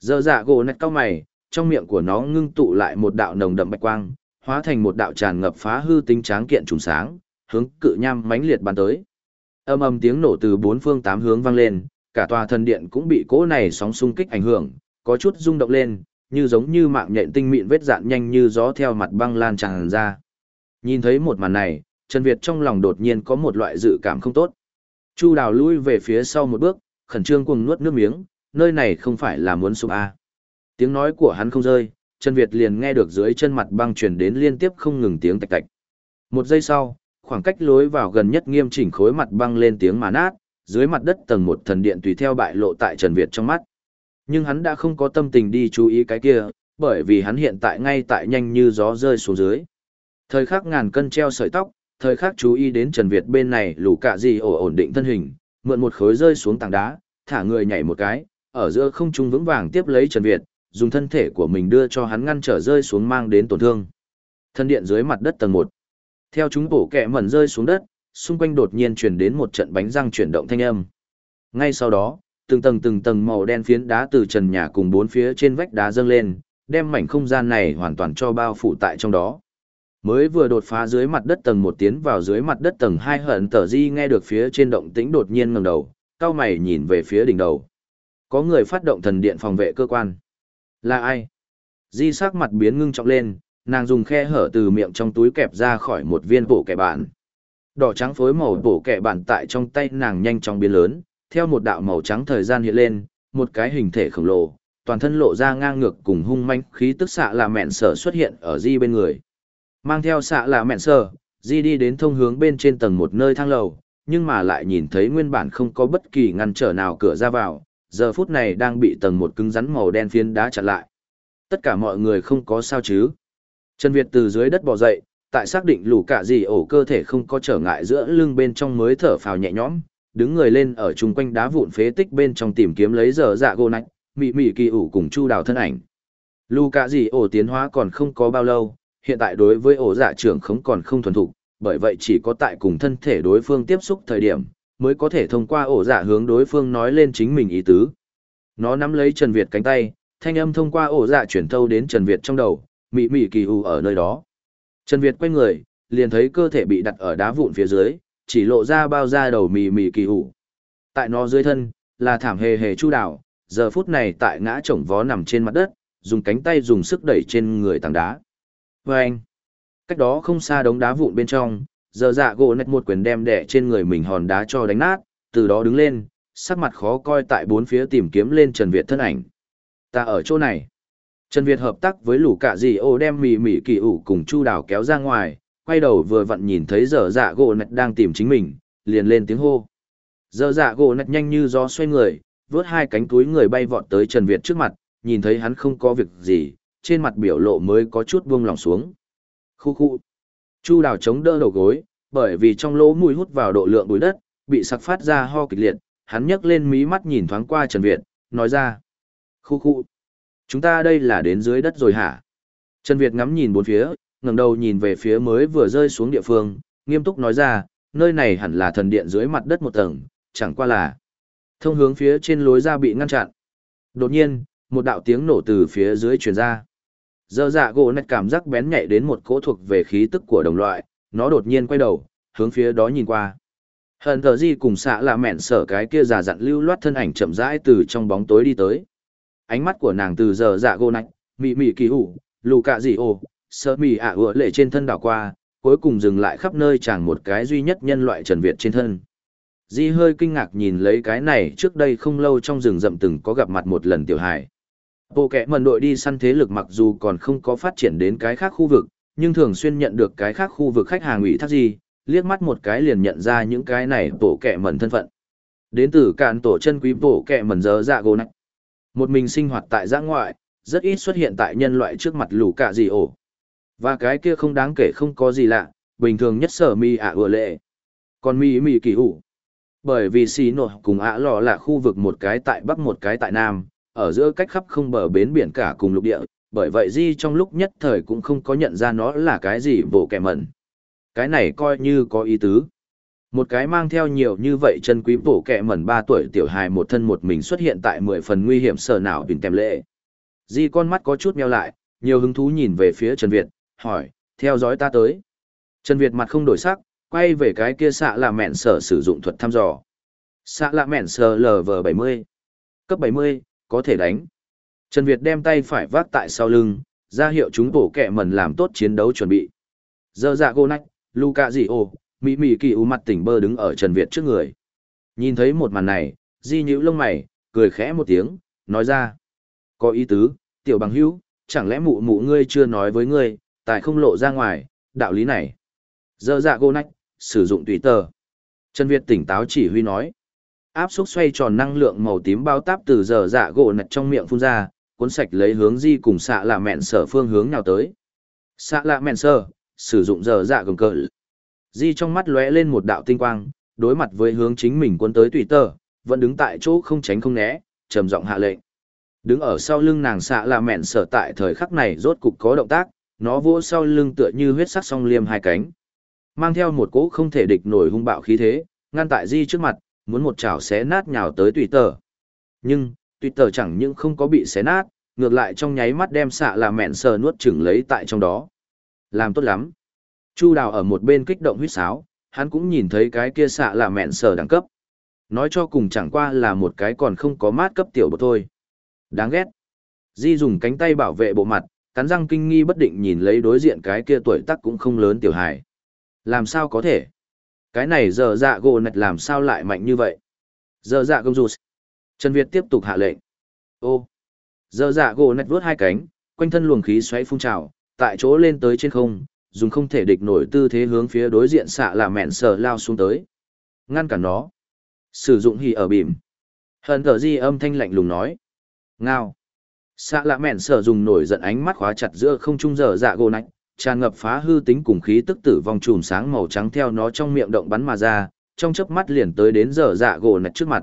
Giờ dạ gỗ nét cao mày, trong miệng của nó ngưng tụ lại một đạo nồng đậm bạch quang, hóa thành một đạo tràn ngập phá hư tính tráng kiện trùng sáng, hướng cự nham mãnh liệt bắn tới. Âm ầm tiếng nổ từ bốn phương tám hướng vang lên, cả tòa thần điện cũng bị cỗ này sóng xung kích ảnh hưởng, có chút rung động lên, như giống như mạng nhện tinh mịn vết dạn nhanh như gió theo mặt băng lan tràn ra. Nhìn thấy một màn này, Trần Việt trong lòng đột nhiên có một loại dự cảm không tốt. Chu Đào lui về phía sau một bước, khẩn trương cuồng nuốt nước miếng, nơi này không phải là muốn sụp a. Tiếng nói của hắn không rơi, Trần Việt liền nghe được dưới chân mặt băng truyền đến liên tiếp không ngừng tiếng tạch tạch. Một giây sau, khoảng cách lối vào gần nhất nghiêm chỉnh khối mặt băng lên tiếng mà nát, dưới mặt đất tầng một thần điện tùy theo bại lộ tại Trần Việt trong mắt. Nhưng hắn đã không có tâm tình đi chú ý cái kia, bởi vì hắn hiện tại ngay tại nhanh như gió rơi xuống dưới. Thời khắc ngàn cân treo sợi tóc, thời khắc chú ý đến Trần Việt bên này lù cả gì ổ ổn định thân hình, mượn một khối rơi xuống tảng đá, thả người nhảy một cái, ở giữa không trung vững vàng tiếp lấy Trần Việt, dùng thân thể của mình đưa cho hắn ngăn trở rơi xuống mang đến tổn thương. Thân điện dưới mặt đất tầng 1. Theo chúng bổ kẹ mẩn rơi xuống đất, xung quanh đột nhiên truyền đến một trận bánh răng chuyển động thanh âm. Ngay sau đó, từng tầng từng tầng màu đen phiến đá từ trần nhà cùng bốn phía trên vách đá dâng lên, đem mảnh không gian này hoàn toàn cho bao phủ tại trong đó. Mới vừa đột phá dưới mặt đất tầng một tiến vào dưới mặt đất tầng hai hận tờ di nghe được phía trên động tĩnh đột nhiên ngẩng đầu, cao mày nhìn về phía đỉnh đầu. Có người phát động thần điện phòng vệ cơ quan. Là ai? Di sắc mặt biến ngưng trọng lên, nàng dùng khe hở từ miệng trong túi kẹp ra khỏi một viên bổ kẻ bản. Đỏ trắng phối màu bổ kẻ bản tại trong tay nàng nhanh chóng biến lớn, theo một đạo màu trắng thời gian hiện lên, một cái hình thể khổng lồ, toàn thân lộ ra ngang ngược cùng hung manh khí tức xạ là mẹn sở xuất hiện ở Di bên người. Mang theo xạ là mẹn sở, Di đi đến thông hướng bên trên tầng một nơi thang lầu, nhưng mà lại nhìn thấy nguyên bản không có bất kỳ ngăn trở nào cửa ra vào, giờ phút này đang bị tầng một cứng rắn màu đen phiến đá chặn lại. Tất cả mọi người không có sao chứ. Trần Việt từ dưới đất bò dậy, tại xác định lũ cả gì ổ cơ thể không có trở ngại giữa lưng bên trong mới thở phào nhẹ nhõm, đứng người lên ở chung quanh đá vụn phế tích bên trong tìm kiếm lấy giờ dạ gô nạch, mị mị kỳ ủ cùng chu đào thân ảnh. Lũ cả gì ổ tiến hóa còn không có bao lâu, hiện tại đối với ổ dạ trưởng không còn không thuần thục, bởi vậy chỉ có tại cùng thân thể đối phương tiếp xúc thời điểm, mới có thể thông qua ổ dạ hướng đối phương nói lên chính mình ý tứ. Nó nắm lấy Trần Việt cánh tay, thanh âm thông qua ổ dạ chuyển thâu đến Trần Việt trong đầu, mị mị kỳ u ở nơi đó. Trần Việt quay người, liền thấy cơ thể bị đặt ở đá vụn phía dưới, chỉ lộ ra bao da đầu mị mị kỳ u. Tại nó dưới thân, là thảm hề hề chu đảo, giờ phút này tại ngã chồng vó nằm trên mặt đất, dùng cánh tay dùng sức đẩy trên người tảng đá. Vâng! cách đó không xa đống đá vụn bên trong, giờ dạ gỗ nạch một quyền đem đẻ trên người mình hòn đá cho đánh nát, từ đó đứng lên, sắc mặt khó coi tại bốn phía tìm kiếm lên Trần Việt thân ảnh. Ta ở chỗ này. Trần Việt hợp tác với lũ cả gì ô đem mì mì kỳ ủ cùng chu đào kéo ra ngoài, quay đầu vừa vặn nhìn thấy giờ dạ gỗ nạch đang tìm chính mình, liền lên tiếng hô. Giờ dạ gỗ nạch nhanh như gió xoay người, vớt hai cánh túi người bay vọt tới Trần Việt trước mặt, nhìn thấy hắn không có việc gì, trên mặt biểu lộ mới có chút buông lòng xuống. Khu khu. Chu đào chống đỡ đầu gối, bởi vì trong lỗ mũi hút vào độ lượng bụi đất, bị sặc phát ra ho kịch liệt, hắn nhấc lên mí mắt nhìn thoáng qua Trần Việt, nói ra. Khu khu. Chúng ta đây là đến dưới đất rồi hả? Trần Việt ngắm nhìn bốn phía, ngẩng đầu nhìn về phía mới vừa rơi xuống địa phương, nghiêm túc nói ra, nơi này hẳn là thần điện dưới mặt đất một tầng, chẳng qua là thông hướng phía trên lối ra bị ngăn chặn. Đột nhiên, một đạo tiếng nổ từ phía dưới truyền ra. Giờ dạ gỗ nạch cảm giác bén nhạy đến một cỗ thuộc về khí tức của đồng loại, nó đột nhiên quay đầu, hướng phía đó nhìn qua. Hận thờ gì cùng xạ là mẹn sở cái kia giả dặn lưu loát thân ảnh chậm rãi từ trong bóng tối đi tới. Ánh mắt của nàng từ giờ dạ gỗ nạch, mị mị kỳ hủ, lù cạ gì ồ, sơ mị ạ ựa lệ trên thân đảo qua, cuối cùng dừng lại khắp nơi chẳng một cái duy nhất nhân loại Trần Việt trên thân. Di hơi kinh ngạc nhìn lấy cái này trước đây không lâu trong rừng rậm từng có gặp mặt một lần tiểu hải. Bộ kẻ mần đội đi săn thế lực mặc dù còn không có phát triển đến cái khác khu vực, nhưng thường xuyên nhận được cái khác khu vực khách hàng ủy thác gì, liếc mắt một cái liền nhận ra những cái này bộ kẻ mần thân phận. Đến từ cạn tổ chân quý bộ kẻ mần dơ dạ gồ nách. Một mình sinh hoạt tại giã ngoại, rất ít xuất hiện tại nhân loại trước mặt lũ cả gì ổ. Và cái kia không đáng kể không có gì lạ, bình thường nhất sở mi ạ ưa lệ. Còn mi mi kỳ ủ. Bởi vì xì nổ cùng ạ lò là khu vực một cái tại bắc một cái tại nam, ở giữa cách khắp không bờ bến biển cả cùng lục địa, bởi vậy Di trong lúc nhất thời cũng không có nhận ra nó là cái gì bộ kẻ mẩn. Cái này coi như có ý tứ. Một cái mang theo nhiều như vậy chân quý bổ kẻ mẩn 3 tuổi tiểu hài một thân một mình xuất hiện tại 10 phần nguy hiểm sở nào bình tèm lệ. Di con mắt có chút meo lại, nhiều hứng thú nhìn về phía Trần Việt, hỏi, theo dõi ta tới. Trần Việt mặt không đổi sắc, quay về cái kia xạ là mẹn sở sử dụng thuật thăm dò. Xạ là mẹn sở LV70. Cấp 70, có thể đánh. Trần Việt đem tay phải vác tại sau lưng, ra hiệu chúng bổ kẹ mẩn làm tốt chiến đấu chuẩn bị. Giờ dạ gô nách, Luca gì ô, Mỹ Mỹ kỳ u mặt tỉnh bơ đứng ở Trần Việt trước người. Nhìn thấy một màn này, di nhữ lông mày, cười khẽ một tiếng, nói ra. Có ý tứ, tiểu bằng hữu, chẳng lẽ mụ mụ ngươi chưa nói với ngươi, tại không lộ ra ngoài, đạo lý này. Giờ dạ gô nách, sử dụng tùy tờ. Trần Việt tỉnh táo chỉ huy nói. Áp xúc xoay tròn năng lượng màu tím bao táp từ giờ dạ gỗ nạch trong miệng phun ra, cuốn sạch lấy hướng di cùng xạ lạ mẹn sở phương hướng nào tới. Xạ lạ mẹn sở, sử dụng giờ dạ gồng cỡ. Di trong mắt lóe lên một đạo tinh quang, đối mặt với hướng chính mình quân tới tùy tờ, vẫn đứng tại chỗ không tránh không né, trầm giọng hạ lệnh. Đứng ở sau lưng nàng xạ lạ mẹn sở tại thời khắc này rốt cục có động tác, nó vỗ sau lưng tựa như huyết sắc song liêm hai cánh. Mang theo một cỗ không thể địch nổi hung bạo khí thế, ngăn tại Di trước mặt, muốn một chảo xé nát nhào tới tùy tờ. Nhưng, tùy tờ chẳng những không có bị xé nát, ngược lại trong nháy mắt đem xạ là mẹn sờ nuốt chửng lấy tại trong đó. Làm tốt lắm. Chu đào ở một bên kích động huyết sáo, hắn cũng nhìn thấy cái kia xạ là mẹn sờ đẳng cấp. Nói cho cùng chẳng qua là một cái còn không có mát cấp tiểu bột thôi. Đáng ghét. Di dùng cánh tay bảo vệ bộ mặt, cắn răng kinh nghi bất định nhìn lấy đối diện cái kia tuổi tác cũng không lớn tiểu hài. Làm sao có thể? Cái này giờ dạ gỗ nạch làm sao lại mạnh như vậy? Giờ dạ gông rụt. Trần Việt tiếp tục hạ lệnh. Ô. Giờ dạ gỗ nạch vớt hai cánh, quanh thân luồng khí xoáy phun trào, tại chỗ lên tới trên không, dùng không thể địch nổi tư thế hướng phía đối diện xạ là mẹn sờ lao xuống tới. Ngăn cản nó. Sử dụng hì ở bìm. Hận thở di âm thanh lạnh lùng nói. Ngao. Xạ lạ mẹn sở dùng nổi giận ánh mắt khóa chặt giữa không trung dở dạ gỗ nạch, tràn ngập phá hư tính cùng khí tức tử vong chùm sáng màu trắng theo nó trong miệng động bắn mà ra, trong chớp mắt liền tới đến giờ dạ gỗ nạch trước mặt.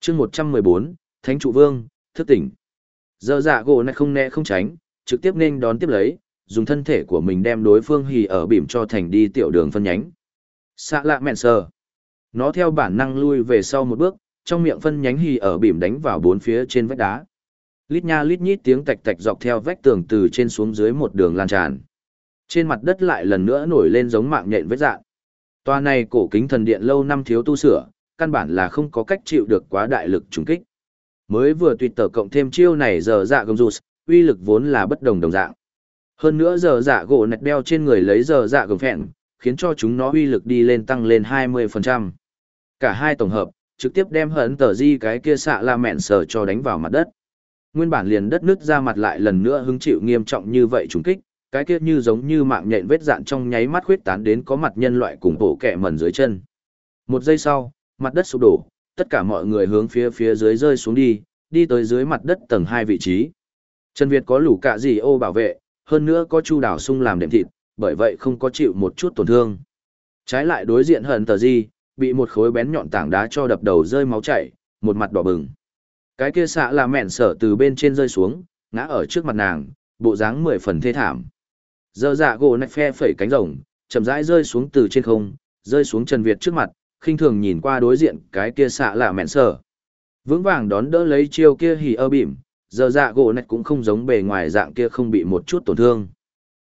chương một trăm mười bốn Thánh trụ vương, thức tỉnh. giờ dạ gỗ nạch không né không tránh, trực tiếp nên đón tiếp lấy, dùng thân thể của mình đem đối phương hì ở bìm cho thành đi tiểu đường phân nhánh. Xạ lạ mẹn sờ. Nó theo bản năng lui về sau một bước, trong miệng phân nhánh hì ở bìm đánh vào bốn phía trên vách đá. Lít nha lít nhít tiếng tạch tạch dọc theo vách tường từ trên xuống dưới một đường lan tràn. Trên mặt đất lại lần nữa nổi lên giống mạng nhện vết dạng. Toa này cổ kính thần điện lâu năm thiếu tu sửa, căn bản là không có cách chịu được quá đại lực trùng kích. Mới vừa tùy tờ cộng thêm chiêu này giờ dạ gầm rụt, uy lực vốn là bất đồng đồng dạng. Hơn nữa giờ dạ gỗ nạch đeo trên người lấy giờ dạ gầm phẹn, khiến cho chúng nó uy lực đi lên tăng lên 20%. Cả hai tổng hợp, trực tiếp đem hấn tờ di cái kia xạ la mẹn sờ cho đánh vào mặt đất. Nguyên bản liền đất nứt ra mặt lại lần nữa hứng chịu nghiêm trọng như vậy trùng kích, cái kia như giống như mạng nhện vết dạn trong nháy mắt khuyết tán đến có mặt nhân loại cùng bộ kẹ mẩn dưới chân. Một giây sau, mặt đất sụp đổ, tất cả mọi người hướng phía phía dưới rơi xuống đi, đi tới dưới mặt đất tầng hai vị trí. Trần Việt có lũ cạ gì ô bảo vệ, hơn nữa có chu đảo sung làm đệm thịt, bởi vậy không có chịu một chút tổn thương. Trái lại đối diện hận tờ gì, bị một khối bén nhọn tảng đá cho đập đầu rơi máu chảy, một mặt đỏ bừng. Cái kia xạ là mẹn sở từ bên trên rơi xuống, ngã ở trước mặt nàng, bộ dáng mười phần thê thảm. Giờ dạ gỗ nạch phe phẩy cánh rồng, chậm rãi rơi xuống từ trên không, rơi xuống Trần Việt trước mặt, khinh thường nhìn qua đối diện cái kia xạ là mẹn sở. Vững vàng đón đỡ lấy chiêu kia hỉ ơ bỉm. giờ dạ gỗ nạch cũng không giống bề ngoài dạng kia không bị một chút tổn thương.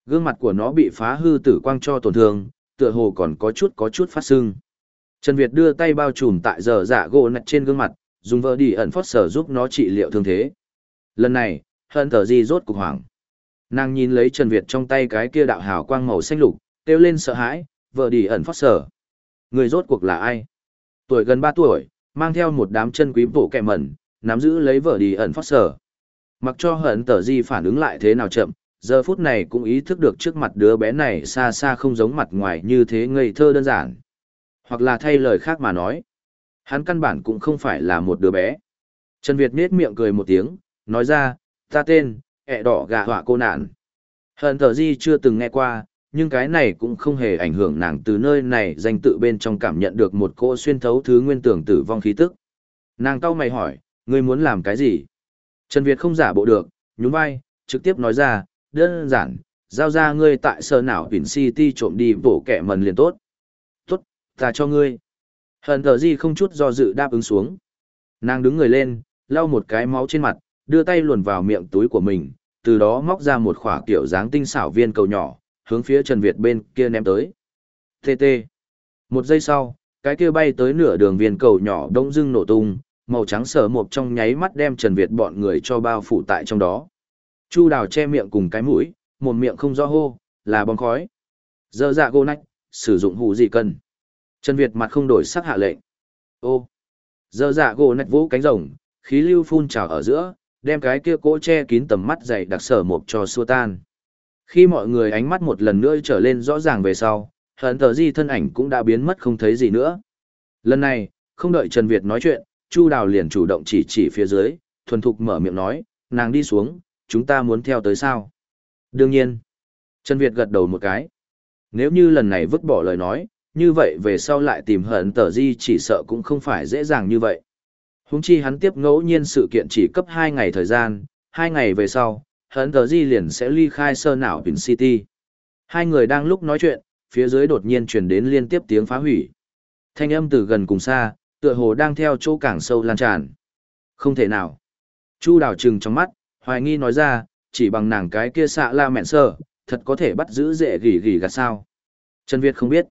Gương mặt của nó bị phá hư tử quang cho tổn thương, tựa hồ còn có chút có chút phát sưng. Trần Việt đưa tay bao trùm tại giờ dạ gỗ nạch trên gương mặt, dùng vợ đi ẩn phót sở giúp nó trị liệu thương thế. Lần này, hận thở di rốt cục hoảng. Nàng nhìn lấy Trần Việt trong tay cái kia đạo hào quang màu xanh lục, kêu lên sợ hãi, vợ đi ẩn phát sở. Người rốt cuộc là ai? Tuổi gần 3 tuổi, mang theo một đám chân quý bộ kẹ mẩn, nắm giữ lấy vợ đi ẩn phát sở. Mặc cho hận tờ di phản ứng lại thế nào chậm, giờ phút này cũng ý thức được trước mặt đứa bé này xa xa không giống mặt ngoài như thế ngây thơ đơn giản. Hoặc là thay lời khác mà nói, hắn căn bản cũng không phải là một đứa bé. Trần Việt nết miệng cười một tiếng, nói ra, ta tên, ẹ đỏ gà họa cô nạn. Hận thờ di chưa từng nghe qua, nhưng cái này cũng không hề ảnh hưởng nàng từ nơi này danh tự bên trong cảm nhận được một cô xuyên thấu thứ nguyên tưởng tử vong khí tức. Nàng cau mày hỏi, ngươi muốn làm cái gì? Trần Việt không giả bộ được, nhún vai, trực tiếp nói ra, đơn giản, giao ra ngươi tại sở nào Vin City trộm đi bổ kẻ mần liền tốt. Tốt, Ta cho ngươi. Hận thờ di không chút do dự đáp ứng xuống. Nàng đứng người lên, lau một cái máu trên mặt, đưa tay luồn vào miệng túi của mình, từ đó móc ra một khỏa kiểu dáng tinh xảo viên cầu nhỏ, hướng phía Trần Việt bên kia ném tới. TT. Một giây sau, cái kia bay tới nửa đường viên cầu nhỏ đông dưng nổ tung, màu trắng sở một trong nháy mắt đem Trần Việt bọn người cho bao phủ tại trong đó. Chu đào che miệng cùng cái mũi, một miệng không rõ hô, là bóng khói. Dơ dạ gô nách, sử dụng hù gì cần. Trần Việt mặt không đổi sắc hạ lệnh. Ô. Dơ dạ Gô nách vũ cánh rồng, khí lưu phun trào ở giữa, đem cái kia cỗ che kín tầm mắt dày đặc sở một cho xua tan. Khi mọi người ánh mắt một lần nữa trở lên rõ ràng về sau, hận thờ di thân ảnh cũng đã biến mất không thấy gì nữa. Lần này, không đợi Trần Việt nói chuyện, Chu Đào liền chủ động chỉ chỉ phía dưới, thuần thục mở miệng nói, nàng đi xuống, chúng ta muốn theo tới sao? Đương nhiên. Trần Việt gật đầu một cái. Nếu như lần này vứt bỏ lời nói, như vậy về sau lại tìm hận tờ di chỉ sợ cũng không phải dễ dàng như vậy. Húng chi hắn tiếp ngẫu nhiên sự kiện chỉ cấp 2 ngày thời gian, 2 ngày về sau, hắn tờ di liền sẽ ly khai sơ nảo Pin City. Hai người đang lúc nói chuyện, phía dưới đột nhiên truyền đến liên tiếp tiếng phá hủy. Thanh âm từ gần cùng xa, tựa hồ đang theo chỗ càng sâu lan tràn. Không thể nào. Chu đào trừng trong mắt, hoài nghi nói ra, chỉ bằng nàng cái kia xạ la mẹn sơ, thật có thể bắt giữ dễ gỉ gỉ gạt sao. Trần Việt không biết.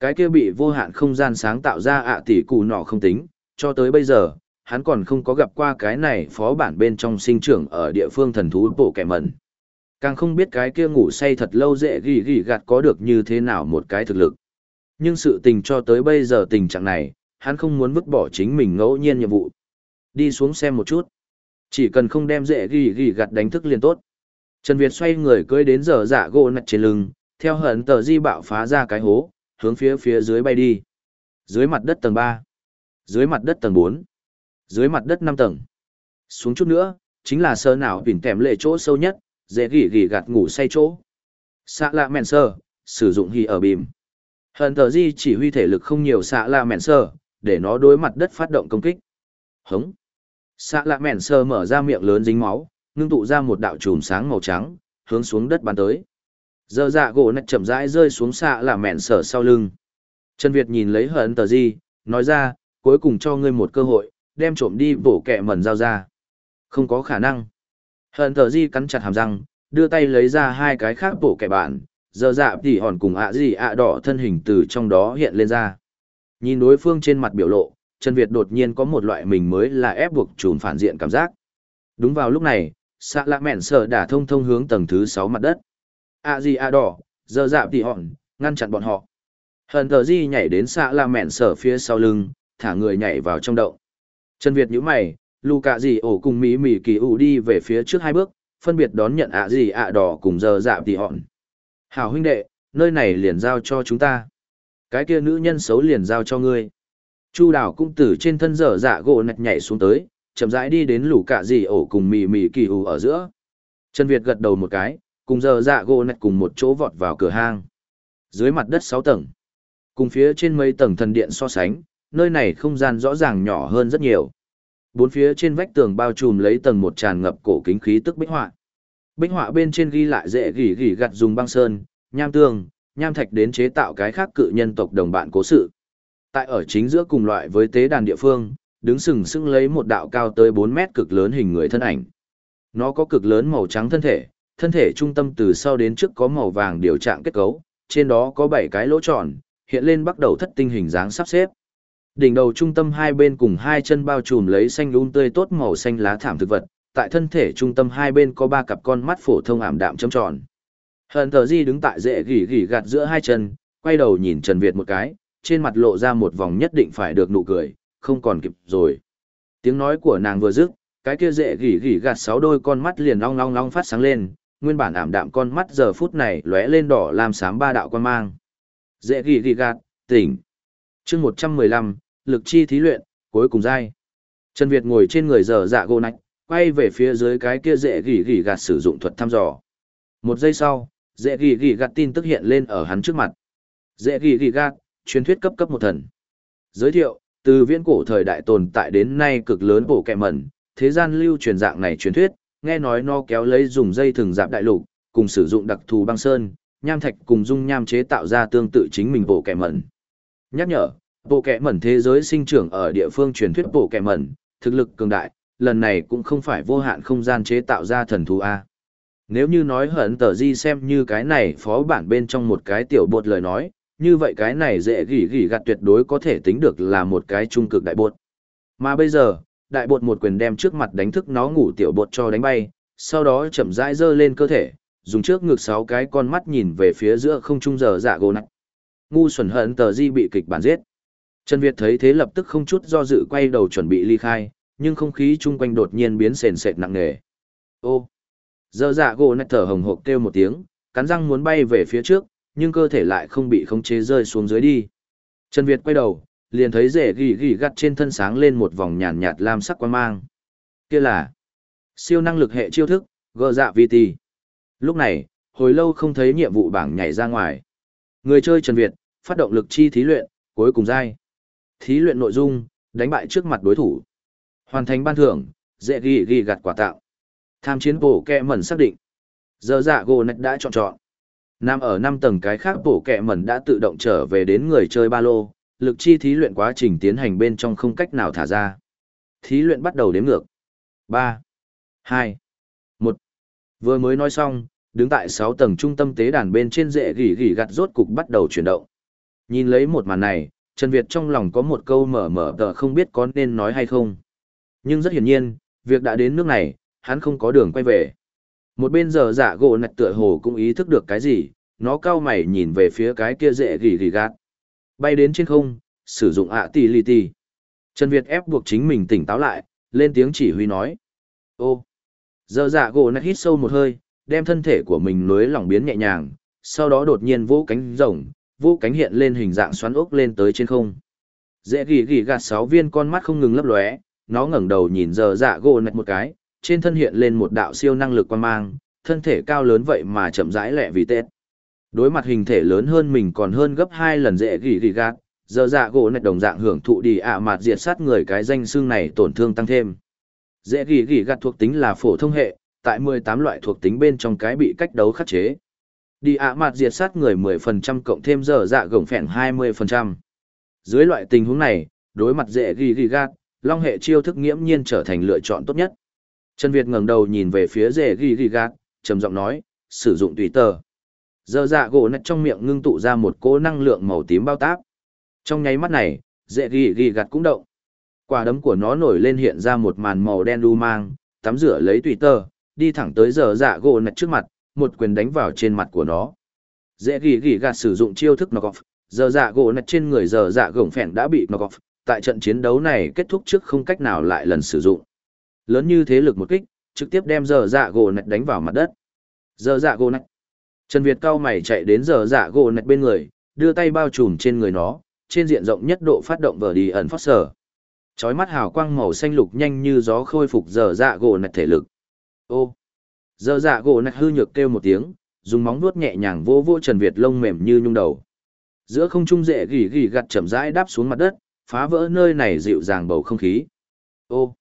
Cái kia bị vô hạn không gian sáng tạo ra ạ tỷ cụ nọ không tính, cho tới bây giờ, hắn còn không có gặp qua cái này phó bản bên trong sinh trưởng ở địa phương thần thú bộ kẻ mẩn. Càng không biết cái kia ngủ say thật lâu dễ gỉ gỉ gạt có được như thế nào một cái thực lực. Nhưng sự tình cho tới bây giờ tình trạng này, hắn không muốn vứt bỏ chính mình ngẫu nhiên nhiệm vụ. Đi xuống xem một chút. Chỉ cần không đem dễ gỉ gỉ gạt đánh thức liền tốt. Trần Việt xoay người cưỡi đến giờ giả gỗ nặt trên lưng, theo hận tờ di bạo phá ra cái hố, hướng phía phía dưới bay đi. Dưới mặt đất tầng 3, dưới mặt đất tầng 4, dưới mặt đất 5 tầng. Xuống chút nữa, chính là sơ nào bỉn tèm lệ chỗ sâu nhất, dễ gỉ gỉ gạt ngủ say chỗ. Xạ lạ mẹn sơ, sử dụng hì ở bìm. Hận tờ di chỉ huy thể lực không nhiều xạ lạ mẹn sơ, để nó đối mặt đất phát động công kích. Hống. Xạ lạ mẹn sơ mở ra miệng lớn dính máu, ngưng tụ ra một đạo chùm sáng màu trắng, hướng xuống đất bắn tới. Giờ dạ gỗ nạch chậm rãi rơi xuống xạ lạ mẹn sơ sau lưng. Trần Việt nhìn lấy hận tờ di, nói ra, cuối cùng cho ngươi một cơ hội, đem trộm đi bổ kẹ mẩn giao ra. Không có khả năng. Hận tờ di cắn chặt hàm răng, đưa tay lấy ra hai cái khác bổ kẹ bạn, giờ dạ tỉ hòn cùng ạ gì ạ đỏ thân hình từ trong đó hiện lên ra. Nhìn đối phương trên mặt biểu lộ, Trần Việt đột nhiên có một loại mình mới là ép buộc trùn phản diện cảm giác. Đúng vào lúc này, xạ lạ mẹn sở đã thông thông hướng tầng thứ sáu mặt đất ạ gì ạ đỏ giờ dạ tỉ hòn ngăn chặn bọn họ hận thờ di nhảy đến xạ la mẹn sở phía sau lưng thả người nhảy vào trong động trần việt nhíu mày lù gì dì ổ cùng mỹ mỹ kỳ ủ đi về phía trước hai bước phân biệt đón nhận ạ gì ạ đỏ cùng giờ dạ tỷ hòn hảo huynh đệ nơi này liền giao cho chúng ta. Cái kia nữ nhân xấu liền giao cho ngươi. Chu đào cũng từ trên thân dở dạ gỗ nạch nhảy xuống tới chậm rãi đi đến lũ cạ dì ổ cùng mì mì kỳ ủ ở giữa. Trần việt gật đầu một cái cùng dở dạ gỗ nạch cùng một chỗ vọt vào cửa hang. Dưới mặt đất 6 tầng, cùng phía trên mấy tầng thần điện so sánh, nơi này không gian rõ ràng nhỏ hơn rất nhiều. Bốn phía trên vách tường bao trùm lấy tầng một tràn ngập cổ kính khí tức bích họa. Bích họa bên trên ghi lại dễ gỉ gỉ gặt dùng băng sơn, nham tương, nham thạch đến chế tạo cái khác cự nhân tộc đồng bạn cố sự. Tại ở chính giữa cùng loại với tế đàn địa phương, đứng sừng sững lấy một đạo cao tới 4 mét cực lớn hình người thân ảnh. Nó có cực lớn màu trắng thân thể, thân thể trung tâm từ sau đến trước có màu vàng điều trạng kết cấu, trên đó có 7 cái lỗ tròn, hiện lên bắt đầu thất tinh hình dáng sắp xếp. Đỉnh đầu trung tâm hai bên cùng hai chân bao trùm lấy xanh um tươi tốt màu xanh lá thảm thực vật, tại thân thể trung tâm hai bên có ba cặp con mắt phổ thông ảm đạm chấm tròn. Hận thờ di đứng tại rễ gỉ gỉ gạt giữa hai chân, quay đầu nhìn Trần Việt một cái, trên mặt lộ ra một vòng nhất định phải được nụ cười, không còn kịp rồi. Tiếng nói của nàng vừa dứt, cái kia rễ gỉ gỉ gạt sáu đôi con mắt liền long long long phát sáng lên, nguyên bản ảm đạm con mắt giờ phút này lóe lên đỏ làm sám ba đạo quan mang. Dễ gỉ gỉ gạt, tỉnh. chương một trăm mười lăm lực chi thí luyện, cuối cùng dai. Trần Việt ngồi trên người dở dạ gô nạch, quay về phía dưới cái kia dễ gỉ gỉ gạt sử dụng thuật thăm dò. Một giây sau, dễ gỉ gỉ gạt tin tức hiện lên ở hắn trước mặt. Dễ gỉ gỉ gạt, truyền thuyết cấp cấp một thần. Giới thiệu, từ viễn cổ thời đại tồn tại đến nay cực lớn bổ kẹ mẩn, thế gian lưu truyền dạng này truyền thuyết, nghe nói nó kéo lấy dùng dây thừng dạp đại lục, cùng sử dụng đặc thù băng sơn, nham thạch cùng dung nham chế tạo ra tương tự chính mình bộ kẹ mẩn. Nhắc nhở, bộ kẻ mẩn thế giới sinh trưởng ở địa phương truyền thuyết bộ kẻ mẩn, thực lực cường đại, lần này cũng không phải vô hạn không gian chế tạo ra thần thú A. Nếu như nói hận tờ di xem như cái này phó bản bên trong một cái tiểu bột lời nói, như vậy cái này dễ gỉ gỉ gạt tuyệt đối có thể tính được là một cái trung cực đại bột. Mà bây giờ, đại bột một quyền đem trước mặt đánh thức nó ngủ tiểu bột cho đánh bay, sau đó chậm rãi giơ lên cơ thể, dùng trước ngực sáu cái con mắt nhìn về phía giữa không trung giờ dạ gồ nặng. Ngu xuẩn hận tờ di bị kịch bản giết. Trần Việt thấy thế lập tức không chút do dự quay đầu chuẩn bị ly khai, nhưng không khí chung quanh đột nhiên biến sền sệt nặng nề. Ô! Giờ dạ gỗ nạch thở hồng hộc kêu một tiếng, cắn răng muốn bay về phía trước, nhưng cơ thể lại không bị khống chế rơi xuống dưới đi. Trần Việt quay đầu, liền thấy rể gỉ gỉ gắt trên thân sáng lên một vòng nhàn nhạt lam sắc quan mang. Kia là siêu năng lực hệ chiêu thức, gờ dạ vi tì. Lúc này, hồi lâu không thấy nhiệm vụ bảng nhảy ra ngoài. Người chơi Trần Việt, phát động lực chi thí luyện, cuối cùng dai. Thí luyện nội dung, đánh bại trước mặt đối thủ. Hoàn thành ban thưởng, dễ ghi ghi gặt quả tạo. Tham chiến bổ kẹ mẩn xác định. Giờ dạ gồ nạch đã chọn chọn. Nằm ở năm tầng cái khác bổ kẹ mẩn đã tự động trở về đến người chơi ba lô, lực chi thí luyện quá trình tiến hành bên trong không cách nào thả ra. Thí luyện bắt đầu đếm ngược. ba hai một Vừa mới nói xong, đứng tại sáu tầng trung tâm tế đàn bên trên rễ gỉ gỉ gặt rốt cục bắt đầu chuyển động. Nhìn lấy một màn này, Trần Việt trong lòng có một câu mở mở tờ không biết có nên nói hay không. Nhưng rất hiển nhiên, việc đã đến nước này, hắn không có đường quay về. Một bên giờ dạ gỗ nạch tựa hồ cũng ý thức được cái gì, nó cao mày nhìn về phía cái kia dễ gỉ gỉ gạt. Bay đến trên không, sử dụng ạ tỷ lì tỷ. Trần Việt ép buộc chính mình tỉnh táo lại, lên tiếng chỉ huy nói. Ô, giờ dạ gỗ nạch hít sâu một hơi, đem thân thể của mình nối lỏng biến nhẹ nhàng, sau đó đột nhiên vỗ cánh rồng, vô cánh hiện lên hình dạng xoắn ốc lên tới trên không. Dễ gỉ gỉ gạt sáu viên con mắt không ngừng lấp lóe, nó ngẩng đầu nhìn giờ dạ gỗ nạch một cái, trên thân hiện lên một đạo siêu năng lực quan mang, thân thể cao lớn vậy mà chậm rãi lẹ vì tết. Đối mặt hình thể lớn hơn mình còn hơn gấp hai lần dễ gỉ gỉ gạt, giờ dạ gỗ nạch đồng dạng hưởng thụ đi ạ à mạt diệt sát người cái danh xương này tổn thương tăng thêm. Dễ gỉ gỉ gạt thuộc tính là phổ thông hệ, tại 18 loại thuộc tính bên trong cái bị cách đấu khắc chế. Đi ạ à mặt diệt sát người 10% cộng thêm giờ dạ gồng phèn 20%. Dưới loại tình huống này, đối mặt dễ ghi ghi gạt, long hệ chiêu thức nghiễm nhiên trở thành lựa chọn tốt nhất. Trần Việt ngẩng đầu nhìn về phía dễ ghi ghi gạt, trầm giọng nói, sử dụng tùy tờ. Giờ dạ gỗ nạch trong miệng ngưng tụ ra một cỗ năng lượng màu tím bao táp. Trong nháy mắt này, dễ ghi ghi gạt cũng động. Quả đấm của nó nổi lên hiện ra một màn màu đen đu mang, tắm rửa lấy tùy tờ, đi thẳng tới giờ dạ gỗ nạch trước mặt, một quyền đánh vào trên mặt của nó. Dễ ghi ghi gạt sử dụng chiêu thức knock off, giờ dạ gỗ nạch trên người giờ dạ gồng phèn đã bị knock off, tại trận chiến đấu này kết thúc trước không cách nào lại lần sử dụng. Lớn như thế lực một kích, trực tiếp đem giờ dạ gỗ nạch đánh vào mặt đất. Giờ dạ gỗ nạch. Trần Việt cao mày chạy đến giờ dạ gỗ nạch bên người, đưa tay bao trùm trên người nó, trên diện rộng nhất độ phát động vở đi ẩn phát sở. Chói mắt hào quang màu xanh lục nhanh như gió khôi phục giờ dạ gỗ nạch thể lực. Ô. Giờ dạ gỗ nạch hư nhược kêu một tiếng, dùng móng vuốt nhẹ nhàng vô vô Trần Việt lông mềm như nhung đầu. Giữa không trung dễ gỉ gỉ gặt chậm rãi đáp xuống mặt đất, phá vỡ nơi này dịu dàng bầu không khí. Ô.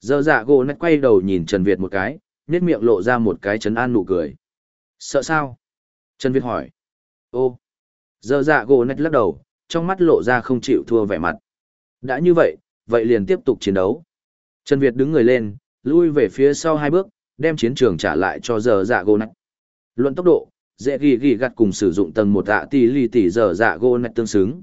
Giờ dạ gỗ nạch quay đầu nhìn Trần Việt một cái, nét miệng lộ ra một cái chấn an nụ cười. Sợ sao? Trần Việt hỏi. Ô. Giờ dạ gỗ nạch lắc đầu, trong mắt lộ ra không chịu thua vẻ mặt. Đã như vậy, vậy liền tiếp tục chiến đấu. Trần Việt đứng người lên, lui về phía sau hai bước, đem chiến trường trả lại cho giờ dạ gỗ nạch. Luận tốc độ, dễ ghi ghi gặt cùng sử dụng tầng một tạ tỷ lì tỷ giờ dạ gỗ nạch tương xứng.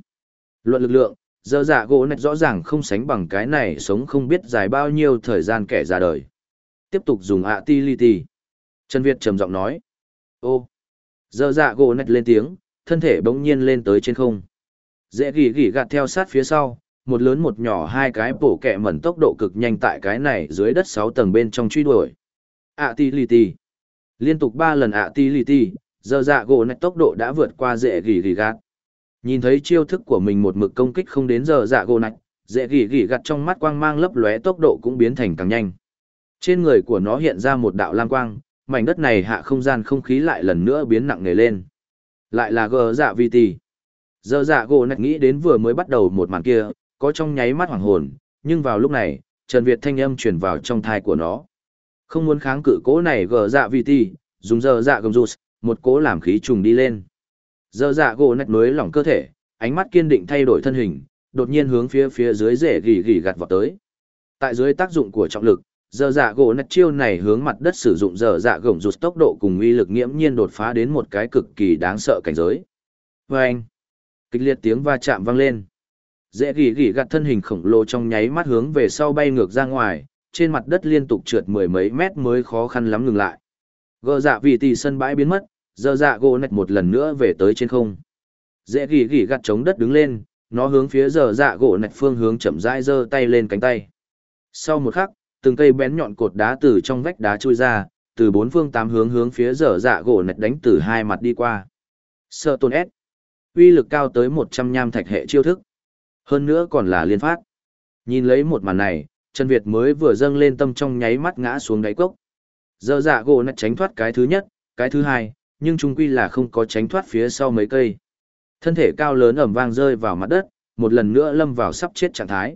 Luận lực lượng, giờ dạ gỗ nạch rõ ràng không sánh bằng cái này sống không biết dài bao nhiêu thời gian kẻ ra đời. Tiếp tục dùng ạ tỷ lì tỷ. Trần Việt trầm giọng nói. Ô. Giờ dạ gỗ nạch lên tiếng, thân thể bỗng nhiên lên tới trên không. Dễ ghi ghi gạt theo sát phía sau, một lớn một nhỏ hai cái bổ kẹ mẩn tốc độ cực nhanh tại cái này dưới đất sáu tầng bên trong truy đuổi ạ tỷ lì tỷ. Liên tục ba lần ạ tỷ lì tỷ, giờ dạ gỗ nạch tốc độ đã vượt qua dễ gỉ gỉ gạt. Nhìn thấy chiêu thức của mình một mực công kích không đến giờ dạ gỗ nạch, dễ gỉ gỉ gạt trong mắt quang mang lấp lóe tốc độ cũng biến thành càng nhanh. Trên người của nó hiện ra một đạo lam quang, mảnh đất này hạ không gian không khí lại lần nữa biến nặng nề lên. Lại là gờ dạ vi tỷ. Giờ dạ gỗ nạch nghĩ đến vừa mới bắt đầu một màn kia, có trong nháy mắt hoàng hồn, nhưng vào lúc này, Trần Việt thanh âm truyền vào trong thai của nó. Không muốn kháng cự cố này gờ dạ vì ti, dùng giờ dạ gầm rụt, một cố làm khí trùng đi lên. Giờ dạ gỗ nạch nối lỏng cơ thể, ánh mắt kiên định thay đổi thân hình, đột nhiên hướng phía phía dưới rễ gỉ gỉ gạt vào tới. Tại dưới tác dụng của trọng lực, giờ dạ gỗ nạch chiêu này hướng mặt đất sử dụng giờ dạ gồng rụt tốc độ cùng uy lực nghiễm nhiên đột phá đến một cái cực kỳ đáng sợ cảnh giới. Và anh, kịch liệt tiếng va chạm vang lên. Dễ gỉ gỉ gạt thân hình khổng lồ trong nháy mắt hướng về sau bay ngược ra ngoài, trên mặt đất liên tục trượt mười mấy mét mới khó khăn lắm ngừng lại. Gờ dạ vì tỷ sân bãi biến mất, giờ dạ gỗ nạch một lần nữa về tới trên không. Dễ gỉ gỉ gạt chống đất đứng lên, nó hướng phía giờ dạ gỗ nạch phương hướng chậm rãi giơ tay lên cánh tay. Sau một khắc, từng cây bén nhọn cột đá từ trong vách đá chui ra, từ bốn phương tám hướng hướng phía giờ dạ gỗ nạch đánh từ hai mặt đi qua. Sơ tôn S. Uy lực cao tới một trăm nham thạch hệ chiêu thức. Hơn nữa còn là liên phát. Nhìn lấy một màn này, Trần Việt mới vừa dâng lên tâm trong nháy mắt ngã xuống đáy cốc. Giờ dạ gỗ nạch tránh thoát cái thứ nhất, cái thứ hai, nhưng trung quy là không có tránh thoát phía sau mấy cây. Thân thể cao lớn ẩm vang rơi vào mặt đất, một lần nữa lâm vào sắp chết trạng thái.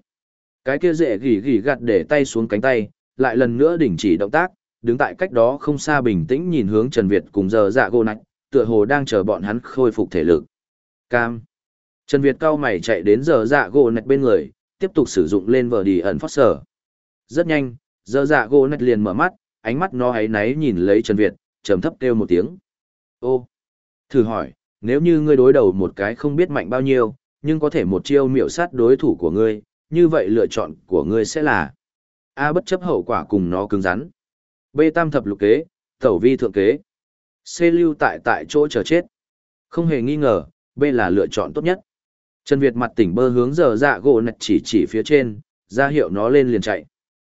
Cái kia dễ gỉ gỉ gạt để tay xuống cánh tay, lại lần nữa đình chỉ động tác, đứng tại cách đó không xa bình tĩnh nhìn hướng Trần Việt cùng giờ dạ gỗ nạch, tựa hồ đang chờ bọn hắn khôi phục thể lực. Cam. Trần Việt cao mày chạy đến giờ dạ gỗ nạch bên người, tiếp tục sử dụng lên vở đi ẩn phát sở. Rất nhanh, dơ dạ gỗ nạch liền mở mắt, ánh mắt nó ấy náy nhìn lấy Trần Việt, trầm thấp kêu một tiếng. Ô, thử hỏi, nếu như ngươi đối đầu một cái không biết mạnh bao nhiêu, nhưng có thể một chiêu miểu sát đối thủ của ngươi, như vậy lựa chọn của ngươi sẽ là A bất chấp hậu quả cùng nó cứng rắn. B tam thập lục kế, tẩu vi thượng kế. C lưu tại tại chỗ chờ chết. Không hề nghi ngờ, B là lựa chọn tốt nhất. Trần Việt mặt tỉnh bơ hướng giờ dạ gỗ nạch chỉ chỉ phía trên, ra hiệu nó lên liền chạy.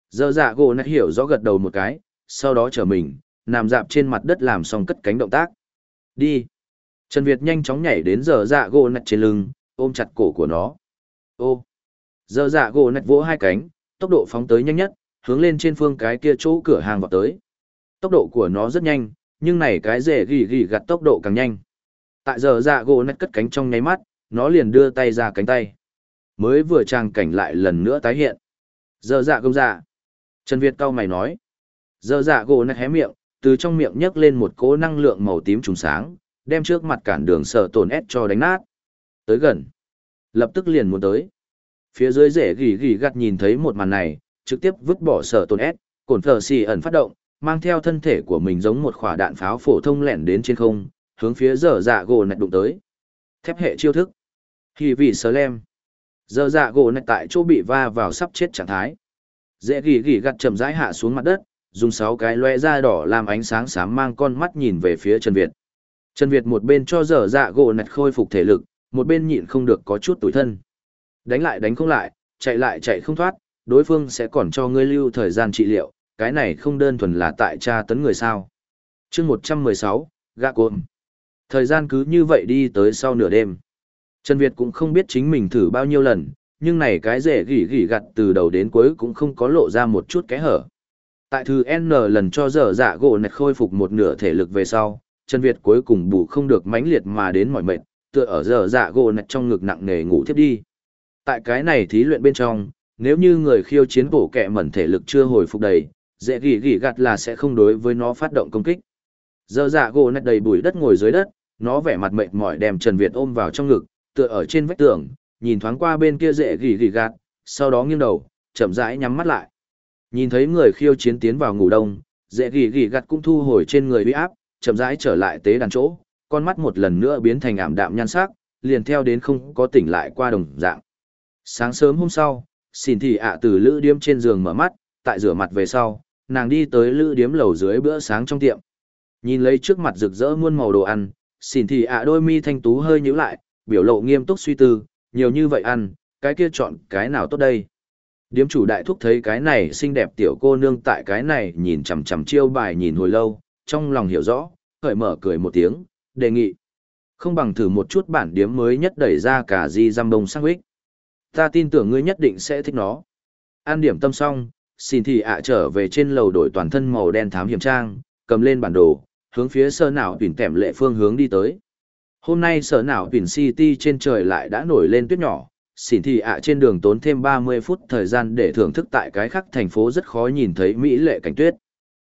Giờ dạ gỗ nạch hiểu rõ gật đầu một cái, sau đó trở mình, nằm dạp trên mặt đất làm xong cất cánh động tác. Đi. Trần Việt nhanh chóng nhảy đến giờ dạ gỗ nạch trên lưng, ôm chặt cổ của nó. Ô. Giờ dạ gỗ nạch vỗ hai cánh, tốc độ phóng tới nhanh nhất, hướng lên trên phương cái kia chỗ cửa hàng vào tới. Tốc độ của nó rất nhanh, nhưng này cái rể gỉ gỉ gặt tốc độ càng nhanh. Tại giờ dạ gỗ nạch cất cánh trong nháy mắt, nó liền đưa tay ra cánh tay. Mới vừa trang cảnh lại lần nữa tái hiện. Giờ dạ công dạ. Trần Việt cao mày nói. Giờ dạ gỗ nạch hé miệng, từ trong miệng nhấc lên một cỗ năng lượng màu tím trùng sáng, đem trước mặt cản đường sở tổn ép cho đánh nát. Tới gần. Lập tức liền muốn tới. Phía dưới rễ gỉ gỉ gặt nhìn thấy một màn này, trực tiếp vứt bỏ sở tổn ép, cồn thờ xì ẩn phát động, mang theo thân thể của mình giống một quả đạn pháo phổ thông lẻn đến trên không, hướng phía giờ dạ gỗ nạch đụng tới. Thép hệ chiêu thức. Hì vị sờ lem. Giờ dạ gỗ nạch tại chỗ bị va vào sắp chết trạng thái. Dễ gỉ gỉ gặt chậm rãi hạ xuống mặt đất, dùng sáu cái loe da đỏ làm ánh sáng sáng mang con mắt nhìn về phía Trần Việt. Trần Việt một bên cho dở dạ gỗ nạch khôi phục thể lực, một bên nhịn không được có chút tủi thân. Đánh lại đánh không lại, chạy lại chạy không thoát, đối phương sẽ còn cho ngươi lưu thời gian trị liệu, cái này không đơn thuần là tại tra tấn người sao. chương 116, gạ cộm. Thời gian cứ như vậy đi tới sau nửa đêm. Trần Việt cũng không biết chính mình thử bao nhiêu lần, nhưng này cái rể gỉ gỉ gặt từ đầu đến cuối cũng không có lộ ra một chút cái hở. Tại thư N lần cho dở dạ gỗ nạch khôi phục một nửa thể lực về sau, Trần Việt cuối cùng bù không được mãnh liệt mà đến mỏi mệt, tựa ở dở dạ gỗ nạch trong ngực nặng nề ngủ thiếp đi. Tại cái này thí luyện bên trong, nếu như người khiêu chiến bổ kẹ mẩn thể lực chưa hồi phục đầy, dễ gỉ gỉ gặt là sẽ không đối với nó phát động công kích. Dở dạ gỗ nạch đầy bụi đất ngồi dưới đất, nó vẻ mặt mệt mỏi đem Trần Việt ôm vào trong ngực, tựa ở trên vách tường, nhìn thoáng qua bên kia dễ gỉ gỉ gạt, sau đó nghiêng đầu, chậm rãi nhắm mắt lại. Nhìn thấy người khiêu chiến tiến vào ngủ đông, dễ gỉ gỉ gạt cũng thu hồi trên người uy áp, chậm rãi trở lại tế đàn chỗ, con mắt một lần nữa biến thành ảm đạm nhan sắc, liền theo đến không có tỉnh lại qua đồng dạng. Sáng sớm hôm sau, xin thị ạ từ lữ điếm trên giường mở mắt, tại rửa mặt về sau, nàng đi tới lữ điếm lầu dưới bữa sáng trong tiệm. Nhìn lấy trước mặt rực rỡ muôn màu đồ ăn, xin thị ạ đôi mi thanh tú hơi nhíu lại, biểu lộ nghiêm túc suy tư, nhiều như vậy ăn, cái kia chọn cái nào tốt đây. Điếm chủ đại thúc thấy cái này xinh đẹp tiểu cô nương tại cái này nhìn chằm chằm chiêu bài nhìn hồi lâu, trong lòng hiểu rõ, khởi mở cười một tiếng, đề nghị. Không bằng thử một chút bản điếm mới nhất đẩy ra cả di giam bông sang huyết. Ta tin tưởng ngươi nhất định sẽ thích nó. An điểm tâm xong, xin thì ạ trở về trên lầu đổi toàn thân màu đen thám hiểm trang, cầm lên bản đồ, hướng phía sơ nào tuyển tẻm lệ phương hướng đi tới. Hôm nay sở nào Pin City trên trời lại đã nổi lên tuyết nhỏ, xỉn thị ạ trên đường tốn thêm 30 phút thời gian để thưởng thức tại cái khắc thành phố rất khó nhìn thấy mỹ lệ cảnh tuyết.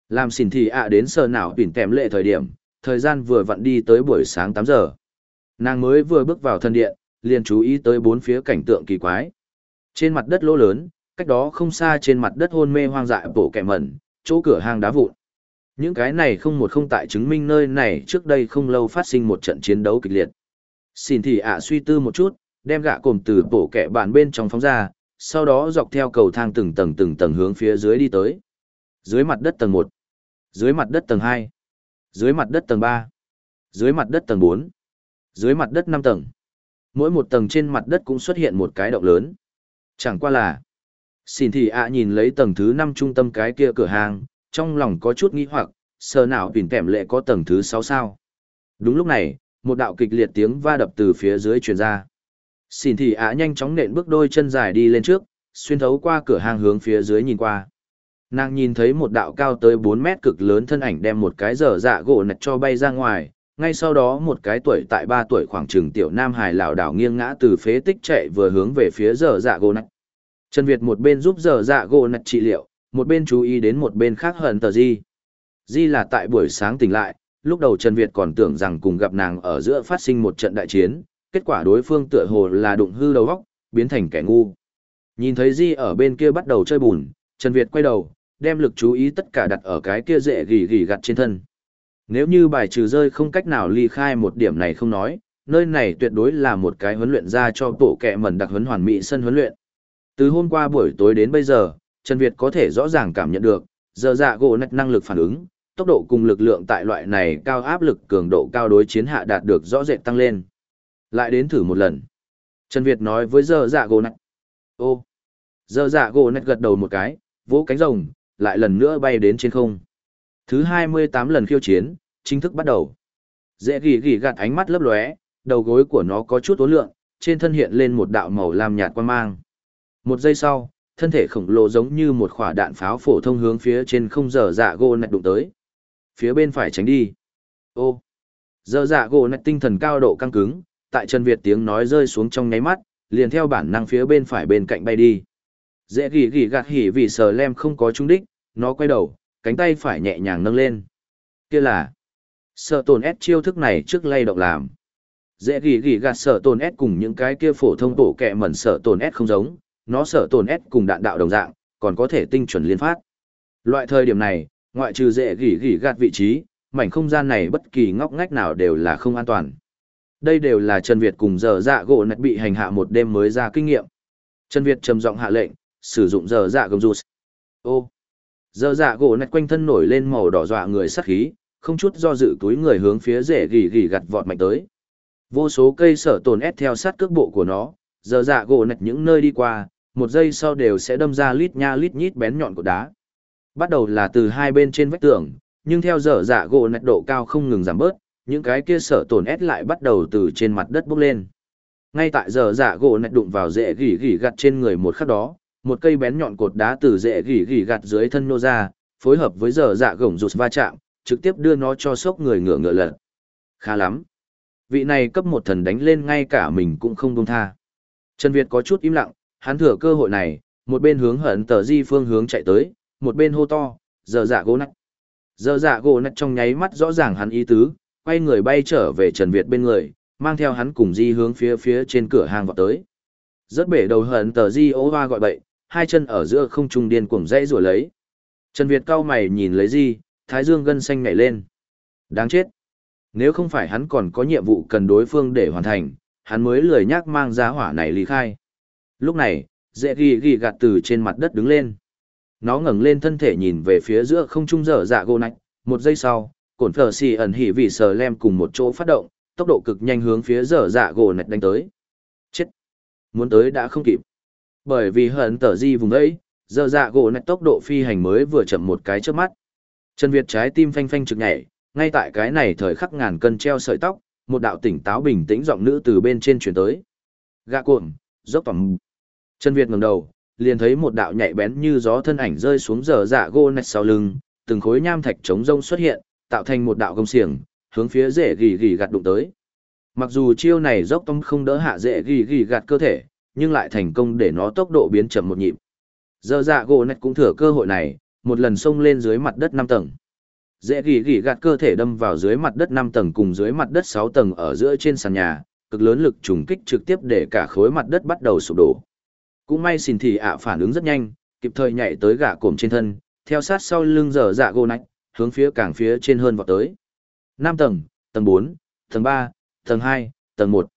Làm xỉn thị ạ đến sở nào Pin tèm lệ thời điểm, thời gian vừa vặn đi tới buổi sáng 8 giờ. Nàng mới vừa bước vào thân điện, liền chú ý tới bốn phía cảnh tượng kỳ quái. Trên mặt đất lỗ lớn, cách đó không xa trên mặt đất hôn mê hoang dại bổ kẻ mẩn, chỗ cửa hang đá vụn. Những cái này không một không tại chứng minh nơi này trước đây không lâu phát sinh một trận chiến đấu kịch liệt. Xin thì ạ suy tư một chút, đem gạ cồm từ bổ kẻ bàn bên trong phóng ra, sau đó dọc theo cầu thang từng tầng từng tầng hướng phía dưới đi tới. Dưới mặt đất tầng 1, dưới mặt đất tầng 2, dưới mặt đất tầng 3, dưới mặt đất tầng 4, dưới mặt đất 5 tầng. Mỗi một tầng trên mặt đất cũng xuất hiện một cái động lớn. Chẳng qua là, xin thì ạ nhìn lấy tầng thứ 5 trung tâm cái kia cửa hàng, trong lòng có chút nghi hoặc, sờ nào bình kèm lệ có tầng thứ 6 sao. Đúng lúc này, một đạo kịch liệt tiếng va đập từ phía dưới truyền ra. Xin thì ạ nhanh chóng nện bước đôi chân dài đi lên trước, xuyên thấu qua cửa hàng hướng phía dưới nhìn qua. Nàng nhìn thấy một đạo cao tới 4 mét cực lớn thân ảnh đem một cái dở dạ gỗ nạch cho bay ra ngoài, ngay sau đó một cái tuổi tại 3 tuổi khoảng chừng tiểu nam hài lảo đảo nghiêng ngã từ phế tích chạy vừa hướng về phía dở dạ gỗ nạch. Trần Việt một bên giúp dở dạ gỗ nạch trị liệu, một bên chú ý đến một bên khác hận tờ di. Di là tại buổi sáng tỉnh lại, lúc đầu Trần Việt còn tưởng rằng cùng gặp nàng ở giữa phát sinh một trận đại chiến, kết quả đối phương tựa hồ là đụng hư đầu góc biến thành kẻ ngu. Nhìn thấy Di ở bên kia bắt đầu chơi bùn, Trần Việt quay đầu, đem lực chú ý tất cả đặt ở cái kia dễ gỉ gỉ gặt trên thân. Nếu như bài trừ rơi không cách nào ly khai một điểm này không nói, nơi này tuyệt đối là một cái huấn luyện ra cho tổ kẹ mẩn đặc huấn hoàn mỹ sân huấn luyện. Từ hôm qua buổi tối đến bây giờ, Trần Việt có thể rõ ràng cảm nhận được, giờ dạ gỗ nạch năng lực phản ứng, tốc độ cùng lực lượng tại loại này cao áp lực cường độ cao đối chiến hạ đạt được rõ rệt tăng lên. Lại đến thử một lần. Trần Việt nói với giờ dạ gỗ nạch. Ô, giờ dạ gỗ nạch gật đầu một cái, vỗ cánh rồng, lại lần nữa bay đến trên không. Thứ 28 lần khiêu chiến, chính thức bắt đầu. Dễ gỉ gỉ gạt ánh mắt lấp lóe, đầu gối của nó có chút ố lượng, trên thân hiện lên một đạo màu lam nhạt quan mang. Một giây sau, thân thể khổng lồ giống như một quả đạn pháo phổ thông hướng phía trên không dở dạ gỗ nạch đụng tới. Phía bên phải tránh đi. Ô! Dở dạ gỗ nạch tinh thần cao độ căng cứng, tại Trần Việt tiếng nói rơi xuống trong nháy mắt, liền theo bản năng phía bên phải bên cạnh bay đi. Dễ gỉ gỉ gạt hỉ vì sờ lem không có trung đích, nó quay đầu, cánh tay phải nhẹ nhàng nâng lên. Kia là, sợ tồn S chiêu thức này trước lay động làm. Dễ gỉ gỉ gạt sợ tồn S cùng những cái kia phổ thông tổ kẹ mẩn sợ tồn S không giống, nó sở tồn S cùng đạn đạo đồng dạng, còn có thể tinh chuẩn liên phát. Loại thời điểm này, ngoại trừ dễ gỉ gỉ gạt vị trí, mảnh không gian này bất kỳ ngóc ngách nào đều là không an toàn. Đây đều là Trần Việt cùng giờ dạ gỗ nạch bị hành hạ một đêm mới ra kinh nghiệm. Trần Việt trầm giọng hạ lệnh, sử dụng giờ dạ gầm rụt. Ô! Giờ dạ gỗ nạch quanh thân nổi lên màu đỏ dọa người sắc khí, không chút do dự túi người hướng phía rễ gỉ gỉ gặt vọt mạnh tới. Vô số cây sở tồn ép theo sát cước bộ của nó, giờ dạ gỗ nạch những nơi đi qua, một giây sau đều sẽ đâm ra lít nha lít nhít bén nhọn của đá. Bắt đầu là từ hai bên trên vách tường, nhưng theo giờ dạ gỗ nạch độ cao không ngừng giảm bớt, những cái kia sở tổn ép lại bắt đầu từ trên mặt đất bốc lên. Ngay tại giờ dạ gỗ nạch đụng vào rễ gỉ gỉ gặt trên người một khắc đó, một cây bén nhọn cột đá từ rễ gỉ gỉ gặt dưới thân nô ra, phối hợp với giờ dạ gổng rụt va chạm, trực tiếp đưa nó cho sốc người ngựa ngựa lật. Khá lắm. Vị này cấp một thần đánh lên ngay cả mình cũng không buông tha. Trần Việt có chút im lặng, hắn thừa cơ hội này, một bên hướng hận tờ di phương hướng chạy tới, một bên hô to, giờ dạ gỗ nách. Giờ dạ gỗ nách trong nháy mắt rõ ràng hắn ý tứ, quay người bay trở về Trần Việt bên người, mang theo hắn cùng di hướng phía phía trên cửa hàng vào tới. Rất bể đầu hận tờ di ố hoa gọi bậy, hai chân ở giữa không trung điên cuồng dãy rủa lấy. Trần Việt cao mày nhìn lấy Di, thái dương gân xanh nhảy lên. Đáng chết. Nếu không phải hắn còn có nhiệm vụ cần đối phương để hoàn thành, hắn mới lười nhác mang giá hỏa này lý khai. Lúc này, dễ ghi ghi gạt từ trên mặt đất đứng lên. Nó ngẩng lên thân thể nhìn về phía giữa không trung dở dạ gô nạch, một giây sau, cổn phở xì ẩn hỉ vì sờ lem cùng một chỗ phát động, tốc độ cực nhanh hướng phía dở dạ gỗ nạch đánh tới. Chết! Muốn tới đã không kịp. Bởi vì hận tở di vùng ấy, dở dạ gỗ nạch tốc độ phi hành mới vừa chậm một cái trước mắt. Trần Việt trái tim phanh phanh trực nhảy, ngay tại cái này thời khắc ngàn cân treo sợi tóc, một đạo tỉnh táo bình tĩnh giọng nữ từ bên trên chuyển tới. Gạ cuộn, dốc tỏng. Trần Việt ngẩng đầu, liền thấy một đạo nhạy bén như gió thân ảnh rơi xuống giờ dạ gỗ nạch sau lưng, từng khối nham thạch chống rông xuất hiện, tạo thành một đạo công xiềng, hướng phía rễ gỉ gỉ gạt đụng tới. Mặc dù chiêu này dốc tông không đỡ hạ rễ gỉ gỉ gạt cơ thể, nhưng lại thành công để nó tốc độ biến chậm một nhịp. Giờ dạ gỗ nạch cũng thừa cơ hội này, một lần xông lên dưới mặt đất 5 tầng. Dễ gỉ gỉ gạt cơ thể đâm vào dưới mặt đất 5 tầng cùng dưới mặt đất 6 tầng ở giữa trên sàn nhà, cực lớn lực trùng kích trực tiếp để cả khối mặt đất bắt đầu sụp đổ. Cũng may xin thì ạ phản ứng rất nhanh, kịp thời nhảy tới gã cổm trên thân, theo sát sau lưng dở dạ gô nách, hướng phía càng phía trên hơn vọt tới. năm tầng, tầng bốn, tầng ba, tầng hai, tầng một.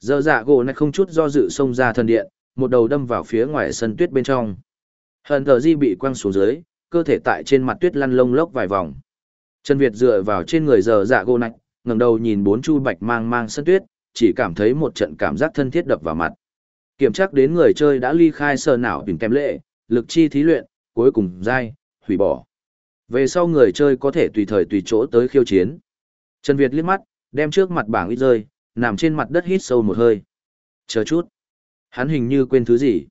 Dở dạ gô nách không chút do dự xông ra thân điện, một đầu đâm vào phía ngoài sân tuyết bên trong. Hận thờ di bị quăng xuống dưới, cơ thể tại trên mặt tuyết lăn lông lốc vài vòng. Trần Việt dựa vào trên người dở dạ gô nách, ngẩng đầu nhìn bốn chu bạch mang mang sân tuyết, chỉ cảm thấy một trận cảm giác thân thiết đập vào mặt. Kiểm tra đến người chơi đã ly khai sờ não bình kèm lệ, lực chi thí luyện, cuối cùng dai, hủy bỏ. Về sau người chơi có thể tùy thời tùy chỗ tới khiêu chiến. Trần Việt liếc mắt, đem trước mặt bảng ít rơi, nằm trên mặt đất hít sâu một hơi. Chờ chút. Hắn hình như quên thứ gì.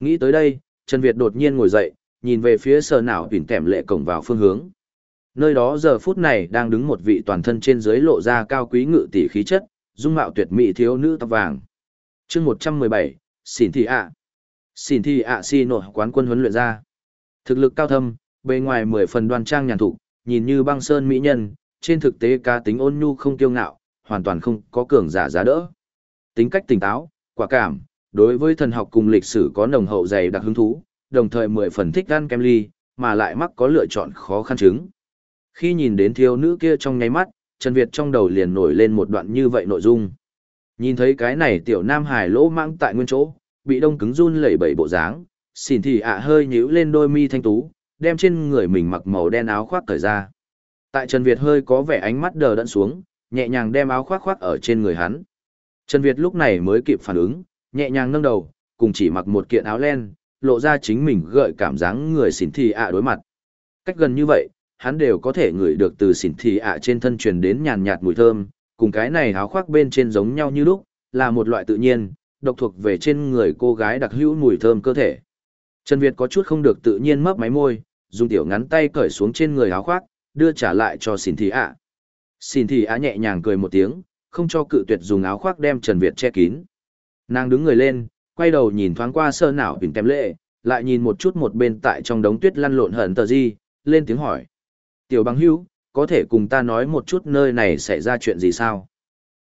Nghĩ tới đây, Trần Việt đột nhiên ngồi dậy, nhìn về phía sờ não bình kèm lệ cổng vào phương hướng. Nơi đó giờ phút này đang đứng một vị toàn thân trên dưới lộ ra cao quý ngự tỷ khí chất, dung mạo tuyệt mỹ thiếu nữ tóc vàng chương 117, Xỉn Thị ạ. Xỉn Thị ạ si nổi quán quân huấn luyện ra. Thực lực cao thâm, bề ngoài mười phần đoan trang nhàn thụ, nhìn như băng sơn mỹ nhân, trên thực tế cá tính ôn nhu không kiêu ngạo, hoàn toàn không có cường giả giá đỡ. Tính cách tỉnh táo, quả cảm, đối với thần học cùng lịch sử có nồng hậu dày đặc hứng thú, đồng thời mười phần thích ăn kem ly, mà lại mắc có lựa chọn khó khăn chứng. Khi nhìn đến thiếu nữ kia trong nháy mắt, Trần Việt trong đầu liền nổi lên một đoạn như vậy nội dung. Nhìn thấy cái này tiểu nam hải lỗ mang tại nguyên chỗ, bị đông cứng run lẩy bẩy bộ dáng, xỉn thì ạ hơi nhíu lên đôi mi thanh tú, đem trên người mình mặc màu đen áo khoác cởi ra. Tại Trần Việt hơi có vẻ ánh mắt đờ đẫn xuống, nhẹ nhàng đem áo khoác khoác ở trên người hắn. Trần Việt lúc này mới kịp phản ứng, nhẹ nhàng nâng đầu, cùng chỉ mặc một kiện áo len, lộ ra chính mình gợi cảm giác người xỉn thì ạ đối mặt. Cách gần như vậy, hắn đều có thể ngửi được từ xỉn thị ạ trên thân truyền đến nhàn nhạt mùi thơm, cùng cái này áo khoác bên trên giống nhau như lúc, là một loại tự nhiên, độc thuộc về trên người cô gái đặc hữu mùi thơm cơ thể. Trần Việt có chút không được tự nhiên mấp máy môi, dùng tiểu ngắn tay cởi xuống trên người áo khoác, đưa trả lại cho xin thị ạ. xin thị ạ nhẹ nhàng cười một tiếng, không cho cự tuyệt dùng áo khoác đem Trần Việt che kín. Nàng đứng người lên, quay đầu nhìn thoáng qua sơ não bình tem lệ, lại nhìn một chút một bên tại trong đống tuyết lăn lộn hận tờ di, lên tiếng hỏi. Tiểu bằng hữu, có thể cùng ta nói một chút nơi này xảy ra chuyện gì sao?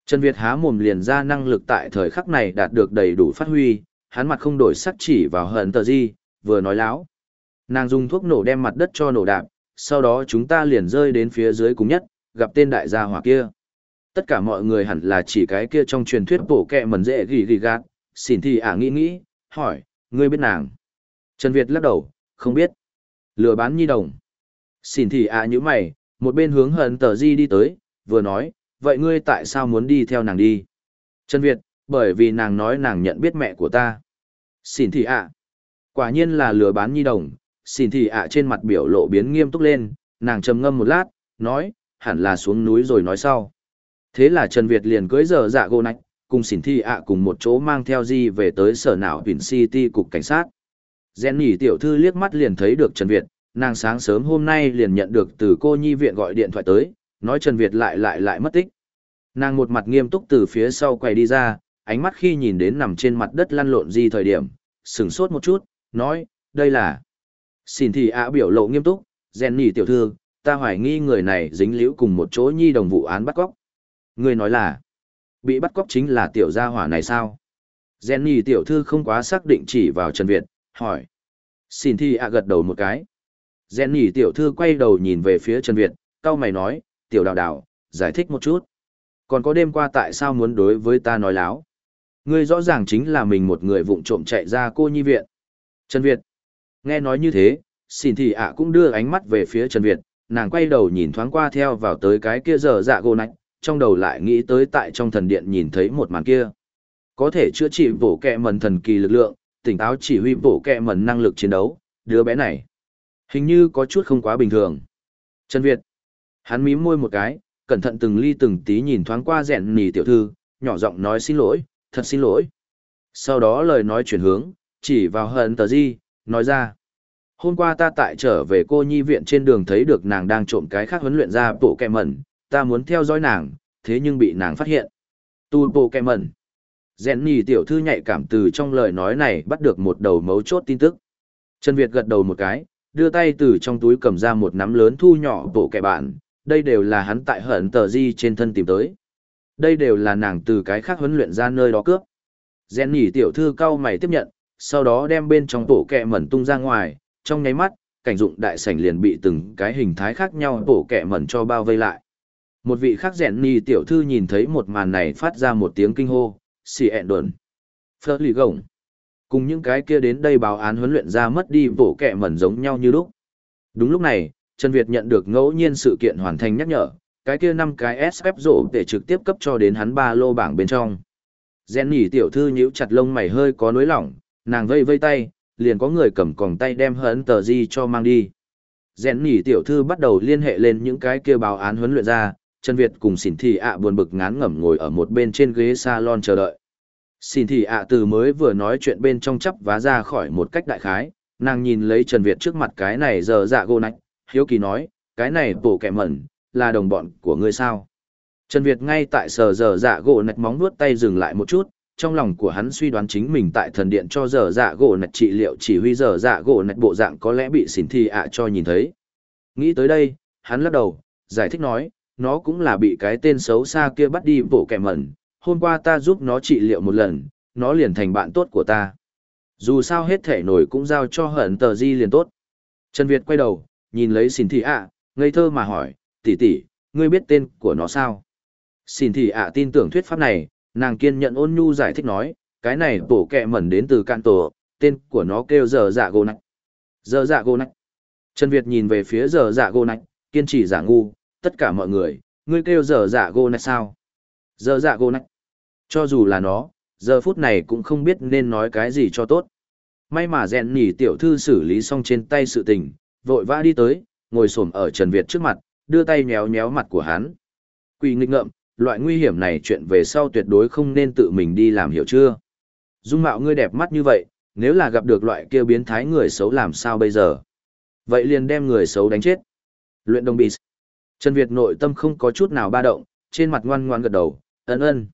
Trần Việt há mồm liền ra năng lực tại thời khắc này đạt được đầy đủ phát huy, hắn mặt không đổi sắc chỉ vào hận tờ di, vừa nói láo. Nàng dùng thuốc nổ đem mặt đất cho nổ đạp, sau đó chúng ta liền rơi đến phía dưới cùng nhất, gặp tên đại gia hỏa kia. Tất cả mọi người hẳn là chỉ cái kia trong truyền thuyết bổ kẹ mẩn dễ gỉ gỉ gạt, xỉn thì ả nghĩ nghĩ, hỏi, ngươi biết nàng. Trần Việt lắc đầu, không biết. Lừa bán nhi đồng. Xỉn thì à như mày, một bên hướng hận tờ di đi tới, vừa nói, vậy ngươi tại sao muốn đi theo nàng đi? Trần Việt, bởi vì nàng nói nàng nhận biết mẹ của ta. Xin thị ạ. Quả nhiên là lừa bán nhi đồng, xin thị ạ trên mặt biểu lộ biến nghiêm túc lên, nàng trầm ngâm một lát, nói, hẳn là xuống núi rồi nói sau. Thế là Trần Việt liền cưới giờ dạ gô nạch, cùng xỉn thi ạ cùng một chỗ mang theo di về tới sở não Vin City cục cảnh sát. Gen nhỉ tiểu thư liếc mắt liền thấy được Trần Việt, nàng sáng sớm hôm nay liền nhận được từ cô nhi viện gọi điện thoại tới, nói Trần Việt lại lại lại mất tích. Nàng một mặt nghiêm túc từ phía sau quay đi ra, ánh mắt khi nhìn đến nằm trên mặt đất lăn lộn gì thời điểm, sửng sốt một chút, nói, đây là... Xin thì ạ biểu lộ nghiêm túc, Jenny nhỉ tiểu thư, ta hoài nghi người này dính liễu cùng một chỗ nhi đồng vụ án bắt cóc. Người nói là, bị bắt cóc chính là tiểu gia hỏa này sao? Jenny tiểu thư không quá xác định chỉ vào Trần Việt, hỏi. Xin thì ạ gật đầu một cái. Rèn nhỉ tiểu thư quay đầu nhìn về phía Trần Việt, cao mày nói, tiểu đào đào, giải thích một chút. Còn có đêm qua tại sao muốn đối với ta nói láo? Ngươi rõ ràng chính là mình một người vụng trộm chạy ra cô nhi viện. Trần Việt. Nghe nói như thế, xin thì ạ cũng đưa ánh mắt về phía Trần Việt, nàng quay đầu nhìn thoáng qua theo vào tới cái kia giờ dạ gô nạch, trong đầu lại nghĩ tới tại trong thần điện nhìn thấy một màn kia. Có thể chữa trị bổ kẹ mần thần kỳ lực lượng, tỉnh táo chỉ huy bổ kẹ mần năng lực chiến đấu, đứa bé này. Hình như có chút không quá bình thường. Trần Việt. Hắn mím môi một cái, cẩn thận từng ly từng tí nhìn thoáng qua rèn nì tiểu thư, nhỏ giọng nói xin lỗi, thật xin lỗi. Sau đó lời nói chuyển hướng, chỉ vào hận tờ di, nói ra. Hôm qua ta tại trở về cô nhi viện trên đường thấy được nàng đang trộm cái khác huấn luyện ra bộ kẹ mẩn, ta muốn theo dõi nàng, thế nhưng bị nàng phát hiện. Tu bộ kẹ mẩn. Rèn nì tiểu thư nhạy cảm từ trong lời nói này bắt được một đầu mấu chốt tin tức. Trần Việt gật đầu một cái, đưa tay từ trong túi cầm ra một nắm lớn thu nhỏ bộ kẻ bạn, đây đều là hắn tại hận tờ di trên thân tìm tới. Đây đều là nàng từ cái khác huấn luyện ra nơi đó cướp. Gen nhỉ tiểu thư cao mày tiếp nhận, sau đó đem bên trong tổ kẹ mẩn tung ra ngoài, trong nháy mắt, cảnh dụng đại sảnh liền bị từng cái hình thái khác nhau tổ kẹ mẩn cho bao vây lại. Một vị khác rèn nhỉ tiểu thư nhìn thấy một màn này phát ra một tiếng kinh hô, xì ẹn đồn. Phớt lì gồng. Cùng những cái kia đến đây báo án huấn luyện ra mất đi vỗ kẹ mẩn giống nhau như lúc. Đúng lúc này, Trần Việt nhận được ngẫu nhiên sự kiện hoàn thành nhắc nhở, cái kia năm cái SF rổ để trực tiếp cấp cho đến hắn ba lô bảng bên trong. Gen nhỉ tiểu thư nhíu chặt lông mày hơi có nối lỏng, nàng vây vây tay, liền có người cầm còng tay đem hấn tờ di cho mang đi. Gen nhỉ tiểu thư bắt đầu liên hệ lên những cái kia báo án huấn luyện ra, Trần Việt cùng xỉn thị ạ buồn bực ngán ngẩm ngồi ở một bên trên ghế salon chờ đợi. Xin thì ạ từ mới vừa nói chuyện bên trong chắp vá ra khỏi một cách đại khái, nàng nhìn lấy Trần Việt trước mặt cái này giờ dạ gô nạch, hiếu kỳ nói, cái này bổ kẻ mẩn, là đồng bọn của ngươi sao? Trần Việt ngay tại sờ giờ dạ gỗ nạch móng nuốt tay dừng lại một chút, trong lòng của hắn suy đoán chính mình tại thần điện cho giờ dạ gỗ nạch trị liệu chỉ huy giờ dạ gỗ nạch bộ dạng có lẽ bị xỉn thi ạ cho nhìn thấy. Nghĩ tới đây, hắn lắc đầu, giải thích nói, nó cũng là bị cái tên xấu xa kia bắt đi bộ kẻ mẩn, hôm qua ta giúp nó trị liệu một lần, nó liền thành bạn tốt của ta. Dù sao hết thể nổi cũng giao cho hận tờ di liền tốt. Trần Việt quay đầu, nhìn lấy xin thị ạ, ngây thơ mà hỏi, tỷ tỷ, ngươi biết tên của nó sao? Xin thị ạ tin tưởng thuyết pháp này, nàng kiên nhận ôn nhu giải thích nói, cái này bổ kẹ mẩn đến từ cạn tổ, tên của nó kêu giờ dạ gô nạch. Giờ dạ gô nạch. Trần Việt nhìn về phía giờ dạ gô nạch, kiên trì giả ngu, tất cả mọi người, ngươi kêu giờ dạ gô nạch sao? Giờ dạ gô nạch. Cho dù là nó, giờ phút này cũng không biết nên nói cái gì cho tốt. May mà rèn nỉ tiểu thư xử lý xong trên tay sự tình, vội vã đi tới, ngồi xổm ở Trần Việt trước mặt, đưa tay nhéo nhéo mặt của hắn. Quỳ nghịch ngợm, loại nguy hiểm này chuyện về sau tuyệt đối không nên tự mình đi làm hiểu chưa? Dung mạo ngươi đẹp mắt như vậy, nếu là gặp được loại kia biến thái người xấu làm sao bây giờ? Vậy liền đem người xấu đánh chết. Luyện đồng bì. Trần Việt nội tâm không có chút nào ba động, trên mặt ngoan ngoan gật đầu, ân ân.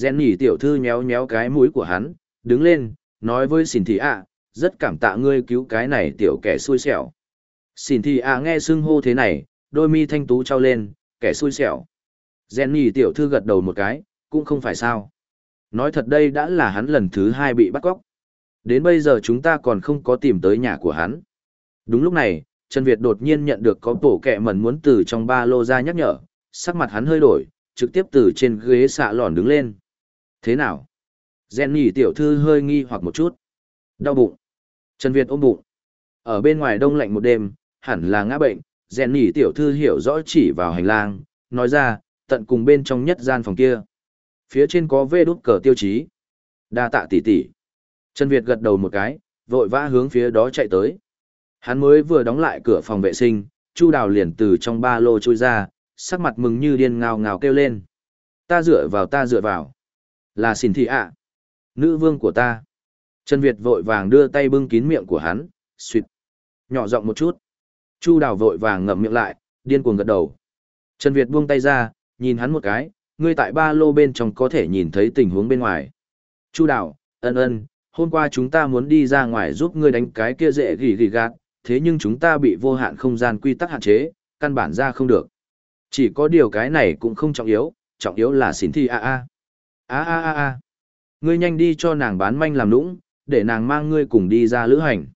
Gen nhỉ tiểu thư nhéo nhéo cái mũi của hắn, đứng lên, nói với xỉn thị ạ, rất cảm tạ ngươi cứu cái này tiểu kẻ xui xẻo. Xỉn thị ạ nghe xưng hô thế này, đôi mi thanh tú trao lên, kẻ xui xẻo. Jenny tiểu thư gật đầu một cái, cũng không phải sao. Nói thật đây đã là hắn lần thứ hai bị bắt cóc. Đến bây giờ chúng ta còn không có tìm tới nhà của hắn. Đúng lúc này, Trần Việt đột nhiên nhận được có tổ kẹ mẩn muốn từ trong ba lô ra nhắc nhở, sắc mặt hắn hơi đổi, trực tiếp từ trên ghế xạ lòn đứng lên. Thế nào? Jenny tiểu thư hơi nghi hoặc một chút. Đau bụng. Trần Việt ôm bụng. Ở bên ngoài đông lạnh một đêm, hẳn là ngã bệnh, Jenny tiểu thư hiểu rõ chỉ vào hành lang, nói ra, tận cùng bên trong nhất gian phòng kia. Phía trên có vê đút cờ tiêu chí. Đa tạ tỷ tỷ. Trần Việt gật đầu một cái, vội vã hướng phía đó chạy tới. Hắn mới vừa đóng lại cửa phòng vệ sinh, Chu Đào liền từ trong ba lô trôi ra, sắc mặt mừng như điên ngào ngào kêu lên. Ta dựa vào ta dựa vào. Là xin thị ạ. Nữ vương của ta. Trần Việt vội vàng đưa tay bưng kín miệng của hắn, suyệt. Nhỏ giọng một chút. Chu Đào vội vàng ngậm miệng lại, điên cuồng gật đầu. Trần Việt buông tay ra, nhìn hắn một cái, ngươi tại ba lô bên trong có thể nhìn thấy tình huống bên ngoài. Chu Đào, ân ân, hôm qua chúng ta muốn đi ra ngoài giúp ngươi đánh cái kia dễ gỉ gỉ gạt, thế nhưng chúng ta bị vô hạn không gian quy tắc hạn chế, căn bản ra không được. Chỉ có điều cái này cũng không trọng yếu, trọng yếu là xin thi a a. A a a a. Ngươi nhanh đi cho nàng bán manh làm lũng, để nàng mang ngươi cùng đi ra lữ hành.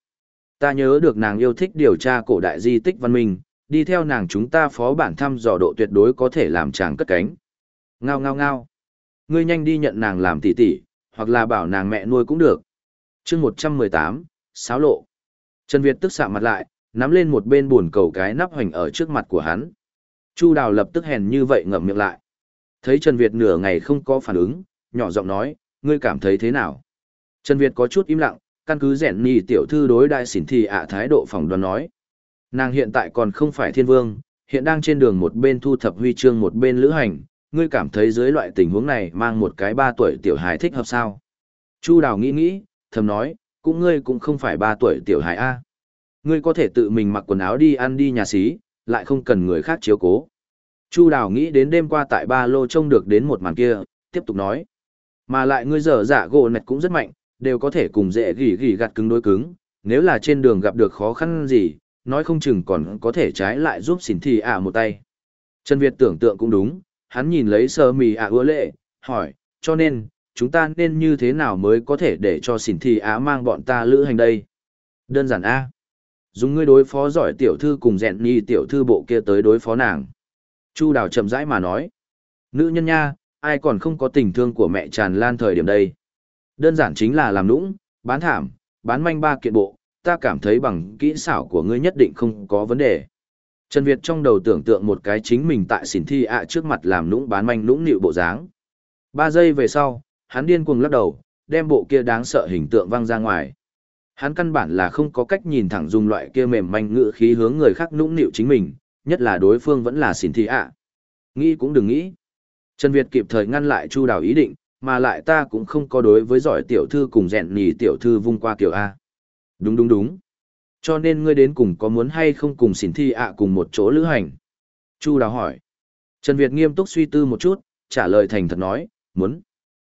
Ta nhớ được nàng yêu thích điều tra cổ đại di tích văn minh, đi theo nàng chúng ta phó bản thăm dò độ tuyệt đối có thể làm chàng cất cánh. Ngao ngao ngao. Ngươi nhanh đi nhận nàng làm tỷ tỷ, hoặc là bảo nàng mẹ nuôi cũng được. chương 118, sáo lộ. Trần Việt tức xạ mặt lại, nắm lên một bên buồn cầu cái nắp hoành ở trước mặt của hắn. Chu Đào lập tức hèn như vậy ngậm miệng lại. Thấy Trần Việt nửa ngày không có phản ứng, nhỏ giọng nói, ngươi cảm thấy thế nào? Trần Việt có chút im lặng, căn cứ rèn nhì tiểu thư đối đại xỉn thì ạ thái độ phỏng đoán nói. Nàng hiện tại còn không phải thiên vương, hiện đang trên đường một bên thu thập huy chương một bên lữ hành, ngươi cảm thấy dưới loại tình huống này mang một cái ba tuổi tiểu hài thích hợp sao? Chu Đào nghĩ nghĩ, thầm nói, cũng ngươi cũng không phải ba tuổi tiểu hài A. Ngươi có thể tự mình mặc quần áo đi ăn đi nhà xí, lại không cần người khác chiếu cố. Chu Đào nghĩ đến đêm qua tại ba lô trông được đến một màn kia, tiếp tục nói. Mà lại ngươi dở dạ gỗ nạch cũng rất mạnh, đều có thể cùng dễ gỉ gỉ gạt cứng đối cứng, nếu là trên đường gặp được khó khăn gì, nói không chừng còn có thể trái lại giúp xỉn thị ạ một tay. Trần Việt tưởng tượng cũng đúng, hắn nhìn lấy sơ mì ạ ưa lệ, hỏi, cho nên, chúng ta nên như thế nào mới có thể để cho xỉn thị á mang bọn ta lữ hành đây? Đơn giản A. Dùng ngươi đối phó giỏi tiểu thư cùng dẹn nhi tiểu thư bộ kia tới đối phó nàng. Chu đào chậm rãi mà nói. Nữ nhân nha, ai còn không có tình thương của mẹ tràn lan thời điểm đây. Đơn giản chính là làm nũng, bán thảm, bán manh ba kiện bộ, ta cảm thấy bằng kỹ xảo của ngươi nhất định không có vấn đề. Trần Việt trong đầu tưởng tượng một cái chính mình tại xỉn thi ạ trước mặt làm nũng bán manh nũng nịu bộ dáng. Ba giây về sau, hắn điên cuồng lắc đầu, đem bộ kia đáng sợ hình tượng văng ra ngoài. Hắn căn bản là không có cách nhìn thẳng dùng loại kia mềm manh ngữ khí hướng người khác nũng nịu chính mình, nhất là đối phương vẫn là xỉn thi ạ. Nghĩ cũng đừng nghĩ. Trần Việt kịp thời ngăn lại Chu Đào ý định, mà lại ta cũng không có đối với giỏi tiểu thư cùng rèn nhì tiểu thư vung qua kiểu A. Đúng đúng đúng. Cho nên ngươi đến cùng có muốn hay không cùng xỉn thi ạ cùng một chỗ lữ hành? Chu Đào hỏi. Trần Việt nghiêm túc suy tư một chút, trả lời thành thật nói, muốn.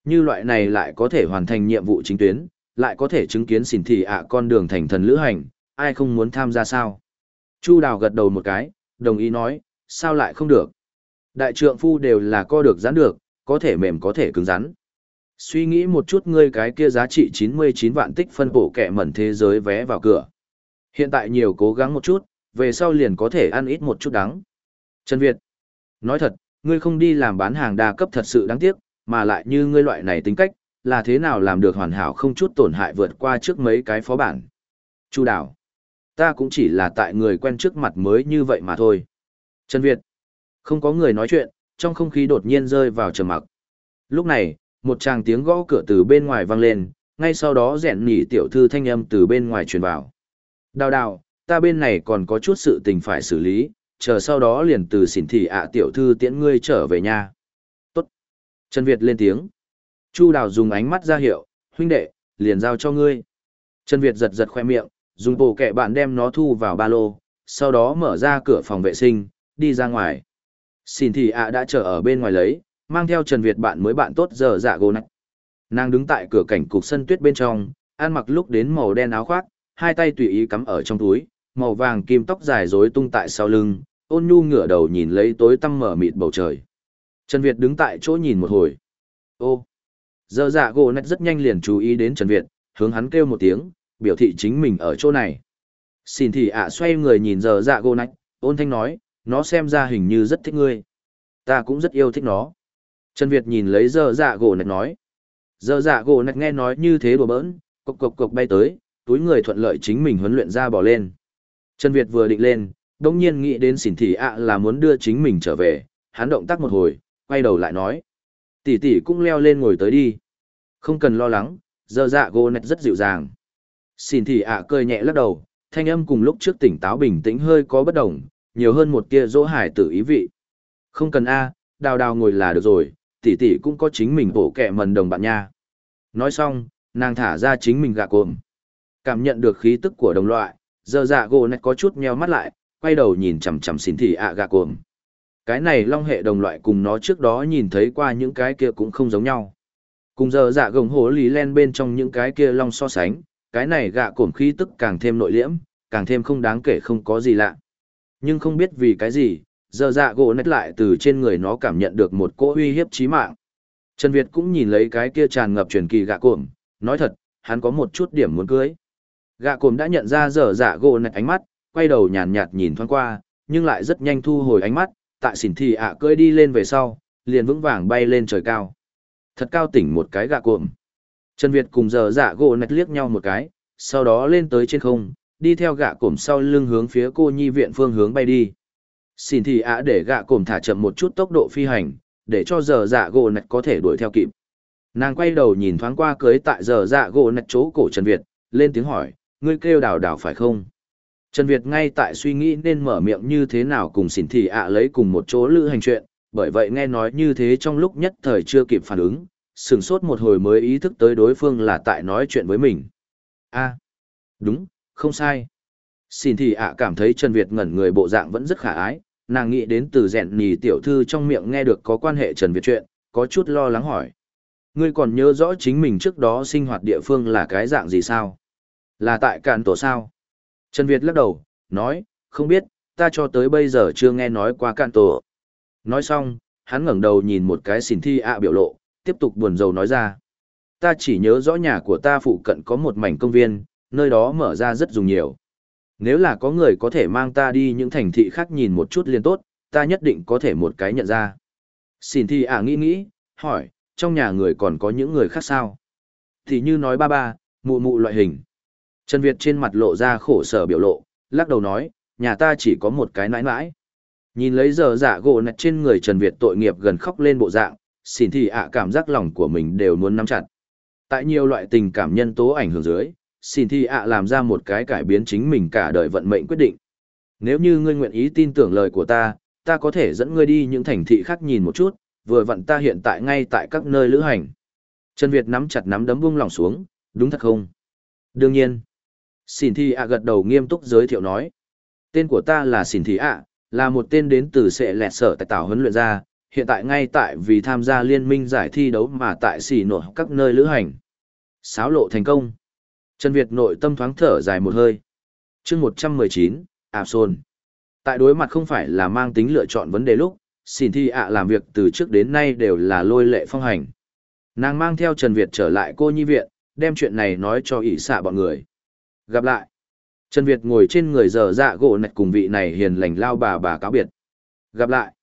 Như loại này lại có thể hoàn thành nhiệm vụ chính tuyến, lại có thể chứng kiến xỉn thị ạ con đường thành thần lữ hành, ai không muốn tham gia sao? Chu Đào gật đầu một cái, đồng ý nói, sao lại không được? Đại trượng phu đều là co được rắn được, có thể mềm có thể cứng rắn. Suy nghĩ một chút ngươi cái kia giá trị 99 vạn tích phân bổ kẻ mẩn thế giới vé vào cửa. Hiện tại nhiều cố gắng một chút, về sau liền có thể ăn ít một chút đắng. Trần Việt, nói thật, ngươi không đi làm bán hàng đa cấp thật sự đáng tiếc, mà lại như ngươi loại này tính cách, là thế nào làm được hoàn hảo không chút tổn hại vượt qua trước mấy cái phó bản. Chu đảo, ta cũng chỉ là tại người quen trước mặt mới như vậy mà thôi. Trần Việt, không có người nói chuyện, trong không khí đột nhiên rơi vào trầm mặc. Lúc này, một tràng tiếng gõ cửa từ bên ngoài vang lên, ngay sau đó rèn nỉ tiểu thư thanh âm từ bên ngoài truyền vào. Đào đào, ta bên này còn có chút sự tình phải xử lý, chờ sau đó liền từ xỉn thị ạ tiểu thư tiễn ngươi trở về nhà. Tốt. Trần Việt lên tiếng. Chu đào dùng ánh mắt ra hiệu, huynh đệ, liền giao cho ngươi. Trần Việt giật giật khoe miệng, dùng bộ kẹ bạn đem nó thu vào ba lô, sau đó mở ra cửa phòng vệ sinh, đi ra ngoài. Xin thì ạ đã chờ ở bên ngoài lấy, mang theo Trần Việt bạn mới bạn tốt giờ dạ gồ nặng. Nàng đứng tại cửa cảnh cục sân tuyết bên trong, ăn mặc lúc đến màu đen áo khoác, hai tay tùy ý cắm ở trong túi, màu vàng kim tóc dài rối tung tại sau lưng, ôn nhu ngửa đầu nhìn lấy tối tăm mở mịt bầu trời. Trần Việt đứng tại chỗ nhìn một hồi. Ô! Giờ dạ gồ nách rất nhanh liền chú ý đến Trần Việt, hướng hắn kêu một tiếng, biểu thị chính mình ở chỗ này. Xin thị ạ xoay người nhìn giờ dạ gỗ nạch, ôn thanh nói, nó xem ra hình như rất thích ngươi. Ta cũng rất yêu thích nó. Trần Việt nhìn lấy giờ dạ gỗ nạch nói. Giờ dạ gỗ nạch nghe nói như thế đùa bỡn, cộc cộc cộc bay tới, túi người thuận lợi chính mình huấn luyện ra bỏ lên. Trần Việt vừa định lên, đồng nhiên nghĩ đến xỉn thị ạ là muốn đưa chính mình trở về, hắn động tác một hồi, quay đầu lại nói. Tỷ tỷ cũng leo lên ngồi tới đi. Không cần lo lắng, giờ dạ gỗ nạch rất dịu dàng. Xin thị ạ cười nhẹ lắc đầu, thanh âm cùng lúc trước tỉnh táo bình tĩnh hơi có bất đồng, nhiều hơn một tia dỗ hải tử ý vị. Không cần A, đào đào ngồi là được rồi, tỷ tỷ cũng có chính mình bổ kẹ mần đồng bạn nha. Nói xong, nàng thả ra chính mình gạ cồm. Cảm nhận được khí tức của đồng loại, giờ dạ gỗ này có chút nheo mắt lại, quay đầu nhìn chằm chằm xin thị ạ gạ cồm. Cái này long hệ đồng loại cùng nó trước đó nhìn thấy qua những cái kia cũng không giống nhau. Cùng giờ dạ gồng hố lý len bên trong những cái kia long so sánh, cái này gạ cổm khí tức càng thêm nội liễm, càng thêm không đáng kể không có gì lạ. Nhưng không biết vì cái gì, giờ dạ gỗ nét lại từ trên người nó cảm nhận được một cỗ uy hiếp chí mạng. Trần Việt cũng nhìn lấy cái kia tràn ngập truyền kỳ gạ cổm, nói thật, hắn có một chút điểm muốn cưới. Gạ cổm đã nhận ra giờ dạ gỗ nét ánh mắt, quay đầu nhàn nhạt nhìn thoáng qua, nhưng lại rất nhanh thu hồi ánh mắt, tại xỉn thì ạ cưỡi đi lên về sau, liền vững vàng bay lên trời cao. Thật cao tỉnh một cái gạ cồm. Trần Việt cùng giờ dạ gỗ nạch liếc nhau một cái, sau đó lên tới trên không, đi theo gạ cổm sau lưng hướng phía cô nhi viện phương hướng bay đi. Xin thì ạ để gạ cổm thả chậm một chút tốc độ phi hành, để cho giờ dạ gỗ nạch có thể đuổi theo kịp. Nàng quay đầu nhìn thoáng qua cưới tại giờ dạ gỗ nạch chỗ cổ Trần Việt, lên tiếng hỏi, ngươi kêu đào đào phải không? Trần Việt ngay tại suy nghĩ nên mở miệng như thế nào cùng xỉn thị ạ lấy cùng một chỗ lữ hành chuyện, bởi vậy nghe nói như thế trong lúc nhất thời chưa kịp phản ứng, sửng sốt một hồi mới ý thức tới đối phương là tại nói chuyện với mình. a đúng, không sai. Xin thì ạ cảm thấy Trần Việt ngẩn người bộ dạng vẫn rất khả ái, nàng nghĩ đến từ rèn nhì tiểu thư trong miệng nghe được có quan hệ Trần Việt chuyện, có chút lo lắng hỏi. Ngươi còn nhớ rõ chính mình trước đó sinh hoạt địa phương là cái dạng gì sao? Là tại càn tổ sao? Trần Việt lắc đầu, nói, không biết, ta cho tới bây giờ chưa nghe nói qua càn tổ. Nói xong, hắn ngẩng đầu nhìn một cái xỉn thi ạ biểu lộ, tiếp tục buồn rầu nói ra. Ta chỉ nhớ rõ nhà của ta phụ cận có một mảnh công viên, nơi đó mở ra rất dùng nhiều. Nếu là có người có thể mang ta đi những thành thị khác nhìn một chút liền tốt, ta nhất định có thể một cái nhận ra. Xin thi à nghĩ nghĩ, hỏi, trong nhà người còn có những người khác sao? Thì như nói ba ba, mụ mụ loại hình. Trần Việt trên mặt lộ ra khổ sở biểu lộ, lắc đầu nói, nhà ta chỉ có một cái nãi nãi. Nhìn lấy giờ giả gỗ nạch trên người Trần Việt tội nghiệp gần khóc lên bộ dạng, xin thị ạ cảm giác lòng của mình đều muốn nắm chặt. Tại nhiều loại tình cảm nhân tố ảnh hưởng dưới, xin thị ạ làm ra một cái cải biến chính mình cả đời vận mệnh quyết định. Nếu như ngươi nguyện ý tin tưởng lời của ta, ta có thể dẫn ngươi đi những thành thị khác nhìn một chút, vừa vặn ta hiện tại ngay tại các nơi lữ hành. Trần Việt nắm chặt nắm đấm buông lòng xuống, đúng thật không? Đương nhiên. Xin thị ạ gật đầu nghiêm túc giới thiệu nói. Tên của ta là Xin thị ạ, là một tên đến từ sệ lẹt sở tại tảo huấn luyện ra, hiện tại ngay tại vì tham gia liên minh giải thi đấu mà tại xỉ nổi các nơi lữ hành. Sáo lộ thành công. Trần Việt nội tâm thoáng thở dài một hơi. chương 119, Ảp Sôn. Tại đối mặt không phải là mang tính lựa chọn vấn đề lúc, xỉn thi ạ làm việc từ trước đến nay đều là lôi lệ phong hành. Nàng mang theo Trần Việt trở lại cô nhi viện, đem chuyện này nói cho ỷ xạ bọn người. Gặp lại. Trần Việt ngồi trên người dở dạ gỗ nạch cùng vị này hiền lành lao bà bà cáo biệt. Gặp lại.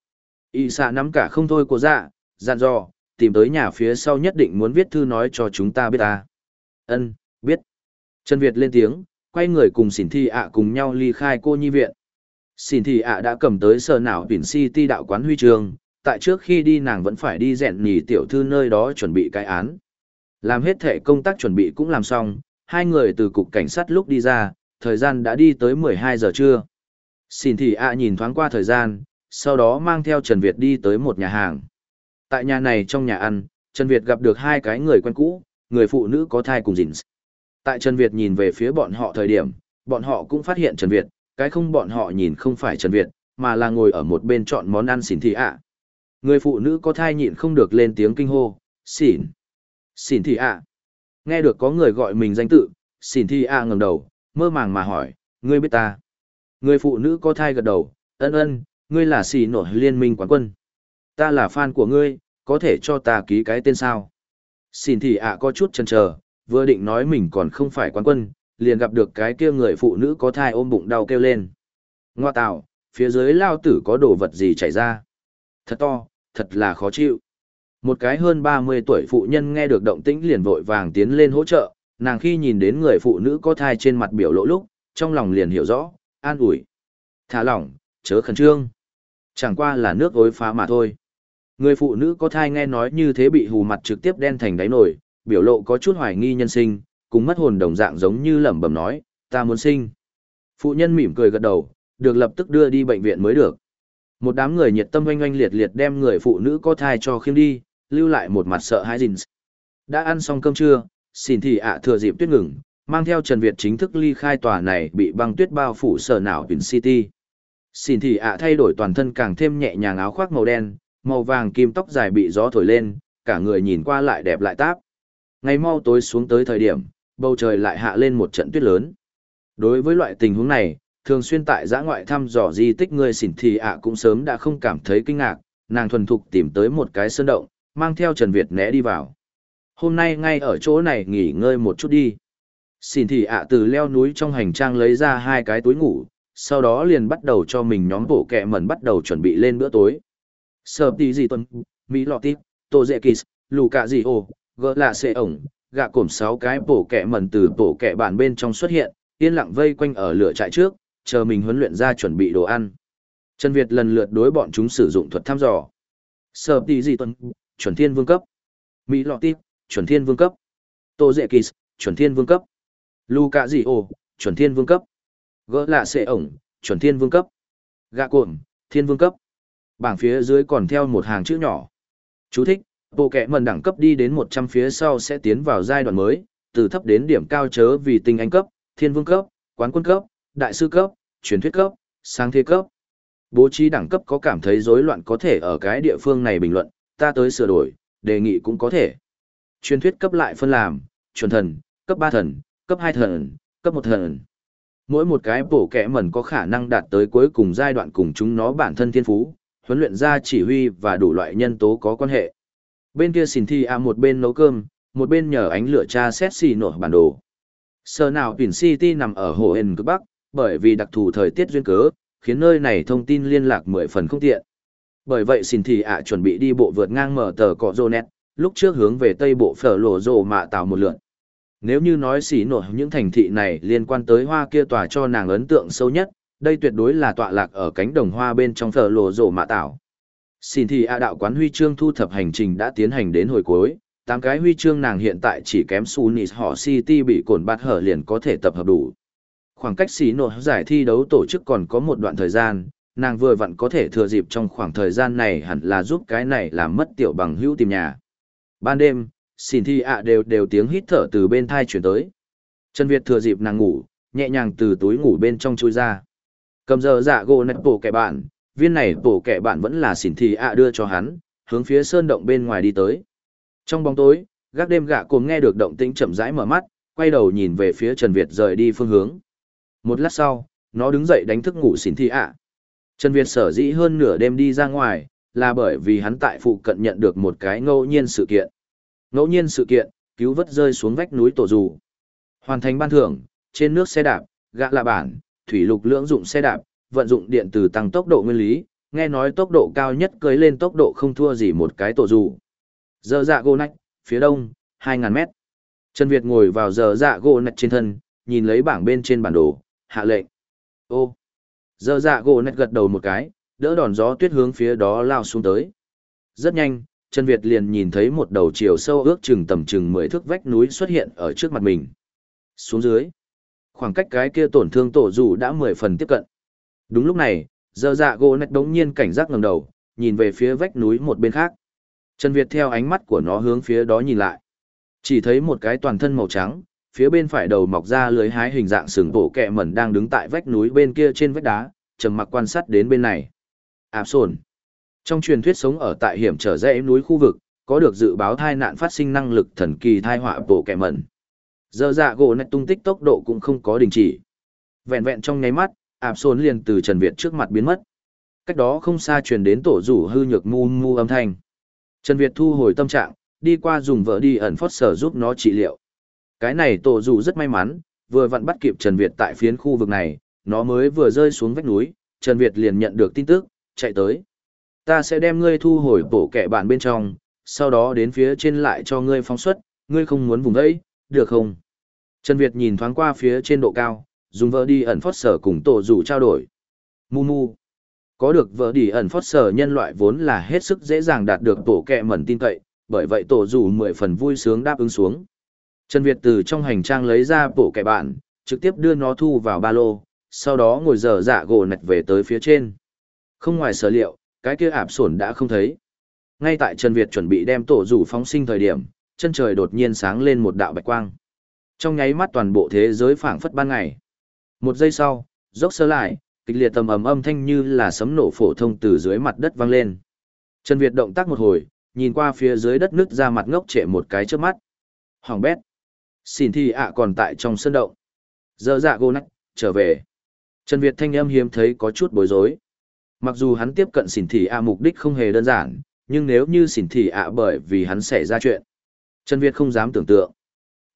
Y xạ nắm cả không thôi của dạ, dặn dò, tìm tới nhà phía sau nhất định muốn viết thư nói cho chúng ta biết ta. Ân, biết. Trần Việt lên tiếng, quay người cùng xỉn thi ạ cùng nhau ly khai cô nhi viện. Xỉn thi ạ đã cầm tới sở nào biển City đạo quán huy trường, tại trước khi đi nàng vẫn phải đi dẹn nhì tiểu thư nơi đó chuẩn bị cái án. Làm hết thể công tác chuẩn bị cũng làm xong, hai người từ cục cảnh sát lúc đi ra, thời gian đã đi tới 12 giờ trưa. Xin thì ạ nhìn thoáng qua thời gian, sau đó mang theo Trần Việt đi tới một nhà hàng. Tại nhà này trong nhà ăn, Trần Việt gặp được hai cái người quen cũ, người phụ nữ có thai cùng dịnh. Tại Trần Việt nhìn về phía bọn họ thời điểm, bọn họ cũng phát hiện Trần Việt, cái không bọn họ nhìn không phải Trần Việt, mà là ngồi ở một bên chọn món ăn xỉn thị ạ. Người phụ nữ có thai nhịn không được lên tiếng kinh hô, xỉn, xỉn thị ạ. Nghe được có người gọi mình danh tự, xỉn thị ạ ngẩng đầu, mơ màng mà hỏi, ngươi biết ta. Người phụ nữ có thai gật đầu, ân ân, ngươi là xì nổi liên minh quán quân. Ta là fan của ngươi, có thể cho ta ký cái tên sao. Xin thì ạ có chút chần chờ, vừa định nói mình còn không phải quán quân, liền gặp được cái kia người phụ nữ có thai ôm bụng đau kêu lên. Ngoa tạo, phía dưới lao tử có đồ vật gì chảy ra. Thật to, thật là khó chịu. Một cái hơn 30 tuổi phụ nhân nghe được động tĩnh liền vội vàng tiến lên hỗ trợ, nàng khi nhìn đến người phụ nữ có thai trên mặt biểu lộ lúc, trong lòng liền hiểu rõ, an ủi. Thả lỏng, chớ khẩn trương. Chẳng qua là nước ối phá mà thôi. Người phụ nữ có thai nghe nói như thế bị hù mặt trực tiếp đen thành đáy nổi, biểu lộ có chút hoài nghi nhân sinh, cùng mất hồn đồng dạng giống như lẩm bẩm nói, ta muốn sinh. Phụ nhân mỉm cười gật đầu, được lập tức đưa đi bệnh viện mới được. Một đám người nhiệt tâm oanh oanh liệt liệt đem người phụ nữ có thai cho khiêm đi, lưu lại một mặt sợ hãi gìn. Đã ăn xong cơm trưa, xin thì ạ thừa dịp tuyết ngừng, mang theo Trần Việt chính thức ly khai tòa này bị băng tuyết bao phủ sở nào Vin City. Xin thì ạ thay đổi toàn thân càng thêm nhẹ nhàng áo khoác màu đen, màu vàng kim tóc dài bị gió thổi lên, cả người nhìn qua lại đẹp lại táp. Ngày mau tối xuống tới thời điểm, bầu trời lại hạ lên một trận tuyết lớn. Đối với loại tình huống này, thường xuyên tại giã ngoại thăm dò di tích người xỉn thì ạ cũng sớm đã không cảm thấy kinh ngạc, nàng thuần thục tìm tới một cái sơn động, mang theo Trần Việt né đi vào. Hôm nay ngay ở chỗ này nghỉ ngơi một chút đi. Xỉn thì ạ từ leo núi trong hành trang lấy ra hai cái túi ngủ, sau đó liền bắt đầu cho mình nhóm bộ kẹ mẩn bắt đầu chuẩn bị lên bữa tối. Sở tí gì tuần, Mỹ lọ tiếp, tô dệ kỳ, lù cạ gì ồ, gỡ lạ Sệ ổng, gạ cổm sáu cái bổ kẹ mẩn từ bổ kẹ bản bên trong xuất hiện, yên lặng vây quanh ở lửa trại trước, chờ mình huấn luyện ra chuẩn bị đồ ăn. Trần Việt lần lượt đối bọn chúng sử dụng thuật thăm dò. Sở tí gì tuần, chuẩn thiên vương cấp. Mỹ lọ tiếp, chuẩn thiên vương cấp. Tô dệ kỳ, chuẩn thiên vương cấp. Lù Cạ gì ồ, chuẩn thiên vương cấp. Gỡ lạ xệ ổng, chuẩn thiên vương cấp. Gạ cuộn thiên vương cấp. Bảng phía dưới còn theo một hàng chữ nhỏ. Chú thích, Bộ kẹ mần đẳng cấp đi đến 100 phía sau sẽ tiến vào giai đoạn mới, từ thấp đến điểm cao chớ vì tinh anh cấp, thiên vương cấp, quán quân cấp, đại sư cấp, truyền thuyết cấp, sang thế cấp. Bố trí đẳng cấp có cảm thấy rối loạn có thể ở cái địa phương này bình luận, ta tới sửa đổi, đề nghị cũng có thể. Truyền thuyết cấp lại phân làm, chuẩn thần, cấp 3 thần, cấp 2 thần, cấp 1 thần. Mỗi một cái bổ kẹ mẩn có khả năng đạt tới cuối cùng giai đoạn cùng chúng nó bản thân thiên phú, huấn luyện ra chỉ huy và đủ loại nhân tố có quan hệ. Bên kia xỉn thi a một bên nấu cơm, một bên nhờ ánh lửa tra xét xì nổi bản đồ. Sở nào Pin City nằm ở hồ Hền cực Bắc, bởi vì đặc thù thời tiết duyên cớ, khiến nơi này thông tin liên lạc mười phần không tiện. Bởi vậy xin thì ạ à, chuẩn bị đi bộ vượt ngang mở tờ cọ rô nét, lúc trước hướng về tây bộ phở lộ rồ mạ tạo một lượn. Nếu như nói xỉ nổi những thành thị này liên quan tới hoa kia tòa cho nàng ấn tượng sâu nhất, đây tuyệt đối là tọa lạc ở cánh đồng hoa bên trong phở lộ rổ mạ tạo. Xin thì ạ đạo quán huy chương thu thập hành trình đã tiến hành đến hồi cuối, tám cái huy chương nàng hiện tại chỉ kém Sunis họ City bị cồn bạt hở liền có thể tập hợp đủ. Khoảng cách xí nổ giải thi đấu tổ chức còn có một đoạn thời gian, nàng vừa vặn có thể thừa dịp trong khoảng thời gian này hẳn là giúp cái này làm mất tiểu bằng hữu tìm nhà. Ban đêm, xin thi ạ đều đều tiếng hít thở từ bên thai chuyển tới. Trần Việt thừa dịp nàng ngủ, nhẹ nhàng từ túi ngủ bên trong chui ra. Cầm giờ dạ gỗ nạch bổ kẻ bạn, viên này bổ kẻ bạn vẫn là xỉn thi ạ đưa cho hắn, hướng phía sơn động bên ngoài đi tới. Trong bóng tối, gác đêm gạ cồm nghe được động tĩnh chậm rãi mở mắt, quay đầu nhìn về phía Trần Việt rời đi phương hướng. Một lát sau, nó đứng dậy đánh thức ngủ xỉn thi ạ. Trần Việt sở dĩ hơn nửa đêm đi ra ngoài, là bởi vì hắn tại phụ cận nhận được một cái ngẫu nhiên sự kiện. Ngẫu nhiên sự kiện, cứu vớt rơi xuống vách núi tổ dù. Hoàn thành ban thưởng, trên nước xe đạp, gạ là bản, thủy lục lưỡng dụng xe đạp, vận dụng điện từ tăng tốc độ nguyên lý, nghe nói tốc độ cao nhất cưới lên tốc độ không thua gì một cái tổ dù. Giờ dạ gỗ nách, phía đông, 2.000 mét. Trần Việt ngồi vào giờ dạ gỗ nách trên thân, nhìn lấy bảng bên trên bản đồ, hạ lệnh. Ô! Giờ dạ gỗ nách gật đầu một cái, đỡ đòn gió tuyết hướng phía đó lao xuống tới. Rất nhanh, Trần Việt liền nhìn thấy một đầu chiều sâu ước chừng tầm chừng 10 thước vách núi xuất hiện ở trước mặt mình. Xuống dưới. Khoảng cách cái kia tổn thương tổ dù đã 10 phần tiếp cận. Đúng lúc này, giờ dạ gỗ nạch đống nhiên cảnh giác ngẩng đầu, nhìn về phía vách núi một bên khác. Trần Việt theo ánh mắt của nó hướng phía đó nhìn lại. Chỉ thấy một cái toàn thân màu trắng, phía bên phải đầu mọc ra lưới hái hình dạng sừng bổ kẹ mẩn đang đứng tại vách núi bên kia trên vách đá, trầm mặc quan sát đến bên này. Áp sồn. Trong truyền thuyết sống ở tại hiểm trở dãy núi khu vực, có được dự báo thai nạn phát sinh năng lực thần kỳ thai họa bộ kẻ mẩn. Giờ dạ gỗ nét tung tích tốc độ cũng không có đình chỉ. Vẹn vẹn trong nháy mắt, áp xôn liền từ Trần Việt trước mặt biến mất. Cách đó không xa truyền đến tổ rủ hư nhược mu mu âm thanh. Trần Việt thu hồi tâm trạng, đi qua dùng vợ đi ẩn phót sở giúp nó trị liệu. Cái này tổ rủ rất may mắn, vừa vặn bắt kịp Trần Việt tại phiến khu vực này, nó mới vừa rơi xuống vách núi, Trần Việt liền nhận được tin tức, chạy tới. Ta sẽ đem ngươi thu hồi bổ kẻ bạn bên trong, sau đó đến phía trên lại cho ngươi phóng xuất, ngươi không muốn vùng ấy, được không? Trần Việt nhìn thoáng qua phía trên độ cao, dùng vợ đi ẩn phót sở cùng tổ rủ trao đổi. Mu mu. Có được vợ đi ẩn phót sở nhân loại vốn là hết sức dễ dàng đạt được tổ kẹ mẩn tin cậy, bởi vậy tổ rủ mười phần vui sướng đáp ứng xuống. Trần Việt từ trong hành trang lấy ra bộ kẹ bạn, trực tiếp đưa nó thu vào ba lô, sau đó ngồi dở dạ gỗ nạch về tới phía trên. Không ngoài sở liệu, cái kia ạp sổn đã không thấy. Ngay tại Trần Việt chuẩn bị đem tổ rủ phóng sinh thời điểm, chân trời đột nhiên sáng lên một đạo bạch quang. Trong nháy mắt toàn bộ thế giới phảng phất ban ngày. Một giây sau, dốc sơ lại, kịch liệt tầm ầm âm thanh như là sấm nổ phổ thông từ dưới mặt đất vang lên. Trần Việt động tác một hồi, nhìn qua phía dưới đất nứt ra mặt ngốc trệ một cái trước mắt. Hoàng bét. Xin thi ạ còn tại trong sân động. Giờ dạ gô nách, trở về. Trần Việt thanh âm hiếm thấy có chút bối rối. Mặc dù hắn tiếp cận xỉn thị ạ mục đích không hề đơn giản, nhưng nếu như xỉn thị ạ bởi vì hắn xảy ra chuyện. Trần Việt không dám tưởng tượng.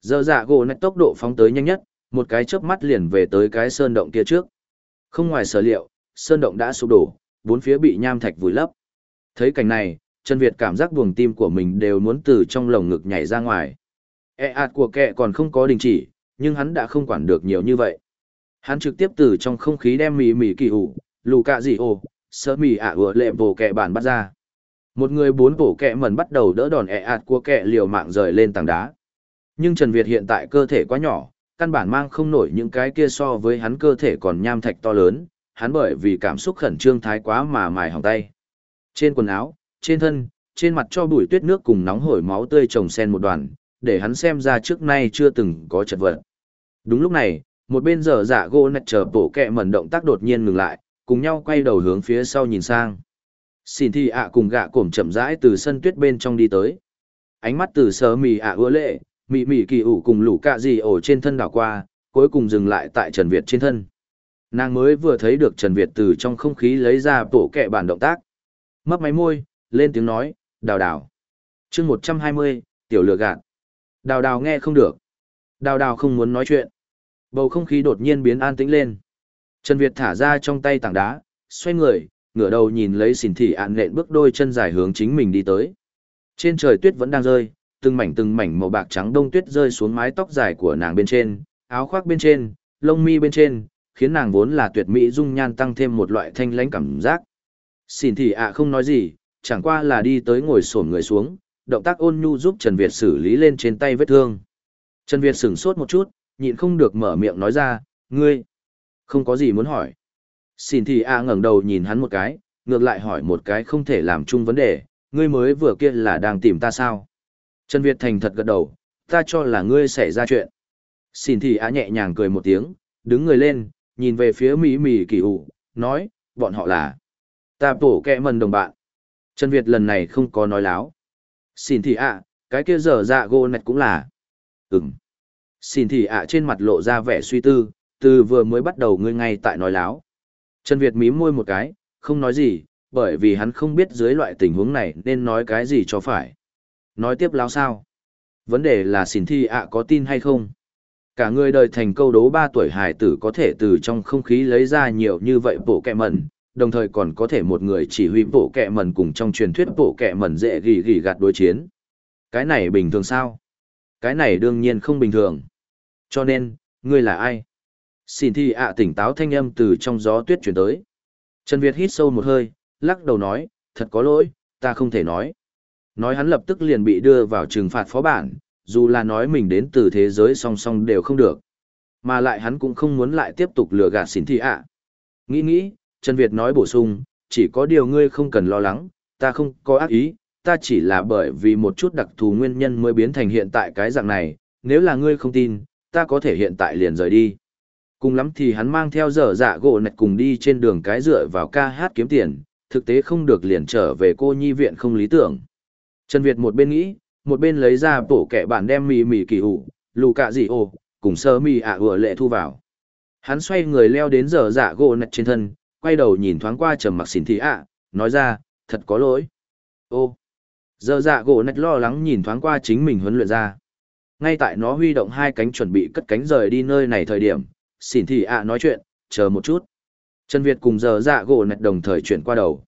Giờ dạ gỗ nách tốc độ phóng tới nhanh nhất, một cái chớp mắt liền về tới cái sơn động kia trước. Không ngoài sở liệu, sơn động đã sụp đổ, bốn phía bị nham thạch vùi lấp. Thấy cảnh này, Trần Việt cảm giác buồng tim của mình đều muốn từ trong lồng ngực nhảy ra ngoài. E ạt của kẹ còn không có đình chỉ, nhưng hắn đã không quản được nhiều như vậy. Hắn trực tiếp từ trong không khí đem mì mì kỳ ủ, lù cạ gì ồ, sơ mì ạ ủa lệ bổ kẹ bản bắt ra. Một người bốn bổ kẹ mẩn bắt đầu đỡ đòn ẹ ạt của kẹ liều mạng rời lên tảng đá. Nhưng Trần Việt hiện tại cơ thể quá nhỏ, căn bản mang không nổi những cái kia so với hắn cơ thể còn nham thạch to lớn, hắn bởi vì cảm xúc khẩn trương thái quá mà mài hỏng tay. Trên quần áo, trên thân, trên mặt cho bụi tuyết nước cùng nóng hổi máu tươi trồng sen một đoàn, để hắn xem ra trước nay chưa từng có chật vật. Đúng lúc này, một bên giờ dạ gỗ nạch chờ bổ kẹ mẩn động tác đột nhiên ngừng lại, cùng nhau quay đầu hướng phía sau nhìn sang. Xin thì ạ cùng gạ cổm chậm rãi từ sân tuyết bên trong đi tới. Ánh mắt từ sớ mì ạ ưa lệ, mị mị kỳ ủ cùng lũ cạ gì ổ trên thân đảo qua, cuối cùng dừng lại tại Trần Việt trên thân. Nàng mới vừa thấy được Trần Việt từ trong không khí lấy ra bộ kẹ bản động tác. Mấp máy môi, lên tiếng nói, đào đào. chương 120, tiểu lừa gạt. Đào đào nghe không được. Đào đào không muốn nói chuyện. Bầu không khí đột nhiên biến an tĩnh lên. Trần Việt thả ra trong tay tảng đá, xoay người, ngửa đầu nhìn lấy xỉn thị ạn nện bước đôi chân dài hướng chính mình đi tới. Trên trời tuyết vẫn đang rơi, từng mảnh từng mảnh màu bạc trắng đông tuyết rơi xuống mái tóc dài của nàng bên trên, áo khoác bên trên, lông mi bên trên, khiến nàng vốn là tuyệt mỹ dung nhan tăng thêm một loại thanh lãnh cảm giác. Xỉn thị ạ không nói gì, chẳng qua là đi tới ngồi xổm người xuống, động tác ôn nhu giúp Trần Việt xử lý lên trên tay vết thương. Trần Việt sửng sốt một chút, nhịn không được mở miệng nói ra, ngươi, không có gì muốn hỏi. Xin thì A ngẩng đầu nhìn hắn một cái, ngược lại hỏi một cái không thể làm chung vấn đề, ngươi mới vừa kia là đang tìm ta sao? Trần Việt thành thật gật đầu, ta cho là ngươi xảy ra chuyện. Xin thì A nhẹ nhàng cười một tiếng, đứng người lên, nhìn về phía Mỹ Mì kỳ ủ, nói, bọn họ là ta bổ kẹ mần đồng bạn. Trần Việt lần này không có nói láo. Xin thì A, cái kia dở dạ gô nạch cũng là. Ừm. Xin thì ạ trên mặt lộ ra vẻ suy tư, từ vừa mới bắt đầu ngươi ngay tại nói láo. Trần Việt mím môi một cái, không nói gì, bởi vì hắn không biết dưới loại tình huống này nên nói cái gì cho phải. Nói tiếp láo sao? Vấn đề là xin thi ạ có tin hay không? Cả người đời thành câu đố ba tuổi hài tử có thể từ trong không khí lấy ra nhiều như vậy bộ kẹ mẩn, đồng thời còn có thể một người chỉ huy bộ kẹ mẩn cùng trong truyền thuyết bộ kẹ mẩn dễ gỉ gỉ gạt đối chiến. Cái này bình thường sao? Cái này đương nhiên không bình thường. Cho nên, ngươi là ai? Xin thi ạ tỉnh táo thanh âm từ trong gió tuyết chuyển tới. Trần Việt hít sâu một hơi, lắc đầu nói, thật có lỗi, ta không thể nói. Nói hắn lập tức liền bị đưa vào trừng phạt phó bản, dù là nói mình đến từ thế giới song song đều không được. Mà lại hắn cũng không muốn lại tiếp tục lừa gạt xin thi ạ. Nghĩ nghĩ, Trần Việt nói bổ sung, chỉ có điều ngươi không cần lo lắng, ta không có ác ý, ta chỉ là bởi vì một chút đặc thù nguyên nhân mới biến thành hiện tại cái dạng này, nếu là ngươi không tin, ta có thể hiện tại liền rời đi. Cùng lắm thì hắn mang theo dở dạ gỗ nạch cùng đi trên đường cái dựa vào ca hát kiếm tiền, thực tế không được liền trở về cô nhi viện không lý tưởng. Trần Việt một bên nghĩ, một bên lấy ra bổ kẻ bản đem mì mì kỳ ủ, lù cạ gì ồ, cùng sơ mì ạ à lệ thu vào. Hắn xoay người leo đến dở dạ gỗ nạch trên thân, quay đầu nhìn thoáng qua trầm mặc xỉn thị ạ, nói ra, thật có lỗi. Ô, dở dạ gỗ nạch lo lắng nhìn thoáng qua chính mình huấn luyện ra. Ngay tại nó huy động hai cánh chuẩn bị cất cánh rời đi nơi này thời điểm, xỉn thị ạ nói chuyện, chờ một chút. Trần Việt cùng giờ dạ gỗ nạch đồng thời chuyển qua đầu.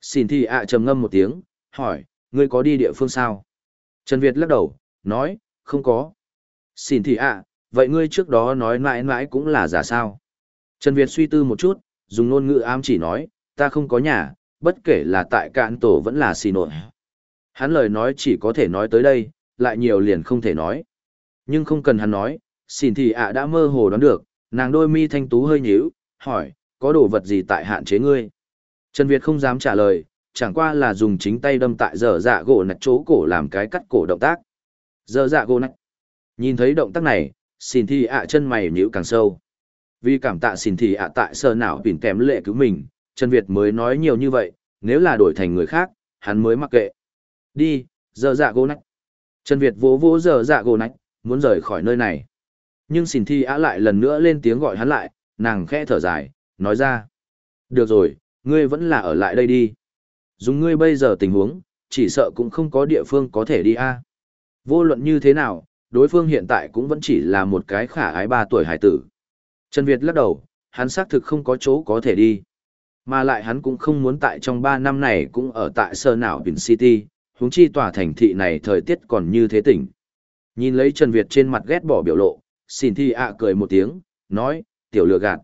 Xỉn thị ạ trầm ngâm một tiếng, hỏi, ngươi có đi địa phương sao? Trần Việt lắc đầu, nói, không có. Xỉn thị ạ, vậy ngươi trước đó nói mãi mãi cũng là giả sao? Trần Việt suy tư một chút, dùng ngôn ngữ ám chỉ nói, ta không có nhà, bất kể là tại cạn tổ vẫn là xì nội. Hắn lời nói chỉ có thể nói tới đây, lại nhiều liền không thể nói. Nhưng không cần hắn nói, xỉn thị ạ đã mơ hồ đoán được, nàng đôi mi thanh tú hơi nhíu, hỏi, có đồ vật gì tại hạn chế ngươi? Trần Việt không dám trả lời, chẳng qua là dùng chính tay đâm tại dở dạ gỗ nạch chỗ cổ làm cái cắt cổ động tác. Dở dạ gỗ nạch. Nhìn thấy động tác này, xin thi ạ chân mày nhíu càng sâu. Vì cảm tạ xin thi ạ tại sơ nào tỉnh kém lệ cứu mình, Trần Việt mới nói nhiều như vậy, nếu là đổi thành người khác, hắn mới mặc kệ. Đi, dở dạ gỗ nạch. Trần Việt vỗ vỗ dở dạ gỗ nạch, muốn rời khỏi nơi này. Nhưng xin thi á lại lần nữa lên tiếng gọi hắn lại, nàng khẽ thở dài, nói ra. Được rồi, ngươi vẫn là ở lại đây đi. Dùng ngươi bây giờ tình huống, chỉ sợ cũng không có địa phương có thể đi a. Vô luận như thế nào, đối phương hiện tại cũng vẫn chỉ là một cái khả ái ba tuổi hải tử. Trần Việt lắc đầu, hắn xác thực không có chỗ có thể đi. Mà lại hắn cũng không muốn tại trong ba năm này cũng ở tại sơ nào Vin City, huống chi tòa thành thị này thời tiết còn như thế tỉnh. Nhìn lấy Trần Việt trên mặt ghét bỏ biểu lộ, xin thi ạ cười một tiếng, nói, tiểu lừa gạt.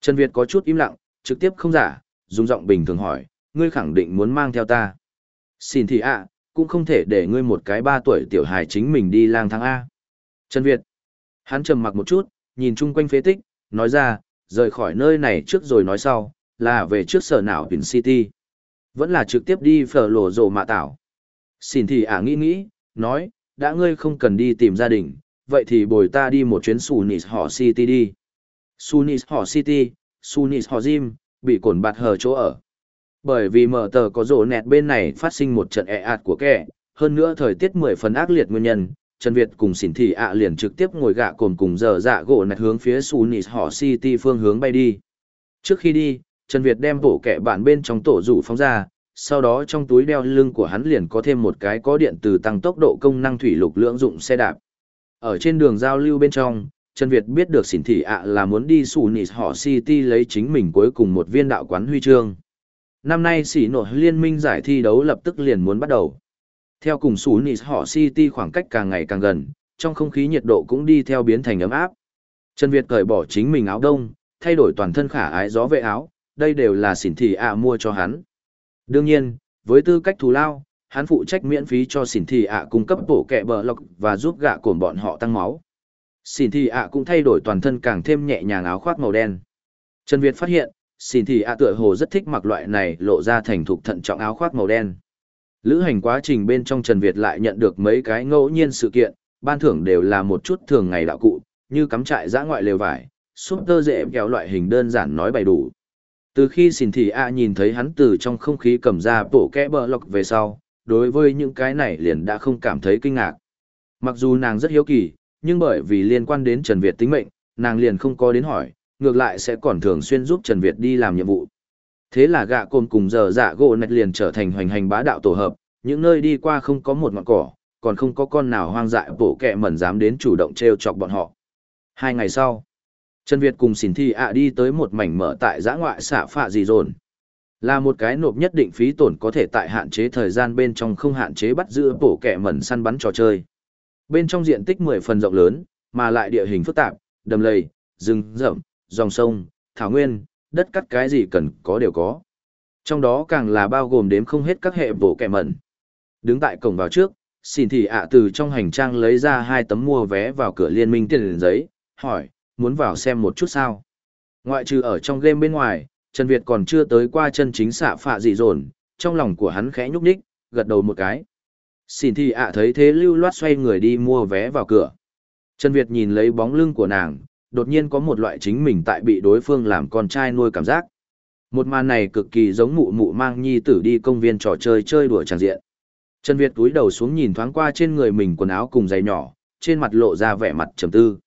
Trần Việt có chút im lặng, trực tiếp không giả, dùng giọng bình thường hỏi, ngươi khẳng định muốn mang theo ta. Xin thi ạ, cũng không thể để ngươi một cái ba tuổi tiểu hài chính mình đi lang thang A. Trần Việt, hắn trầm mặc một chút, nhìn chung quanh phế tích, nói ra, rời khỏi nơi này trước rồi nói sau, là về trước sở nào Vin City. Vẫn là trực tiếp đi phở lổ rồ mạ tảo. Xin thì ả nghĩ nghĩ, nói, đã ngươi không cần đi tìm gia đình, vậy thì bồi ta đi một chuyến Sunis Họ City đi. Sunis Họ City, Sunis Họ Jim bị cồn bạt hờ chỗ ở. Bởi vì mở tờ có rổ nẹt bên này phát sinh một trận ẹ ạt của kẻ, hơn nữa thời tiết mười phần ác liệt nguyên nhân, Trần Việt cùng xỉn thị ạ liền trực tiếp ngồi gạ cồn cùng giờ dạ gỗ nẹt hướng phía Sunis Họ City phương hướng bay đi. Trước khi đi, Trần Việt đem bộ kẻ bản bên trong tổ rủ phóng ra, sau đó trong túi đeo lưng của hắn liền có thêm một cái có điện từ tăng tốc độ công năng thủy lục lưỡng dụng xe đạp. Ở trên đường giao lưu bên trong, Trần Việt biết được xỉn thị ạ là muốn đi sủ nịt họ City lấy chính mình cuối cùng một viên đạo quán huy chương. Năm nay xỉ nội liên minh giải thi đấu lập tức liền muốn bắt đầu. Theo cùng sủ nịt họ City khoảng cách càng ngày càng gần, trong không khí nhiệt độ cũng đi theo biến thành ấm áp. Trần Việt cởi bỏ chính mình áo đông, thay đổi toàn thân khả ái gió vệ áo, đây đều là xỉn thị ạ mua cho hắn. Đương nhiên, với tư cách thù lao, hắn phụ trách miễn phí cho xỉn thị ạ cung cấp bổ kẹ bờ lọc và giúp gạ cồn bọn họ tăng máu. Xỉn thị ạ cũng thay đổi toàn thân càng thêm nhẹ nhàng áo khoác màu đen. Trần Việt phát hiện, xỉn thị ạ tựa hồ rất thích mặc loại này lộ ra thành thục thận trọng áo khoác màu đen. Lữ hành quá trình bên trong Trần Việt lại nhận được mấy cái ngẫu nhiên sự kiện, ban thưởng đều là một chút thường ngày đạo cụ, như cắm trại giã ngoại lều vải, súp tơ dễ kéo loại hình đơn giản nói bày đủ. Từ khi xỉn thị ạ nhìn thấy hắn từ trong không khí cầm ra bổ kẽ bờ lọc về sau, đối với những cái này liền đã không cảm thấy kinh ngạc. Mặc dù nàng rất hiếu kỳ, nhưng bởi vì liên quan đến Trần Việt tính mệnh, nàng liền không có đến hỏi, ngược lại sẽ còn thường xuyên giúp Trần Việt đi làm nhiệm vụ. Thế là gạ cồn cùng giờ dạ gỗ nạch liền trở thành hoành hành bá đạo tổ hợp, những nơi đi qua không có một ngọn cỏ, còn không có con nào hoang dại bổ kẹ mẩn dám đến chủ động treo chọc bọn họ. Hai ngày sau, Trần Việt cùng xỉn thi ạ đi tới một mảnh mở tại giã ngoại xạ phạ gì dồn. Là một cái nộp nhất định phí tổn có thể tại hạn chế thời gian bên trong không hạn chế bắt giữ bổ kẻ mẩn săn bắn trò chơi. Bên trong diện tích 10 phần rộng lớn, mà lại địa hình phức tạp, đầm lầy, rừng rậm, dòng sông, thảo nguyên, đất cắt cái gì cần có đều có. Trong đó càng là bao gồm đếm không hết các hệ bổ kẻ mẩn. Đứng tại cổng vào trước, xin thì ạ từ trong hành trang lấy ra hai tấm mua vé vào cửa liên minh tiền giấy, hỏi, muốn vào xem một chút sao. Ngoại trừ ở trong game bên ngoài, Trần Việt còn chưa tới qua chân chính xạ phạ dị dồn, trong lòng của hắn khẽ nhúc nhích, gật đầu một cái. Xin thì ạ thấy thế lưu loát xoay người đi mua vé vào cửa. Trần Việt nhìn lấy bóng lưng của nàng, đột nhiên có một loại chính mình tại bị đối phương làm con trai nuôi cảm giác. Một màn này cực kỳ giống mụ mụ mang nhi tử đi công viên trò chơi chơi đùa tràng diện. Trần Việt túi đầu xuống nhìn thoáng qua trên người mình quần áo cùng giày nhỏ, trên mặt lộ ra vẻ mặt trầm tư.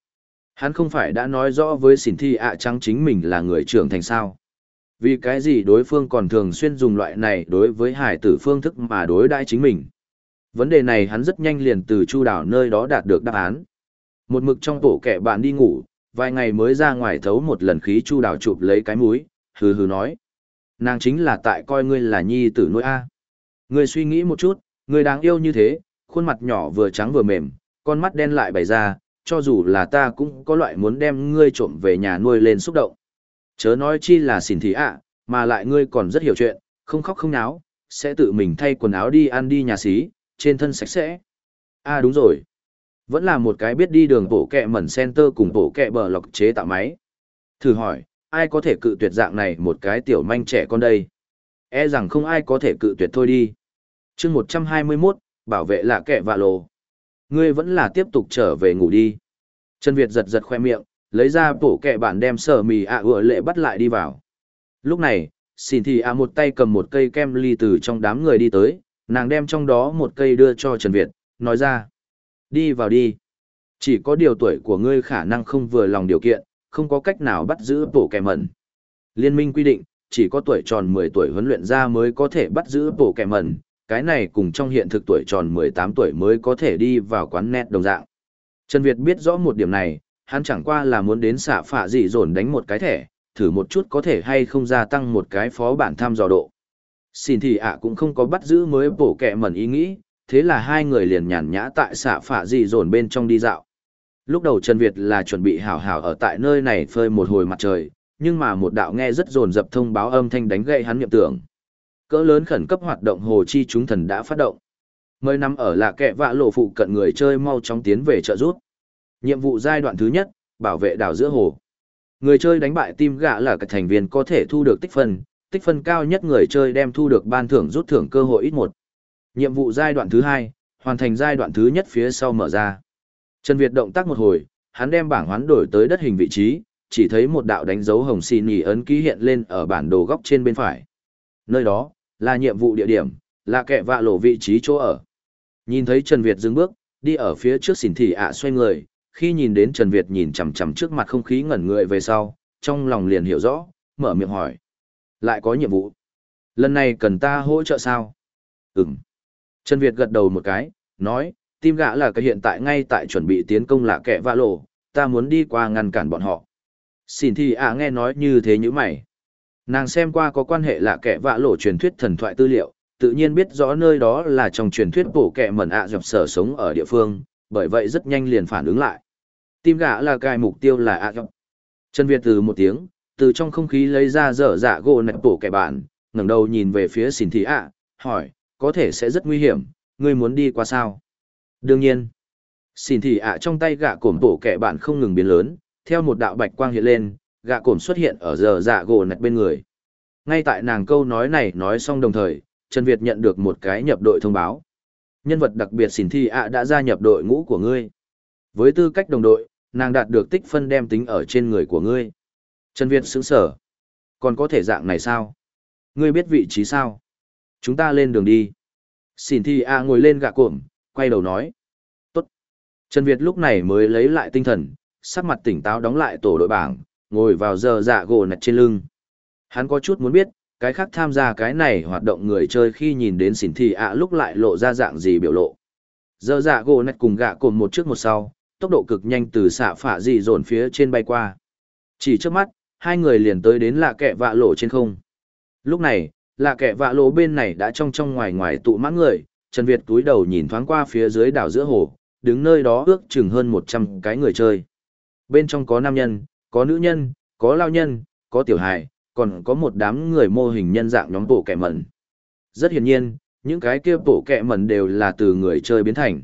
Hắn không phải đã nói rõ với xỉn thi ạ trắng chính mình là người trưởng thành sao. Vì cái gì đối phương còn thường xuyên dùng loại này đối với hải tử phương thức mà đối đãi chính mình. Vấn đề này hắn rất nhanh liền từ chu đảo nơi đó đạt được đáp án. Một mực trong tổ kẻ bạn đi ngủ, vài ngày mới ra ngoài thấu một lần khí chu đảo chụp lấy cái mũi, hừ hừ nói. Nàng chính là tại coi ngươi là nhi tử nuôi A. Ngươi suy nghĩ một chút, ngươi đáng yêu như thế, khuôn mặt nhỏ vừa trắng vừa mềm, con mắt đen lại bày ra, cho dù là ta cũng có loại muốn đem ngươi trộm về nhà nuôi lên xúc động. Chớ nói chi là xỉn thí ạ, mà lại ngươi còn rất hiểu chuyện, không khóc không náo, sẽ tự mình thay quần áo đi ăn đi nhà xí, trên thân sạch sẽ. À đúng rồi. Vẫn là một cái biết đi đường bổ kẹ mẩn center cùng bổ kẹ bờ lọc chế tạo máy. Thử hỏi, ai có thể cự tuyệt dạng này một cái tiểu manh trẻ con đây? E rằng không ai có thể cự tuyệt thôi đi. chương 121, bảo vệ lạ kẹ vạ lồ. Ngươi vẫn là tiếp tục trở về ngủ đi. Trần Việt giật giật khoe miệng, lấy ra bổ kẹ bản đem sở mì ạ à lệ bắt lại đi vào. Lúc này, xin thì ạ một tay cầm một cây kem ly từ trong đám người đi tới, nàng đem trong đó một cây đưa cho Trần Việt, nói ra. Đi vào đi. Chỉ có điều tuổi của ngươi khả năng không vừa lòng điều kiện, không có cách nào bắt giữ bổ kẹ mẩn. Liên minh quy định, chỉ có tuổi tròn 10 tuổi huấn luyện ra mới có thể bắt giữ bổ kẹ mẩn, cái này cùng trong hiện thực tuổi tròn 18 tuổi mới có thể đi vào quán net đồng dạng. Trần Việt biết rõ một điểm này, hắn chẳng qua là muốn đến xạ phạ dị dồn đánh một cái thẻ, thử một chút có thể hay không gia tăng một cái phó bản tham dò độ. Xin thì ạ cũng không có bắt giữ mới bổ kẹ mẩn ý nghĩ, thế là hai người liền nhàn nhã tại xạ phạ dị dồn bên trong đi dạo. Lúc đầu Trần Việt là chuẩn bị hảo hảo ở tại nơi này phơi một hồi mặt trời, nhưng mà một đạo nghe rất dồn dập thông báo âm thanh đánh gậy hắn niệm tưởng. Cỡ lớn khẩn cấp hoạt động hồ chi chúng thần đã phát động. Mời năm ở là kẹ vạ lộ phụ cận người chơi mau chóng tiến về trợ rút. Nhiệm vụ giai đoạn thứ nhất, bảo vệ đảo giữa hồ. Người chơi đánh bại tim gạ là các thành viên có thể thu được tích phân, tích phân cao nhất người chơi đem thu được ban thưởng rút thưởng cơ hội ít một. Nhiệm vụ giai đoạn thứ hai, hoàn thành giai đoạn thứ nhất phía sau mở ra. Trần Việt động tác một hồi, hắn đem bảng hoán đổi tới đất hình vị trí, chỉ thấy một đạo đánh dấu hồng xì nhì ấn ký hiện lên ở bản đồ góc trên bên phải. Nơi đó, là nhiệm vụ địa điểm, là kẻ vạ lộ vị trí chỗ ở. Nhìn thấy Trần Việt dừng bước, đi ở phía trước xỉn thị ạ xoay người, khi nhìn đến Trần Việt nhìn chằm chằm trước mặt không khí ngẩn người về sau, trong lòng liền hiểu rõ, mở miệng hỏi. Lại có nhiệm vụ. Lần này cần ta hỗ trợ sao? Ừm. Trần Việt gật đầu một cái, nói, tim gã là cái hiện tại ngay tại chuẩn bị tiến công lạ kẻ vạ lộ, ta muốn đi qua ngăn cản bọn họ. Xin thì ạ nghe nói như thế như mày. Nàng xem qua có quan hệ lạ kẻ vạ lộ truyền thuyết thần thoại tư liệu, tự nhiên biết rõ nơi đó là trong truyền thuyết bổ kẻ mẩn ạ dọc sở sống ở địa phương, bởi vậy rất nhanh liền phản ứng lại. Tim gã là cài mục tiêu là ạ dọc. Trần Việt từ một tiếng, từ trong không khí lấy ra dở dạ gỗ nạch bổ kẻ bản, ngẩng đầu nhìn về phía xỉn thị ạ, hỏi, có thể sẽ rất nguy hiểm, ngươi muốn đi qua sao? Đương nhiên, Xỉn thị ạ trong tay gạ cổm bổ kẻ bản không ngừng biến lớn, theo một đạo bạch quang hiện lên, gạ cổm xuất hiện ở dở dạ gỗ nạch bên người. Ngay tại nàng câu nói này nói xong đồng thời, Trần Việt nhận được một cái nhập đội thông báo. Nhân vật đặc biệt xỉn thi ạ đã gia nhập đội ngũ của ngươi. Với tư cách đồng đội, nàng đạt được tích phân đem tính ở trên người của ngươi. Trần Việt sững sở. Còn có thể dạng này sao? Ngươi biết vị trí sao? Chúng ta lên đường đi. Xỉn thi ạ ngồi lên gạ cuộm, quay đầu nói. Tốt. Trần Việt lúc này mới lấy lại tinh thần, sắc mặt tỉnh táo đóng lại tổ đội bảng, ngồi vào giờ dạ gỗ nạch trên lưng. Hắn có chút muốn biết, cái khác tham gia cái này hoạt động người chơi khi nhìn đến xỉn thị ạ lúc lại lộ ra dạng gì biểu lộ. Giờ dạ gỗ nạch cùng gạ cồn một trước một sau, tốc độ cực nhanh từ xạ phả dị dồn phía trên bay qua. Chỉ trước mắt, hai người liền tới đến lạ kẹ vạ lộ trên không. Lúc này, lạ kẹ vạ lộ bên này đã trong trong ngoài ngoài tụ mãn người, Trần Việt túi đầu nhìn thoáng qua phía dưới đảo giữa hồ, đứng nơi đó ước chừng hơn 100 cái người chơi. Bên trong có nam nhân, có nữ nhân, có lao nhân, có tiểu hài, còn có một đám người mô hình nhân dạng nhóm bộ kẻ mẩn. Rất hiển nhiên, những cái kia bộ kẻ mẩn đều là từ người chơi biến thành.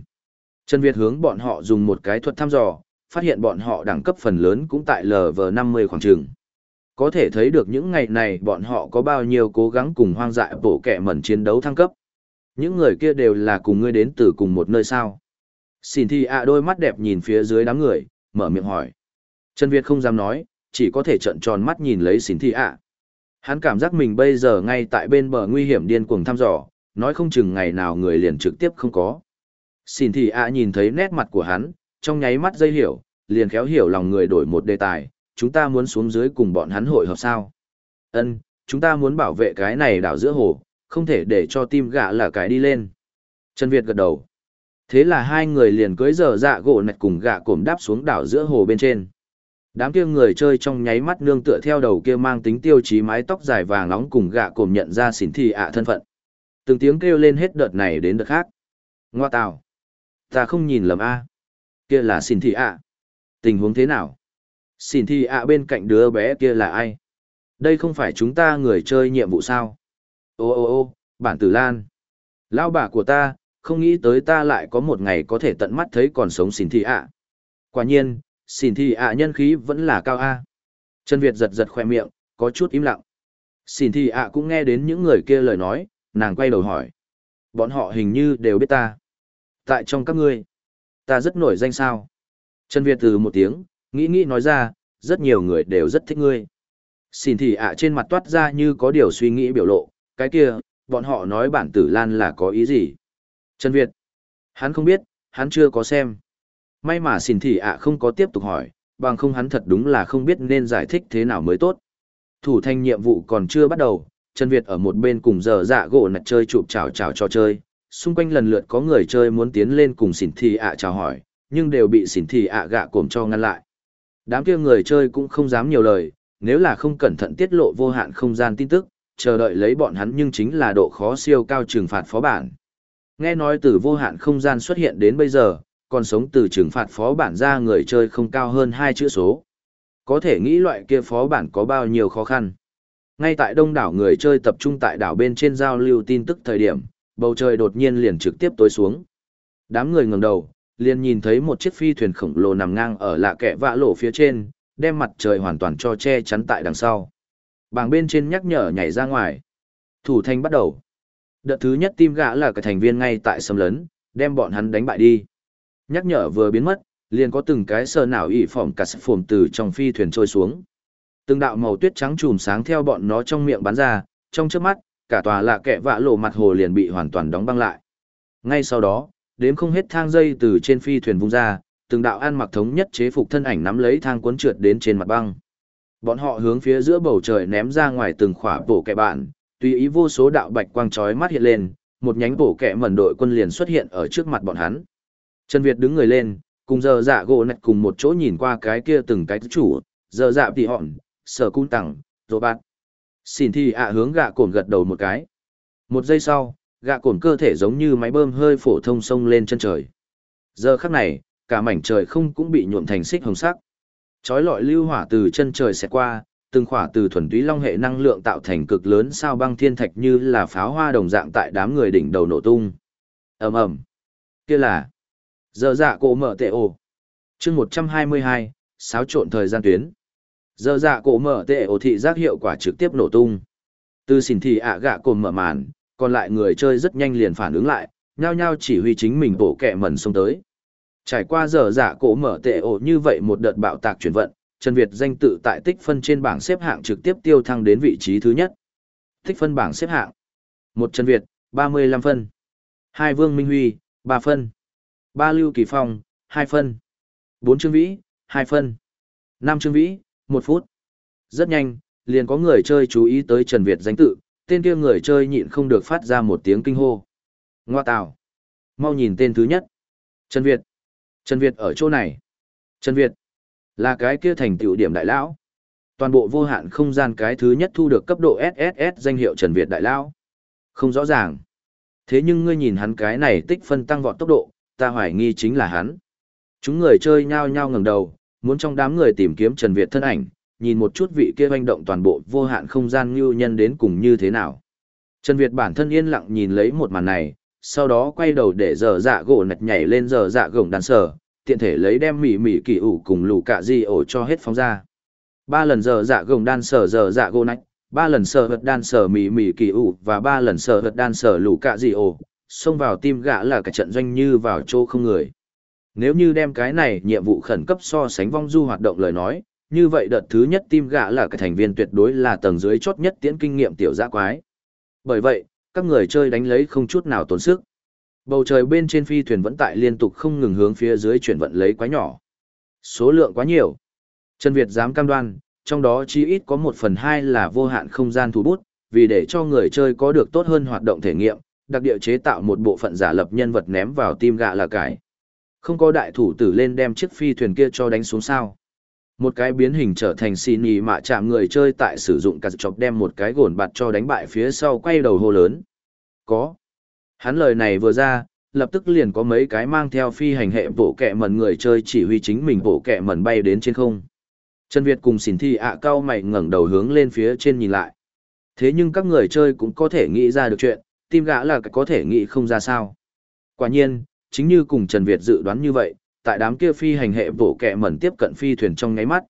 Trần Việt hướng bọn họ dùng một cái thuật thăm dò, phát hiện bọn họ đẳng cấp phần lớn cũng tại LV50 khoảng trường. Có thể thấy được những ngày này bọn họ có bao nhiêu cố gắng cùng hoang dại bộ kẻ mẩn chiến đấu thăng cấp. Những người kia đều là cùng ngươi đến từ cùng một nơi sao. Xin thi ạ đôi mắt đẹp nhìn phía dưới đám người, mở miệng hỏi. Trần Việt không dám nói, chỉ có thể trợn tròn mắt nhìn lấy xỉn thị ạ. Hắn cảm giác mình bây giờ ngay tại bên bờ nguy hiểm điên cuồng thăm dò, nói không chừng ngày nào người liền trực tiếp không có. Xỉn thị ạ nhìn thấy nét mặt của hắn, trong nháy mắt dây hiểu, liền khéo hiểu lòng người đổi một đề tài, chúng ta muốn xuống dưới cùng bọn hắn hội họp sao. Ân, chúng ta muốn bảo vệ cái này đảo giữa hồ, không thể để cho tim gạ là cái đi lên. Trần Việt gật đầu. Thế là hai người liền cưới giờ dạ gỗ nạch cùng gạ cổm đáp xuống đảo giữa hồ bên trên. Đám kia người chơi trong nháy mắt nương tựa theo đầu kia mang tính tiêu chí mái tóc dài vàng nóng cùng gạ cồm nhận ra xỉn thị ạ thân phận. Từng tiếng kêu lên hết đợt này đến đợt khác. Ngoa tào. Ta không nhìn lầm a Kia là xỉn thị ạ. Tình huống thế nào? Xỉn thị ạ bên cạnh đứa bé kia là ai? Đây không phải chúng ta người chơi nhiệm vụ sao? Ô ô ô, bản tử lan. Lão bà của ta, không nghĩ tới ta lại có một ngày có thể tận mắt thấy còn sống xỉn thị ạ. Quả nhiên, xin thì ạ nhân khí vẫn là cao a. Trần việt giật giật khoe miệng, có chút im lặng. Xin thì ạ cũng nghe đến những người kia lời nói, nàng quay đầu hỏi. Bọn họ hình như đều biết ta. Tại trong các ngươi, ta rất nổi danh sao? Trần việt từ một tiếng, nghĩ nghĩ nói ra, rất nhiều người đều rất thích ngươi. Xin thì ạ trên mặt toát ra như có điều suy nghĩ biểu lộ, cái kia, bọn họ nói bản tử lan là có ý gì? Trần việt, hắn không biết, hắn chưa có xem. May mà xin thị ạ không có tiếp tục hỏi, bằng không hắn thật đúng là không biết nên giải thích thế nào mới tốt. Thủ thanh nhiệm vụ còn chưa bắt đầu, Trần Việt ở một bên cùng giờ dạ gỗ nạch chơi chụp chào chào cho chơi. Xung quanh lần lượt có người chơi muốn tiến lên cùng xỉn thị ạ chào hỏi, nhưng đều bị xỉn thị ạ gạ cồm cho ngăn lại. Đám kia người chơi cũng không dám nhiều lời, nếu là không cẩn thận tiết lộ vô hạn không gian tin tức, chờ đợi lấy bọn hắn nhưng chính là độ khó siêu cao trừng phạt phó bản. Nghe nói từ vô hạn không gian xuất hiện đến bây giờ, còn sống từ trừng phạt phó bản ra người chơi không cao hơn hai chữ số. Có thể nghĩ loại kia phó bản có bao nhiêu khó khăn. Ngay tại đông đảo người chơi tập trung tại đảo bên trên giao lưu tin tức thời điểm, bầu trời đột nhiên liền trực tiếp tối xuống. Đám người ngẩng đầu, liền nhìn thấy một chiếc phi thuyền khổng lồ nằm ngang ở lạ kẹ vạ lộ phía trên, đem mặt trời hoàn toàn cho che chắn tại đằng sau. Bảng bên trên nhắc nhở nhảy ra ngoài. Thủ thanh bắt đầu. Đợt thứ nhất tim gã là cái thành viên ngay tại xâm lấn, đem bọn hắn đánh bại đi. Nhắc nhở vừa biến mất, liền có từng cái sờ nào ỉ phỏng cả sập phồm từ trong phi thuyền trôi xuống. Từng đạo màu tuyết trắng chùm sáng theo bọn nó trong miệng bắn ra, trong chớp mắt, cả tòa lạ kẹ vạ lộ mặt hồ liền bị hoàn toàn đóng băng lại. Ngay sau đó, đếm không hết thang dây từ trên phi thuyền vung ra, từng đạo ăn mặc thống nhất chế phục thân ảnh nắm lấy thang cuốn trượt đến trên mặt băng. Bọn họ hướng phía giữa bầu trời ném ra ngoài từng khỏa bộ kẹ bạn, tùy ý vô số đạo bạch quang chói mắt hiện lên, một nhánh bổ kẹ mẩn đội quân liền xuất hiện ở trước mặt bọn hắn. Trần Việt đứng người lên, cùng giờ dạ gỗ nạch cùng một chỗ nhìn qua cái kia từng cái chủ, giờ dạ thì hòn, sở cung tẳng, rồi bạn. Xin thì ạ hướng gạ cồn gật đầu một cái. Một giây sau, gạ cồn cơ thể giống như máy bơm hơi phổ thông sông lên chân trời. Giờ khắc này, cả mảnh trời không cũng bị nhuộm thành xích hồng sắc. Chói lọi lưu hỏa từ chân trời sẽ qua, từng khỏa từ thuần túy long hệ năng lượng tạo thành cực lớn sao băng thiên thạch như là pháo hoa đồng dạng tại đám người đỉnh đầu nổ tung. Ầm ầm. Kia là Giờ dạ cổ mở tệ ổ. chương 122, xáo trộn thời gian tuyến. Giờ dạ cổ mở tệ ổ thị giác hiệu quả trực tiếp nổ tung. Từ xỉn thị ạ gạ cồn mở màn, còn lại người chơi rất nhanh liền phản ứng lại, nhao nhao chỉ huy chính mình bổ kẹ mẩn xông tới. Trải qua giờ dạ cổ mở tệ ổ như vậy một đợt bạo tạc chuyển vận, Trần Việt danh tự tại tích phân trên bảng xếp hạng trực tiếp tiêu thăng đến vị trí thứ nhất. Tích phân bảng xếp hạng. một Trần Việt, 35 phân. hai Vương Minh Huy, 3 phân ba Lưu Kỳ Phong, hai phân. bốn Trương Vĩ, hai phân. năm Trương Vĩ, một phút. Rất nhanh, liền có người chơi chú ý tới Trần Việt danh tự, tên kia người chơi nhịn không được phát ra một tiếng kinh hô. Ngoa tào. Mau nhìn tên thứ nhất. Trần Việt. Trần Việt ở chỗ này. Trần Việt. Là cái kia thành tựu điểm đại lão. Toàn bộ vô hạn không gian cái thứ nhất thu được cấp độ SSS danh hiệu Trần Việt đại lão. Không rõ ràng. Thế nhưng ngươi nhìn hắn cái này tích phân tăng vọt tốc độ, ta hoài nghi chính là hắn. Chúng người chơi nhao nhao ngẩng đầu, muốn trong đám người tìm kiếm Trần Việt thân ảnh, nhìn một chút vị kia hoành động toàn bộ vô hạn không gian như nhân đến cùng như thế nào. Trần Việt bản thân yên lặng nhìn lấy một màn này, sau đó quay đầu để dở dạ gỗ nạch nhảy lên dở dạ gồng đàn sở, tiện thể lấy đem mỉ mỉ kỳ ủ cùng lù cạ di ổ cho hết phóng ra. Ba lần dở dạ gồng đan sở dở dạ gỗ nạch, ba lần sở vật đan sở mỉ mỉ kỳ ủ và ba lần sở vật đan sở lù cạ di ổ, xông vào tim gã là cả trận doanh như vào chỗ không người. Nếu như đem cái này nhiệm vụ khẩn cấp so sánh vong du hoạt động lời nói, như vậy đợt thứ nhất tim gã là cái thành viên tuyệt đối là tầng dưới chốt nhất tiễn kinh nghiệm tiểu giã quái. Bởi vậy, các người chơi đánh lấy không chút nào tốn sức. Bầu trời bên trên phi thuyền vẫn tại liên tục không ngừng hướng phía dưới chuyển vận lấy quái nhỏ. Số lượng quá nhiều. Trần Việt dám cam đoan, trong đó chí ít có một phần hai là vô hạn không gian thủ bút, vì để cho người chơi có được tốt hơn hoạt động thể nghiệm, đặc địa chế tạo một bộ phận giả lập nhân vật ném vào tim gạ là cải. Không có đại thủ tử lên đem chiếc phi thuyền kia cho đánh xuống sao. Một cái biến hình trở thành xì nhì mạ chạm người chơi tại sử dụng cà chọc đem một cái gồn bạt cho đánh bại phía sau quay đầu hô lớn. Có. Hắn lời này vừa ra, lập tức liền có mấy cái mang theo phi hành hệ bộ kẹ mẩn người chơi chỉ huy chính mình bộ kẹ mẩn bay đến trên không. Trần Việt cùng xỉn thi ạ cao mày ngẩng đầu hướng lên phía trên nhìn lại. Thế nhưng các người chơi cũng có thể nghĩ ra được chuyện, tim gã là có thể nghĩ không ra sao. Quả nhiên, chính như cùng Trần Việt dự đoán như vậy, tại đám kia phi hành hệ bổ kẹ mẩn tiếp cận phi thuyền trong ngáy mắt.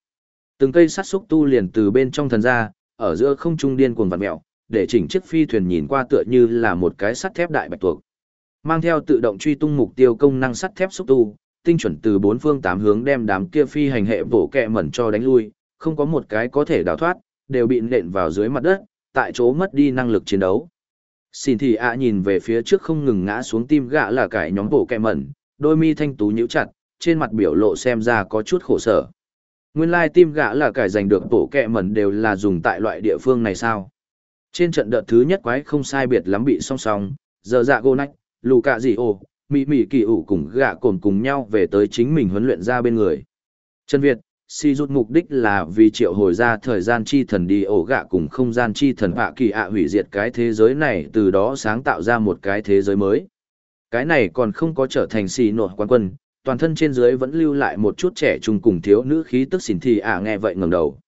Từng cây sắt xúc tu liền từ bên trong thần ra, ở giữa không trung điên cuồng vặn mèo, để chỉnh chiếc phi thuyền nhìn qua tựa như là một cái sắt thép đại bạch tuộc. Mang theo tự động truy tung mục tiêu công năng sắt thép xúc tu, tinh chuẩn từ bốn phương tám hướng đem đám kia phi hành hệ bổ kẹ mẩn cho đánh lui, không có một cái có thể đào thoát, đều bị nện vào dưới mặt đất, tại chỗ mất đi năng lực chiến đấu xin thì ạ nhìn về phía trước không ngừng ngã xuống tim gã là cải nhóm bộ kẹ mẩn, đôi mi thanh tú nhíu chặt, trên mặt biểu lộ xem ra có chút khổ sở. Nguyên lai tim gã là cải giành được bộ kẹ mẩn đều là dùng tại loại địa phương này sao? Trên trận đợt thứ nhất quái không sai biệt lắm bị song song, giờ dạ gô nách lù cạ dị ồ mị mị kỳ ủ cùng gã cồn cùng nhau về tới chính mình huấn luyện ra bên người. Trần việt si rút mục đích là vì triệu hồi ra thời gian chi thần đi ổ gạ cùng không gian chi thần hạ kỳ ạ hủy diệt cái thế giới này, từ đó sáng tạo ra một cái thế giới mới. Cái này còn không có trở thành xì nổ quan quân, toàn thân trên dưới vẫn lưu lại một chút trẻ trung cùng thiếu nữ khí tức xỉn thì ạ nghe vậy ngẩng đầu.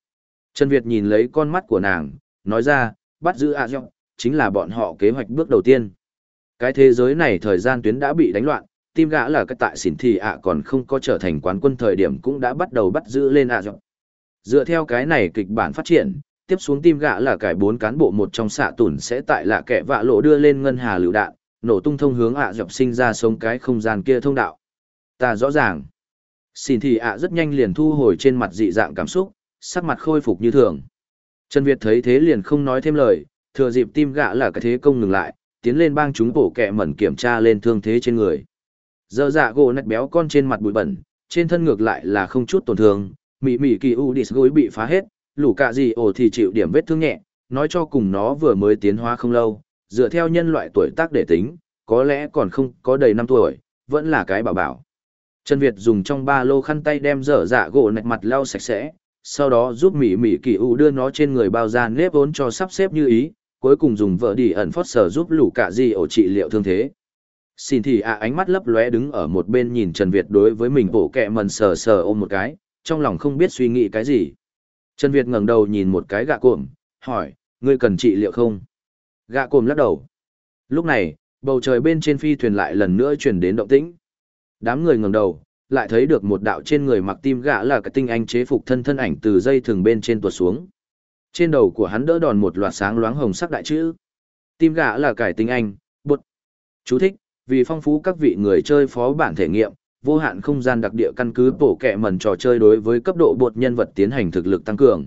Trần việt nhìn lấy con mắt của nàng, nói ra, bắt giữ ạ à chính là bọn họ kế hoạch bước đầu tiên. Cái thế giới này thời gian tuyến đã bị đánh loạn tim gã là cái tại xỉn thì ạ à còn không có trở thành quán quân thời điểm cũng đã bắt đầu bắt giữ lên ạ à Dựa theo cái này kịch bản phát triển, tiếp xuống tim gã là cải bốn cán bộ một trong xạ tùn sẽ tại lạ kẻ vạ lộ đưa lên ngân hà lựu đạn, nổ tung thông hướng ạ à dọc sinh ra sống cái không gian kia thông đạo. Ta rõ ràng. Xin thì ạ rất nhanh liền thu hồi trên mặt dị dạng cảm xúc, sắc mặt khôi phục như thường. Trần Việt thấy thế liền không nói thêm lời, thừa dịp tim gã là cái thế công ngừng lại, tiến lên bang chúng bổ kẹ mẩn kiểm tra lên thương thế trên người. Giờ dạ gỗ nạch béo con trên mặt bụi bẩn, trên thân ngược lại là không chút tổn thương, mỉ mỉ kỳ u đi gối bị phá hết, lũ cạ gì ổ thì chịu điểm vết thương nhẹ, nói cho cùng nó vừa mới tiến hóa không lâu, dựa theo nhân loại tuổi tác để tính, có lẽ còn không có đầy năm tuổi, vẫn là cái bảo bảo. Trần Việt dùng trong ba lô khăn tay đem dở dạ gỗ nạch mặt lau sạch sẽ, sau đó giúp Mỹ Mỹ Kỳ U đưa nó trên người bao da nếp vốn cho sắp xếp như ý, cuối cùng dùng vợ đi ẩn phót sở giúp lũ cả gì ổ trị liệu thương thế. Xin thì ạ ánh mắt lấp lóe đứng ở một bên nhìn Trần Việt đối với mình bổ kẹ mần sờ sờ ôm một cái, trong lòng không biết suy nghĩ cái gì. Trần Việt ngẩng đầu nhìn một cái gạ cuộm, hỏi, ngươi cần trị liệu không? Gạ cuộm lắc đầu. Lúc này, bầu trời bên trên phi thuyền lại lần nữa chuyển đến động tĩnh. Đám người ngẩng đầu, lại thấy được một đạo trên người mặc tim gã là cái tinh anh chế phục thân thân ảnh từ dây thường bên trên tuột xuống. Trên đầu của hắn đỡ đòn một loạt sáng loáng hồng sắc đại chữ. Tim gã là cải tinh anh, bột. Chú thích, vì phong phú các vị người chơi phó bản thể nghiệm, vô hạn không gian đặc địa căn cứ bổ kẹ mẩn trò chơi đối với cấp độ bột nhân vật tiến hành thực lực tăng cường.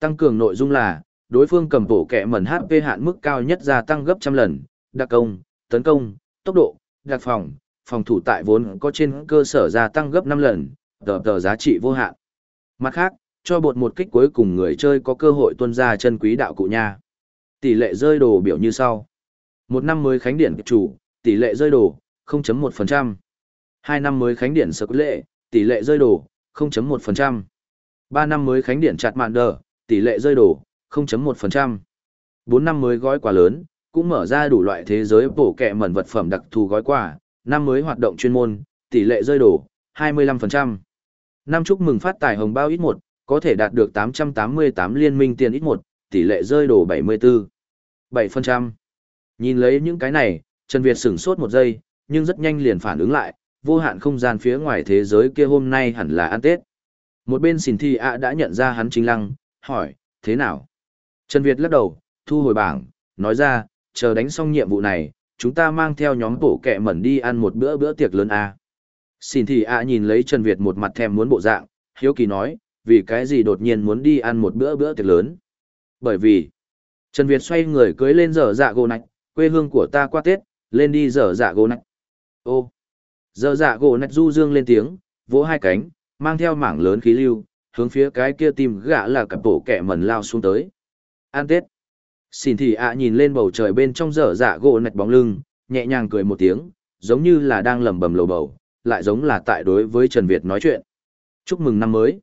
Tăng cường nội dung là, đối phương cầm bổ kẹ mẩn HP hạn mức cao nhất gia tăng gấp trăm lần, đặc công, tấn công, tốc độ, đặc phòng, phòng thủ tại vốn có trên cơ sở gia tăng gấp năm lần, tờ tờ giá trị vô hạn. Mặt khác, cho bột một kích cuối cùng người chơi có cơ hội tuân ra chân quý đạo cụ nha. Tỷ lệ rơi đồ biểu như sau. Một năm mới khánh điển chủ, tỷ lệ rơi đổ 0.1%. Hai năm mới khánh điển sực lệ, tỷ lệ rơi đổ 0.1%. Ba năm mới khánh điển chặt mạn đờ, tỷ lệ rơi đổ 0.1%. Bốn năm mới gói quà lớn, cũng mở ra đủ loại thế giới bổ kẹ mẩn vật phẩm đặc thù gói quà, năm mới hoạt động chuyên môn, tỷ lệ rơi đổ, 25%. Năm chúc mừng phát tài hồng bao ít một, có thể đạt được 888 liên minh tiền ít một, tỷ lệ rơi đổ 74. 7%. Nhìn lấy những cái này, Trần Việt sửng sốt một giây, nhưng rất nhanh liền phản ứng lại, vô hạn không gian phía ngoài thế giới kia hôm nay hẳn là ăn Tết. Một bên xỉn thi ạ đã nhận ra hắn chính lăng, hỏi, thế nào? Trần Việt lắc đầu, thu hồi bảng, nói ra, chờ đánh xong nhiệm vụ này, chúng ta mang theo nhóm bổ kẹ mẩn đi ăn một bữa bữa tiệc lớn à. Xin thì ạ nhìn lấy Trần Việt một mặt thèm muốn bộ dạng, hiếu kỳ nói, vì cái gì đột nhiên muốn đi ăn một bữa bữa tiệc lớn. Bởi vì, Trần Việt xoay người cưới lên dở dạ gồ nạch, quê hương của ta qua Tết, lên đi dở dạ gỗ nạch. Ô, dở dạ gỗ nạch du dương lên tiếng, vỗ hai cánh, mang theo mảng lớn khí lưu, hướng phía cái kia tìm gã là cặp bổ kẻ mẩn lao xuống tới. An Tết. Xin thì ạ nhìn lên bầu trời bên trong dở dạ gỗ nạch bóng lưng, nhẹ nhàng cười một tiếng, giống như là đang lẩm bẩm lầu bầu, lại giống là tại đối với Trần Việt nói chuyện. Chúc mừng năm mới.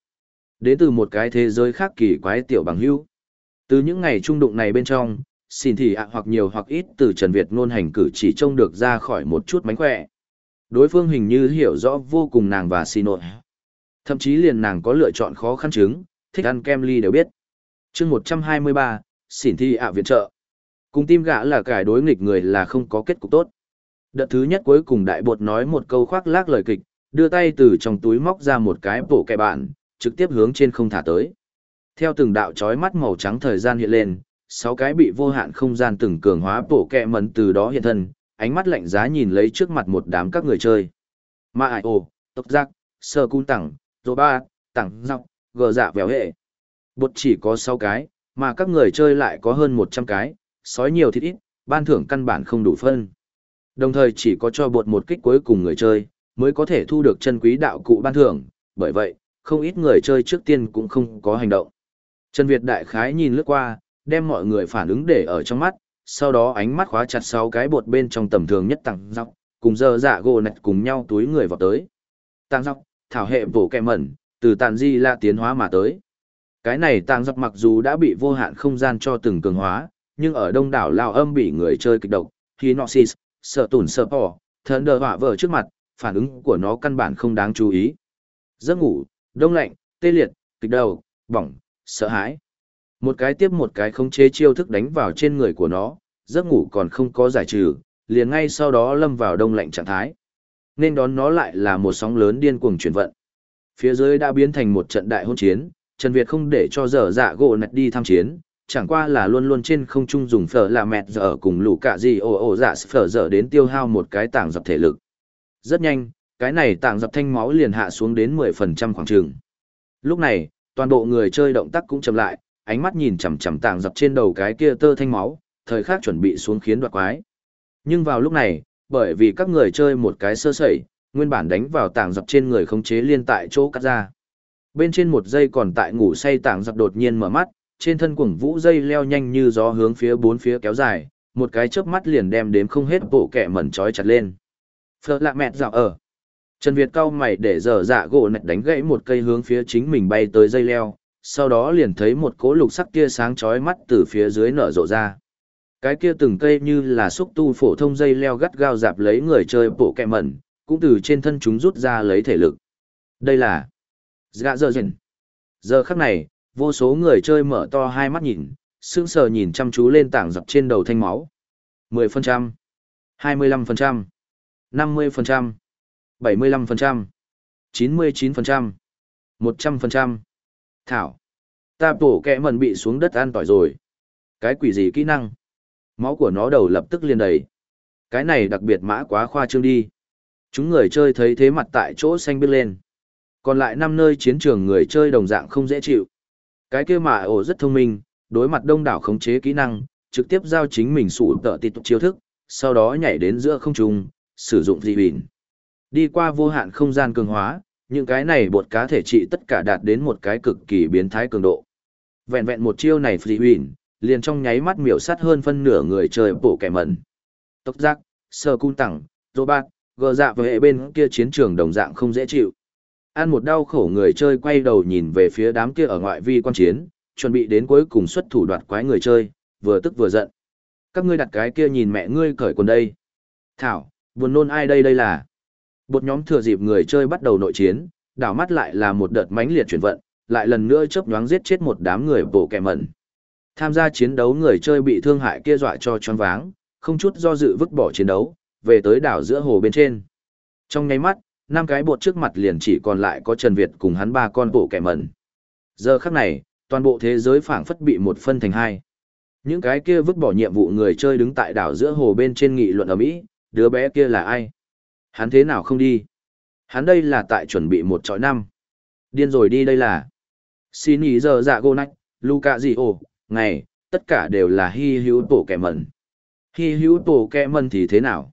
Đến từ một cái thế giới khác kỳ quái tiểu bằng hữu. Từ những ngày trung đụng này bên trong, xin thì ạ hoặc nhiều hoặc ít từ Trần Việt ngôn hành cử chỉ trông được ra khỏi một chút mánh khỏe. Đối phương hình như hiểu rõ vô cùng nàng và xin nội. Thậm chí liền nàng có lựa chọn khó khăn chứng, thích ăn kem ly đều biết. chương 123, xỉn thi ạ viện trợ. Cùng tim gã là cải đối nghịch người là không có kết cục tốt. Đợt thứ nhất cuối cùng đại bột nói một câu khoác lác lời kịch, đưa tay từ trong túi móc ra một cái bổ kẹ bạn, trực tiếp hướng trên không thả tới. Theo từng đạo chói mắt màu trắng thời gian hiện lên, sáu cái bị vô hạn không gian từng cường hóa bổ kẹ mẩn từ đó hiện thân, ánh mắt lạnh giá nhìn lấy trước mặt một đám các người chơi. Ma ải ồ, tốc giác, sơ cung tặng, rô ba, tặng dọc, gờ dạ véo hệ. Bột chỉ có sáu cái, mà các người chơi lại có hơn 100 cái, sói nhiều thịt ít, ban thưởng căn bản không đủ phân. Đồng thời chỉ có cho bột một kích cuối cùng người chơi, mới có thể thu được chân quý đạo cụ ban thưởng, bởi vậy, không ít người chơi trước tiên cũng không có hành động. Trần Việt đại khái nhìn lướt qua, đem mọi người phản ứng để ở trong mắt, sau đó ánh mắt khóa chặt sáu cái bột bên trong tầm thường nhất tặng dọc, cùng giờ dạ gồ nạch cùng nhau túi người vào tới. Tặng dọc, thảo hệ bổ kẹ mẩn, từ tàn di la tiến hóa mà tới. Cái này tàng dọc mặc dù đã bị vô hạn không gian cho từng cường hóa, nhưng ở đông đảo lao âm bị người chơi kịch độc, Hinoxis, sợ tùn sợ bỏ, thần đờ hỏa vở trước mặt, phản ứng của nó căn bản không đáng chú ý. Giấc ngủ, đông lạnh, tê liệt, kịch đầu, bỏng, sợ hãi. Một cái tiếp một cái không chế chiêu thức đánh vào trên người của nó, giấc ngủ còn không có giải trừ, liền ngay sau đó lâm vào đông lạnh trạng thái. Nên đón nó lại là một sóng lớn điên cuồng chuyển vận. Phía dưới đã biến thành một trận đại hôn chiến, Trần Việt không để cho dở dạ gỗ nạch đi tham chiến, chẳng qua là luôn luôn trên không trung dùng phở là mẹt dở cùng lũ cả gì ồ ồ dạ phở dở đến tiêu hao một cái tảng dập thể lực. Rất nhanh, cái này tảng dập thanh máu liền hạ xuống đến 10% khoảng trường. Lúc này, toàn bộ người chơi động tác cũng chậm lại, ánh mắt nhìn chằm chằm tảng dập trên đầu cái kia tơ thanh máu, thời khắc chuẩn bị xuống khiến đoạt quái. Nhưng vào lúc này, bởi vì các người chơi một cái sơ sẩy, nguyên bản đánh vào tảng dập trên người khống chế liên tại chỗ cắt ra. Bên trên một giây còn tại ngủ say tảng dập đột nhiên mở mắt, trên thân cuồng vũ dây leo nhanh như gió hướng phía bốn phía kéo dài, một cái chớp mắt liền đem đếm không hết bộ kẻ mẩn trói chặt lên. Phở lạ mẹt dạo ở. Trần Việt cau mày để dở dạ gỗ nạch đánh gãy một cây hướng phía chính mình bay tới dây leo, sau đó liền thấy một cỗ lục sắc tia sáng chói mắt từ phía dưới nở rộ ra. Cái kia từng cây như là xúc tu phổ thông dây leo gắt gao dạp lấy người chơi bộ kẹ mẩn, cũng từ trên thân chúng rút ra lấy thể lực. Đây là Gã giờ dần. Giờ khắc này, vô số người chơi mở to hai mắt nhìn, sững sờ nhìn chăm chú lên tảng dập trên đầu thanh máu. 10%, 25%, 50%, 75%, 99%, 100%. Thảo. Ta bổ kẹ mần bị xuống đất an tỏi rồi. Cái quỷ gì kỹ năng? Máu của nó đầu lập tức liền đầy. Cái này đặc biệt mã quá khoa trương đi. Chúng người chơi thấy thế mặt tại chỗ xanh biết lên. Còn lại năm nơi chiến trường người chơi đồng dạng không dễ chịu. Cái kia mà ổ rất thông minh, đối mặt đông đảo khống chế kỹ năng, trực tiếp giao chính mình sủ tợ tịt chiêu thức, sau đó nhảy đến giữa không trung, sử dụng dị bỉn. Đi qua vô hạn không gian cường hóa, những cái này bột cá thể trị tất cả đạt đến một cái cực kỳ biến thái cường độ. Vẹn vẹn một chiêu này free win, liền trong nháy mắt miểu sát hơn phân nửa người chơi bộ kẻ mẩn. Tốc giác, sơ cung tẳng, robot, gờ dạ với hệ bên kia chiến trường đồng dạng không dễ chịu. Ăn một đau khổ người chơi quay đầu nhìn về phía đám kia ở ngoại vi quan chiến, chuẩn bị đến cuối cùng xuất thủ đoạt quái người chơi, vừa tức vừa giận. Các ngươi đặt cái kia nhìn mẹ ngươi cởi quần đây. Thảo, buồn nôn ai đây đây là. Bột nhóm thừa dịp người chơi bắt đầu nội chiến, đảo mắt lại là một đợt mãnh liệt chuyển vận, lại lần nữa chớp nhoáng giết chết một đám người bổ kẻ mẩn. Tham gia chiến đấu người chơi bị thương hại kia dọa cho choáng váng, không chút do dự vứt bỏ chiến đấu, về tới đảo giữa hồ bên trên. Trong nháy mắt, năm cái bột trước mặt liền chỉ còn lại có Trần Việt cùng hắn ba con bộ kẻ mẩn. Giờ khắc này, toàn bộ thế giới phảng phất bị một phân thành hai. Những cái kia vứt bỏ nhiệm vụ người chơi đứng tại đảo giữa hồ bên trên nghị luận ở Mỹ, đứa bé kia là ai? Hắn thế nào không đi? Hắn đây là tại chuẩn bị một trọi năm. Điên rồi đi đây là. Xin ý giờ dạ gô nách, Luca gì ồ, ngày, tất cả đều là hy hữu tổ kẻ mẩn. Hy hữu tổ kẻ mẩn thì thế nào?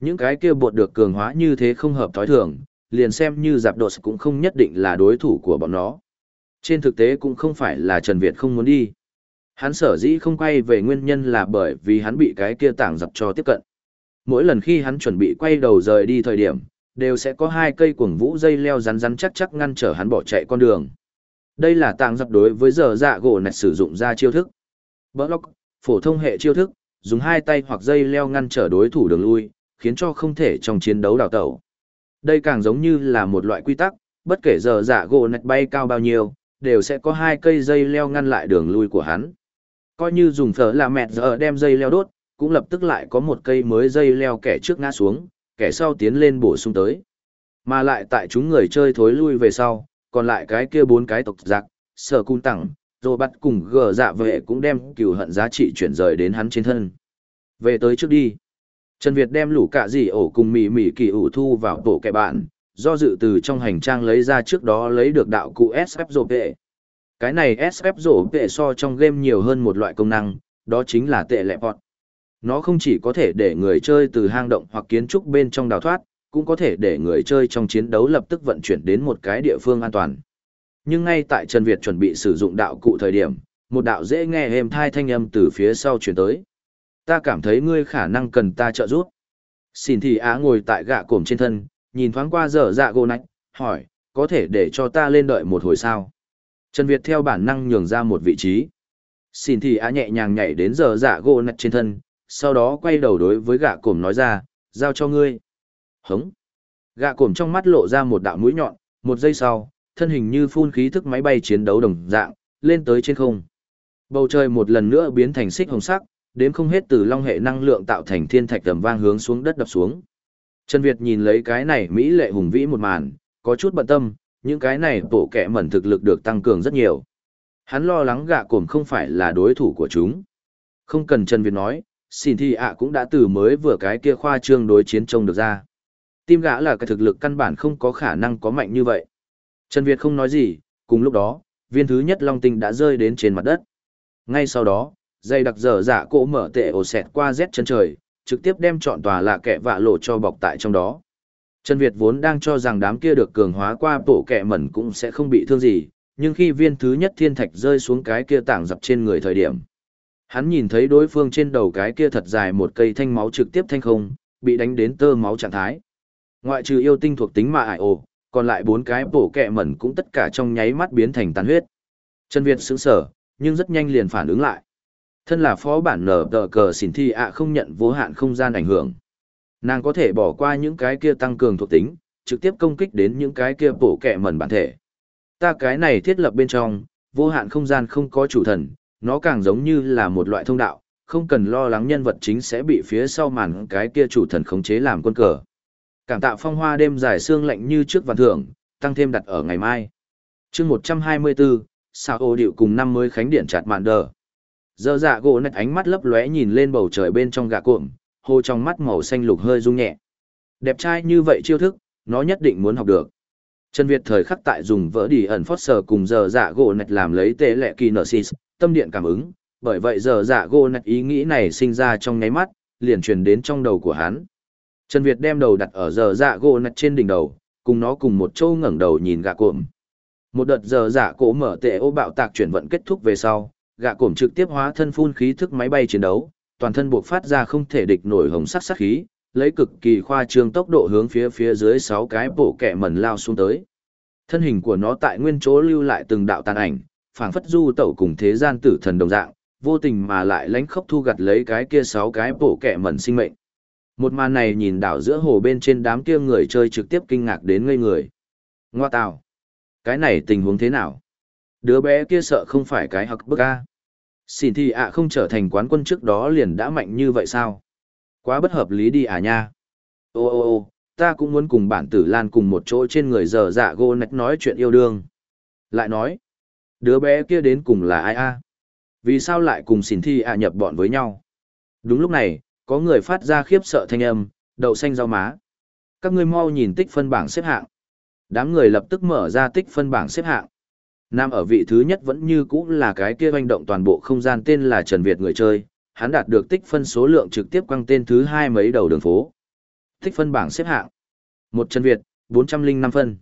Những cái kia bột được cường hóa như thế không hợp thói thường, liền xem như giạp đột cũng không nhất định là đối thủ của bọn nó. Trên thực tế cũng không phải là Trần Việt không muốn đi. Hắn sở dĩ không quay về nguyên nhân là bởi vì hắn bị cái kia tảng dập cho tiếp cận. Mỗi lần khi hắn chuẩn bị quay đầu rời đi thời điểm, đều sẽ có hai cây cuồng vũ dây leo rắn rắn chắc chắc ngăn trở hắn bỏ chạy con đường. Đây là tàng dập đối với giờ dạ gỗ nạch sử dụng ra chiêu thức. Block, phổ thông hệ chiêu thức, dùng hai tay hoặc dây leo ngăn trở đối thủ đường lui, khiến cho không thể trong chiến đấu đào tẩu. Đây càng giống như là một loại quy tắc, bất kể giờ dạ gỗ nạch bay cao bao nhiêu, đều sẽ có hai cây dây leo ngăn lại đường lui của hắn. Coi như dùng thở là mẹt giờ đem dây leo đốt, cũng lập tức lại có một cây mới dây leo kẻ trước ngã xuống, kẻ sau tiến lên bổ sung tới. Mà lại tại chúng người chơi thối lui về sau, còn lại cái kia bốn cái tộc giặc, sở cung tặng, rồi bắt cùng gờ dạ vệ cũng đem cửu hận giá trị chuyển rời đến hắn trên thân. Về tới trước đi. Trần Việt đem lũ cả gì ổ cùng mỉ mỉ kỳ ủ thu vào tổ kẻ bạn, do dự từ trong hành trang lấy ra trước đó lấy được đạo cụ SF rổ vệ. Cái này SF rổ vệ so trong game nhiều hơn một loại công năng, đó chính là tệ lẹ bọt. Nó không chỉ có thể để người chơi từ hang động hoặc kiến trúc bên trong đào thoát, cũng có thể để người chơi trong chiến đấu lập tức vận chuyển đến một cái địa phương an toàn. Nhưng ngay tại Trần Việt chuẩn bị sử dụng đạo cụ thời điểm, một đạo dễ nghe êm thai thanh âm từ phía sau chuyển tới. Ta cảm thấy ngươi khả năng cần ta trợ giúp. Xin thì á ngồi tại gạ cổm trên thân, nhìn thoáng qua dở dạ gỗ nách, hỏi, có thể để cho ta lên đợi một hồi sao? Trần Việt theo bản năng nhường ra một vị trí. Xin thì á nhẹ nhàng nhảy đến dở dạ gỗ nách trên thân, sau đó quay đầu đối với gạ cổm nói ra, giao cho ngươi. Hống. Gạ cổm trong mắt lộ ra một đạo mũi nhọn, một giây sau, thân hình như phun khí thức máy bay chiến đấu đồng dạng, lên tới trên không. Bầu trời một lần nữa biến thành xích hồng sắc, đếm không hết từ long hệ năng lượng tạo thành thiên thạch tầm vang hướng xuống đất đập xuống. Trần Việt nhìn lấy cái này Mỹ lệ hùng vĩ một màn, có chút bận tâm, những cái này tổ kẻ mẩn thực lực được tăng cường rất nhiều. Hắn lo lắng gạ cổm không phải là đối thủ của chúng. Không cần Trần Việt nói, xin thì ạ cũng đã từ mới vừa cái kia khoa trương đối chiến trông được ra. Tim gã là cái thực lực căn bản không có khả năng có mạnh như vậy. Trần Việt không nói gì, cùng lúc đó, viên thứ nhất long tinh đã rơi đến trên mặt đất. Ngay sau đó, dây đặc dở dạ cỗ mở tệ ổ xẹt qua rét chân trời, trực tiếp đem trọn tòa lạ kẻ vạ lộ cho bọc tại trong đó. Trần Việt vốn đang cho rằng đám kia được cường hóa qua bộ kẻ mẩn cũng sẽ không bị thương gì, nhưng khi viên thứ nhất thiên thạch rơi xuống cái kia tảng dập trên người thời điểm. Hắn nhìn thấy đối phương trên đầu cái kia thật dài một cây thanh máu trực tiếp thanh không, bị đánh đến tơ máu trạng thái. Ngoại trừ yêu tinh thuộc tính mà ải ồ, còn lại bốn cái bổ kẹ mẩn cũng tất cả trong nháy mắt biến thành tàn huyết. Trần Việt sững sở, nhưng rất nhanh liền phản ứng lại. Thân là phó bản nở tờ cờ xỉn thi ạ không nhận vô hạn không gian ảnh hưởng. Nàng có thể bỏ qua những cái kia tăng cường thuộc tính, trực tiếp công kích đến những cái kia bổ kẹ mẩn bản thể. Ta cái này thiết lập bên trong, vô hạn không gian không có chủ thần, nó càng giống như là một loại thông đạo, không cần lo lắng nhân vật chính sẽ bị phía sau màn cái kia chủ thần khống chế làm quân cờ. Cảm tạ phong hoa đêm dài sương lạnh như trước vạn thưởng, tăng thêm đặt ở ngày mai. chương 124, sao ô điệu cùng năm mới khánh điện chặt mạn đờ. Giờ dạ gỗ nạch ánh mắt lấp lóe nhìn lên bầu trời bên trong gạ cuộm, hồ trong mắt màu xanh lục hơi rung nhẹ. Đẹp trai như vậy chiêu thức, nó nhất định muốn học được. Trần Việt thời khắc tại dùng vỡ đi ẩn phót sờ cùng giờ dạ gỗ nạch làm lấy tế lệ kỳ nở xì, tâm điện cảm ứng, bởi vậy giờ dạ gỗ nạch ý nghĩ này sinh ra trong nháy mắt, liền truyền đến trong đầu của hắn. Trần Việt đem đầu đặt ở giờ dạ gỗ nạch trên đỉnh đầu, cùng nó cùng một châu ngẩng đầu nhìn gạ cuộm. Một đợt giờ dạ cổ mở tệ ô bạo tạc chuyển vận kết thúc về sau, gạ cổm trực tiếp hóa thân phun khí thức máy bay chiến đấu, toàn thân buộc phát ra không thể địch nổi hồng sắc sắc khí, lấy cực kỳ khoa trương tốc độ hướng phía phía dưới sáu cái bộ kẻ mẩn lao xuống tới. Thân hình của nó tại nguyên chỗ lưu lại từng đạo tàn ảnh, phảng phất du tẩu cùng thế gian tử thần đồng dạng, vô tình mà lại lánh khốc thu gặt lấy cái kia sáu cái bộ kẻ mẩn sinh mệnh. Một màn này nhìn đảo giữa hồ bên trên đám kia người chơi trực tiếp kinh ngạc đến ngây người. Ngoa tào! Cái này tình huống thế nào? Đứa bé kia sợ không phải cái hặc bức a. Xin thì ạ không trở thành quán quân trước đó liền đã mạnh như vậy sao? Quá bất hợp lý đi à nha. Ô ô ô, ta cũng muốn cùng bản tử lan cùng một chỗ trên người giờ dạ gô nách nói chuyện yêu đương. Lại nói, đứa bé kia đến cùng là ai a? Vì sao lại cùng xin thi ạ nhập bọn với nhau? Đúng lúc này, có người phát ra khiếp sợ thanh âm, đậu xanh rau má. Các ngươi mau nhìn tích phân bảng xếp hạng. Đám người lập tức mở ra tích phân bảng xếp hạng. Nam ở vị thứ nhất vẫn như cũ là cái kia hoành động toàn bộ không gian tên là Trần Việt người chơi, hắn đạt được tích phân số lượng trực tiếp quăng tên thứ hai mấy đầu đường phố. Tích phân bảng xếp hạng. Một Trần Việt, 405 phân.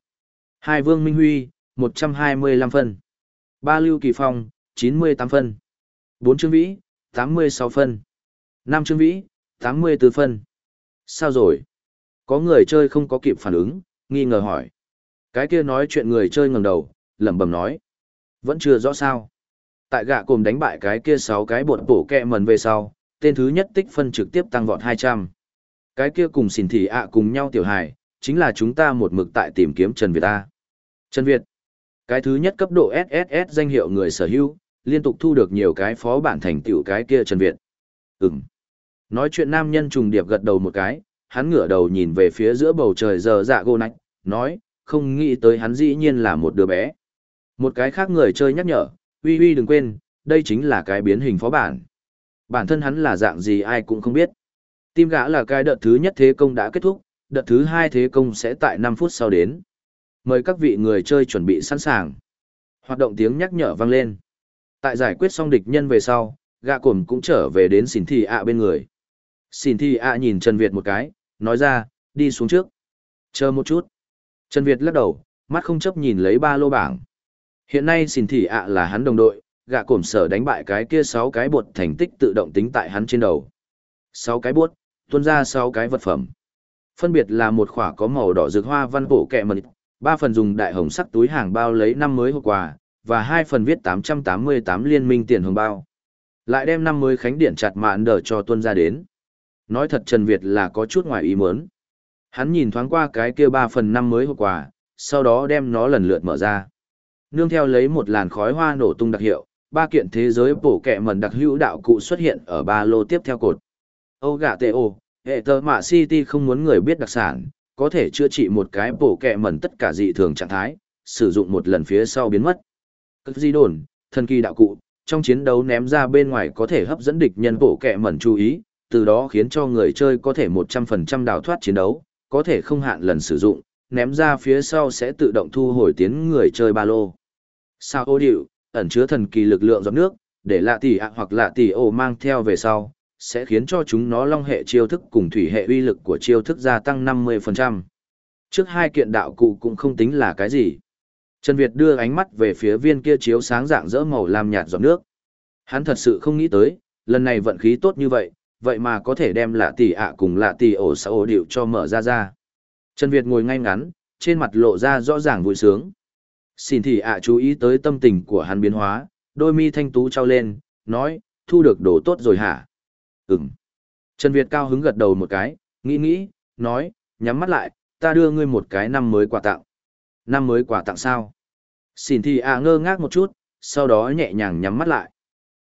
Hai Vương Minh Huy, 125 phân. Ba Lưu Kỳ Phong, 98 phân. Bốn Trương Vĩ, 86 phân. Năm Trương Vĩ, 84 phân. Sao rồi? Có người chơi không có kịp phản ứng, nghi ngờ hỏi. Cái kia nói chuyện người chơi ngẩng đầu, lẩm bẩm nói. Vẫn chưa rõ sao. Tại gạ cồm đánh bại cái kia sáu cái bột bổ kẹ mần về sau, tên thứ nhất tích phân trực tiếp tăng vọt 200. Cái kia cùng xỉn thị ạ cùng nhau tiểu hài, chính là chúng ta một mực tại tìm kiếm Trần Việt A. Trần Việt. Cái thứ nhất cấp độ SSS danh hiệu người sở hữu, liên tục thu được nhiều cái phó bản thành tiểu cái kia Trần Việt. Ừm. Nói chuyện nam nhân trùng điệp gật đầu một cái, hắn ngửa đầu nhìn về phía giữa bầu trời giờ dạ gô nách, nói, không nghĩ tới hắn dĩ nhiên là một đứa bé. Một cái khác người chơi nhắc nhở, uy uy đừng quên, đây chính là cái biến hình phó bản. Bản thân hắn là dạng gì ai cũng không biết. Tim gã là cái đợt thứ nhất thế công đã kết thúc, đợt thứ hai thế công sẽ tại 5 phút sau đến. Mời các vị người chơi chuẩn bị sẵn sàng. Hoạt động tiếng nhắc nhở vang lên. Tại giải quyết xong địch nhân về sau, gạ cồn cũng trở về đến xỉn thị ạ bên người. Xỉn thị ạ nhìn Trần Việt một cái, nói ra, đi xuống trước. Chờ một chút. Trần Việt lắc đầu, mắt không chấp nhìn lấy ba lô bảng. Hiện nay xỉn thị ạ là hắn đồng đội, gạ cổm sở đánh bại cái kia 6 cái bột thành tích tự động tính tại hắn trên đầu. 6 cái bột, tuôn ra 6 cái vật phẩm. Phân biệt là một khỏa có màu đỏ rực hoa văn bổ kẹ mật, Ba phần dùng đại hồng sắc túi hàng bao lấy năm mới hộp quà, và hai phần viết 888 liên minh tiền hồng bao. Lại đem năm mới khánh điện chặt mạn đỡ cho tuân ra đến. Nói thật Trần Việt là có chút ngoài ý muốn. Hắn nhìn thoáng qua cái kia ba phần năm mới hộp quà, sau đó đem nó lần lượt mở ra. Nương theo lấy một làn khói hoa nổ tung đặc hiệu, ba kiện thế giới bổ kẹ mần đặc hữu đạo cụ xuất hiện ở ba lô tiếp theo cột. Âu gà tê ô, hệ tờ mạ City không muốn người biết đặc sản, có thể chữa trị một cái bổ kẹ mẩn tất cả dị thường trạng thái, sử dụng một lần phía sau biến mất. Cực di đồn, thần kỳ đạo cụ, trong chiến đấu ném ra bên ngoài có thể hấp dẫn địch nhân bổ kẹ mẩn chú ý, từ đó khiến cho người chơi có thể 100% đào thoát chiến đấu, có thể không hạn lần sử dụng, ném ra phía sau sẽ tự động thu hồi tiến người chơi ba lô. Sao ô điệu, ẩn chứa thần kỳ lực lượng giọt nước, để lạ tỷ ạ hoặc lạ tỷ ô mang theo về sau, sẽ khiến cho chúng nó long hệ chiêu thức cùng thủy hệ uy lực của chiêu thức gia tăng 50%. Trước hai kiện đạo cụ cũng không tính là cái gì. Trần Việt đưa ánh mắt về phía viên kia chiếu sáng dạng dỡ màu lam nhạt giọt nước. Hắn thật sự không nghĩ tới, lần này vận khí tốt như vậy, vậy mà có thể đem lạ tỷ ạ cùng lạ tỷ ổ xã ổ điệu cho mở ra ra. Trần Việt ngồi ngay ngắn, trên mặt lộ ra rõ ràng vui sướng. Xin thị ạ chú ý tới tâm tình của hắn biến hóa, đôi mi thanh tú trao lên, nói, thu được đồ tốt rồi hả? Ừm. Trần Việt cao hứng gật đầu một cái, nghĩ nghĩ, nói, nhắm mắt lại, ta đưa ngươi một cái năm mới quà tặng. Năm mới quà tặng sao? Xin thì ạ ngơ ngác một chút, sau đó nhẹ nhàng nhắm mắt lại.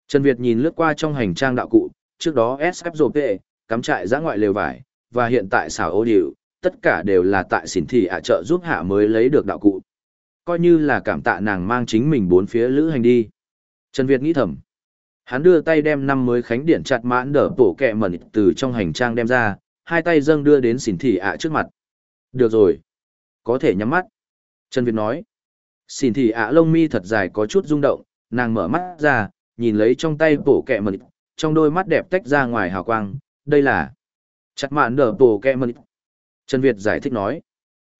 Trần Việt nhìn lướt qua trong hành trang đạo cụ, trước đó SFZP, cắm trại giã ngoại lều vải, và hiện tại xảo ô điệu, tất cả đều là tại xỉn thị ạ à trợ giúp hạ mới lấy được đạo cụ. Coi như là cảm tạ nàng mang chính mình bốn phía lữ hành đi. Trần Việt nghĩ thầm. Hắn đưa tay đem năm mới khánh điển chặt mãn đỡ bổ kẹ mẩn từ trong hành trang đem ra, hai tay dâng đưa đến xỉn thị ạ trước mặt. Được rồi. Có thể nhắm mắt. Trần Việt nói. Xỉn thị ạ lông mi thật dài có chút rung động, nàng mở mắt ra, nhìn lấy trong tay bổ kẹ mẩn, trong đôi mắt đẹp tách ra ngoài hào quang, đây là chặt mạn đỡ bổ kẹ mẩn. Trần Việt giải thích nói.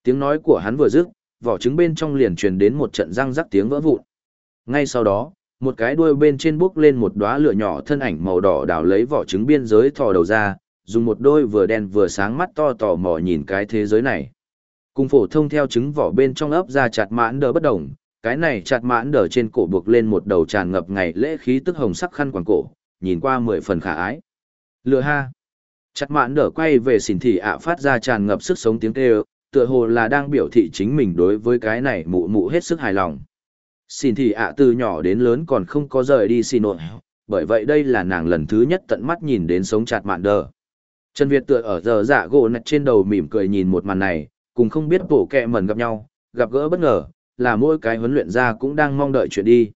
Tiếng nói của hắn vừa dứt, vỏ trứng bên trong liền truyền đến một trận răng rắc tiếng vỡ vụn. Ngay sau đó, một cái đuôi bên trên bốc lên một đóa lửa nhỏ thân ảnh màu đỏ đào lấy vỏ trứng biên giới thò đầu ra, dùng một đôi vừa đen vừa sáng mắt to tò mò nhìn cái thế giới này. Cùng phổ thông theo trứng vỏ bên trong ấp ra chặt mãn đờ bất đồng, cái này chặt mãn đờ trên cổ buộc lên một đầu tràn ngập ngày lễ khí tức hồng sắc khăn quàng cổ, nhìn qua mười phần khả ái. Lừa ha. Chặt mãn đờ quay về xỉn thị ạ phát ra tràn ngập sức sống tiếng kêu, tựa hồ là đang biểu thị chính mình đối với cái này mụ mụ hết sức hài lòng. Xin thị ạ từ nhỏ đến lớn còn không có rời đi xin nội, bởi vậy đây là nàng lần thứ nhất tận mắt nhìn đến sống chặt mạn đờ. Trần Việt tựa ở giờ dạ gỗ nạch trên đầu mỉm cười nhìn một màn này, cùng không biết bổ kẹ mẩn gặp nhau, gặp gỡ bất ngờ, là mỗi cái huấn luyện ra cũng đang mong đợi chuyện đi.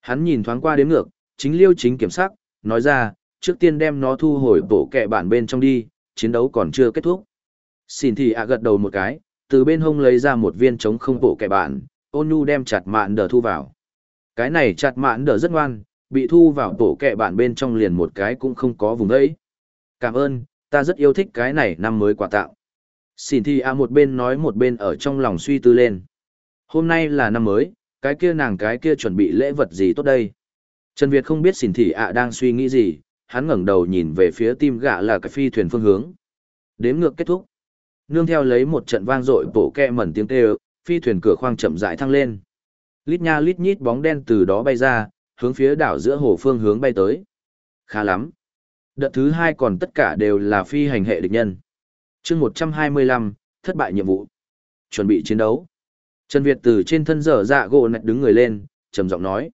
Hắn nhìn thoáng qua đến ngược, chính liêu chính kiểm sắc, nói ra, trước tiên đem nó thu hồi bổ kẹ bản bên trong đi, chiến đấu còn chưa kết thúc. Xin thì ạ gật đầu một cái, từ bên hông lấy ra một viên chống không bổ kẹ bản, ôn nhu đem chặt mạn đờ thu vào. Cái này chặt mạn đờ rất ngoan, bị thu vào tổ kẹ bạn bên trong liền một cái cũng không có vùng đấy. Cảm ơn, ta rất yêu thích cái này năm mới quà tạo. Xin thì ạ một bên nói một bên ở trong lòng suy tư lên. Hôm nay là năm mới, cái kia nàng cái kia chuẩn bị lễ vật gì tốt đây. Trần Việt không biết xỉn thị ạ à đang suy nghĩ gì, hắn ngẩng đầu nhìn về phía tim gạ là cái phi thuyền phương hướng. Đếm ngược kết thúc nương theo lấy một trận vang dội bổ kẹ mẩn tiếng kêu, phi thuyền cửa khoang chậm rãi thăng lên. Lít nha lít nhít bóng đen từ đó bay ra, hướng phía đảo giữa hồ phương hướng bay tới. Khá lắm. Đợt thứ hai còn tất cả đều là phi hành hệ địch nhân. chương 125, thất bại nhiệm vụ. Chuẩn bị chiến đấu. Trần Việt từ trên thân dở dạ gỗ nạch đứng người lên, trầm giọng nói.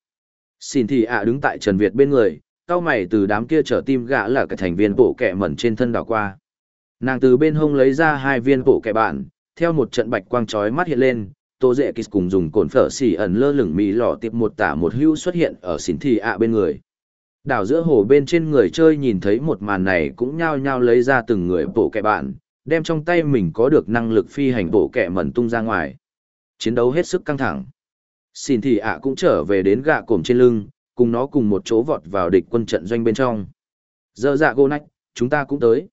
Xin thì ạ đứng tại Trần Việt bên người, cao mày từ đám kia trở tim gã là cả thành viên bộ kẹ mẩn trên thân đảo qua. Nàng từ bên hông lấy ra hai viên bộ kẻ bạn, theo một trận bạch quang chói mắt hiện lên, Tô Dệ Kịch cùng dùng cồn phở xỉ ẩn lơ lửng mì lọ tiệp một tả một hưu xuất hiện ở xỉn thị ạ bên người. Đảo giữa hồ bên trên người chơi nhìn thấy một màn này cũng nhao nhao lấy ra từng người bộ kẻ bạn, đem trong tay mình có được năng lực phi hành bộ kẻ mẩn tung ra ngoài. Chiến đấu hết sức căng thẳng. Xỉn thị ạ cũng trở về đến gạ cổm trên lưng, cùng nó cùng một chỗ vọt vào địch quân trận doanh bên trong. Giờ dạ gô nách, chúng ta cũng tới.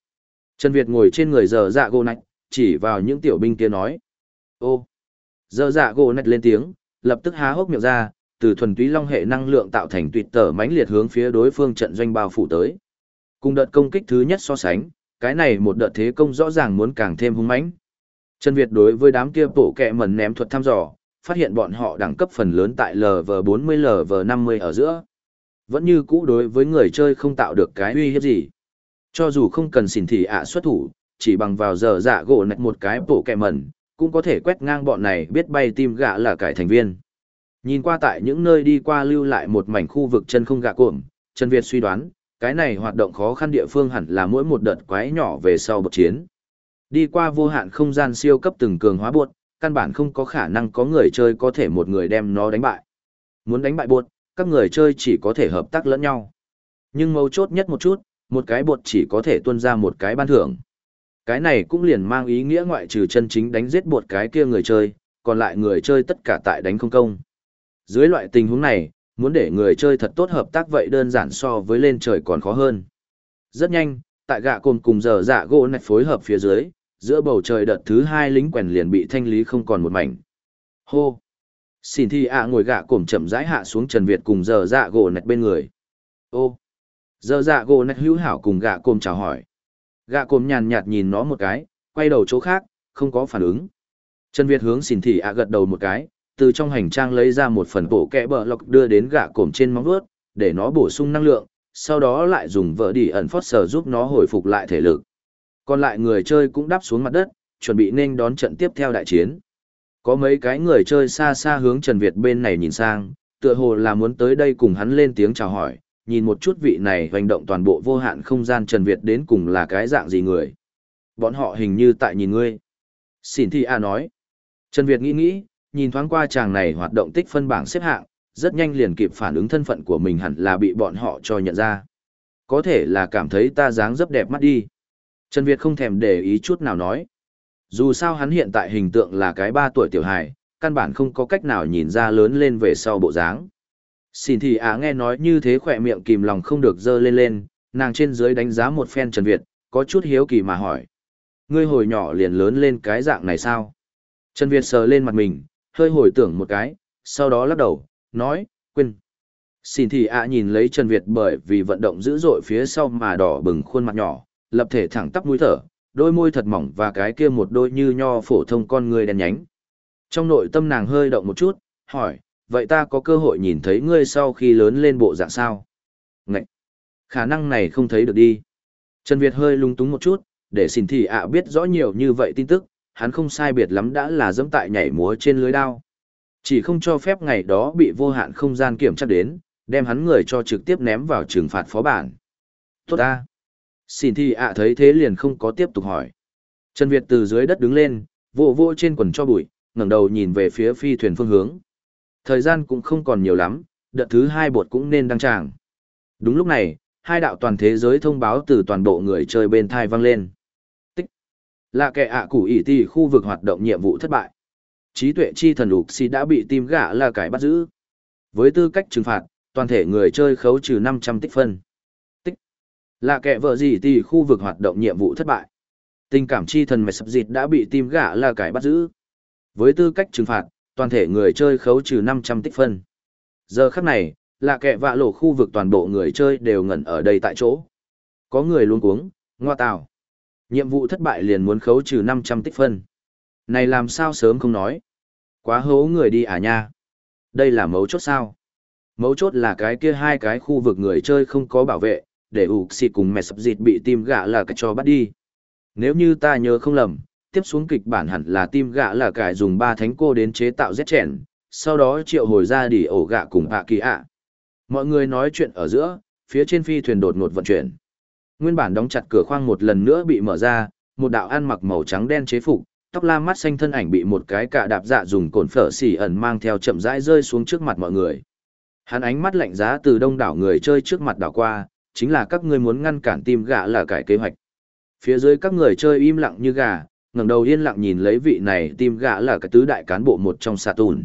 Trần Việt ngồi trên người giờ dạ gô nách, chỉ vào những tiểu binh kia nói. Ô! Giờ dạ gỗ nạch lên tiếng, lập tức há hốc miệng ra, từ thuần túy long hệ năng lượng tạo thành tuyệt tở mãnh liệt hướng phía đối phương trận doanh bao phủ tới. Cùng đợt công kích thứ nhất so sánh, cái này một đợt thế công rõ ràng muốn càng thêm hung mãnh. Trần Việt đối với đám kia bổ kẹ mẩn ném thuật thăm dò, phát hiện bọn họ đẳng cấp phần lớn tại LV40 LV50 ở giữa. Vẫn như cũ đối với người chơi không tạo được cái uy hiếp gì. Cho dù không cần xỉn thị ạ xuất thủ, chỉ bằng vào giờ dạ gỗ nạch một cái bộ kẹ mẩn, cũng có thể quét ngang bọn này biết bay tim gạ là cải thành viên. Nhìn qua tại những nơi đi qua lưu lại một mảnh khu vực chân không gạ cuộm, Trần Việt suy đoán, cái này hoạt động khó khăn địa phương hẳn là mỗi một đợt quái nhỏ về sau bậc chiến. Đi qua vô hạn không gian siêu cấp từng cường hóa buột, căn bản không có khả năng có người chơi có thể một người đem nó đánh bại. Muốn đánh bại buột, các người chơi chỉ có thể hợp tác lẫn nhau. Nhưng mấu chốt nhất một chút, một cái buột chỉ có thể tuân ra một cái ban thưởng. Cái này cũng liền mang ý nghĩa ngoại trừ chân chính đánh giết bột cái kia người chơi, còn lại người chơi tất cả tại đánh không công. Dưới loại tình huống này, muốn để người chơi thật tốt hợp tác vậy đơn giản so với lên trời còn khó hơn. Rất nhanh, tại gạ cồn cùng giờ dạ gỗ nạch phối hợp phía dưới, giữa bầu trời đợt thứ hai lính quèn liền bị thanh lý không còn một mảnh. Hô! Xin thi ạ ngồi gạ cồn chậm rãi hạ xuống Trần Việt cùng giờ dạ gỗ nạch bên người. Ô! Giờ dạ gỗ nạch hữu hảo cùng gạ cồn chào hỏi. Gạ cồm nhàn nhạt nhìn nó một cái, quay đầu chỗ khác, không có phản ứng. Trần Việt hướng xin thị ạ gật đầu một cái, từ trong hành trang lấy ra một phần bộ kẹ bờ lọc đưa đến gạ cồm trên móng vuốt, để nó bổ sung năng lượng, sau đó lại dùng vợ đi ẩn phót sở giúp nó hồi phục lại thể lực. Còn lại người chơi cũng đáp xuống mặt đất, chuẩn bị nên đón trận tiếp theo đại chiến. Có mấy cái người chơi xa xa hướng Trần Việt bên này nhìn sang, tựa hồ là muốn tới đây cùng hắn lên tiếng chào hỏi, nhìn một chút vị này hành động toàn bộ vô hạn không gian Trần Việt đến cùng là cái dạng gì người. Bọn họ hình như tại nhìn ngươi. Xin Thi A nói. Trần Việt nghĩ nghĩ, nhìn thoáng qua chàng này hoạt động tích phân bảng xếp hạng, rất nhanh liền kịp phản ứng thân phận của mình hẳn là bị bọn họ cho nhận ra. Có thể là cảm thấy ta dáng rất đẹp mắt đi. Trần Việt không thèm để ý chút nào nói. Dù sao hắn hiện tại hình tượng là cái ba tuổi tiểu hài, căn bản không có cách nào nhìn ra lớn lên về sau bộ dáng. Xin thì á nghe nói như thế khỏe miệng kìm lòng không được dơ lên lên, nàng trên dưới đánh giá một phen Trần Việt, có chút hiếu kỳ mà hỏi. Ngươi hồi nhỏ liền lớn lên cái dạng này sao? Trần Việt sờ lên mặt mình, hơi hồi tưởng một cái, sau đó lắc đầu, nói, quên. Xin thì ạ nhìn lấy Trần Việt bởi vì vận động dữ dội phía sau mà đỏ bừng khuôn mặt nhỏ, lập thể thẳng tắp mũi thở, đôi môi thật mỏng và cái kia một đôi như nho phổ thông con người đen nhánh. Trong nội tâm nàng hơi động một chút, hỏi, vậy ta có cơ hội nhìn thấy ngươi sau khi lớn lên bộ dạng sao? Ngậy! Khả năng này không thấy được đi. Trần Việt hơi lung túng một chút, để xin thì ạ biết rõ nhiều như vậy tin tức, hắn không sai biệt lắm đã là dẫm tại nhảy múa trên lưới đao. Chỉ không cho phép ngày đó bị vô hạn không gian kiểm tra đến, đem hắn người cho trực tiếp ném vào trừng phạt phó bản. Tốt ta! Xin thì ạ thấy thế liền không có tiếp tục hỏi. Trần Việt từ dưới đất đứng lên, vỗ vỗ trên quần cho bụi, ngẩng đầu nhìn về phía phi thuyền phương hướng. Thời gian cũng không còn nhiều lắm, đợt thứ hai bột cũng nên đăng tràng. Đúng lúc này, hai đạo toàn thế giới thông báo từ toàn bộ người chơi bên thai vang lên. Tích. Là kẻ ạ à củ ỉ ti khu vực hoạt động nhiệm vụ thất bại. Trí tuệ chi thần ục si đã bị tim gã là cải bắt giữ. Với tư cách trừng phạt, toàn thể người chơi khấu trừ 500 tích phân. Là kẻ vợ gì thì khu vực hoạt động nhiệm vụ thất bại. Tình cảm chi thần mẹ sập dịt đã bị tim gã là cải bắt giữ. Với tư cách trừng phạt, toàn thể người chơi khấu trừ 500 tích phân. Giờ khắc này, là kẻ vạ lộ khu vực toàn bộ người chơi đều ngẩn ở đây tại chỗ. Có người luôn cuống, ngoa tào. Nhiệm vụ thất bại liền muốn khấu trừ 500 tích phân. Này làm sao sớm không nói. Quá hố người đi à nha. Đây là mấu chốt sao. Mấu chốt là cái kia hai cái khu vực người chơi không có bảo vệ, để ủ xì cùng mẹ sập dịt bị tim gạ là cái cho bắt đi. Nếu như ta nhớ không lầm, tiếp xuống kịch bản hẳn là tim gạ là cải dùng ba thánh cô đến chế tạo rét chèn, sau đó triệu hồi ra đỉ ổ gạ cùng hạ kỳ ạ. Mọi người nói chuyện ở giữa, phía trên phi thuyền đột ngột vận chuyển. Nguyên bản đóng chặt cửa khoang một lần nữa bị mở ra, một đạo ăn mặc màu trắng đen chế phục, tóc la mắt xanh thân ảnh bị một cái cạ đạp dạ dùng cồn phở xỉ ẩn mang theo chậm rãi rơi xuống trước mặt mọi người. Hắn ánh mắt lạnh giá từ đông đảo người chơi trước mặt đảo qua, chính là các ngươi muốn ngăn cản tim gạ là cải kế hoạch. Phía dưới các người chơi im lặng như gà, ngẩng đầu yên lặng nhìn lấy vị này tim Gã là cái tứ đại cán bộ một trong xạ tùn.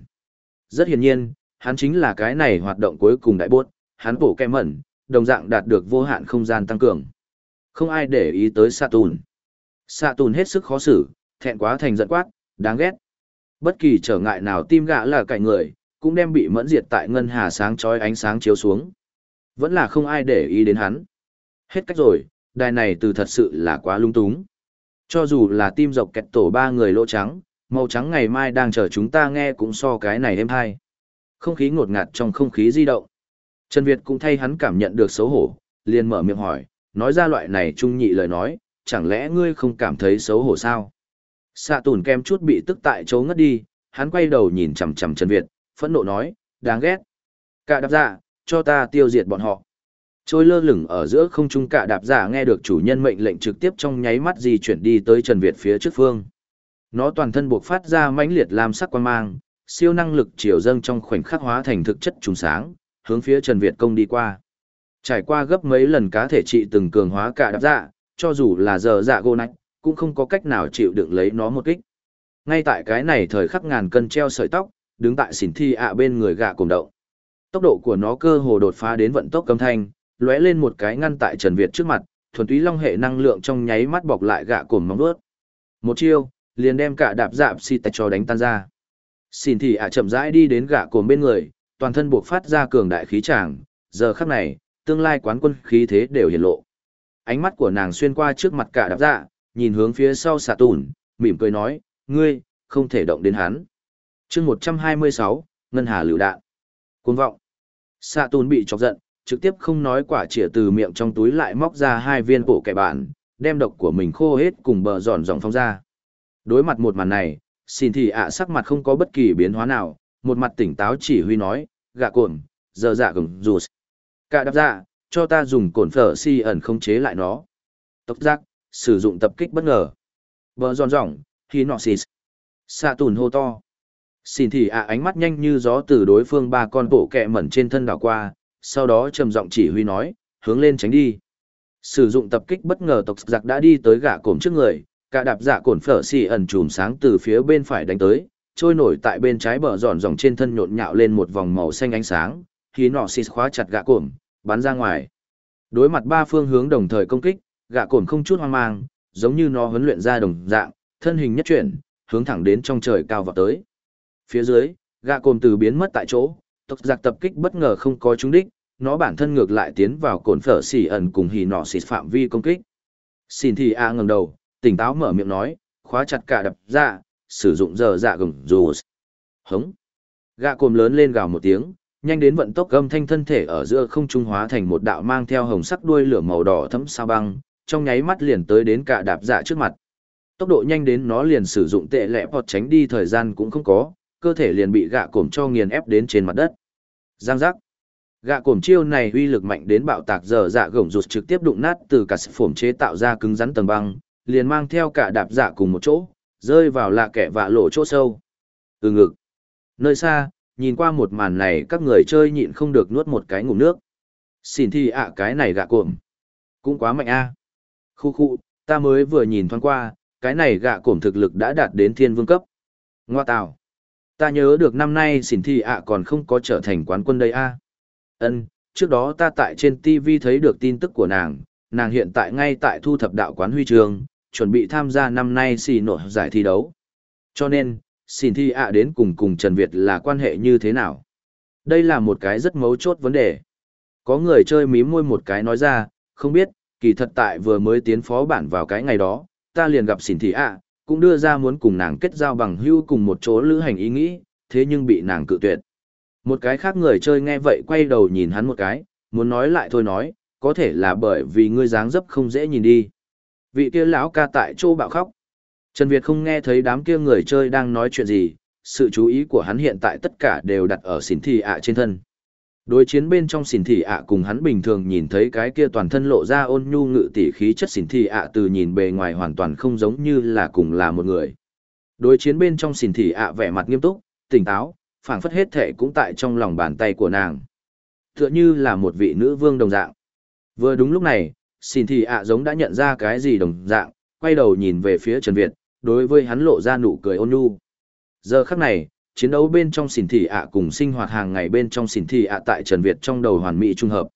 Rất hiển nhiên, hắn chính là cái này hoạt động cuối cùng đại bốt, hắn bổ kem mẩn, đồng dạng đạt được vô hạn không gian tăng cường. Không ai để ý tới xạ tùn. Xạ tùn hết sức khó xử, thẹn quá thành giận quát, đáng ghét. Bất kỳ trở ngại nào tim Gã là cạnh người, cũng đem bị mẫn diệt tại ngân hà sáng chói ánh sáng chiếu xuống. Vẫn là không ai để ý đến hắn. Hết cách rồi, đài này từ thật sự là quá lung túng. Cho dù là tim dọc kẹt tổ ba người lỗ trắng, màu trắng ngày mai đang chờ chúng ta nghe cũng so cái này êm hay. Không khí ngột ngạt trong không khí di động. Trần Việt cũng thay hắn cảm nhận được xấu hổ, liền mở miệng hỏi, nói ra loại này trung nhị lời nói, chẳng lẽ ngươi không cảm thấy xấu hổ sao? Xạ tùn kem chút bị tức tại chỗ ngất đi, hắn quay đầu nhìn chằm chằm Trần Việt, phẫn nộ nói, đáng ghét. Cả đạp dạ, cho ta tiêu diệt bọn họ. Trôi lơ lửng ở giữa không trung cả đạp giả nghe được chủ nhân mệnh lệnh trực tiếp trong nháy mắt di chuyển đi tới Trần Việt phía trước phương. Nó toàn thân buộc phát ra mãnh liệt lam sắc quan mang, siêu năng lực chiều dâng trong khoảnh khắc hóa thành thực chất trùng sáng, hướng phía Trần Việt công đi qua. Trải qua gấp mấy lần cá thể trị từng cường hóa cả đạp giả, cho dù là giờ dạ gô nách, cũng không có cách nào chịu đựng lấy nó một kích. Ngay tại cái này thời khắc ngàn cân treo sợi tóc, đứng tại xỉn thi ạ bên người gạ cùng động. Tốc độ của nó cơ hồ đột phá đến vận tốc âm thanh, lóe lên một cái ngăn tại Trần Việt trước mặt, thuần túy long hệ năng lượng trong nháy mắt bọc lại gạ cồn móng vuốt. Một chiêu, liền đem cả đạp dạp si tạch cho đánh tan ra. Xin thì ạ chậm rãi đi đến gã cồn bên người, toàn thân buộc phát ra cường đại khí tràng, giờ khắc này, tương lai quán quân khí thế đều hiển lộ. Ánh mắt của nàng xuyên qua trước mặt cả đạp dạ, nhìn hướng phía sau xà tùn, mỉm cười nói, ngươi, không thể động đến hắn. chương 126, Ngân Hà lựu đạn. Cuốn vọng. Xà tùn bị chọc giận, trực tiếp không nói quả chĩa từ miệng trong túi lại móc ra hai viên bộ kẻ bản, đem độc của mình khô hết cùng bờ giòn dòng phong ra. Đối mặt một màn này, xin thì ạ sắc mặt không có bất kỳ biến hóa nào, một mặt tỉnh táo chỉ huy nói, gạ cồn, giờ dạ gừng dù Cả đáp dạ, cho ta dùng cồn phở si ẩn không chế lại nó. Tốc giác, sử dụng tập kích bất ngờ. Bờ giòn rỏng, khi nọ xì Xạ tùn hô to. Xin thì ạ ánh mắt nhanh như gió từ đối phương ba con bộ kẹ mẩn trên thân đảo qua, sau đó trầm giọng chỉ huy nói, hướng lên tránh đi. Sử dụng tập kích bất ngờ tộc giặc đã đi tới gã cổm trước người, cả đạp dạ cổn phở xì ẩn chùm sáng từ phía bên phải đánh tới, trôi nổi tại bên trái bờ giòn dòng trên thân nhộn nhạo lên một vòng màu xanh ánh sáng, khí nọ xịt khóa chặt gã cổm, bắn ra ngoài. Đối mặt ba phương hướng đồng thời công kích, gã cổm không chút hoang mang, giống như nó huấn luyện ra đồng dạng, thân hình nhất chuyển, hướng thẳng đến trong trời cao vọt tới. Phía dưới, gã cổm từ biến mất tại chỗ, tộc giặc tập kích bất ngờ không có trúng đích, nó bản thân ngược lại tiến vào cồn phở xỉ ẩn cùng hì nọ xịt phạm vi công kích. Xin thì A ngẩng đầu, tỉnh táo mở miệng nói, khóa chặt cả đập ra, sử dụng giờ dạ gừng dù. Hống. Gạ cồm lớn lên gào một tiếng, nhanh đến vận tốc gâm thanh thân thể ở giữa không trung hóa thành một đạo mang theo hồng sắc đuôi lửa màu đỏ thấm sao băng, trong nháy mắt liền tới đến cả đạp dạ trước mặt. Tốc độ nhanh đến nó liền sử dụng tệ lẽ hoặc tránh đi thời gian cũng không có, cơ thể liền bị gạ cồm cho nghiền ép đến trên mặt đất. Giang giác. Gạ cổm chiêu này uy lực mạnh đến bạo tạc giờ dạ gổng rụt trực tiếp đụng nát từ cả phổm chế tạo ra cứng rắn tầng băng, liền mang theo cả đạp dạ cùng một chỗ, rơi vào lạ kẻ vạ lộ chỗ sâu. Từ ngực. Nơi xa, nhìn qua một màn này các người chơi nhịn không được nuốt một cái ngụm nước. Xin thi ạ cái này gạ cổm. Cũng quá mạnh a. Khu khu, ta mới vừa nhìn thoáng qua, cái này gạ cổm thực lực đã đạt đến thiên vương cấp. Ngoa tào. Ta nhớ được năm nay xỉn thi ạ còn không có trở thành quán quân đây a. Ân, trước đó ta tại trên TV thấy được tin tức của nàng, nàng hiện tại ngay tại thu thập đạo quán huy trường, chuẩn bị tham gia năm nay xì nội giải thi đấu. Cho nên, xin thi ạ đến cùng cùng Trần Việt là quan hệ như thế nào? Đây là một cái rất mấu chốt vấn đề. Có người chơi mím môi một cái nói ra, không biết, kỳ thật tại vừa mới tiến phó bản vào cái ngày đó, ta liền gặp xỉn thị ạ, cũng đưa ra muốn cùng nàng kết giao bằng hưu cùng một chỗ lữ hành ý nghĩ, thế nhưng bị nàng cự tuyệt. Một cái khác người chơi nghe vậy quay đầu nhìn hắn một cái, muốn nói lại thôi nói, có thể là bởi vì ngươi dáng dấp không dễ nhìn đi. Vị kia lão ca tại chỗ bạo khóc. Trần Việt không nghe thấy đám kia người chơi đang nói chuyện gì, sự chú ý của hắn hiện tại tất cả đều đặt ở xỉn thị ạ trên thân. Đối chiến bên trong xỉn thị ạ cùng hắn bình thường nhìn thấy cái kia toàn thân lộ ra ôn nhu ngự tỉ khí chất xỉn thị ạ từ nhìn bề ngoài hoàn toàn không giống như là cùng là một người. Đối chiến bên trong xỉn thị ạ vẻ mặt nghiêm túc, tỉnh táo, phảng phất hết thể cũng tại trong lòng bàn tay của nàng. Tựa như là một vị nữ vương đồng dạng. Vừa đúng lúc này, xin thì ạ giống đã nhận ra cái gì đồng dạng, quay đầu nhìn về phía Trần Việt, đối với hắn lộ ra nụ cười ôn nhu. Giờ khắc này, chiến đấu bên trong xỉn thị ạ cùng sinh hoạt hàng ngày bên trong xỉn thị ạ tại Trần Việt trong đầu hoàn mỹ trung hợp.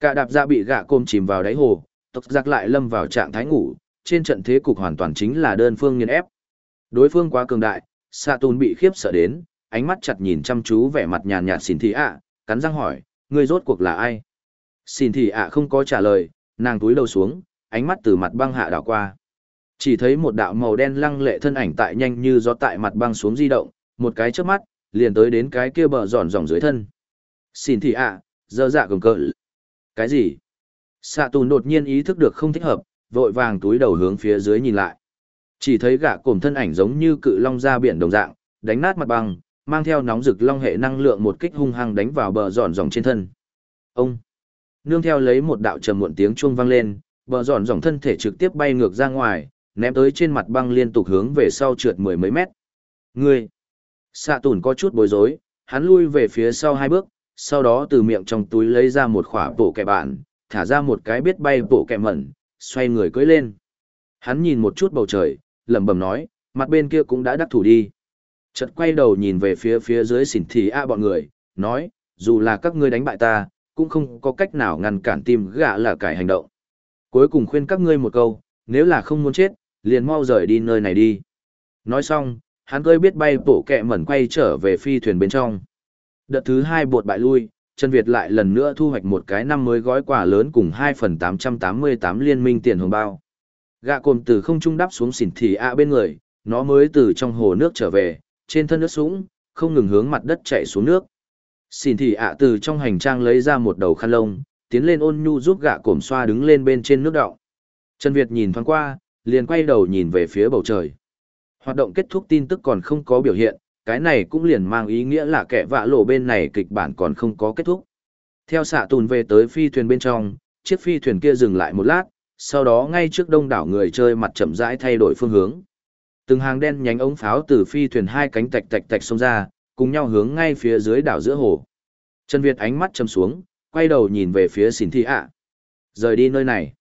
Cả đạp ra bị gạ côm chìm vào đáy hồ, tộc giặc lại lâm vào trạng thái ngủ, trên trận thế cục hoàn toàn chính là đơn phương nghiền ép. Đối phương quá cường đại, Sa tôn bị khiếp sợ đến, ánh mắt chặt nhìn chăm chú vẻ mặt nhàn nhạt xin thị ạ, cắn răng hỏi, ngươi rốt cuộc là ai? Xin thị ạ không có trả lời, nàng túi đầu xuống, ánh mắt từ mặt băng hạ đảo qua. Chỉ thấy một đạo màu đen lăng lệ thân ảnh tại nhanh như gió tại mặt băng xuống di động, một cái chớp mắt, liền tới đến cái kia bờ giòn dòng dưới thân. Xin thị ạ, dơ dạ cầm cỡ. Cái gì? Sạ tùn đột nhiên ý thức được không thích hợp, vội vàng túi đầu hướng phía dưới nhìn lại. Chỉ thấy gã cồm thân ảnh giống như cự long ra biển đồng dạng, đánh nát mặt băng, mang theo nóng rực long hệ năng lượng một kích hung hăng đánh vào bờ giòn dòng trên thân. Ông! Nương theo lấy một đạo trầm muộn tiếng chuông vang lên, bờ giòn dòng thân thể trực tiếp bay ngược ra ngoài, ném tới trên mặt băng liên tục hướng về sau trượt mười mấy mét. Ngươi! Xạ tùn có chút bối rối, hắn lui về phía sau hai bước, sau đó từ miệng trong túi lấy ra một khỏa bổ kẹ bản, thả ra một cái biết bay bổ kẹ mẩn, xoay người cưỡi lên. Hắn nhìn một chút bầu trời, lẩm bẩm nói, mặt bên kia cũng đã đắc thủ đi. Chợt quay đầu nhìn về phía phía dưới xỉn thì a bọn người, nói, dù là các ngươi đánh bại ta, cũng không có cách nào ngăn cản tim gạ là cải hành động. Cuối cùng khuyên các ngươi một câu, nếu là không muốn chết, liền mau rời đi nơi này đi. Nói xong, hắn cơi biết bay bổ kẹ mẩn quay trở về phi thuyền bên trong. Đợt thứ hai bột bại lui, Trần Việt lại lần nữa thu hoạch một cái năm mới gói quà lớn cùng 2 phần 888 liên minh tiền hồng bao. Gạ cồm từ không trung đắp xuống xỉn thị ạ bên người, nó mới từ trong hồ nước trở về, trên thân nước sũng, không ngừng hướng mặt đất chạy xuống nước. Xỉn thị ạ từ trong hành trang lấy ra một đầu khăn lông, tiến lên ôn nhu giúp gạ cổm xoa đứng lên bên trên nước đọng. Trần Việt nhìn thoáng qua, liền quay đầu nhìn về phía bầu trời. Hoạt động kết thúc tin tức còn không có biểu hiện, cái này cũng liền mang ý nghĩa là kẻ vạ lộ bên này kịch bản còn không có kết thúc. Theo xạ tùn về tới phi thuyền bên trong, chiếc phi thuyền kia dừng lại một lát, sau đó ngay trước đông đảo người chơi mặt chậm rãi thay đổi phương hướng. Từng hàng đen nhánh ống pháo từ phi thuyền hai cánh tạch tạch tạch xông ra, cùng nhau hướng ngay phía dưới đảo giữa hồ. Trần Việt ánh mắt chầm xuống, quay đầu nhìn về phía xỉn thi ạ. Rời đi nơi này.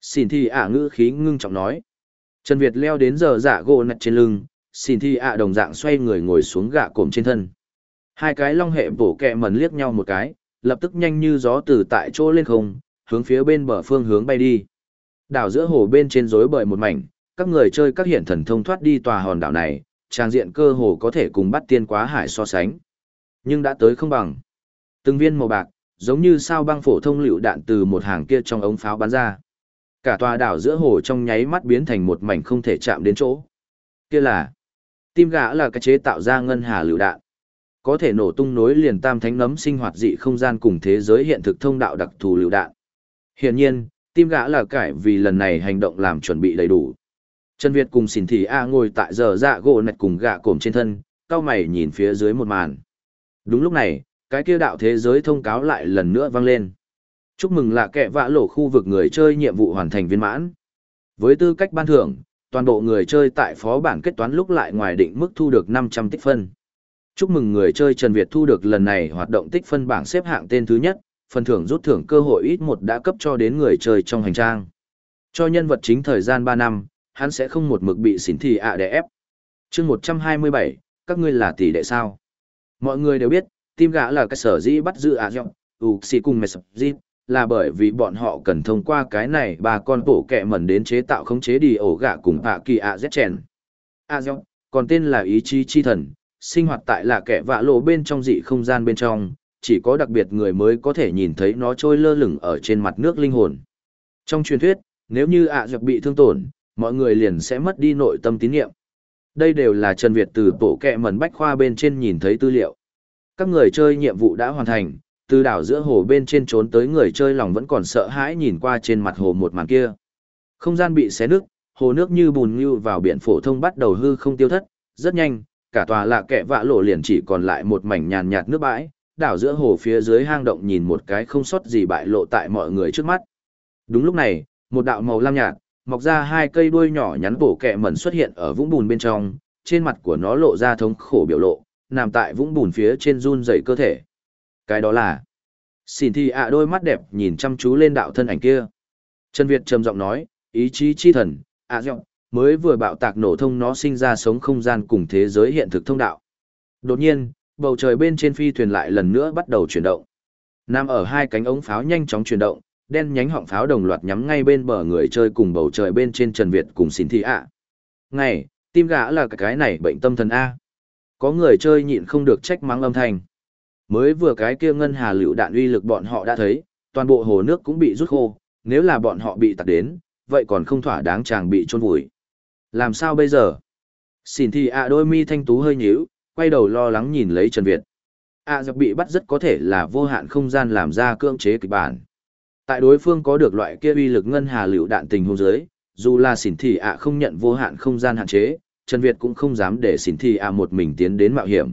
Xỉn thi ạ ngữ khí ngưng trọng nói. Trần Việt leo đến giờ dạ gỗ nặt trên lưng, xỉn thi ạ đồng dạng xoay người ngồi xuống gạ cồm trên thân. Hai cái long hệ bổ kẹ mẩn liếc nhau một cái, lập tức nhanh như gió từ tại chỗ lên không, hướng phía bên bờ phương hướng bay đi. Đảo giữa hồ bên trên rối bời một mảnh, các người chơi các hiện thần thông thoát đi tòa hòn đảo này, trang diện cơ hồ có thể cùng bắt tiên quá hải so sánh. Nhưng đã tới không bằng. Từng viên màu bạc, giống như sao băng phổ thông lựu đạn từ một hàng kia trong ống pháo bắn ra. Cả tòa đảo giữa hồ trong nháy mắt biến thành một mảnh không thể chạm đến chỗ. Kia là tim gã là cái chế tạo ra ngân hà lựu đạn. Có thể nổ tung nối liền tam thánh nấm sinh hoạt dị không gian cùng thế giới hiện thực thông đạo đặc thù lựu đạn. Hiển nhiên, tim gã là cải vì lần này hành động làm chuẩn bị đầy đủ. Trần Việt cùng xỉn thị A ngồi tại giờ dạ gỗ nạch cùng gạ cổm trên thân, cao mày nhìn phía dưới một màn. Đúng lúc này, cái kia đạo thế giới thông cáo lại lần nữa vang lên. Chúc mừng là kẻ vã lộ khu vực người chơi nhiệm vụ hoàn thành viên mãn. Với tư cách ban thưởng, toàn bộ người chơi tại phó bản kết toán lúc lại ngoài định mức thu được 500 tích phân. Chúc mừng người chơi Trần Việt thu được lần này hoạt động tích phân bảng xếp hạng tên thứ nhất, phần thưởng rút thưởng cơ hội ít một đã cấp cho đến người chơi trong hành trang. Cho nhân vật chính thời gian 3 năm, hắn sẽ không một mực bị xỉn thị ạ à đè ép. chương 127, các ngươi là tỷ đệ sao? Mọi người đều biết, tim gã là cái sở dĩ bắt giữ ạ giọng, ủ xì cùng mẹ sập dịp, là bởi vì bọn họ cần thông qua cái này ba con bổ kẹ mẩn đến chế tạo khống chế đi ổ gạ cùng ạ kỳ ạ z chèn. A giọng, còn tên là ý chí chi thần, sinh hoạt tại là kẻ vạ lộ bên trong dị không gian bên trong, chỉ có đặc biệt người mới có thể nhìn thấy nó trôi lơ lửng ở trên mặt nước linh hồn. Trong truyền thuyết, nếu như ạ à bị thương tổn, mọi người liền sẽ mất đi nội tâm tín nhiệm. Đây đều là Trần Việt từ bộ kẹ mẩn bách khoa bên trên nhìn thấy tư liệu. Các người chơi nhiệm vụ đã hoàn thành, từ đảo giữa hồ bên trên trốn tới người chơi lòng vẫn còn sợ hãi nhìn qua trên mặt hồ một màn kia. Không gian bị xé nứt, hồ nước như bùn như vào biển phổ thông bắt đầu hư không tiêu thất, rất nhanh, cả tòa lạ kẹ vạ lộ liền chỉ còn lại một mảnh nhàn nhạt nước bãi, đảo giữa hồ phía dưới hang động nhìn một cái không sót gì bại lộ tại mọi người trước mắt. Đúng lúc này, một đạo màu lam nhạt, mọc ra hai cây đuôi nhỏ nhắn bổ kẹ mẩn xuất hiện ở vũng bùn bên trong, trên mặt của nó lộ ra thống khổ biểu lộ, nằm tại vũng bùn phía trên run rẩy cơ thể. Cái đó là... Xỉn thì ạ đôi mắt đẹp nhìn chăm chú lên đạo thân ảnh kia. Trần Việt trầm giọng nói, ý chí chi thần, ạ à, giọng, mới vừa bạo tạc nổ thông nó sinh ra sống không gian cùng thế giới hiện thực thông đạo. Đột nhiên, bầu trời bên trên phi thuyền lại lần nữa bắt đầu chuyển động. Nằm ở hai cánh ống pháo nhanh chóng chuyển động, đen nhánh họng pháo đồng loạt nhắm ngay bên bờ người chơi cùng bầu trời bên trên Trần Việt cùng xin thị ạ. Ngày, tim gã là cái này bệnh tâm thần A. Có người chơi nhịn không được trách mắng âm thanh. Mới vừa cái kia ngân hà lựu đạn uy lực bọn họ đã thấy, toàn bộ hồ nước cũng bị rút khô, nếu là bọn họ bị tạt đến, vậy còn không thỏa đáng chàng bị trôn vùi. Làm sao bây giờ? Xin thị ạ đôi mi thanh tú hơi nhíu, quay đầu lo lắng nhìn lấy Trần Việt. ạ à, bị bắt rất có thể là vô hạn không gian làm ra cưỡng chế kịch bản. Tại đối phương có được loại kia uy lực ngân hà lựu đạn tình huống dưới, dù là xỉn thị ạ không nhận vô hạn không gian hạn chế, Trần Việt cũng không dám để xỉn thị ạ một mình tiến đến mạo hiểm.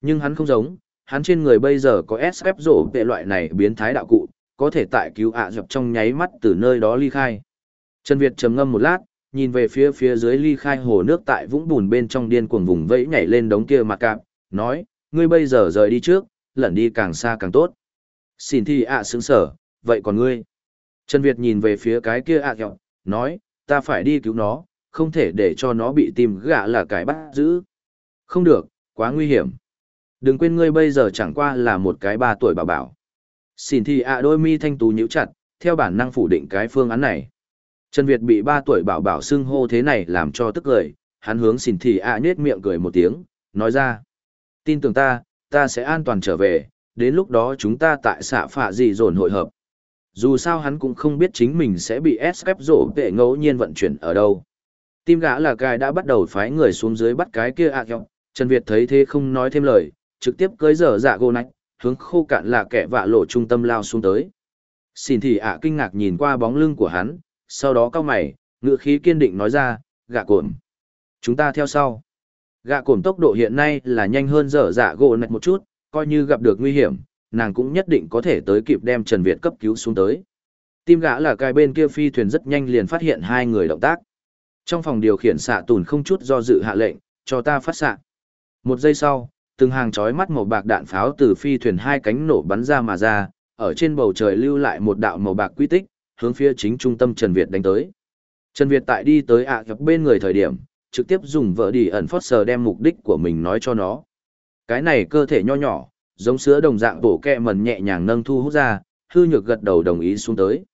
Nhưng hắn không giống, hắn trên người bây giờ có SF rổ vệ loại này biến thái đạo cụ, có thể tại cứu ạ dập trong nháy mắt từ nơi đó ly khai. Trần Việt trầm ngâm một lát, nhìn về phía phía dưới ly khai hồ nước tại vũng bùn bên trong điên cuồng vùng vẫy nhảy lên đống kia mặt cạp, nói, ngươi bây giờ rời đi trước, lẩn đi càng xa càng tốt. Xin thi ạ sướng sở, vậy còn ngươi? Trần Việt nhìn về phía cái kia ạ à nói, ta phải đi cứu nó, không thể để cho nó bị tìm gạ là cái bắt giữ. Không được, quá nguy hiểm. Đừng quên ngươi bây giờ chẳng qua là một cái ba tuổi bảo bảo. Xin thì ạ đôi mi thanh tú nhíu chặt, theo bản năng phủ định cái phương án này. Trần Việt bị ba tuổi bảo bảo xưng hô thế này làm cho tức cười, hắn hướng xỉn thị ạ nhết miệng cười một tiếng, nói ra. Tin tưởng ta, ta sẽ an toàn trở về, đến lúc đó chúng ta tại xạ phạ gì dồn hội hợp. Dù sao hắn cũng không biết chính mình sẽ bị ép rổ vệ ngẫu nhiên vận chuyển ở đâu. Tim gã là cài đã bắt đầu phái người xuống dưới bắt cái kia ạ à Trần Việt thấy thế không nói thêm lời, trực tiếp cưới dở dạ gô nách, hướng khô cạn là kẻ vạ lộ trung tâm lao xuống tới. Xin thì ạ kinh ngạc nhìn qua bóng lưng của hắn, sau đó cao mày, ngựa khí kiên định nói ra, gạ cồn. Chúng ta theo sau. Gạ cồn tốc độ hiện nay là nhanh hơn dở dạ gỗ nạch một chút, coi như gặp được nguy hiểm, nàng cũng nhất định có thể tới kịp đem Trần Việt cấp cứu xuống tới. Tim gã là cái bên kia phi thuyền rất nhanh liền phát hiện hai người động tác. Trong phòng điều khiển xạ tùn không chút do dự hạ lệnh, cho ta phát xạ. Một giây sau, từng hàng chói mắt màu bạc đạn pháo từ phi thuyền hai cánh nổ bắn ra mà ra, ở trên bầu trời lưu lại một đạo màu bạc quy tích, hướng phía chính trung tâm Trần Việt đánh tới. Trần Việt tại đi tới ạ à bên người thời điểm, trực tiếp dùng vợ đi ẩn phót sờ đem mục đích của mình nói cho nó. Cái này cơ thể nho nhỏ, giống sữa đồng dạng bổ kẹ mần nhẹ nhàng nâng thu hút ra, hư nhược gật đầu đồng ý xuống tới.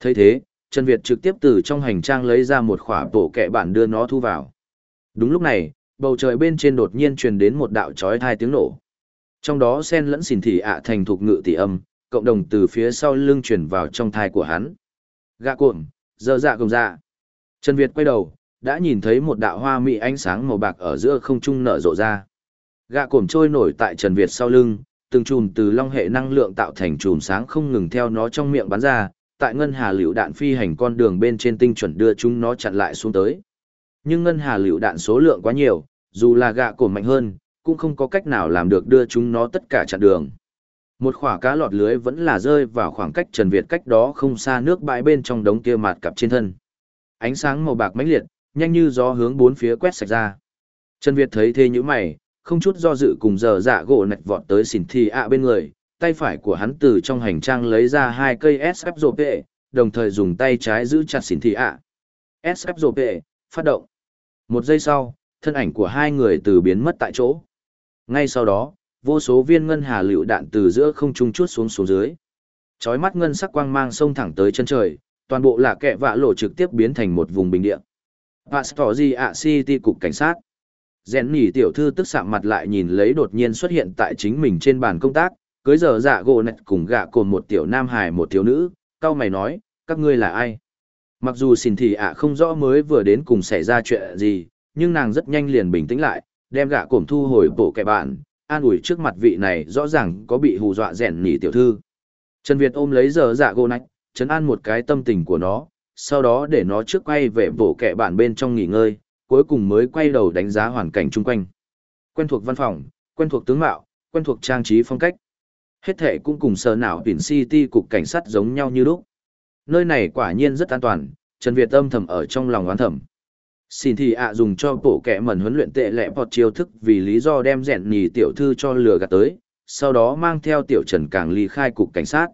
thấy thế, Trần Việt trực tiếp từ trong hành trang lấy ra một khỏa bổ kẹ bản đưa nó thu vào. Đúng lúc này, bầu trời bên trên đột nhiên truyền đến một đạo chói thai tiếng nổ. Trong đó sen lẫn xỉn thị ạ thành thuộc ngự tỷ âm, cộng đồng từ phía sau lưng truyền vào trong thai của hắn. Gạ cuộn, dơ dạ cùng dạ. Trần Việt quay đầu, đã nhìn thấy một đạo hoa mỹ ánh sáng màu bạc ở giữa không trung nở rộ ra. Gạ cổm trôi nổi tại Trần Việt sau lưng, từng chùm từ long hệ năng lượng tạo thành chùm sáng không ngừng theo nó trong miệng bắn ra, tại ngân hà liều đạn phi hành con đường bên trên tinh chuẩn đưa chúng nó chặn lại xuống tới. Nhưng ngân hà liều đạn số lượng quá nhiều, dù là gạ cổm mạnh hơn, cũng không có cách nào làm được đưa chúng nó tất cả chặn đường. Một khỏa cá lọt lưới vẫn là rơi vào khoảng cách Trần Việt cách đó không xa nước bãi bên trong đống kia mạt cặp trên thân. Ánh sáng màu bạc mãnh liệt, nhanh như gió hướng bốn phía quét sạch ra. Trần Việt thấy thế như mày, không chút do dự cùng giờ dạ gỗ nạch vọt tới xỉn thi ạ bên người, tay phải của hắn từ trong hành trang lấy ra hai cây SF rộp vệ, đồng thời dùng tay trái giữ chặt xỉn thi ạ. SF rộp vệ, phát động. Một giây sau, thân ảnh của hai người từ biến mất tại chỗ. Ngay sau đó, vô số viên ngân hà lựu đạn từ giữa không trung chút xuống xuống dưới. Chói mắt ngân sắc quang mang sông thẳng tới chân trời, toàn bộ là kẹ vạ lộ trực tiếp biến thành một vùng bình địa. Pastorzi ạ City cục cảnh sát. Rèn nỉ tiểu thư tức sạm mặt lại nhìn lấy đột nhiên xuất hiện tại chính mình trên bàn công tác, cưới giờ dạ gỗ nạch cùng gạ cồn một tiểu nam hài một thiếu nữ, cao mày nói, các ngươi là ai? Mặc dù xin thì ạ không rõ mới vừa đến cùng xảy ra chuyện gì, nhưng nàng rất nhanh liền bình tĩnh lại, đem gạ cồn thu hồi bộ kẻ bạn, an ủi trước mặt vị này rõ ràng có bị hù dọa rèn nỉ tiểu thư. Trần Việt ôm lấy giờ dạ gỗ nạch, chấn an một cái tâm tình của nó, sau đó để nó trước quay về bổ kẻ bạn bên trong nghỉ ngơi, cuối cùng mới quay đầu đánh giá hoàn cảnh chung quanh. Quen thuộc văn phòng, quen thuộc tướng mạo, quen thuộc trang trí phong cách. Hết thể cũng cùng sờ nào biển City cục cảnh sát giống nhau như lúc. Nơi này quả nhiên rất an toàn, Trần Việt âm thầm ở trong lòng oán thầm. Xin thì ạ dùng cho bộ kẻ mẩn huấn luyện tệ lẹ bọt chiêu thức vì lý do đem rèn nhì tiểu thư cho lừa gạt tới, sau đó mang theo tiểu trần càng ly khai cục cảnh sát.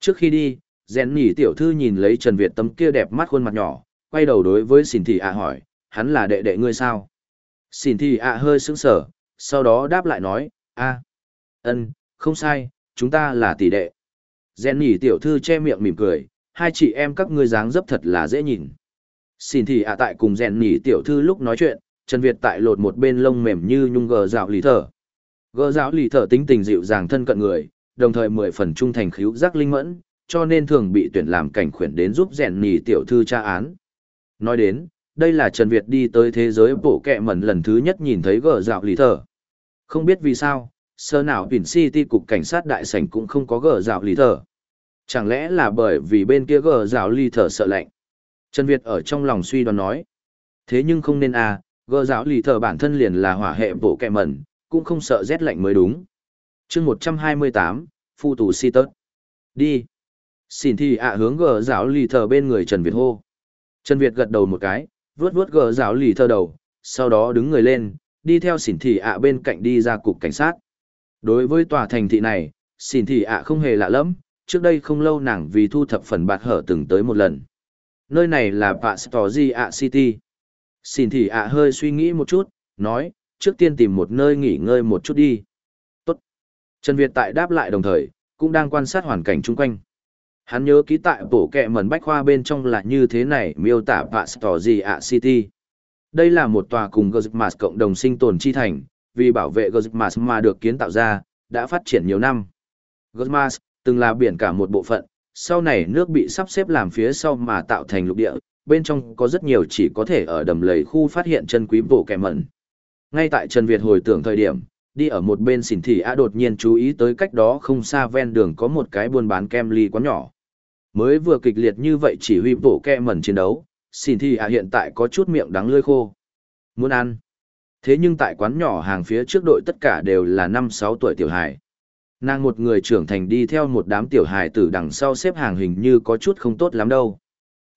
Trước khi đi, rèn nhì tiểu thư nhìn lấy Trần Việt tấm kia đẹp mắt khuôn mặt nhỏ, quay đầu đối với xin thì ạ hỏi, hắn là đệ đệ ngươi sao? Xin thì ạ hơi sững sở, sau đó đáp lại nói, a, ân, không sai, chúng ta là tỷ đệ. Rèn nhỉ tiểu thư che miệng mỉm cười, hai chị em các ngươi dáng dấp thật là dễ nhìn. Xin thì ạ tại cùng rèn nhỉ tiểu thư lúc nói chuyện, Trần Việt tại lột một bên lông mềm như nhung gờ dạo lì thở. Gờ dạo lì thở tính tình dịu dàng thân cận người, đồng thời mười phần trung thành khíu giác linh mẫn, cho nên thường bị tuyển làm cảnh khuyển đến giúp rèn nhì tiểu thư tra án. Nói đến, đây là Trần Việt đi tới thế giới bộ kẹ mẩn lần thứ nhất nhìn thấy gờ dạo lì thở. Không biết vì sao, sơ nào Pin City cục cảnh sát đại sảnh cũng không có gờ rào lì thở. Chẳng lẽ là bởi vì bên kia gờ rào lì thở sợ lạnh? Trần Việt ở trong lòng suy đoán nói. Thế nhưng không nên à, gờ rào lì thở bản thân liền là hỏa hệ bộ kẹ mẩn, cũng không sợ rét lạnh mới đúng. chương 128, Phu tù si tớt. Đi. Xin thì ạ hướng gờ rào lì thở bên người Trần Việt hô. Trần Việt gật đầu một cái, vuốt vuốt gờ rào lì thơ đầu, sau đó đứng người lên, đi theo xỉn thị ạ bên cạnh đi ra cục cảnh sát. Đối với tòa thành thị này, xỉn thị ạ không hề lạ lắm, trước đây không lâu nàng vì thu thập phần bạt hở từng tới một lần. Nơi này là Pastorzi ạ City. Xỉn thị ạ hơi suy nghĩ một chút, nói, trước tiên tìm một nơi nghỉ ngơi một chút đi. Tốt. Trần Việt tại đáp lại đồng thời, cũng đang quan sát hoàn cảnh chung quanh. Hắn nhớ ký tại bổ kẹ mẩn bách khoa bên trong là như thế này miêu tả Pastorzi ạ City. Đây là một tòa cùng Gozmas cộng đồng sinh tồn chi thành, vì bảo vệ Gozmas mà được kiến tạo ra, đã phát triển nhiều năm. Gozmas từng là biển cả một bộ phận, sau này nước bị sắp xếp làm phía sau mà tạo thành lục địa, bên trong có rất nhiều chỉ có thể ở đầm lầy khu phát hiện chân quý bộ kẹ mẩn. Ngay tại Trần Việt hồi tưởng thời điểm, đi ở một bên xỉn thị a đột nhiên chú ý tới cách đó không xa ven đường có một cái buôn bán kem ly quán nhỏ. Mới vừa kịch liệt như vậy chỉ huy bộ kẹ mẩn chiến đấu, xỉn thị ạ à hiện tại có chút miệng đắng lưỡi khô. Muốn ăn. Thế nhưng tại quán nhỏ hàng phía trước đội tất cả đều là năm sáu tuổi tiểu hài. Nàng một người trưởng thành đi theo một đám tiểu hài tử đằng sau xếp hàng hình như có chút không tốt lắm đâu.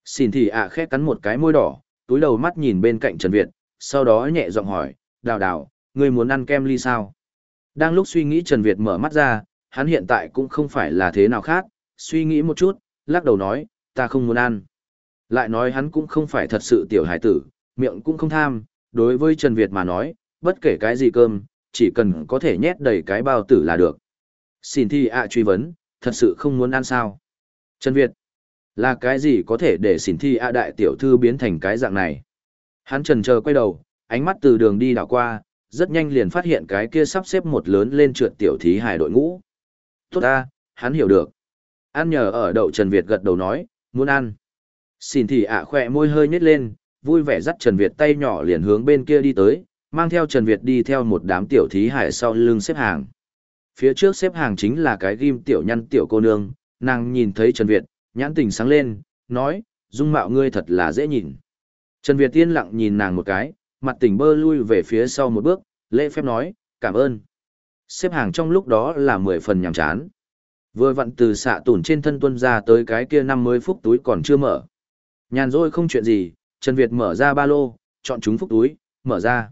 Xin thị ạ à khẽ cắn một cái môi đỏ, túi đầu mắt nhìn bên cạnh Trần Việt, sau đó nhẹ giọng hỏi, đào đào, ngươi muốn ăn kem ly sao? Đang lúc suy nghĩ Trần Việt mở mắt ra, hắn hiện tại cũng không phải là thế nào khác, suy nghĩ một chút, lắc đầu nói, ta không muốn ăn. Lại nói hắn cũng không phải thật sự tiểu hải tử, miệng cũng không tham, đối với Trần Việt mà nói, bất kể cái gì cơm, chỉ cần có thể nhét đầy cái bao tử là được. Xin thi ạ truy vấn, thật sự không muốn ăn sao? Trần Việt, là cái gì có thể để xin thi ạ đại tiểu thư biến thành cái dạng này? Hắn trần chờ quay đầu, ánh mắt từ đường đi đảo qua, rất nhanh liền phát hiện cái kia sắp xếp một lớn lên trượt tiểu thí Hải đội ngũ. Tốt ta, hắn hiểu được. Ăn nhờ ở đậu Trần Việt gật đầu nói, muốn ăn. Xin thì ạ khỏe môi hơi nhếch lên, vui vẻ dắt Trần Việt tay nhỏ liền hướng bên kia đi tới, mang theo Trần Việt đi theo một đám tiểu thí hải sau lưng xếp hàng. Phía trước xếp hàng chính là cái ghim tiểu nhăn tiểu cô nương, nàng nhìn thấy Trần Việt, nhãn tình sáng lên, nói, dung mạo ngươi thật là dễ nhìn. Trần Việt tiên lặng nhìn nàng một cái, mặt tỉnh bơ lui về phía sau một bước, lễ phép nói, cảm ơn. Xếp hàng trong lúc đó là mười phần nhàm chán. Vừa vặn từ xạ tủn trên thân tuân ra tới cái kia năm mươi phút túi còn chưa mở. Nhàn rỗi không chuyện gì, Trần Việt mở ra ba lô, chọn chúng phúc túi, mở ra.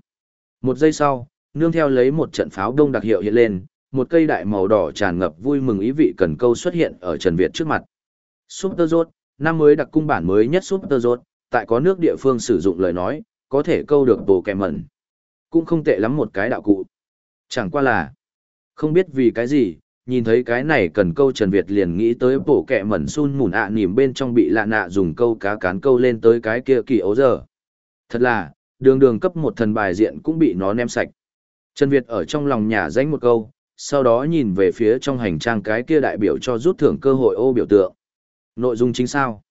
Một giây sau, nương theo lấy một trận pháo đông đặc hiệu hiện lên, một cây đại màu đỏ tràn ngập vui mừng ý vị cần câu xuất hiện ở Trần Việt trước mặt. Super Rốt, năm mới đặc cung bản mới nhất Super Rốt, tại có nước địa phương sử dụng lời nói, có thể câu được bồ kèm mẩn. Cũng không tệ lắm một cái đạo cụ. Chẳng qua là, không biết vì cái gì, nhìn thấy cái này cần câu Trần Việt liền nghĩ tới bộ kẹ mẩn sun mùn ạ à nỉm bên trong bị lạ nạ dùng câu cá cán câu lên tới cái kia kỳ ấu giờ. Thật là, đường đường cấp một thần bài diện cũng bị nó ném sạch. Trần Việt ở trong lòng nhà danh một câu, sau đó nhìn về phía trong hành trang cái kia đại biểu cho rút thưởng cơ hội ô biểu tượng. Nội dung chính sao?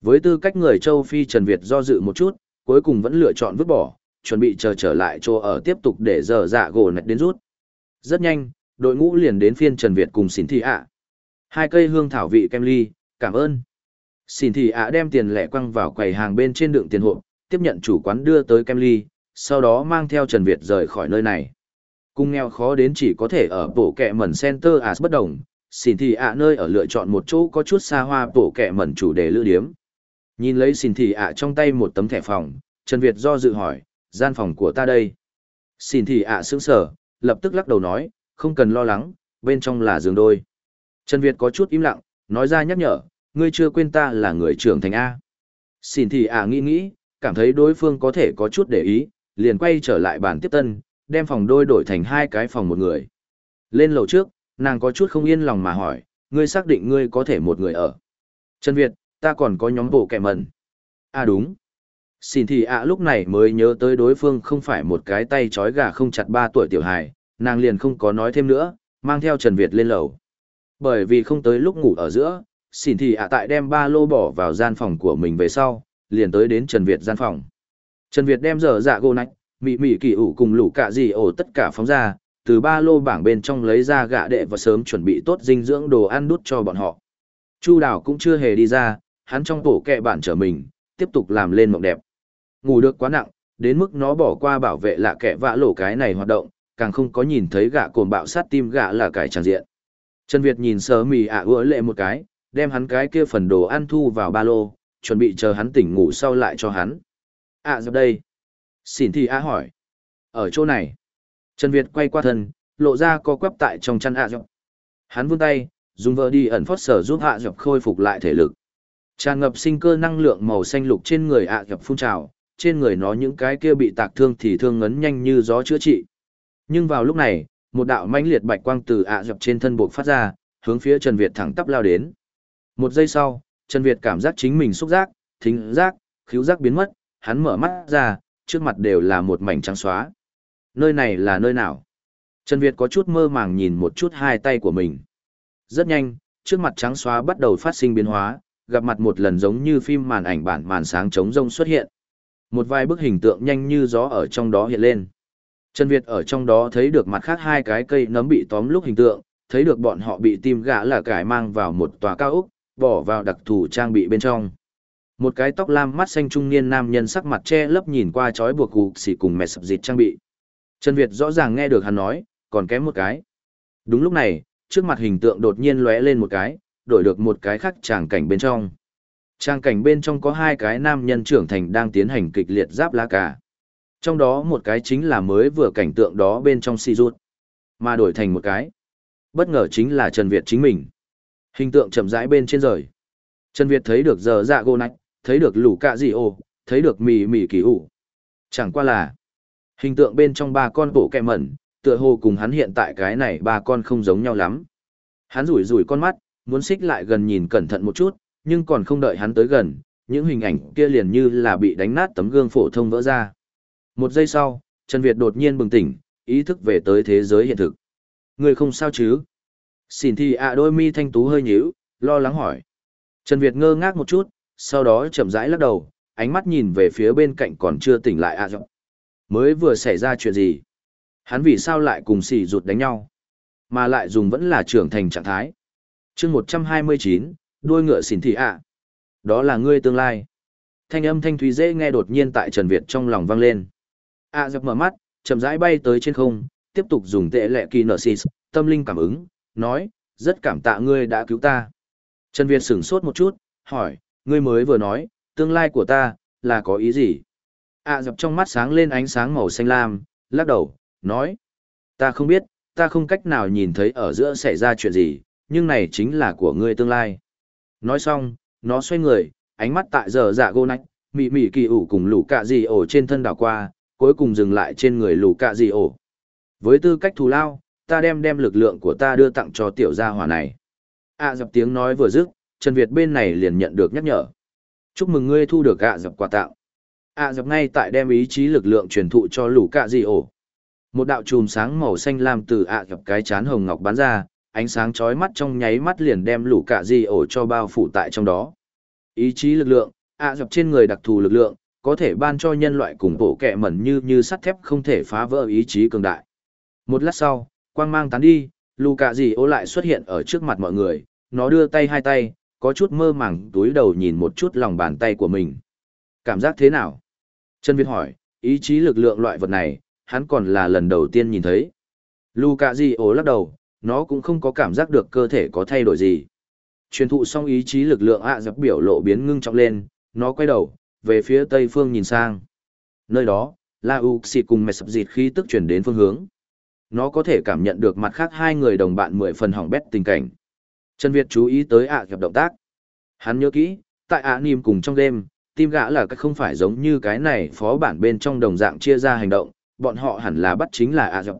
Với tư cách người châu Phi Trần Việt do dự một chút, cuối cùng vẫn lựa chọn vứt bỏ, chuẩn bị chờ trở lại chỗ ở tiếp tục để giờ dạ gỗ nạch đến rút. Rất nhanh, đội ngũ liền đến phiên Trần Việt cùng xin thị ạ. Hai cây hương thảo vị kem ly, cảm ơn. Xin thị ạ đem tiền lẻ quăng vào quầy hàng bên trên đựng tiền hộp, tiếp nhận chủ quán đưa tới kem ly, sau đó mang theo Trần Việt rời khỏi nơi này. Cung nghèo khó đến chỉ có thể ở bộ kẹ mẩn center as bất đồng, Xin thị ạ nơi ở lựa chọn một chỗ có chút xa hoa bộ kẹ mẩn chủ đề lữ điếm. Nhìn lấy xin thị ạ trong tay một tấm thẻ phòng, Trần Việt do dự hỏi, gian phòng của ta đây. Xin thị ạ sững sờ, lập tức lắc đầu nói, không cần lo lắng, bên trong là giường đôi. Trần Việt có chút im lặng, nói ra nhắc nhở, ngươi chưa quên ta là người trưởng thành A. Xỉn thị ạ à nghĩ nghĩ, cảm thấy đối phương có thể có chút để ý, liền quay trở lại bàn tiếp tân, đem phòng đôi đổi thành hai cái phòng một người. Lên lầu trước, nàng có chút không yên lòng mà hỏi, ngươi xác định ngươi có thể một người ở. Trần Việt, ta còn có nhóm bộ kẻ mần. À đúng. Xin thì ạ lúc này mới nhớ tới đối phương không phải một cái tay trói gà không chặt ba tuổi tiểu hài, nàng liền không có nói thêm nữa, mang theo Trần Việt lên lầu. Bởi vì không tới lúc ngủ ở giữa, xỉn thì ạ tại đem ba lô bỏ vào gian phòng của mình về sau, liền tới đến Trần Việt gian phòng. Trần Việt đem dở dạ gô nạch, mị mị kỳ ủ cùng lũ cả gì ổ tất cả phóng ra, từ ba lô bảng bên trong lấy ra gạ đệ và sớm chuẩn bị tốt dinh dưỡng đồ ăn đút cho bọn họ. Chu đào cũng chưa hề đi ra, hắn trong tổ kẹ bản trở mình, tiếp tục làm lên mộng đẹp. Ngủ được quá nặng, đến mức nó bỏ qua bảo vệ lạ kẻ vạ lổ cái này hoạt động, càng không có nhìn thấy gã cồn bạo sát tim gã là cải tràn diện. Trần Việt nhìn sờ mì ạ à lệ một cái, đem hắn cái kia phần đồ ăn thu vào ba lô, chuẩn bị chờ hắn tỉnh ngủ sau lại cho hắn. À dập đây. Xin thì á hỏi. Ở chỗ này. Trần Việt quay qua thân, lộ ra co quắp tại trong chăn ạ dập. Hắn vươn tay, dùng vợ đi ẩn phót sở giúp ạ dập khôi phục lại thể lực. Tràn ngập sinh cơ năng lượng màu xanh lục trên người ạ dập phun trào, trên người nó những cái kia bị tạc thương thì thương ngấn nhanh như gió chữa trị. Nhưng vào lúc này, một đạo mãnh liệt bạch quang từ ạ dập trên thân buộc phát ra, hướng phía Trần Việt thẳng tắp lao đến. Một giây sau, Trần Việt cảm giác chính mình xúc giác, thính giác, khứu giác biến mất, hắn mở mắt ra, trước mặt đều là một mảnh trắng xóa. Nơi này là nơi nào? Trần Việt có chút mơ màng nhìn một chút hai tay của mình. Rất nhanh, trước mặt trắng xóa bắt đầu phát sinh biến hóa, gặp mặt một lần giống như phim màn ảnh bản màn sáng trống rông xuất hiện. Một vài bức hình tượng nhanh như gió ở trong đó hiện lên. Trần Việt ở trong đó thấy được mặt khác hai cái cây nấm bị tóm lúc hình tượng, thấy được bọn họ bị tim gã là cải mang vào một tòa cao ốc, bỏ vào đặc thù trang bị bên trong. Một cái tóc lam mắt xanh trung niên nam nhân sắc mặt che lấp nhìn qua chói buộc cục xỉ cùng mẹ sập dịch trang bị. Trần Việt rõ ràng nghe được hắn nói, còn kém một cái. Đúng lúc này, trước mặt hình tượng đột nhiên lóe lên một cái, đổi được một cái khác tràng cảnh bên trong. Tràng cảnh bên trong có hai cái nam nhân trưởng thành đang tiến hành kịch liệt giáp lá cả. Trong đó một cái chính là mới vừa cảnh tượng đó bên trong si rút, mà đổi thành một cái. Bất ngờ chính là Trần Việt chính mình. Hình tượng chậm rãi bên trên rời. Trần Việt thấy được giờ dạ gô nách, thấy được lũ cạ gì ô thấy được mì mì kỳ ủ. Chẳng qua là, hình tượng bên trong ba con bộ kẹ mẩn, tựa hồ cùng hắn hiện tại cái này ba con không giống nhau lắm. Hắn rủi rủi con mắt, muốn xích lại gần nhìn cẩn thận một chút, nhưng còn không đợi hắn tới gần, những hình ảnh kia liền như là bị đánh nát tấm gương phổ thông vỡ ra. Một giây sau, Trần Việt đột nhiên bừng tỉnh, ý thức về tới thế giới hiện thực. Người không sao chứ? Xin thì ạ đôi mi thanh tú hơi nhíu, lo lắng hỏi. Trần Việt ngơ ngác một chút, sau đó chậm rãi lắc đầu, ánh mắt nhìn về phía bên cạnh còn chưa tỉnh lại ạ à Mới vừa xảy ra chuyện gì? Hắn vì sao lại cùng xỉ rụt đánh nhau? Mà lại dùng vẫn là trưởng thành trạng thái. chương 129, đuôi ngựa xỉn thị ạ. Đó là ngươi tương lai. Thanh âm thanh thúy dễ nghe đột nhiên tại Trần Việt trong lòng vang lên a à mở mắt, chậm rãi bay tới trên không, tiếp tục dùng tệ lệ kỳ nợ xì tâm linh cảm ứng, nói, rất cảm tạ ngươi đã cứu ta. Trần Việt sửng sốt một chút, hỏi, ngươi mới vừa nói, tương lai của ta, là có ý gì? À dập trong mắt sáng lên ánh sáng màu xanh lam, lắc đầu, nói, ta không biết, ta không cách nào nhìn thấy ở giữa xảy ra chuyện gì, nhưng này chính là của ngươi tương lai. Nói xong, nó xoay người, ánh mắt tại giờ dạ gô nách, mị mị kỳ ủ cùng lũ cạ gì ổ trên thân đảo qua, cuối cùng dừng lại trên người lũ cạ dị ổ. Với tư cách thù lao, ta đem đem lực lượng của ta đưa tặng cho tiểu gia hỏa này. À dập tiếng nói vừa dứt, Trần Việt bên này liền nhận được nhắc nhở. Chúc mừng ngươi thu được ạ dập quà tặng. ạ dập ngay tại đem ý chí lực lượng truyền thụ cho lũ cạ di ổ. Một đạo chùm sáng màu xanh lam từ ạ dập cái chán hồng ngọc bắn ra, ánh sáng chói mắt trong nháy mắt liền đem lũ cạ di ổ cho bao phủ tại trong đó. Ý chí lực lượng, ạ dập trên người đặc thù lực lượng, có thể ban cho nhân loại cùng bộ kẹ mẩn như như sắt thép không thể phá vỡ ý chí cường đại. Một lát sau, quang mang tán đi, Luca gì di lại xuất hiện ở trước mặt mọi người, nó đưa tay hai tay, có chút mơ màng túi đầu nhìn một chút lòng bàn tay của mình. Cảm giác thế nào? Trần Việt hỏi, ý chí lực lượng loại vật này, hắn còn là lần đầu tiên nhìn thấy. Luca Di ố lắc đầu, nó cũng không có cảm giác được cơ thể có thay đổi gì. Truyền thụ xong ý chí lực lượng ạ à dập biểu lộ biến ngưng trọng lên, nó quay đầu, về phía tây phương nhìn sang. Nơi đó, La Uxi cùng mẹ sập dịt khi tức chuyển đến phương hướng. Nó có thể cảm nhận được mặt khác hai người đồng bạn mười phần hỏng bét tình cảnh. Trần Việt chú ý tới ạ gặp động tác. Hắn nhớ kỹ, tại ạ niêm cùng trong đêm, tim gã là cái không phải giống như cái này phó bản bên trong đồng dạng chia ra hành động, bọn họ hẳn là bắt chính là ạ dọc.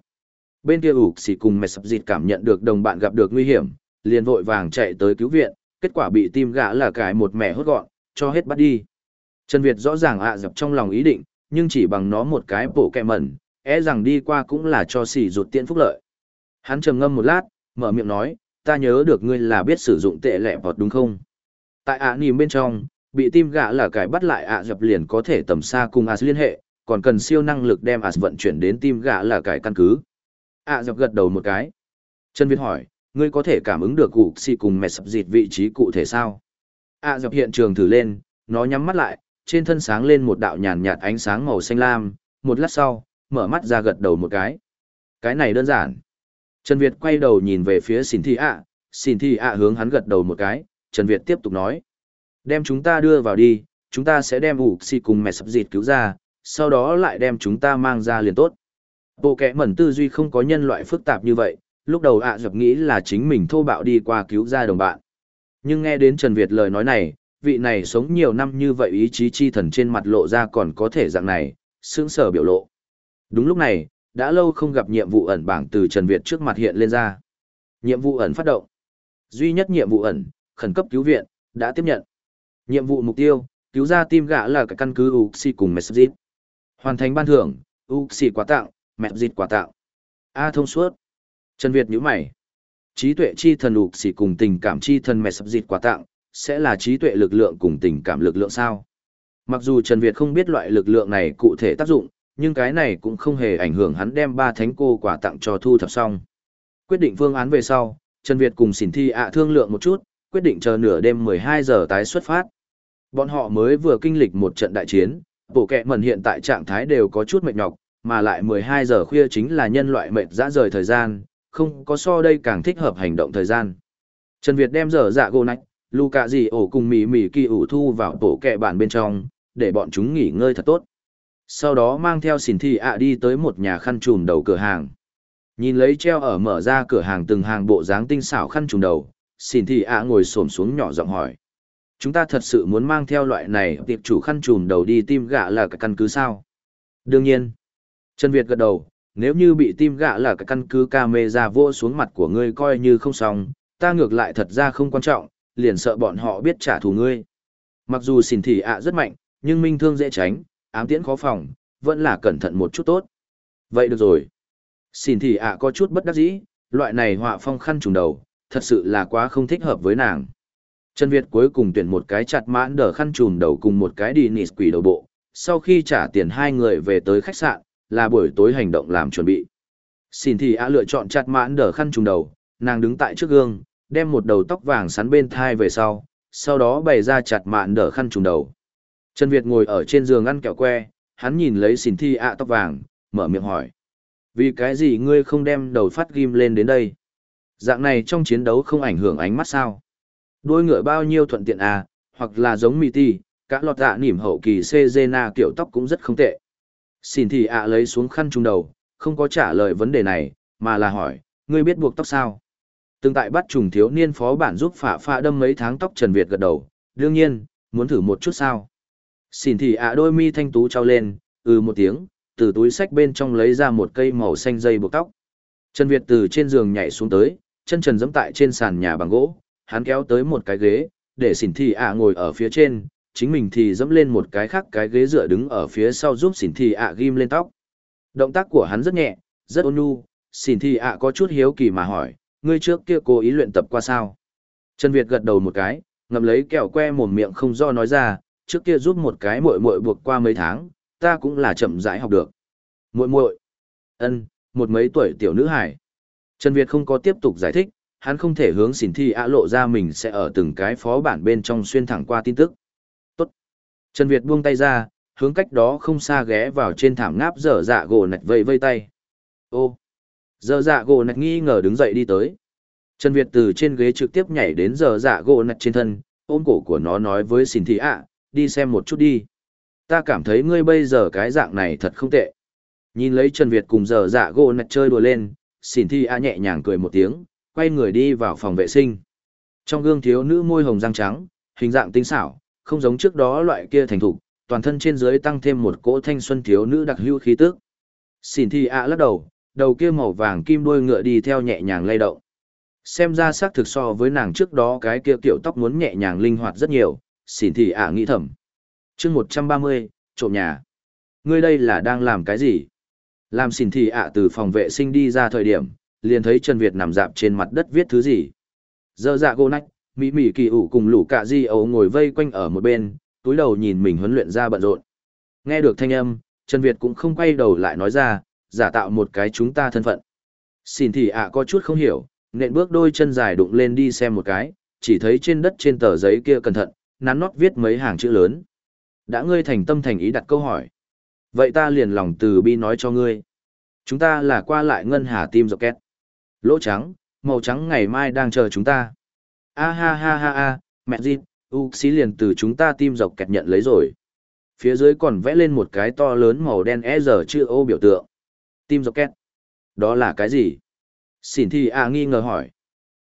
Bên kia ủ xì cùng mẹ sập dịt cảm nhận được đồng bạn gặp được nguy hiểm, liền vội vàng chạy tới cứu viện, kết quả bị tim gã là cái một mẹ hốt gọn, cho hết bắt đi. Trần Việt rõ ràng ạ à dập trong lòng ý định, nhưng chỉ bằng nó một cái bổ kẹ mẩn, é e rằng đi qua cũng là cho xì rụt tiện phúc lợi. Hắn trầm ngâm một lát, mở miệng nói, ta nhớ được ngươi là biết sử dụng tệ lẹ vọt đúng không? Tại ạ nìm bên trong, bị tim gã là cái bắt lại ạ dập liền có thể tầm xa cùng ạ liên hệ, còn cần siêu năng lực đem ạ vận chuyển đến tim gã là cái căn cứ. ạ dập gật đầu một cái. Trần Việt hỏi, ngươi có thể cảm ứng được cụ xì cùng mẹ sập dịt vị trí cụ thể sao? ạ dập hiện trường thử lên, nó nhắm mắt lại, trên thân sáng lên một đạo nhàn nhạt ánh sáng màu xanh lam, một lát sau, mở mắt ra gật đầu một cái. Cái này đơn giản. Trần Việt quay đầu nhìn về phía xỉn thị ạ, xỉn thị ạ hướng hắn gật đầu một cái, Trần Việt tiếp tục nói. Đem chúng ta đưa vào đi, chúng ta sẽ đem ủ xì cùng mẹ sập dịt cứu ra, sau đó lại đem chúng ta mang ra liền tốt. Bộ kẻ mẩn tư duy không có nhân loại phức tạp như vậy, lúc đầu ạ à dập nghĩ là chính mình thô bạo đi qua cứu ra đồng bạn. Nhưng nghe đến Trần Việt lời nói này, vị này sống nhiều năm như vậy ý chí chi thần trên mặt lộ ra còn có thể dạng này, sướng sở biểu lộ. Đúng lúc này, đã lâu không gặp nhiệm vụ ẩn bảng từ Trần Việt trước mặt hiện lên ra. Nhiệm vụ ẩn phát động. Duy nhất nhiệm vụ ẩn, khẩn cấp cứu viện, đã tiếp nhận. Nhiệm vụ mục tiêu, cứu ra tim gã là cái căn cứ Uxi cùng Mesjit. Hoàn thành ban thưởng, Uxi quả quà tặng, mẹ dịt quà tặng. A thông suốt. Trần Việt nhíu mày. Trí tuệ chi thần Uxi cùng tình cảm chi thần mẹ sập dịt quà tặng, sẽ là trí tuệ lực lượng cùng tình cảm lực lượng sao? Mặc dù Trần Việt không biết loại lực lượng này cụ thể tác dụng, nhưng cái này cũng không hề ảnh hưởng hắn đem ba thánh cô quà tặng cho thu thập xong. Quyết định phương án về sau, Trần Việt cùng xỉn thi ạ thương lượng một chút, quyết định chờ nửa đêm 12 giờ tái xuất phát. Bọn họ mới vừa kinh lịch một trận đại chiến, bộ kẹ mẩn hiện tại trạng thái đều có chút mệt nhọc, mà lại 12 giờ khuya chính là nhân loại mệt dã rời thời gian, không có so đây càng thích hợp hành động thời gian. Trần Việt đem giờ dạ gô nách, cạ gì ổ cùng mỉ mỉ kỳ ủ thu vào tổ kẹ bản bên trong, để bọn chúng nghỉ ngơi thật tốt. Sau đó mang theo xỉn thị ạ đi tới một nhà khăn trùm đầu cửa hàng. Nhìn lấy treo ở mở ra cửa hàng từng hàng bộ dáng tinh xảo khăn trùm đầu, xỉn thị ạ ngồi xổm xuống nhỏ giọng hỏi. Chúng ta thật sự muốn mang theo loại này tiệp chủ khăn trùm đầu đi tim gạ là cái căn cứ sao? Đương nhiên. Trần Việt gật đầu, nếu như bị tim gạ là cái căn cứ ca mê ra vô xuống mặt của ngươi coi như không xong, ta ngược lại thật ra không quan trọng, liền sợ bọn họ biết trả thù ngươi. Mặc dù xỉn thị ạ rất mạnh, nhưng minh thương dễ tránh, ám tiễn khó phòng, vẫn là cẩn thận một chút tốt. Vậy được rồi. Xỉn thị ạ có chút bất đắc dĩ, loại này họa phong khăn trùng đầu, thật sự là quá không thích hợp với nàng. Trần Việt cuối cùng tuyển một cái chặt mãn đờ khăn trùm đầu cùng một cái đi nịt quỷ đầu bộ. Sau khi trả tiền hai người về tới khách sạn, là buổi tối hành động làm chuẩn bị. Xin thì ạ lựa chọn chặt mãn đờ khăn trùm đầu, nàng đứng tại trước gương, đem một đầu tóc vàng sắn bên thai về sau, sau đó bày ra chặt mạn đỡ khăn trùm đầu. Trần Việt ngồi ở trên giường ăn kẹo que, hắn nhìn lấy xỉn thi ạ tóc vàng, mở miệng hỏi. Vì cái gì ngươi không đem đầu phát ghim lên đến đây? Dạng này trong chiến đấu không ảnh hưởng ánh mắt sao? Đôi ngựa bao nhiêu thuận tiện à, hoặc là giống mì ti, cả lọt dạ nỉm hậu kỳ Cezena kiểu tóc cũng rất không tệ. Xin thì ạ lấy xuống khăn trùng đầu, không có trả lời vấn đề này, mà là hỏi, ngươi biết buộc tóc sao? Từng tại bắt trùng thiếu niên phó bản giúp phả pha đâm mấy tháng tóc Trần Việt gật đầu, đương nhiên, muốn thử một chút sao. Xin thì ạ đôi mi thanh tú trao lên, ừ một tiếng, từ túi sách bên trong lấy ra một cây màu xanh dây buộc tóc. Trần Việt từ trên giường nhảy xuống tới, chân trần giẫm tại trên sàn nhà bằng gỗ, hắn kéo tới một cái ghế, để xỉn thị ạ ngồi ở phía trên, chính mình thì dẫm lên một cái khác cái ghế dựa đứng ở phía sau giúp xỉn thị ạ ghim lên tóc. Động tác của hắn rất nhẹ, rất ôn nhu, xỉn thị ạ có chút hiếu kỳ mà hỏi, ngươi trước kia cố ý luyện tập qua sao? Trần Việt gật đầu một cái, ngậm lấy kẹo que mồm miệng không do nói ra, trước kia giúp một cái muội muội buộc qua mấy tháng, ta cũng là chậm rãi học được. Muội muội? Ân, một mấy tuổi tiểu nữ hải. Trần Việt không có tiếp tục giải thích, hắn không thể hướng xỉn thi ạ lộ ra mình sẽ ở từng cái phó bản bên trong xuyên thẳng qua tin tức. Tốt. Trần Việt buông tay ra, hướng cách đó không xa ghé vào trên thảm ngáp dở dạ gỗ nạch vây vây tay. Ô. Giờ dạ gỗ nạch nghi ngờ đứng dậy đi tới. Trần Việt từ trên ghế trực tiếp nhảy đến giờ dạ gỗ nạch trên thân, ôm cổ của nó nói với xin thị ạ, đi xem một chút đi. Ta cảm thấy ngươi bây giờ cái dạng này thật không tệ. Nhìn lấy Trần Việt cùng giờ dạ gỗ nạch chơi đùa lên, xin thị ạ nhẹ nhàng cười một tiếng, quay người đi vào phòng vệ sinh. Trong gương thiếu nữ môi hồng răng trắng, hình dạng tinh xảo, không giống trước đó loại kia thành thục, toàn thân trên dưới tăng thêm một cỗ thanh xuân thiếu nữ đặc hữu khí tức. Xin thị ạ lắc đầu, đầu kia màu vàng kim đuôi ngựa đi theo nhẹ nhàng lay động. Xem ra xác thực so với nàng trước đó cái kia kiểu tóc muốn nhẹ nhàng linh hoạt rất nhiều, xỉn thì ạ nghĩ thầm. chương 130, trộm nhà. Ngươi đây là đang làm cái gì? Làm xỉn thì ạ từ phòng vệ sinh đi ra thời điểm, liền thấy Trần Việt nằm dạp trên mặt đất viết thứ gì. Dơ dạ gô nách, mỹ mỹ kỳ ủ cùng lũ cả di ấu ngồi vây quanh ở một bên, túi đầu nhìn mình huấn luyện ra bận rộn. Nghe được thanh âm, Trần Việt cũng không quay đầu lại nói ra, giả tạo một cái chúng ta thân phận. Xin thì ạ có chút không hiểu, nện bước đôi chân dài đụng lên đi xem một cái, chỉ thấy trên đất trên tờ giấy kia cẩn thận, nắn nót viết mấy hàng chữ lớn. Đã ngươi thành tâm thành ý đặt câu hỏi. Vậy ta liền lòng từ bi nói cho ngươi. Chúng ta là qua lại ngân hà tim dọc két. Lỗ trắng, màu trắng ngày mai đang chờ chúng ta. A ha ha ha ha, mẹ gì, U xí liền từ chúng ta tim dọc kẹt nhận lấy rồi. Phía dưới còn vẽ lên một cái to lớn màu đen e giờ chữ ô biểu tượng. Tim dọc két. Đó là cái gì? Xỉn thì à nghi ngờ hỏi.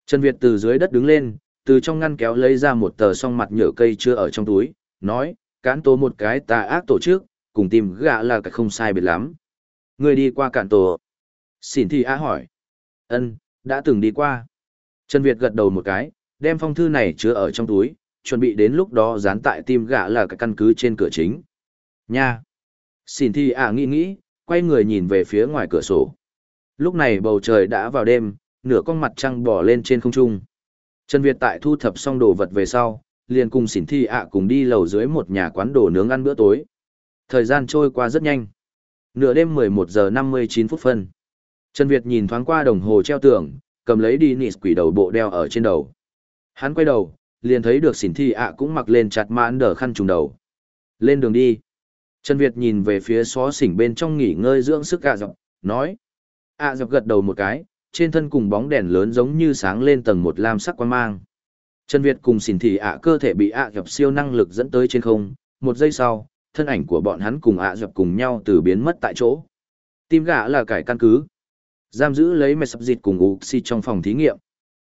Trần Việt từ dưới đất đứng lên, từ trong ngăn kéo lấy ra một tờ song mặt nhựa cây chưa ở trong túi, nói, cán tố một cái tà ác tổ chức, cùng tìm gạ là cái không sai biệt lắm. Người đi qua cản tổ. Xỉn thì à hỏi. ân đã từng đi qua. Trần Việt gật đầu một cái, đem phong thư này chứa ở trong túi, chuẩn bị đến lúc đó dán tại tim gạ là cái căn cứ trên cửa chính. Nha! Xin thi ạ à nghĩ nghĩ, quay người nhìn về phía ngoài cửa sổ. Lúc này bầu trời đã vào đêm, nửa con mặt trăng bò lên trên không trung. Trần Việt tại thu thập xong đồ vật về sau, liền cùng xỉn thi ạ cùng đi lầu dưới một nhà quán đồ nướng ăn bữa tối. Thời gian trôi qua rất nhanh. Nửa đêm 11 giờ 59 phút phân. Trần Việt nhìn thoáng qua đồng hồ treo tường, cầm lấy đi nịt quỷ đầu bộ đeo ở trên đầu. Hắn quay đầu, liền thấy được xỉn thi ạ cũng mặc lên chặt mãn đờ khăn trùng đầu. Lên đường đi. Trần Việt nhìn về phía xó xỉnh bên trong nghỉ ngơi dưỡng sức ạ dọc, nói. ạ dọc gật đầu một cái, trên thân cùng bóng đèn lớn giống như sáng lên tầng một lam sắc quan mang. Trần Việt cùng xỉn thị ạ cơ thể bị ạ dọc siêu năng lực dẫn tới trên không, một giây sau, thân ảnh của bọn hắn cùng ạ dọc cùng nhau từ biến mất tại chỗ. Tim gã là cải căn cứ. Giam giữ lấy mẹ sập dịch cùng Uxi trong phòng thí nghiệm.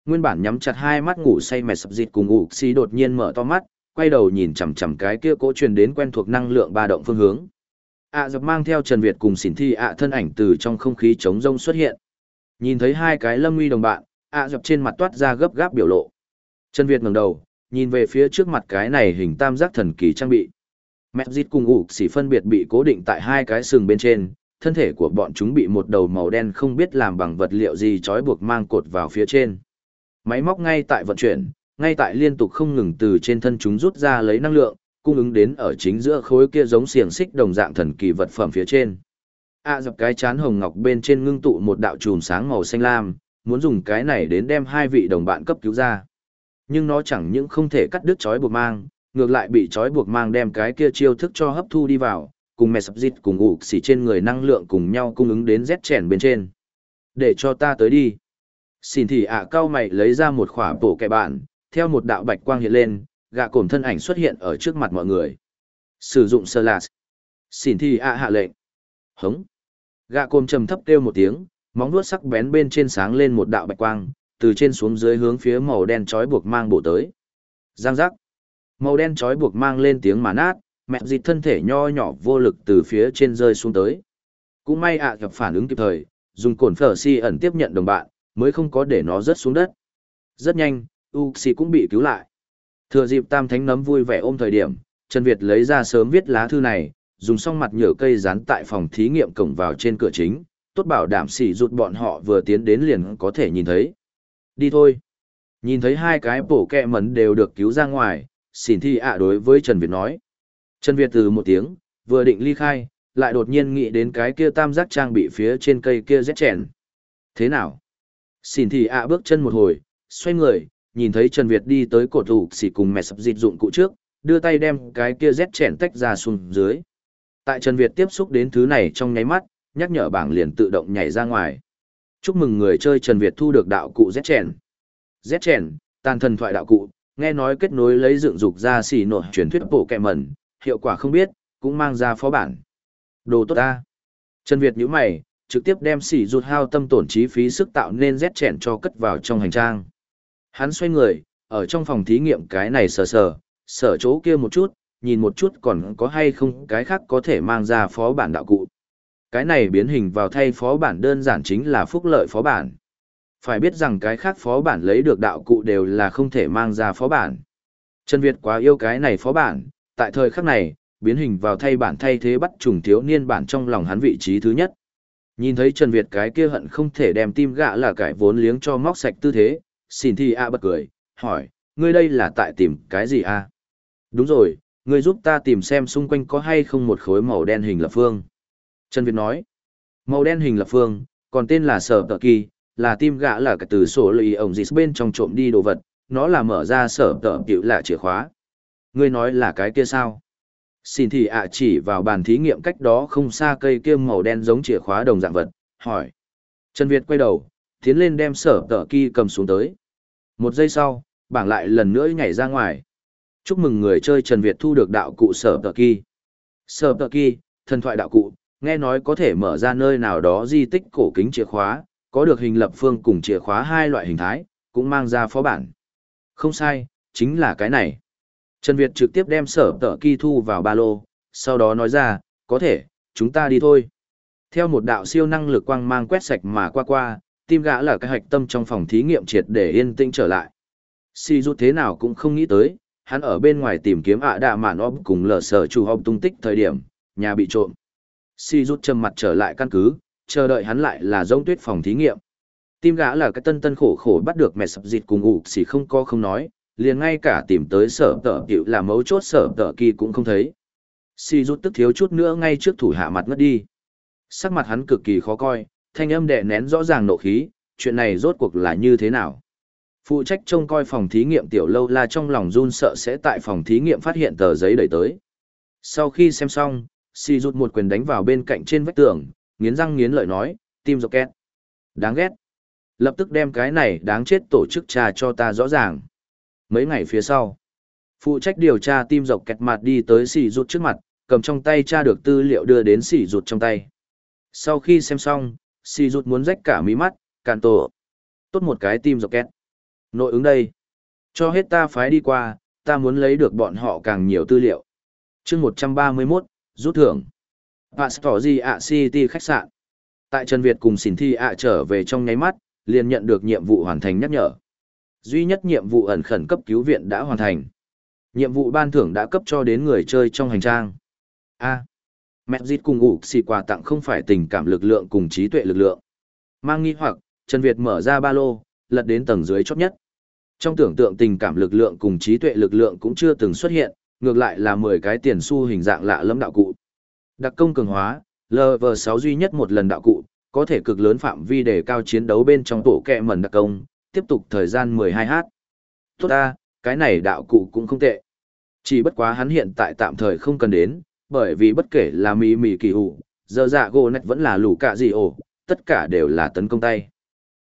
Nguyên bản nhắm chặt hai mắt ngủ say mẹ sập dịch cùng Uxi đột nhiên mở to mắt, quay đầu nhìn chằm chằm cái kia cỗ truyền đến quen thuộc năng lượng ba động phương hướng. ạ dập mang theo Trần Việt cùng xỉn thi ạ thân ảnh từ trong không khí trống rông xuất hiện. Nhìn thấy hai cái lâm nguy đồng bạn, ạ dập trên mặt toát ra gấp gáp biểu lộ. Trần Việt ngẩng đầu, nhìn về phía trước mặt cái này hình tam giác thần kỳ trang bị. Mẹ dít cùng ủ xỉ phân biệt bị cố định tại hai cái sừng bên trên, thân thể của bọn chúng bị một đầu màu đen không biết làm bằng vật liệu gì trói buộc mang cột vào phía trên. Máy móc ngay tại vận chuyển, ngay tại liên tục không ngừng từ trên thân chúng rút ra lấy năng lượng, cung ứng đến ở chính giữa khối kia giống xiềng xích đồng dạng thần kỳ vật phẩm phía trên. A à, dập cái chán hồng ngọc bên trên ngưng tụ một đạo chùm sáng màu xanh lam, muốn dùng cái này đến đem hai vị đồng bạn cấp cứu ra. Nhưng nó chẳng những không thể cắt đứt chói buộc mang, ngược lại bị chói buộc mang đem cái kia chiêu thức cho hấp thu đi vào, cùng mẹ sập dịch cùng ngủ xỉ trên người năng lượng cùng nhau cung ứng đến rét chèn bên trên. Để cho ta tới đi. Xin thì ạ cao mày lấy ra một khỏa bổ kẻ bạn, theo một đạo bạch quang hiện lên, gạ cổm thân ảnh xuất hiện ở trước mặt mọi người. Sử dụng sơ lạc. Xin thì ạ hạ lệnh. Hống. Gạ cổm trầm thấp kêu một tiếng, móng vuốt sắc bén bên trên sáng lên một đạo bạch quang, từ trên xuống dưới hướng phía màu đen trói buộc mang bổ tới. Giang giác. Màu đen trói buộc mang lên tiếng mà nát, mẹ dịt thân thể nho nhỏ vô lực từ phía trên rơi xuống tới. Cũng may ạ gặp phản ứng kịp thời, dùng cồn phở si ẩn tiếp nhận đồng bạn, mới không có để nó rớt xuống đất. Rất nhanh, Uxi cũng bị cứu lại. Thừa dịp tam thánh nấm vui vẻ ôm thời điểm, Trần Việt lấy ra sớm viết lá thư này, dùng xong mặt nhựa cây dán tại phòng thí nghiệm cổng vào trên cửa chính, tốt bảo đảm xỉ rụt bọn họ vừa tiến đến liền có thể nhìn thấy. Đi thôi. Nhìn thấy hai cái bổ kẹ mẩn đều được cứu ra ngoài, xỉn thi ạ đối với Trần Việt nói. Trần Việt từ một tiếng, vừa định ly khai, lại đột nhiên nghĩ đến cái kia tam giác trang bị phía trên cây kia rét chèn. Thế nào? Xỉn thi ạ bước chân một hồi, xoay người, nhìn thấy Trần Việt đi tới cột tủ xỉ cùng mẹ sập dịch dụng cụ trước, đưa tay đem cái kia rét chèn tách ra xuống dưới. Tại Trần Việt tiếp xúc đến thứ này trong nháy mắt, nhắc nhở bảng liền tự động nhảy ra ngoài. Chúc mừng người chơi Trần Việt thu được đạo cụ rét chèn. Rét chèn, tàn thần thoại đạo cụ, nghe nói kết nối lấy dựng dục ra xỉ nổi truyền thuyết bộ kẹ mẩn, hiệu quả không biết, cũng mang ra phó bản. Đồ tốt ta. Trần Việt nhíu mày, trực tiếp đem xỉ rụt hao tâm tổn trí phí sức tạo nên rét chèn cho cất vào trong hành trang. Hắn xoay người, ở trong phòng thí nghiệm cái này sờ sờ, sờ chỗ kia một chút, nhìn một chút còn có hay không cái khác có thể mang ra phó bản đạo cụ. Cái này biến hình vào thay phó bản đơn giản chính là phúc lợi phó bản. Phải biết rằng cái khác phó bản lấy được đạo cụ đều là không thể mang ra phó bản. Trần Việt quá yêu cái này phó bản, tại thời khắc này, biến hình vào thay bản thay thế bắt trùng thiếu niên bản trong lòng hắn vị trí thứ nhất. Nhìn thấy Trần Việt cái kia hận không thể đem tim gạ là cải vốn liếng cho móc sạch tư thế, xin thi a bật cười, hỏi, ngươi đây là tại tìm cái gì a? Đúng rồi, ngươi giúp ta tìm xem xung quanh có hay không một khối màu đen hình lập phương. Trần Việt nói, màu đen hình lập phương, còn tên là sở tờ kỳ, là tim gã là cái từ sổ lì ổng dịt bên trong trộm đi đồ vật, nó là mở ra sở tờ cựu là chìa khóa. Ngươi nói là cái kia sao? Xin thì ạ chỉ vào bàn thí nghiệm cách đó không xa cây kia màu đen giống chìa khóa đồng dạng vật, hỏi. Trần Việt quay đầu, tiến lên đem sở tờ kỳ cầm xuống tới. Một giây sau, bảng lại lần nữa nhảy ra ngoài. Chúc mừng người chơi Trần Việt thu được đạo cụ sở tờ kỳ. Sở tờ kỳ, thần thoại đạo cụ, nghe nói có thể mở ra nơi nào đó di tích cổ kính chìa khóa, có được hình lập phương cùng chìa khóa hai loại hình thái, cũng mang ra phó bản. Không sai, chính là cái này. Trần Việt trực tiếp đem sở tờ kỳ thu vào ba lô, sau đó nói ra, có thể, chúng ta đi thôi. Theo một đạo siêu năng lực quang mang quét sạch mà qua qua, tim gã là cái hạch tâm trong phòng thí nghiệm triệt để yên tĩnh trở lại. Si rút thế nào cũng không nghĩ tới, hắn ở bên ngoài tìm kiếm ạ đạ mạn ốp cùng lờ sở chủ hồng tung tích thời điểm, nhà bị trộm. Si rút trầm mặt trở lại căn cứ, chờ đợi hắn lại là giống tuyết phòng thí nghiệm. Tim gã là cái tân tân khổ khổ bắt được mẹ sập dịt cùng ủ xì không có không nói, liền ngay cả tìm tới sở tợ hiệu là mấu chốt sở tợ kỳ cũng không thấy. Si rút tức thiếu chút nữa ngay trước thủ hạ mặt ngất đi. Sắc mặt hắn cực kỳ khó coi, thanh âm đè nén rõ ràng nộ khí, chuyện này rốt cuộc là như thế nào. Phụ trách trông coi phòng thí nghiệm tiểu lâu la trong lòng run sợ sẽ tại phòng thí nghiệm phát hiện tờ giấy đẩy tới. Sau khi xem xong, si rút một quyền đánh vào bên cạnh trên vách tường, nghiến răng nghiến lợi nói, tim dọc két. Đáng ghét. Lập tức đem cái này đáng chết tổ chức trà cho ta rõ ràng. Mấy ngày phía sau, phụ trách điều tra tim dọc kẹt mặt đi tới xì rút trước mặt, cầm trong tay tra được tư liệu đưa đến xì rút trong tay. Sau khi xem xong, xì rút muốn rách cả mí mắt, càn tổ. Tốt một cái tim dọc két, Nội ứng đây. Cho hết ta phái đi qua, ta muốn lấy được bọn họ càng nhiều tư liệu. chương 131, rút thưởng. Pastorzi ạ City khách sạn. Tại Trần Việt cùng xỉn thi ạ trở về trong nháy mắt, liền nhận được nhiệm vụ hoàn thành nhắc nhở. Duy nhất nhiệm vụ ẩn khẩn cấp cứu viện đã hoàn thành. Nhiệm vụ ban thưởng đã cấp cho đến người chơi trong hành trang. A. Mẹ dịt cùng ủ xì quà tặng không phải tình cảm lực lượng cùng trí tuệ lực lượng. Mang nghi hoặc, Trần Việt mở ra ba lô, lật đến tầng dưới chót nhất. Trong tưởng tượng tình cảm lực lượng cùng trí tuệ lực lượng cũng chưa từng xuất hiện, ngược lại là 10 cái tiền xu hình dạng lạ lẫm đạo cụ. Đặc công cường hóa, LV6 duy nhất một lần đạo cụ, có thể cực lớn phạm vi để cao chiến đấu bên trong tổ kẹ mẩn đặc công, tiếp tục thời gian 12h. Tốt ta, cái này đạo cụ cũng không tệ. Chỉ bất quá hắn hiện tại tạm thời không cần đến, bởi vì bất kể là mì mì kỳ hụ, giờ dạ gỗ nạch vẫn là lũ cả gì ổ, tất cả đều là tấn công tay.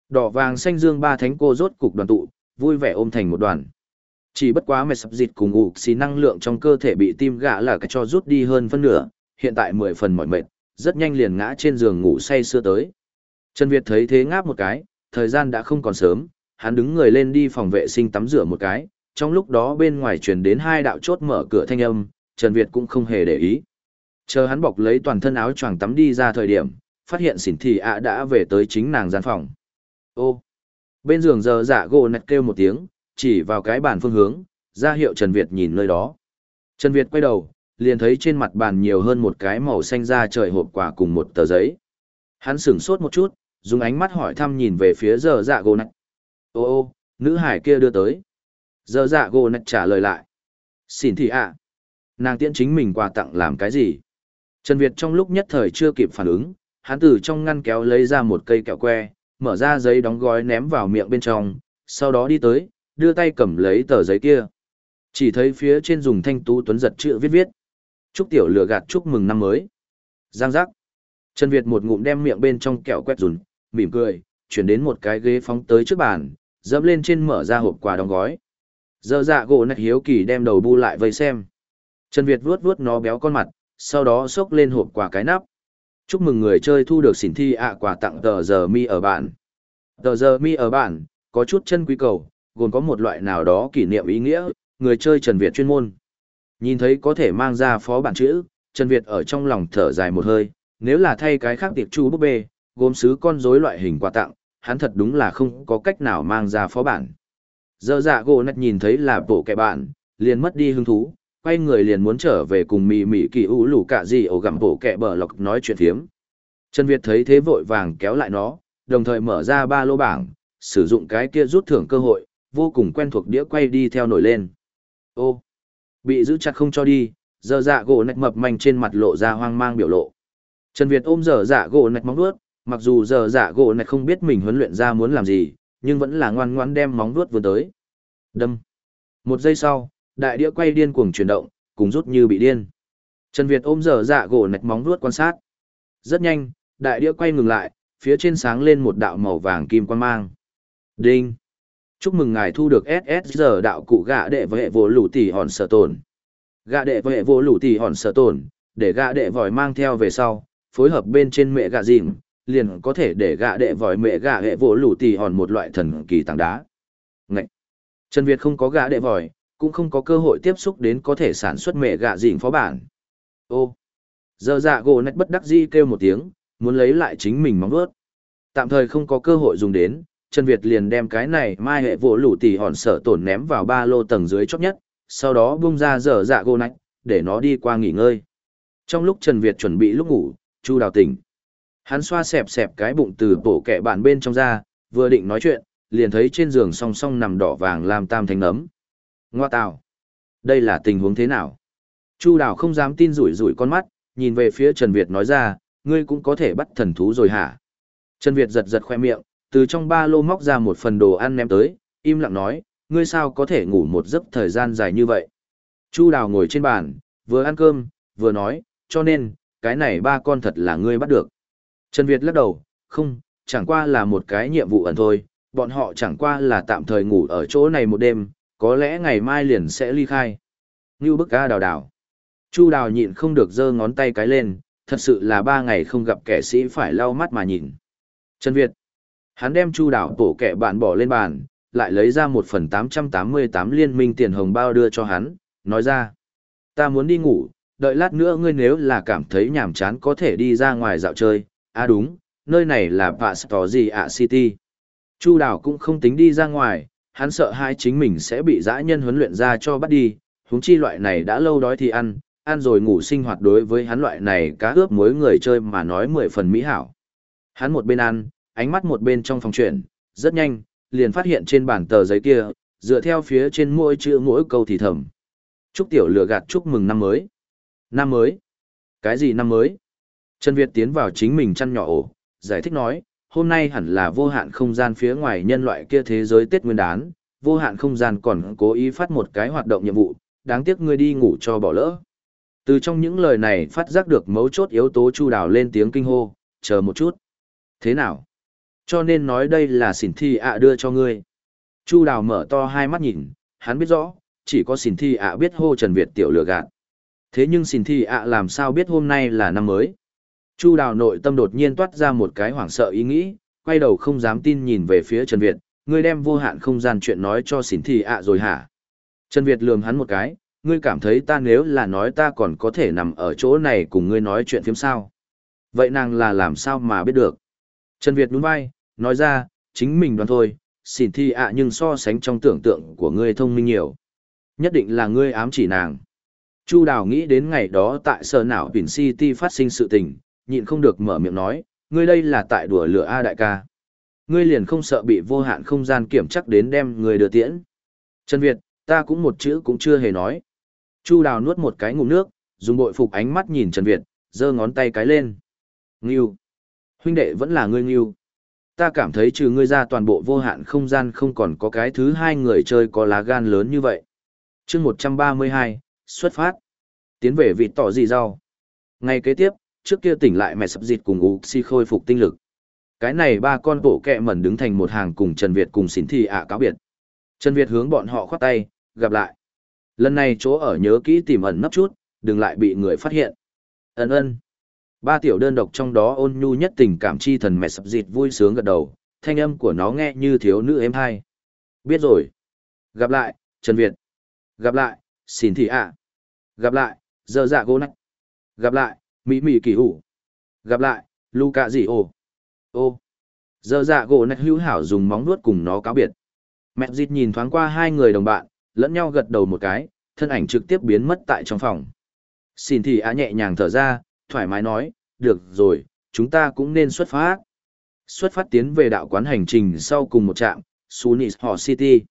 Đỏ vàng xanh dương ba thánh cô rốt cục đoàn tụ, vui vẻ ôm thành một đoàn. Chỉ bất quá mệt sập dịch cùng ủ xì năng lượng trong cơ thể bị tim gã là cái cho rút đi hơn phân nửa, hiện tại mười phần mỏi mệt, rất nhanh liền ngã trên giường ngủ say sưa tới. Trần Việt thấy thế ngáp một cái, thời gian đã không còn sớm, hắn đứng người lên đi phòng vệ sinh tắm rửa một cái, trong lúc đó bên ngoài truyền đến hai đạo chốt mở cửa thanh âm, Trần Việt cũng không hề để ý. Chờ hắn bọc lấy toàn thân áo choàng tắm đi ra thời điểm, phát hiện xỉn thị ạ đã về tới chính nàng gian phòng. Ô! Bên giường giờ dạ gỗ nạch kêu một tiếng, chỉ vào cái bàn phương hướng, ra hiệu Trần Việt nhìn nơi đó. Trần Việt quay đầu, liền thấy trên mặt bàn nhiều hơn một cái màu xanh da trời hộp quà cùng một tờ giấy. Hắn sửng sốt một chút, dùng ánh mắt hỏi thăm nhìn về phía giờ dạ gỗ nạch. Ô ô, nữ hải kia đưa tới. Giờ dạ gỗ nạch trả lời lại. Xin thị ạ. Nàng tiễn chính mình quà tặng làm cái gì? Trần Việt trong lúc nhất thời chưa kịp phản ứng, hắn từ trong ngăn kéo lấy ra một cây kẹo que, mở ra giấy đóng gói ném vào miệng bên trong, sau đó đi tới, đưa tay cầm lấy tờ giấy kia. Chỉ thấy phía trên dùng thanh tú tuấn giật chữ viết viết. Chúc tiểu lừa gạt chúc mừng năm mới. Giang giác. Trần Việt một ngụm đem miệng bên trong kẹo quét rùn, mỉm cười, chuyển đến một cái ghế phóng tới trước bàn, dẫm lên trên mở ra hộp quà đóng gói. Giờ dạ gỗ nạch hiếu kỳ đem đầu bu lại vây xem. Trần Việt vuốt vuốt nó béo con mặt, sau đó xốc lên hộp quà cái nắp. Chúc mừng người chơi thu được xỉn thi ạ à quà tặng tờ giờ mi ở bạn. Tờ giờ mi ở bạn có chút chân quý cầu, gồm có một loại nào đó kỷ niệm ý nghĩa, người chơi Trần Việt chuyên môn. Nhìn thấy có thể mang ra phó bản chữ, Trần Việt ở trong lòng thở dài một hơi, nếu là thay cái khác tiệp chu búp bê, gồm sứ con rối loại hình quà tặng, hắn thật đúng là không có cách nào mang ra phó bản. Giờ dạ gỗ nạch nhìn thấy là bộ kẻ bạn, liền mất đi hứng thú, quay người liền muốn trở về cùng mì mì kỳ ủ lù cả gì ổ gặm bộ kẹ bờ lọc nói chuyện thiếm. Trần Việt thấy thế vội vàng kéo lại nó, đồng thời mở ra ba lô bảng, sử dụng cái kia rút thưởng cơ hội, vô cùng quen thuộc đĩa quay đi theo nổi lên. Ô, bị giữ chặt không cho đi, giờ dạ gỗ nạch mập manh trên mặt lộ ra hoang mang biểu lộ. Trần Việt ôm giờ dạ gỗ nạch móng vuốt, mặc dù giờ dạ gỗ nạch không biết mình huấn luyện ra muốn làm gì, nhưng vẫn là ngoan ngoãn đem móng vuốt vừa tới. Đâm. Một giây sau, đại đĩa quay điên cuồng chuyển động, cùng rút như bị điên. Trần Việt ôm dở dạ gỗ nạch móng vuốt quan sát. Rất nhanh, đại đĩa quay ngừng lại, phía trên sáng lên một đạo màu vàng kim quan mang. Đinh! Chúc mừng ngài thu được SSR đạo cụ gạ đệ vệ hệ vô lũ tỷ hòn sở tồn. Gạ đệ vệ hệ vô lũ tỷ hòn sở tồn, để gạ đệ vòi mang theo về sau, phối hợp bên trên mẹ gạ dìm, liền có thể để gạ đệ vòi mẹ gạ hệ vô lũ tỷ hòn một loại thần kỳ tảng đá. Ngậy! Trần Việt không có gạ đệ vòi, cũng không có cơ hội tiếp xúc đến có thể sản xuất mẹ gạ dịn phó bản. Ô, giờ dạ gỗ nách bất đắc dĩ kêu một tiếng, muốn lấy lại chính mình móng vớt. Tạm thời không có cơ hội dùng đến, Trần Việt liền đem cái này mai hệ vỗ lũ tỷ hòn sở tổn ném vào ba lô tầng dưới chót nhất, sau đó bung ra dở dạ gỗ nách, để nó đi qua nghỉ ngơi. Trong lúc Trần Việt chuẩn bị lúc ngủ, Chu đào tỉnh. Hắn xoa xẹp xẹp cái bụng từ bộ kẹ bản bên trong ra, vừa định nói chuyện, liền thấy trên giường song song nằm đỏ vàng làm tam thánh nấm. Ngoa tào. Đây là tình huống thế nào? Chu đào không dám tin rủi rủi con mắt, nhìn về phía Trần Việt nói ra, ngươi cũng có thể bắt thần thú rồi hả? Trần Việt giật giật khoe miệng, từ trong ba lô móc ra một phần đồ ăn ném tới, im lặng nói, ngươi sao có thể ngủ một giấc thời gian dài như vậy? Chu đào ngồi trên bàn, vừa ăn cơm, vừa nói, cho nên, cái này ba con thật là ngươi bắt được. Trần Việt lắc đầu, không, chẳng qua là một cái nhiệm vụ ẩn thôi, bọn họ chẳng qua là tạm thời ngủ ở chỗ này một đêm, có lẽ ngày mai liền sẽ ly khai. Như bức ca đào đào. Chu đào nhịn không được giơ ngón tay cái lên, thật sự là ba ngày không gặp kẻ sĩ phải lau mắt mà nhìn. Trần Việt. Hắn đem chu đào tổ kẻ bạn bỏ lên bàn, lại lấy ra một phần 888 liên minh tiền hồng bao đưa cho hắn, nói ra. Ta muốn đi ngủ, đợi lát nữa ngươi nếu là cảm thấy nhàm chán có thể đi ra ngoài dạo chơi. À đúng, nơi này là Pastor ạ City. Chu đào cũng không tính đi ra ngoài, hắn sợ hai chính mình sẽ bị dã nhân huấn luyện ra cho bắt đi, huống chi loại này đã lâu đói thì ăn, ăn rồi ngủ sinh hoạt đối với hắn loại này cá ướp muối người chơi mà nói mười phần mỹ hảo. Hắn một bên ăn, ánh mắt một bên trong phòng chuyển, rất nhanh, liền phát hiện trên bản tờ giấy kia, dựa theo phía trên mỗi chữ mỗi câu thì thầm. Chúc tiểu lừa gạt chúc mừng năm mới. Năm mới? Cái gì năm mới? Trần Việt tiến vào chính mình chăn nhỏ ổ, giải thích nói, hôm nay hẳn là vô hạn không gian phía ngoài nhân loại kia thế giới Tết Nguyên đán, vô hạn không gian còn cố ý phát một cái hoạt động nhiệm vụ, đáng tiếc ngươi đi ngủ cho bỏ lỡ. Từ trong những lời này phát giác được mấu chốt yếu tố chu đào lên tiếng kinh hô, chờ một chút. Thế nào? Cho nên nói đây là xỉn thi ạ đưa cho ngươi. Chu đào mở to hai mắt nhìn, hắn biết rõ, chỉ có xỉn thi ạ biết hô Trần Việt tiểu lừa gạt. Thế nhưng xỉn thi ạ làm sao biết hôm nay là năm mới? Chu đào nội tâm đột nhiên toát ra một cái hoảng sợ ý nghĩ, quay đầu không dám tin nhìn về phía Trần Việt, ngươi đem vô hạn không gian chuyện nói cho xỉn thi ạ rồi hả? Trần Việt lườm hắn một cái, ngươi cảm thấy ta nếu là nói ta còn có thể nằm ở chỗ này cùng ngươi nói chuyện phiếm sao? Vậy nàng là làm sao mà biết được? Trần Việt đúng vai, nói ra, chính mình đoán thôi, xỉn thi ạ nhưng so sánh trong tưởng tượng của ngươi thông minh nhiều. Nhất định là ngươi ám chỉ nàng. Chu Đào nghĩ đến ngày đó tại sở não Pin City phát sinh sự tình, nhịn không được mở miệng nói, ngươi đây là tại đùa lửa A đại ca. Ngươi liền không sợ bị vô hạn không gian kiểm chắc đến đem người đưa tiễn. Trần Việt, ta cũng một chữ cũng chưa hề nói. Chu Đào nuốt một cái ngụm nước, dùng bội phục ánh mắt nhìn Trần Việt, giơ ngón tay cái lên. Ngưu. Huynh đệ vẫn là ngươi ngưu. Ta cảm thấy trừ ngươi ra toàn bộ vô hạn không gian không còn có cái thứ hai người chơi có lá gan lớn như vậy. chương 132, xuất phát. Tiến về vịt tỏ gì rau. Ngày kế tiếp, trước kia tỉnh lại mẹ sập dịt cùng ú si khôi phục tinh lực. Cái này ba con bộ kẹ mẩn đứng thành một hàng cùng Trần Việt cùng xỉn thị ạ cáo biệt. Trần Việt hướng bọn họ khoát tay, gặp lại. Lần này chỗ ở nhớ kỹ tìm ẩn nấp chút, đừng lại bị người phát hiện. ân ân Ba tiểu đơn độc trong đó ôn nhu nhất tình cảm chi thần mẹ sập dịt vui sướng gật đầu, thanh âm của nó nghe như thiếu nữ êm hai. Biết rồi. Gặp lại, Trần Việt. Gặp lại, xin thị ạ. Gặp lại, giờ dạ gỗ nách. Gặp lại, mỹ mỹ kỳ hủ. Gặp lại, Luca gì ô. Ô. Giờ dạ gỗ nách hữu hảo dùng móng nuốt cùng nó cáo biệt. Mẹ dịt nhìn thoáng qua hai người đồng bạn, lẫn nhau gật đầu một cái, thân ảnh trực tiếp biến mất tại trong phòng. Xin thì á nhẹ nhàng thở ra, thoải mái nói, được rồi, chúng ta cũng nên xuất phát. Xuất phát tiến về đạo quán hành trình sau cùng một trạm, Sunis Họ City.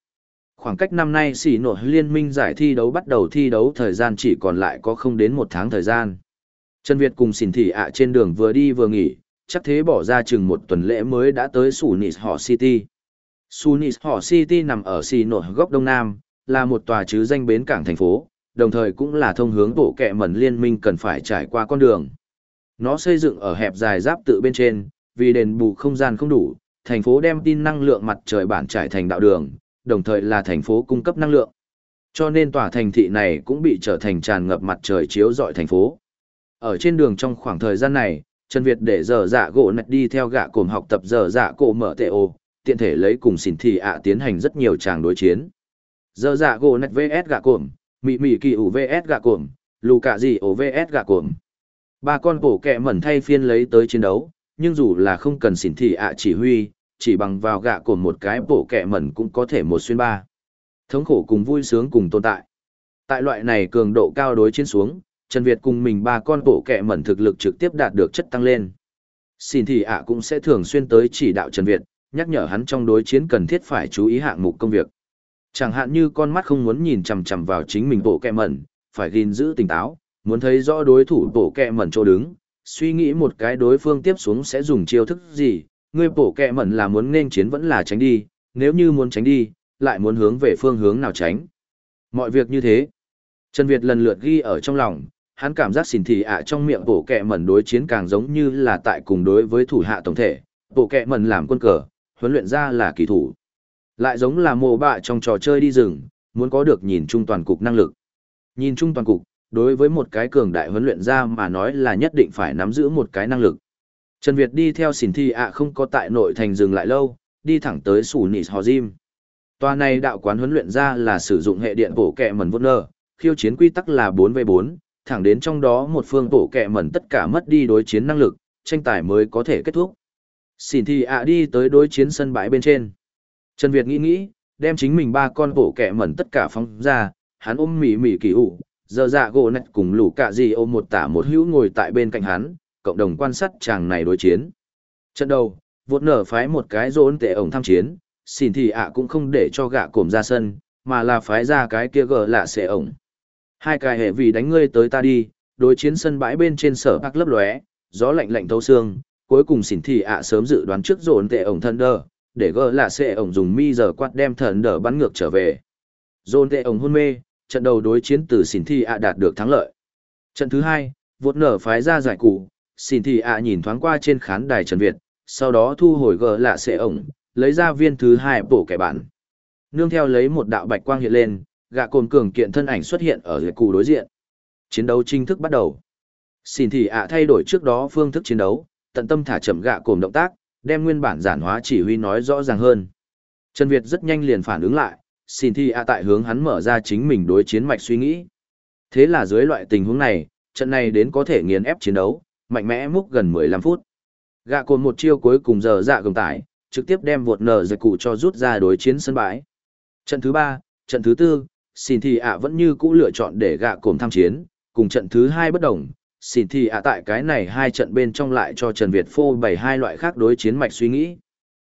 Khoảng cách năm nay xỉ nổi liên minh giải thi đấu bắt đầu thi đấu thời gian chỉ còn lại có không đến một tháng thời gian. Trần Việt cùng xỉn thị ạ trên đường vừa đi vừa nghỉ, chắc thế bỏ ra chừng một tuần lễ mới đã tới Sunis Họ City. Sunis Họ City nằm ở xì nội góc đông nam, là một tòa chứ danh bến cảng thành phố, đồng thời cũng là thông hướng bộ kẹ mẩn liên minh cần phải trải qua con đường. Nó xây dựng ở hẹp dài giáp tự bên trên, vì đền bù không gian không đủ, thành phố đem tin năng lượng mặt trời bản trải thành đạo đường, đồng thời là thành phố cung cấp năng lượng. Cho nên tòa thành thị này cũng bị trở thành tràn ngập mặt trời chiếu rọi thành phố. Ở trên đường trong khoảng thời gian này, Trần Việt để dở dạ gỗ nạch đi theo gạ cồm học tập dở dạ cổ mở tệ ô, tiện thể lấy cùng xỉn thị ạ tiến hành rất nhiều tràng đối chiến. Dở dạ gỗ nạch vs gạ cồm, mị mị kỳ ủ vs gạ cồm, lù cả gì ổ vs gạ cồm. Ba con bổ kẹ mẩn thay phiên lấy tới chiến đấu, nhưng dù là không cần xỉn thị ạ chỉ huy, chỉ bằng vào gạ cồm một cái bổ kẹ mẩn cũng có thể một xuyên ba. Thống khổ cùng vui sướng cùng tồn tại. Tại loại này cường độ cao đối chiến xuống, Trần Việt cùng mình ba con bộ kẹ mẩn thực lực trực tiếp đạt được chất tăng lên. Xin thì ạ cũng sẽ thường xuyên tới chỉ đạo Trần Việt, nhắc nhở hắn trong đối chiến cần thiết phải chú ý hạng mục công việc. Chẳng hạn như con mắt không muốn nhìn chằm chằm vào chính mình bộ kẹ mẩn, phải gìn giữ tỉnh táo, muốn thấy rõ đối thủ bộ kẹ mẩn chỗ đứng, suy nghĩ một cái đối phương tiếp xuống sẽ dùng chiêu thức gì, người bộ kẹ mẩn là muốn nên chiến vẫn là tránh đi, nếu như muốn tránh đi, lại muốn hướng về phương hướng nào tránh. Mọi việc như thế. Trần Việt lần lượt ghi ở trong lòng, hắn cảm giác xỉn thị ạ trong miệng bộ kẹ mẩn đối chiến càng giống như là tại cùng đối với thủ hạ tổng thể, bộ kẹ mẩn làm quân cờ, huấn luyện ra là kỳ thủ. Lại giống là mồ bạ trong trò chơi đi rừng, muốn có được nhìn chung toàn cục năng lực. Nhìn chung toàn cục, đối với một cái cường đại huấn luyện ra mà nói là nhất định phải nắm giữ một cái năng lực. Trần Việt đi theo xỉn thị ạ không có tại nội thành dừng lại lâu, đi thẳng tới sủ nịt hò Jim. Tòa này đạo quán huấn luyện ra là sử dụng hệ điện bổ kẹ mẩn vốt nơ, khiêu chiến quy tắc là 4v4, thẳng đến trong đó một phương bổ kẹ mẩn tất cả mất đi đối chiến năng lực, tranh tài mới có thể kết thúc. Xin thì ạ đi tới đối chiến sân bãi bên trên. Trần Việt nghĩ nghĩ, đem chính mình ba con bổ kẹ mẩn tất cả phóng ra, hắn ôm mỉ mỉ kỳ ủ, giờ dạ gỗ nạch cùng lũ cạ gì ôm một tả một hữu ngồi tại bên cạnh hắn, cộng đồng quan sát chàng này đối chiến. Trận đầu, vột nở phái một cái rốn tệ ổng tham chiến, xin thì ạ cũng không để cho gạ cổm ra sân, mà là phái ra cái kia gờ lạ xệ ổng. Hai cái hệ vì đánh ngươi tới ta đi, đối chiến sân bãi bên trên sở bạc lấp lóe, gió lạnh lạnh thấu xương, cuối cùng xỉn thì ạ sớm dự đoán trước dồn tệ ổng thần đờ, để gờ là sẽ ổng dùng mi giờ quát đem thần đờ bắn ngược trở về. Dồn tệ ổng hôn mê, trận đầu đối chiến từ xỉn thì ạ đạt được thắng lợi. Trận thứ hai, vột nở phái ra giải cụ, xỉn thì ạ nhìn thoáng qua trên khán đài Trần Việt, sau đó thu hồi gờ là sẽ ổng, lấy ra viên thứ hai bổ kẻ bản. Nương theo lấy một đạo bạch quang hiện lên, gạ cồn cường kiện thân ảnh xuất hiện ở cụ đối diện. Chiến đấu chính thức bắt đầu. Xin thì ạ thay đổi trước đó phương thức chiến đấu, tận tâm thả chậm gạ cồn động tác, đem nguyên bản giản hóa chỉ huy nói rõ ràng hơn. Trần Việt rất nhanh liền phản ứng lại, xin thì ạ tại hướng hắn mở ra chính mình đối chiến mạch suy nghĩ. Thế là dưới loại tình huống này, trận này đến có thể nghiền ép chiến đấu, mạnh mẽ múc gần 15 phút. Gạ cồn một chiêu cuối cùng giờ dạ gồng tải, trực tiếp đem vượt nở giật cụ cho rút ra đối chiến sân bãi. Trận thứ ba, trận thứ tư, xin thì ạ vẫn như cũ lựa chọn để gạ cồn tham chiến, cùng trận thứ hai bất đồng. Xin thì ạ tại cái này hai trận bên trong lại cho Trần Việt phô bày hai loại khác đối chiến mạch suy nghĩ.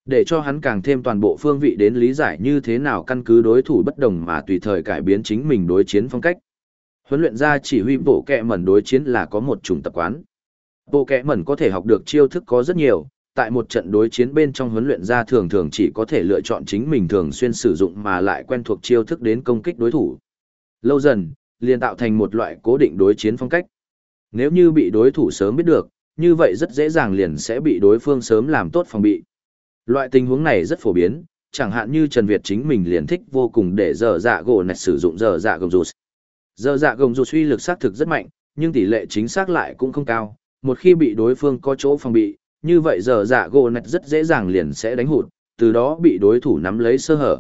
Để cho hắn càng thêm toàn bộ phương vị đến lý giải như thế nào căn cứ đối thủ bất đồng mà tùy thời cải biến chính mình đối chiến phong cách. Huấn luyện ra chỉ huy bộ kẹ mẩn đối chiến là có một chủng tập quán. Bộ kẹ mẩn có thể học được chiêu thức có rất nhiều, tại một trận đối chiến bên trong huấn luyện ra thường thường chỉ có thể lựa chọn chính mình thường xuyên sử dụng mà lại quen thuộc chiêu thức đến công kích đối thủ. Lâu dần, liền tạo thành một loại cố định đối chiến phong cách. Nếu như bị đối thủ sớm biết được, như vậy rất dễ dàng liền sẽ bị đối phương sớm làm tốt phòng bị. Loại tình huống này rất phổ biến, chẳng hạn như Trần Việt chính mình liền thích vô cùng để dở dạ gỗ nạch sử dụng dở dạ gồng rụt. Dở dạ gồng rụt uy lực xác thực rất mạnh, nhưng tỷ lệ chính xác lại cũng không cao. Một khi bị đối phương có chỗ phòng bị, như vậy giờ dạ gỗ nạch rất dễ dàng liền sẽ đánh hụt, từ đó bị đối thủ nắm lấy sơ hở.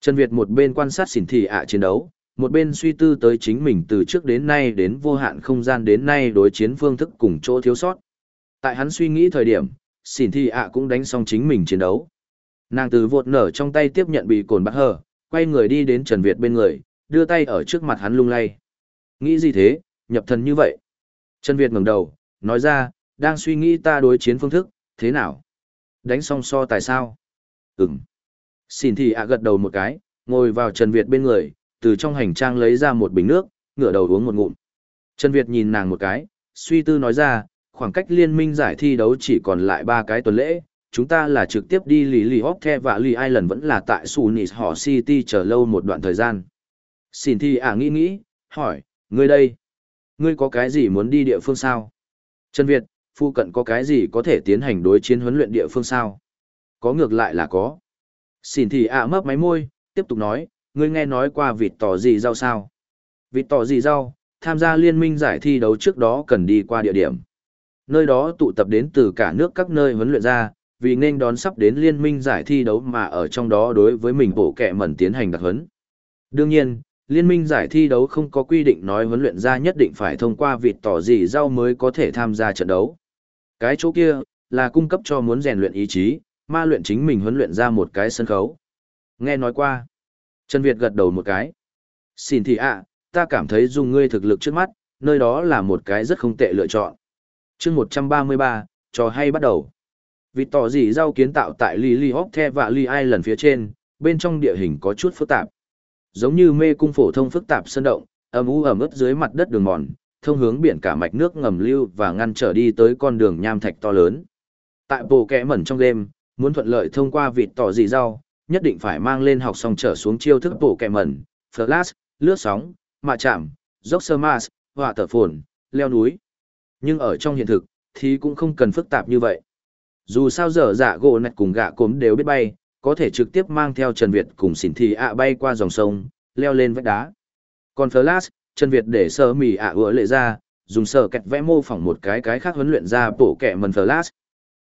Trần Việt một bên quan sát xỉn thị ạ chiến đấu, một bên suy tư tới chính mình từ trước đến nay đến vô hạn không gian đến nay đối chiến phương thức cùng chỗ thiếu sót. Tại hắn suy nghĩ thời điểm, xỉn thị ạ cũng đánh xong chính mình chiến đấu. Nàng từ vột nở trong tay tiếp nhận bị cồn bắt hờ, quay người đi đến Trần Việt bên người, đưa tay ở trước mặt hắn lung lay. Nghĩ gì thế, nhập thần như vậy? Trần Việt ngẩng đầu, nói ra, đang suy nghĩ ta đối chiến phương thức, thế nào? Đánh xong so tại sao? Ừm. Xin thì ạ gật đầu một cái, ngồi vào Trần Việt bên người, từ trong hành trang lấy ra một bình nước, ngửa đầu uống một ngụm. Trần Việt nhìn nàng một cái, suy tư nói ra, khoảng cách liên minh giải thi đấu chỉ còn lại ba cái tuần lễ, chúng ta là trực tiếp đi lì lì hóc the và lì island vẫn là tại Sunis họ City chờ lâu một đoạn thời gian. Xin thì ạ nghĩ nghĩ, hỏi, ngươi đây, ngươi có cái gì muốn đi địa phương sao? Trần Việt, phu cận có cái gì có thể tiến hành đối chiến huấn luyện địa phương sao? Có ngược lại là có. Xin thì ạ mấp máy môi, tiếp tục nói, ngươi nghe nói qua vịt tỏ gì rau sao? Vịt tỏ gì rau, tham gia liên minh giải thi đấu trước đó cần đi qua địa điểm. Nơi đó tụ tập đến từ cả nước các nơi huấn luyện ra, vì nên đón sắp đến liên minh giải thi đấu mà ở trong đó đối với mình bổ kẹ mẩn tiến hành đặc huấn. Đương nhiên, liên minh giải thi đấu không có quy định nói huấn luyện ra nhất định phải thông qua vịt tỏ gì rau mới có thể tham gia trận đấu. Cái chỗ kia, là cung cấp cho muốn rèn luyện ý chí, ma luyện chính mình huấn luyện ra một cái sân khấu. Nghe nói qua. Trần Việt gật đầu một cái. Xin thì ạ, ta cảm thấy dùng ngươi thực lực trước mắt, nơi đó là một cái rất không tệ lựa chọn. chương 133, trò hay bắt đầu. Vì tỏ dị rau kiến tạo tại Lily The và Lee Island phía trên, bên trong địa hình có chút phức tạp. Giống như mê cung phổ thông phức tạp sơn động, âm u ẩm ướt dưới mặt đất đường mòn, thông hướng biển cả mạch nước ngầm lưu và ngăn trở đi tới con đường nham thạch to lớn. Tại bộ kẽ mẩn trong đêm, muốn thuận lợi thông qua vịt tỏ dị rau, nhất định phải mang lên học xong trở xuống chiêu thức bộ kẽ mẩn, flash, lướt sóng, mạ chạm, dốc sơ mas, hỏa tở phồn, leo núi. Nhưng ở trong hiện thực, thì cũng không cần phức tạp như vậy. Dù sao giờ dạ gỗ nạch cùng gạ cốm đều biết bay, có thể trực tiếp mang theo Trần Việt cùng xỉn thị ạ bay qua dòng sông, leo lên vách đá. Còn Flash, Trần Việt để sơ mì ạ à lệ ra, dùng sờ kẹt vẽ mô phỏng một cái cái khác huấn luyện ra bổ kẹ mần Flash.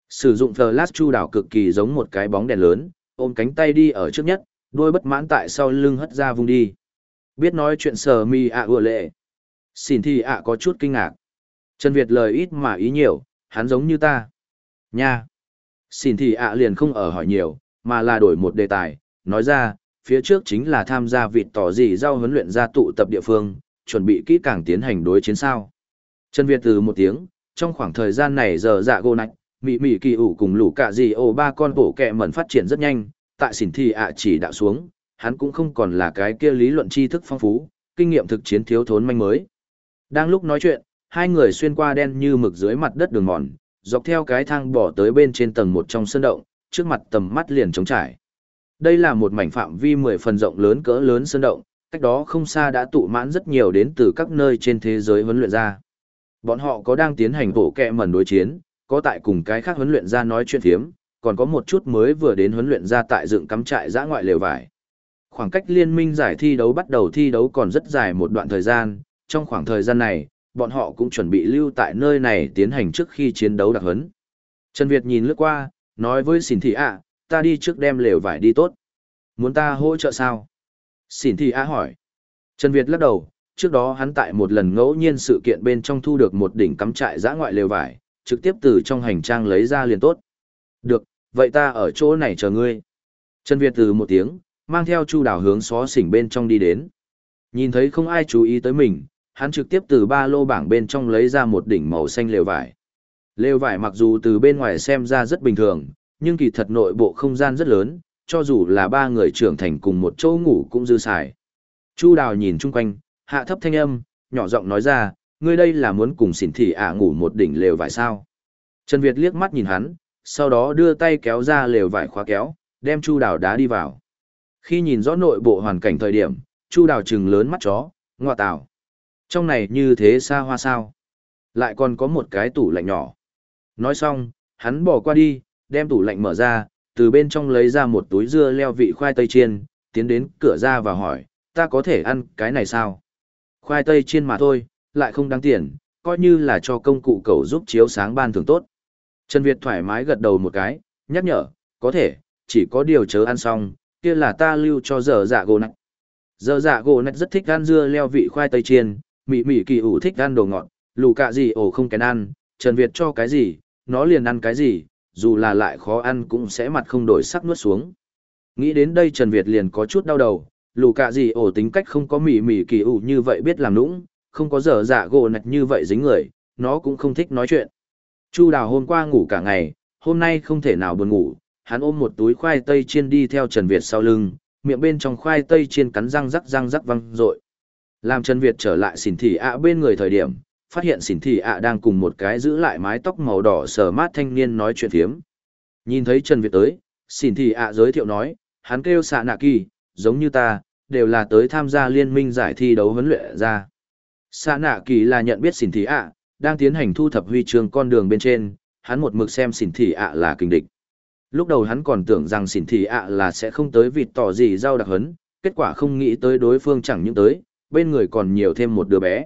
Sử dụng Flash chu đảo cực kỳ giống một cái bóng đèn lớn, ôm cánh tay đi ở trước nhất, đuôi bất mãn tại sau lưng hất ra vùng đi. Biết nói chuyện sờ mì ạ à lệ. Xỉn thị ạ có chút kinh ngạc. Trần Việt lời ít mà ý nhiều, hắn giống như ta. Nha. Xỉn thị ạ liền không ở hỏi nhiều, mà là đổi một đề tài, nói ra, phía trước chính là tham gia vịt tỏ gì giao huấn luyện ra tụ tập địa phương, chuẩn bị kỹ càng tiến hành đối chiến sao. Trần Việt từ một tiếng, trong khoảng thời gian này giờ dạ gô nạch, mị mị kỳ ủ cùng lũ cả gì ồ ba con bổ kẹ mẩn phát triển rất nhanh, tại xỉn thì ạ chỉ đạo xuống, hắn cũng không còn là cái kia lý luận tri thức phong phú, kinh nghiệm thực chiến thiếu thốn manh mới. Đang lúc nói chuyện, hai người xuyên qua đen như mực dưới mặt đất đường mòn, dọc theo cái thang bỏ tới bên trên tầng một trong sân động, trước mặt tầm mắt liền trống trải. Đây là một mảnh phạm vi 10 phần rộng lớn cỡ lớn sơn động, cách đó không xa đã tụ mãn rất nhiều đến từ các nơi trên thế giới huấn luyện ra. Bọn họ có đang tiến hành bổ kẹ mẩn đối chiến, có tại cùng cái khác huấn luyện ra nói chuyện thiếm, còn có một chút mới vừa đến huấn luyện ra tại dựng cắm trại giã ngoại lều vải. Khoảng cách liên minh giải thi đấu bắt đầu thi đấu còn rất dài một đoạn thời gian, trong khoảng thời gian này, bọn họ cũng chuẩn bị lưu tại nơi này tiến hành trước khi chiến đấu đặc huấn. Trần Việt nhìn lướt qua, nói với Sìn thị ạ, ta đi trước đem lều vải đi tốt. Muốn ta hỗ trợ sao? Xỉn thì á hỏi. Trần Việt lắc đầu, trước đó hắn tại một lần ngẫu nhiên sự kiện bên trong thu được một đỉnh cắm trại giã ngoại lều vải, trực tiếp từ trong hành trang lấy ra liền tốt. Được, vậy ta ở chỗ này chờ ngươi. Trần Việt từ một tiếng, mang theo chu đào hướng xó xỉnh bên trong đi đến. Nhìn thấy không ai chú ý tới mình, hắn trực tiếp từ ba lô bảng bên trong lấy ra một đỉnh màu xanh lều vải. Lều vải mặc dù từ bên ngoài xem ra rất bình thường, nhưng kỳ thật nội bộ không gian rất lớn, cho dù là ba người trưởng thành cùng một chỗ ngủ cũng dư xài. Chu Đào nhìn chung quanh, hạ thấp thanh âm, nhỏ giọng nói ra, ngươi đây là muốn cùng xỉn thị ả ngủ một đỉnh lều vải sao. Trần Việt liếc mắt nhìn hắn, sau đó đưa tay kéo ra lều vải khóa kéo, đem Chu Đào đá đi vào. Khi nhìn rõ nội bộ hoàn cảnh thời điểm, Chu Đào trừng lớn mắt chó, ngoa tảo. Trong này như thế xa hoa sao. Lại còn có một cái tủ lạnh nhỏ. Nói xong, hắn bỏ qua đi, đem tủ lạnh mở ra, từ bên trong lấy ra một túi dưa leo vị khoai tây chiên, tiến đến cửa ra và hỏi, ta có thể ăn cái này sao? Khoai tây chiên mà thôi, lại không đáng tiền, coi như là cho công cụ cầu giúp chiếu sáng ban thường tốt. Trần Việt thoải mái gật đầu một cái, nhắc nhở, có thể, chỉ có điều chớ ăn xong, kia là ta lưu cho dở dạ gỗ nạch. Dở dạ gỗ nạch rất thích ăn dưa leo vị khoai tây chiên, mị mị kỳ ủ thích ăn đồ ngọt, lù cạ gì ổ không kén ăn, Trần Việt cho cái gì, nó liền ăn cái gì, dù là lại khó ăn cũng sẽ mặt không đổi sắc nuốt xuống. Nghĩ đến đây Trần Việt liền có chút đau đầu, lù cạ gì ổ tính cách không có mỉ mỉ kỳ ủ như vậy biết làm nũng, không có dở dạ gỗ nạch như vậy dính người, nó cũng không thích nói chuyện. Chu đào hôm qua ngủ cả ngày, hôm nay không thể nào buồn ngủ, hắn ôm một túi khoai tây chiên đi theo Trần Việt sau lưng, miệng bên trong khoai tây chiên cắn răng rắc răng rắc văng rội. Làm Trần Việt trở lại xỉn thị ạ bên người thời điểm, phát hiện xỉn thị ạ đang cùng một cái giữ lại mái tóc màu đỏ sờ mát thanh niên nói chuyện phiếm. Nhìn thấy Trần Việt tới, xỉn thị ạ giới thiệu nói, hắn kêu xạ nạ kỳ, giống như ta, đều là tới tham gia liên minh giải thi đấu huấn luyện ra. Xạ nạ kỳ là nhận biết xỉn thị ạ, đang tiến hành thu thập huy chương con đường bên trên, hắn một mực xem xỉn thị ạ là kình địch. Lúc đầu hắn còn tưởng rằng xỉn thị ạ là sẽ không tới vịt tỏ gì rau đặc hấn, kết quả không nghĩ tới đối phương chẳng những tới, bên người còn nhiều thêm một đứa bé.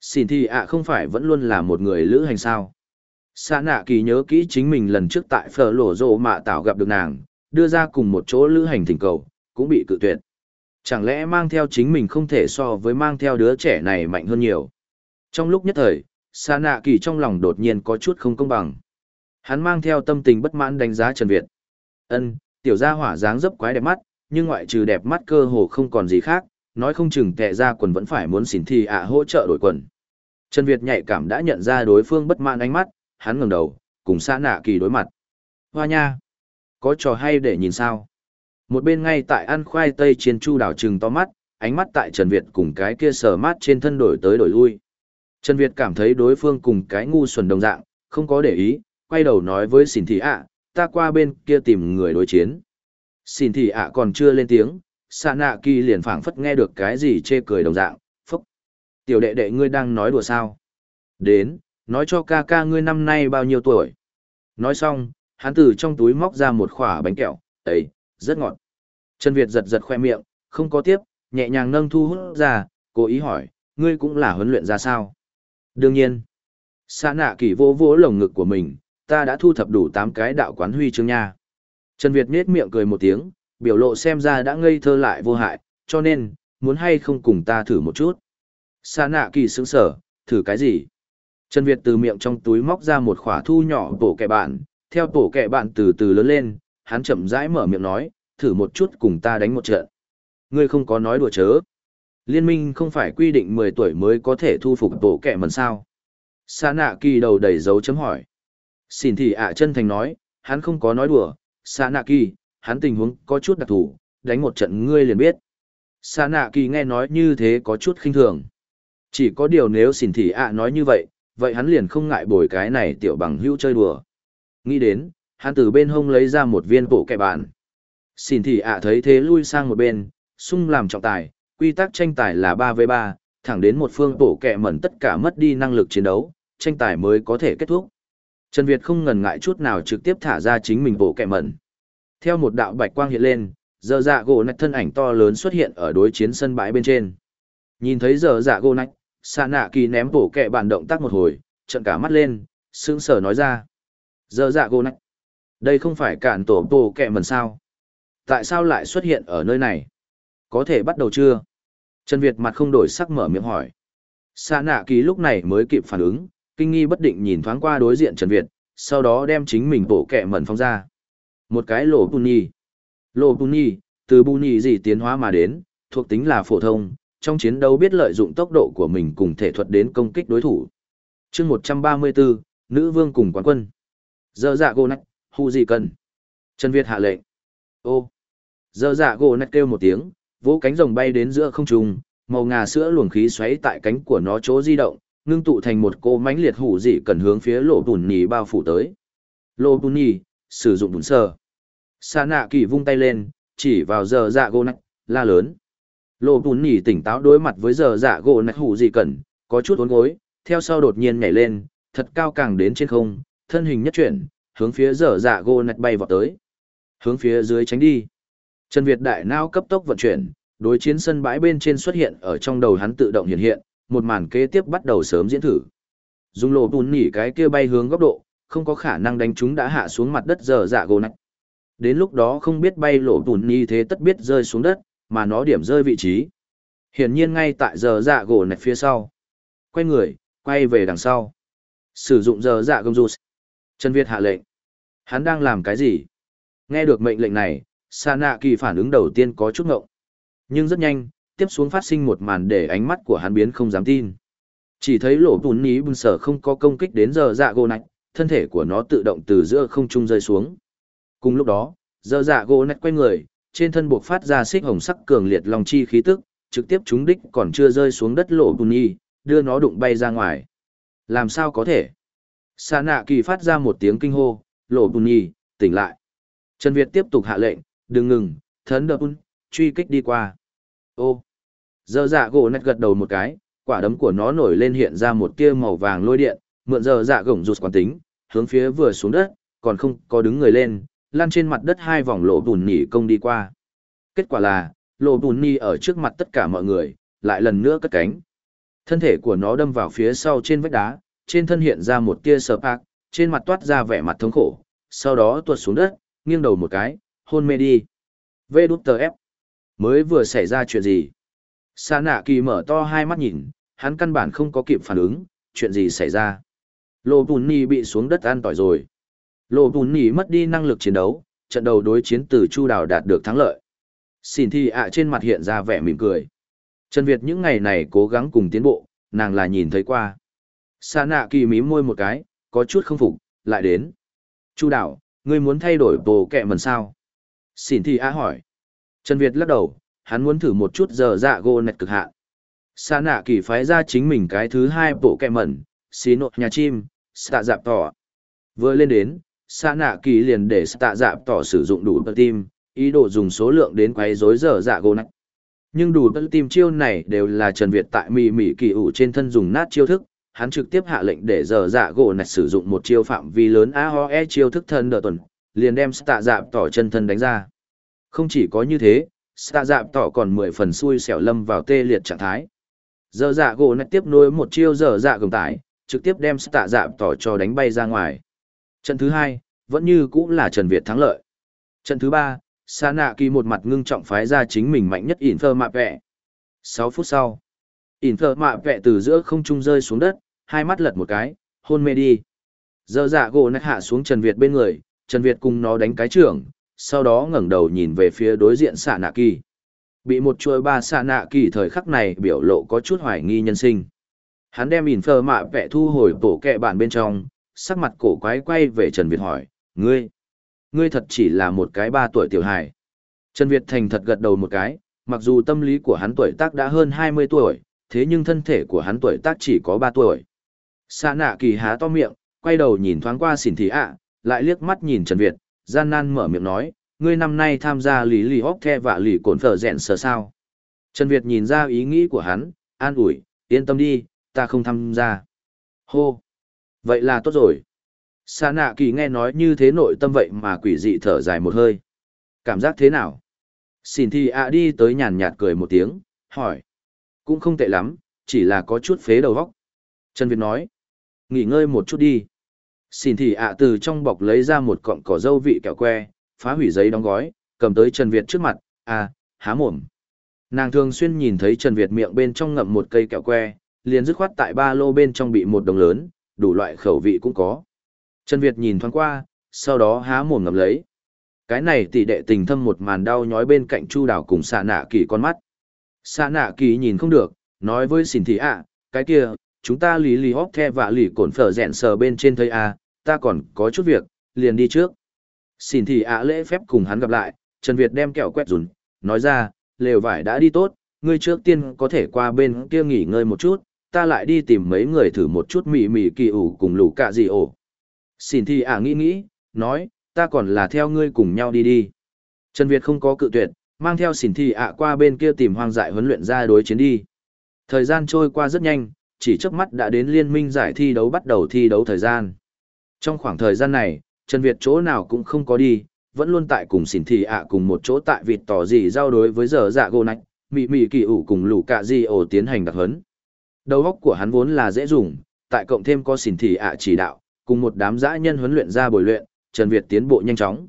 Xin thì ạ à không phải vẫn luôn là một người lữ hành sao. Sa nạ kỳ nhớ kỹ chính mình lần trước tại phở lổ rộ mạ tạo gặp được nàng, đưa ra cùng một chỗ lữ hành thỉnh cầu, cũng bị cự tuyệt. Chẳng lẽ mang theo chính mình không thể so với mang theo đứa trẻ này mạnh hơn nhiều. Trong lúc nhất thời, Sa nạ kỳ trong lòng đột nhiên có chút không công bằng. Hắn mang theo tâm tình bất mãn đánh giá Trần Việt. Ân, tiểu gia hỏa dáng dấp quái đẹp mắt, nhưng ngoại trừ đẹp mắt cơ hồ không còn gì khác, nói không chừng tệ ra quần vẫn phải muốn xỉn thì ạ à hỗ trợ đổi quần. Trần Việt nhạy cảm đã nhận ra đối phương bất mãn ánh mắt, hắn ngẩng đầu, cùng xã nạ kỳ đối mặt. Hoa nha! Có trò hay để nhìn sao? Một bên ngay tại ăn khoai tây chiên chu đảo trừng to mắt, ánh mắt tại Trần Việt cùng cái kia sờ mát trên thân đổi tới đổi lui. Trần Việt cảm thấy đối phương cùng cái ngu xuẩn đồng dạng, không có để ý, quay đầu nói với xỉn thị ạ, ta qua bên kia tìm người đối chiến. Xỉn thị ạ còn chưa lên tiếng, xạ nạ kỳ liền phảng phất nghe được cái gì chê cười đồng dạng, phúc. Tiểu đệ đệ ngươi đang nói đùa sao? Đến, nói cho ca ca ngươi năm nay bao nhiêu tuổi? Nói xong, hắn từ trong túi móc ra một khoả bánh kẹo, ấy, rất ngọt. Trần Việt giật giật khoe miệng, không có tiếp, nhẹ nhàng nâng thu hút ra, cố ý hỏi, ngươi cũng là huấn luyện ra sao? Đương nhiên, xa nạ kỳ vô vỗ lồng ngực của mình, ta đã thu thập đủ tám cái đạo quán huy chương nha. Trần Việt nết miệng cười một tiếng, biểu lộ xem ra đã ngây thơ lại vô hại, cho nên, muốn hay không cùng ta thử một chút. Sa nạ kỳ sững sở, thử cái gì? Trần Việt từ miệng trong túi móc ra một khỏa thu nhỏ bổ kẹ bạn, theo bổ kẹ bạn từ từ lớn lên, hắn chậm rãi mở miệng nói, thử một chút cùng ta đánh một trận. Ngươi không có nói đùa chớ. Liên minh không phải quy định 10 tuổi mới có thể thu phục bổ kẻ mần sao. Sa nạ kỳ đầu đầy dấu chấm hỏi. Xin thì ạ chân thành nói, hắn không có nói đùa, Sa nạ kỳ, hắn tình huống có chút đặc thù, đánh một trận ngươi liền biết. Sa nạ kỳ nghe nói như thế có chút khinh thường. Chỉ có điều nếu xỉn thì ạ nói như vậy, vậy hắn liền không ngại bồi cái này tiểu bằng hữu chơi đùa. Nghĩ đến, hắn từ bên hông lấy ra một viên bộ kẻ bạn. xỉn thì ạ thấy thế lui sang một bên, sung làm trọng tài, quy tắc tranh tài là 3v3, thẳng đến một phương bộ kẹ mẩn tất cả mất đi năng lực chiến đấu, tranh tài mới có thể kết thúc. Trần Việt không ngần ngại chút nào trực tiếp thả ra chính mình bộ kẹ mẩn. Theo một đạo bạch quang hiện lên, giờ dạ gỗ nạch thân ảnh to lớn xuất hiện ở đối chiến sân bãi bên trên. Nhìn thấy giờ dạ gỗ nạch, xạ nạ kỳ ném bổ kẹ bản động tác một hồi, trận cả mắt lên, sững sờ nói ra. Giờ dạ gỗ nạch, đây không phải cản tổ bổ kẹ mần sao? Tại sao lại xuất hiện ở nơi này? Có thể bắt đầu chưa? Trần Việt mặt không đổi sắc mở miệng hỏi. Sa nạ kỳ lúc này mới kịp phản ứng, kinh nghi bất định nhìn thoáng qua đối diện Trần Việt, sau đó đem chính mình bổ kẹ mẩn phong ra. Một cái lỗ bù nhi. Lỗ bù từ bù gì tiến hóa mà đến, thuộc tính là phổ thông, trong chiến đấu biết lợi dụng tốc độ của mình cùng thể thuật đến công kích đối thủ. chương 134, Nữ Vương cùng quán quân. Giờ dạ gô nách, hù gì cần. Trần Việt hạ lệnh. Ô. Giờ dạ gỗ nách kêu một tiếng, vỗ cánh rồng bay đến giữa không trung, màu ngà sữa luồng khí xoáy tại cánh của nó chỗ di động, ngưng tụ thành một cô mãnh liệt hủ dị cần hướng phía lỗ bùn nhì bao phủ tới. Lỗ bùn nhì, sử dụng bùn sờ. Sa nạ kỳ vung tay lên, chỉ vào giờ dạ gỗ nách, la lớn. Lộ bùn nỉ tỉnh táo đối mặt với giờ dạ gỗ nách hủ gì cần, có chút uốn gối, theo sau đột nhiên nhảy lên, thật cao càng đến trên không, thân hình nhất chuyển, hướng phía giờ dạ gỗ nách bay vọt tới. Hướng phía dưới tránh đi. Trần Việt đại não cấp tốc vận chuyển, đối chiến sân bãi bên trên xuất hiện ở trong đầu hắn tự động hiện hiện, một màn kế tiếp bắt đầu sớm diễn thử. Dùng lộ bùn nhỉ cái kia bay hướng góc độ, không có khả năng đánh chúng đã hạ xuống mặt đất giờ dạ gỗ nạch. Đến lúc đó không biết bay lộ tùn nhỉ thế tất biết rơi xuống đất, mà nó điểm rơi vị trí. Hiển nhiên ngay tại giờ dạ gỗ nạch phía sau. Quay người, quay về đằng sau. Sử dụng giờ dạ gông rụt. Trần Việt hạ lệnh. Hắn đang làm cái gì? Nghe được mệnh lệnh này, Sa nạ kỳ phản ứng đầu tiên có chút ngộng. Nhưng rất nhanh, tiếp xuống phát sinh một màn để ánh mắt của hắn biến không dám tin. Chỉ thấy lỗ tún ní bùn sở không có công kích đến giờ dạ gỗ nạch, thân thể của nó tự động từ giữa không trung rơi xuống. Cùng lúc đó, giờ dạ gỗ nạch quay người, trên thân buộc phát ra xích hồng sắc cường liệt lòng chi khí tức, trực tiếp trúng đích còn chưa rơi xuống đất lộ bùn nhi, đưa nó đụng bay ra ngoài. Làm sao có thể? Sa nạ kỳ phát ra một tiếng kinh hô, lộ bùn nhi, tỉnh lại. Trần Việt tiếp tục hạ lệnh, đừng ngừng, thấn đập truy kích đi qua. Ô, giờ dạ gỗ nét gật đầu một cái, quả đấm của nó nổi lên hiện ra một tia màu vàng lôi điện, mượn giờ dạ gổng rụt quán tính, hướng phía vừa xuống đất, còn không có đứng người lên, lăn trên mặt đất hai vòng lộ bùn nhỉ công đi qua. Kết quả là, lộ bùn nỉ ở trước mặt tất cả mọi người, lại lần nữa cất cánh. Thân thể của nó đâm vào phía sau trên vách đá, trên thân hiện ra một tia sờ bạc, trên mặt toát ra vẻ mặt thống khổ, sau đó tuột xuống đất, nghiêng đầu một cái, hôn mê đi. Vê đút tờ ép. Mới vừa xảy ra chuyện gì? Sa nạ kỳ mở to hai mắt nhìn, hắn căn bản không có kịp phản ứng, chuyện gì xảy ra? Lô Bùn Nì bị xuống đất an tỏi rồi. Lô Bùn Nì mất đi năng lực chiến đấu, trận đầu đối chiến từ Chu Đào đạt được thắng lợi. Xin thi ạ trên mặt hiện ra vẻ mỉm cười. Trần Việt những ngày này cố gắng cùng tiến bộ, nàng là nhìn thấy qua. Sa nạ kỳ mím môi một cái, có chút không phục, lại đến. Chu đạo, ngươi muốn thay đổi bộ kẹ mần sao? Xin Thi á hỏi. Trần Việt lắc đầu, hắn muốn thử một chút giờ dạ gỗ nẹt cực hạn. Sa nạ kỳ phái ra chính mình cái thứ hai bộ kẹ mẩn, xí nột nhà chim, xạ dạp tỏ. Vừa lên đến, sa nạ kỳ liền để xạ dạp tỏ sử dụng đủ tơ tim, ý đồ dùng số lượng đến quấy rối dở dạ gỗ nách Nhưng đủ tơ tim chiêu này đều là Trần Việt tại mì mì kỳ ủ trên thân dùng nát chiêu thức, hắn trực tiếp hạ lệnh để dở dạ gỗ nách sử dụng một chiêu phạm vi lớn AOE chiêu thức thân đợt tuần, liền đem tạ dạp tỏ chân thân đánh ra. Không chỉ có như thế, tạ dạp tỏ còn mười phần xui xẻo lâm vào tê liệt trạng thái. Dở dạ gỗ nách tiếp nối một chiêu dở dạ gồng tải, trực tiếp đem tạ dạp tỏ cho đánh bay ra ngoài. Trận thứ hai, vẫn như cũng là Trần Việt thắng lợi. Trận thứ ba, Sa nạ kỳ một mặt ngưng trọng phái ra chính mình mạnh nhất ỉn mạ vẹ. Sáu phút sau, ỉn mạ vẹ từ giữa không trung rơi xuống đất, hai mắt lật một cái, hôn mê đi. Giờ dạ gỗ nạch hạ xuống Trần Việt bên người, Trần Việt cùng nó đánh cái trưởng, sau đó ngẩng đầu nhìn về phía đối diện Sa nạ kỳ. Bị một chuôi ba Sa nạ kỳ thời khắc này biểu lộ có chút hoài nghi nhân sinh. Hắn đem nhìn phơ mạ vẽ thu hồi bổ kẹ bản bên trong, sắc mặt cổ quái quay về Trần Việt hỏi, ngươi, ngươi thật chỉ là một cái ba tuổi tiểu hài. Trần Việt thành thật gật đầu một cái, mặc dù tâm lý của hắn tuổi tác đã hơn 20 tuổi, thế nhưng thân thể của hắn tuổi tác chỉ có 3 tuổi. Sa nạ kỳ há to miệng, quay đầu nhìn thoáng qua xỉn thị ạ, lại liếc mắt nhìn Trần Việt, gian nan mở miệng nói, ngươi năm nay tham gia lý lì hóc the và lì cồn phở rẹn sờ sao. Trần Việt nhìn ra ý nghĩ của hắn, an ủi, yên tâm đi, ta không tham gia. Hô! Vậy là tốt rồi. Sa nạ kỳ nghe nói như thế nội tâm vậy mà quỷ dị thở dài một hơi. Cảm giác thế nào? Xin thì ạ đi tới nhàn nhạt cười một tiếng, hỏi. Cũng không tệ lắm, chỉ là có chút phế đầu vóc. Trần Việt nói. Nghỉ ngơi một chút đi. Xin thì ạ từ trong bọc lấy ra một cọng cỏ dâu vị kẹo que, phá hủy giấy đóng gói, cầm tới Trần Việt trước mặt, à, há mồm. Nàng thường xuyên nhìn thấy Trần Việt miệng bên trong ngậm một cây kẹo que, liền dứt khoát tại ba lô bên trong bị một đồng lớn, đủ loại khẩu vị cũng có. Trần Việt nhìn thoáng qua, sau đó há mồm ngậm lấy. Cái này tỷ đệ tình thâm một màn đau nhói bên cạnh Chu Đào cùng Sa nạ kỳ con mắt. Sa nạ kỳ nhìn không được, nói với Xỉn thị ạ, cái kia, chúng ta lý lý hóp the và lì cổn phở rẹn sờ bên trên thấy a ta còn có chút việc liền đi trước Xỉn Thị ạ lễ phép cùng hắn gặp lại trần việt đem kẹo quét rùn nói ra lều vải đã đi tốt ngươi trước tiên có thể qua bên kia nghỉ ngơi một chút ta lại đi tìm mấy người thử một chút mì mì kỳ ủ cùng lũ cạ gì ổ. Xin thì ạ nghĩ nghĩ nói ta còn là theo ngươi cùng nhau đi đi. Trần việt không có cự tuyệt mang theo xỉn thị ạ à qua bên kia tìm hoang dại huấn luyện ra đối chiến đi. Thời gian trôi qua rất nhanh chỉ trước mắt đã đến liên minh giải thi đấu bắt đầu thi đấu thời gian. Trong khoảng thời gian này, Trần Việt chỗ nào cũng không có đi, vẫn luôn tại cùng xỉn thị ạ à cùng một chỗ tại vịt tỏ gì giao đối với giờ dạ gô nạch, mị mị kỳ ủ cùng lũ cạ gì ổ tiến hành đặc huấn. Đầu óc của hắn vốn là dễ dùng, tại cộng thêm có xỉn thị ạ chỉ đạo, cùng một đám dã nhân huấn luyện ra bồi luyện, Trần Việt tiến bộ nhanh chóng.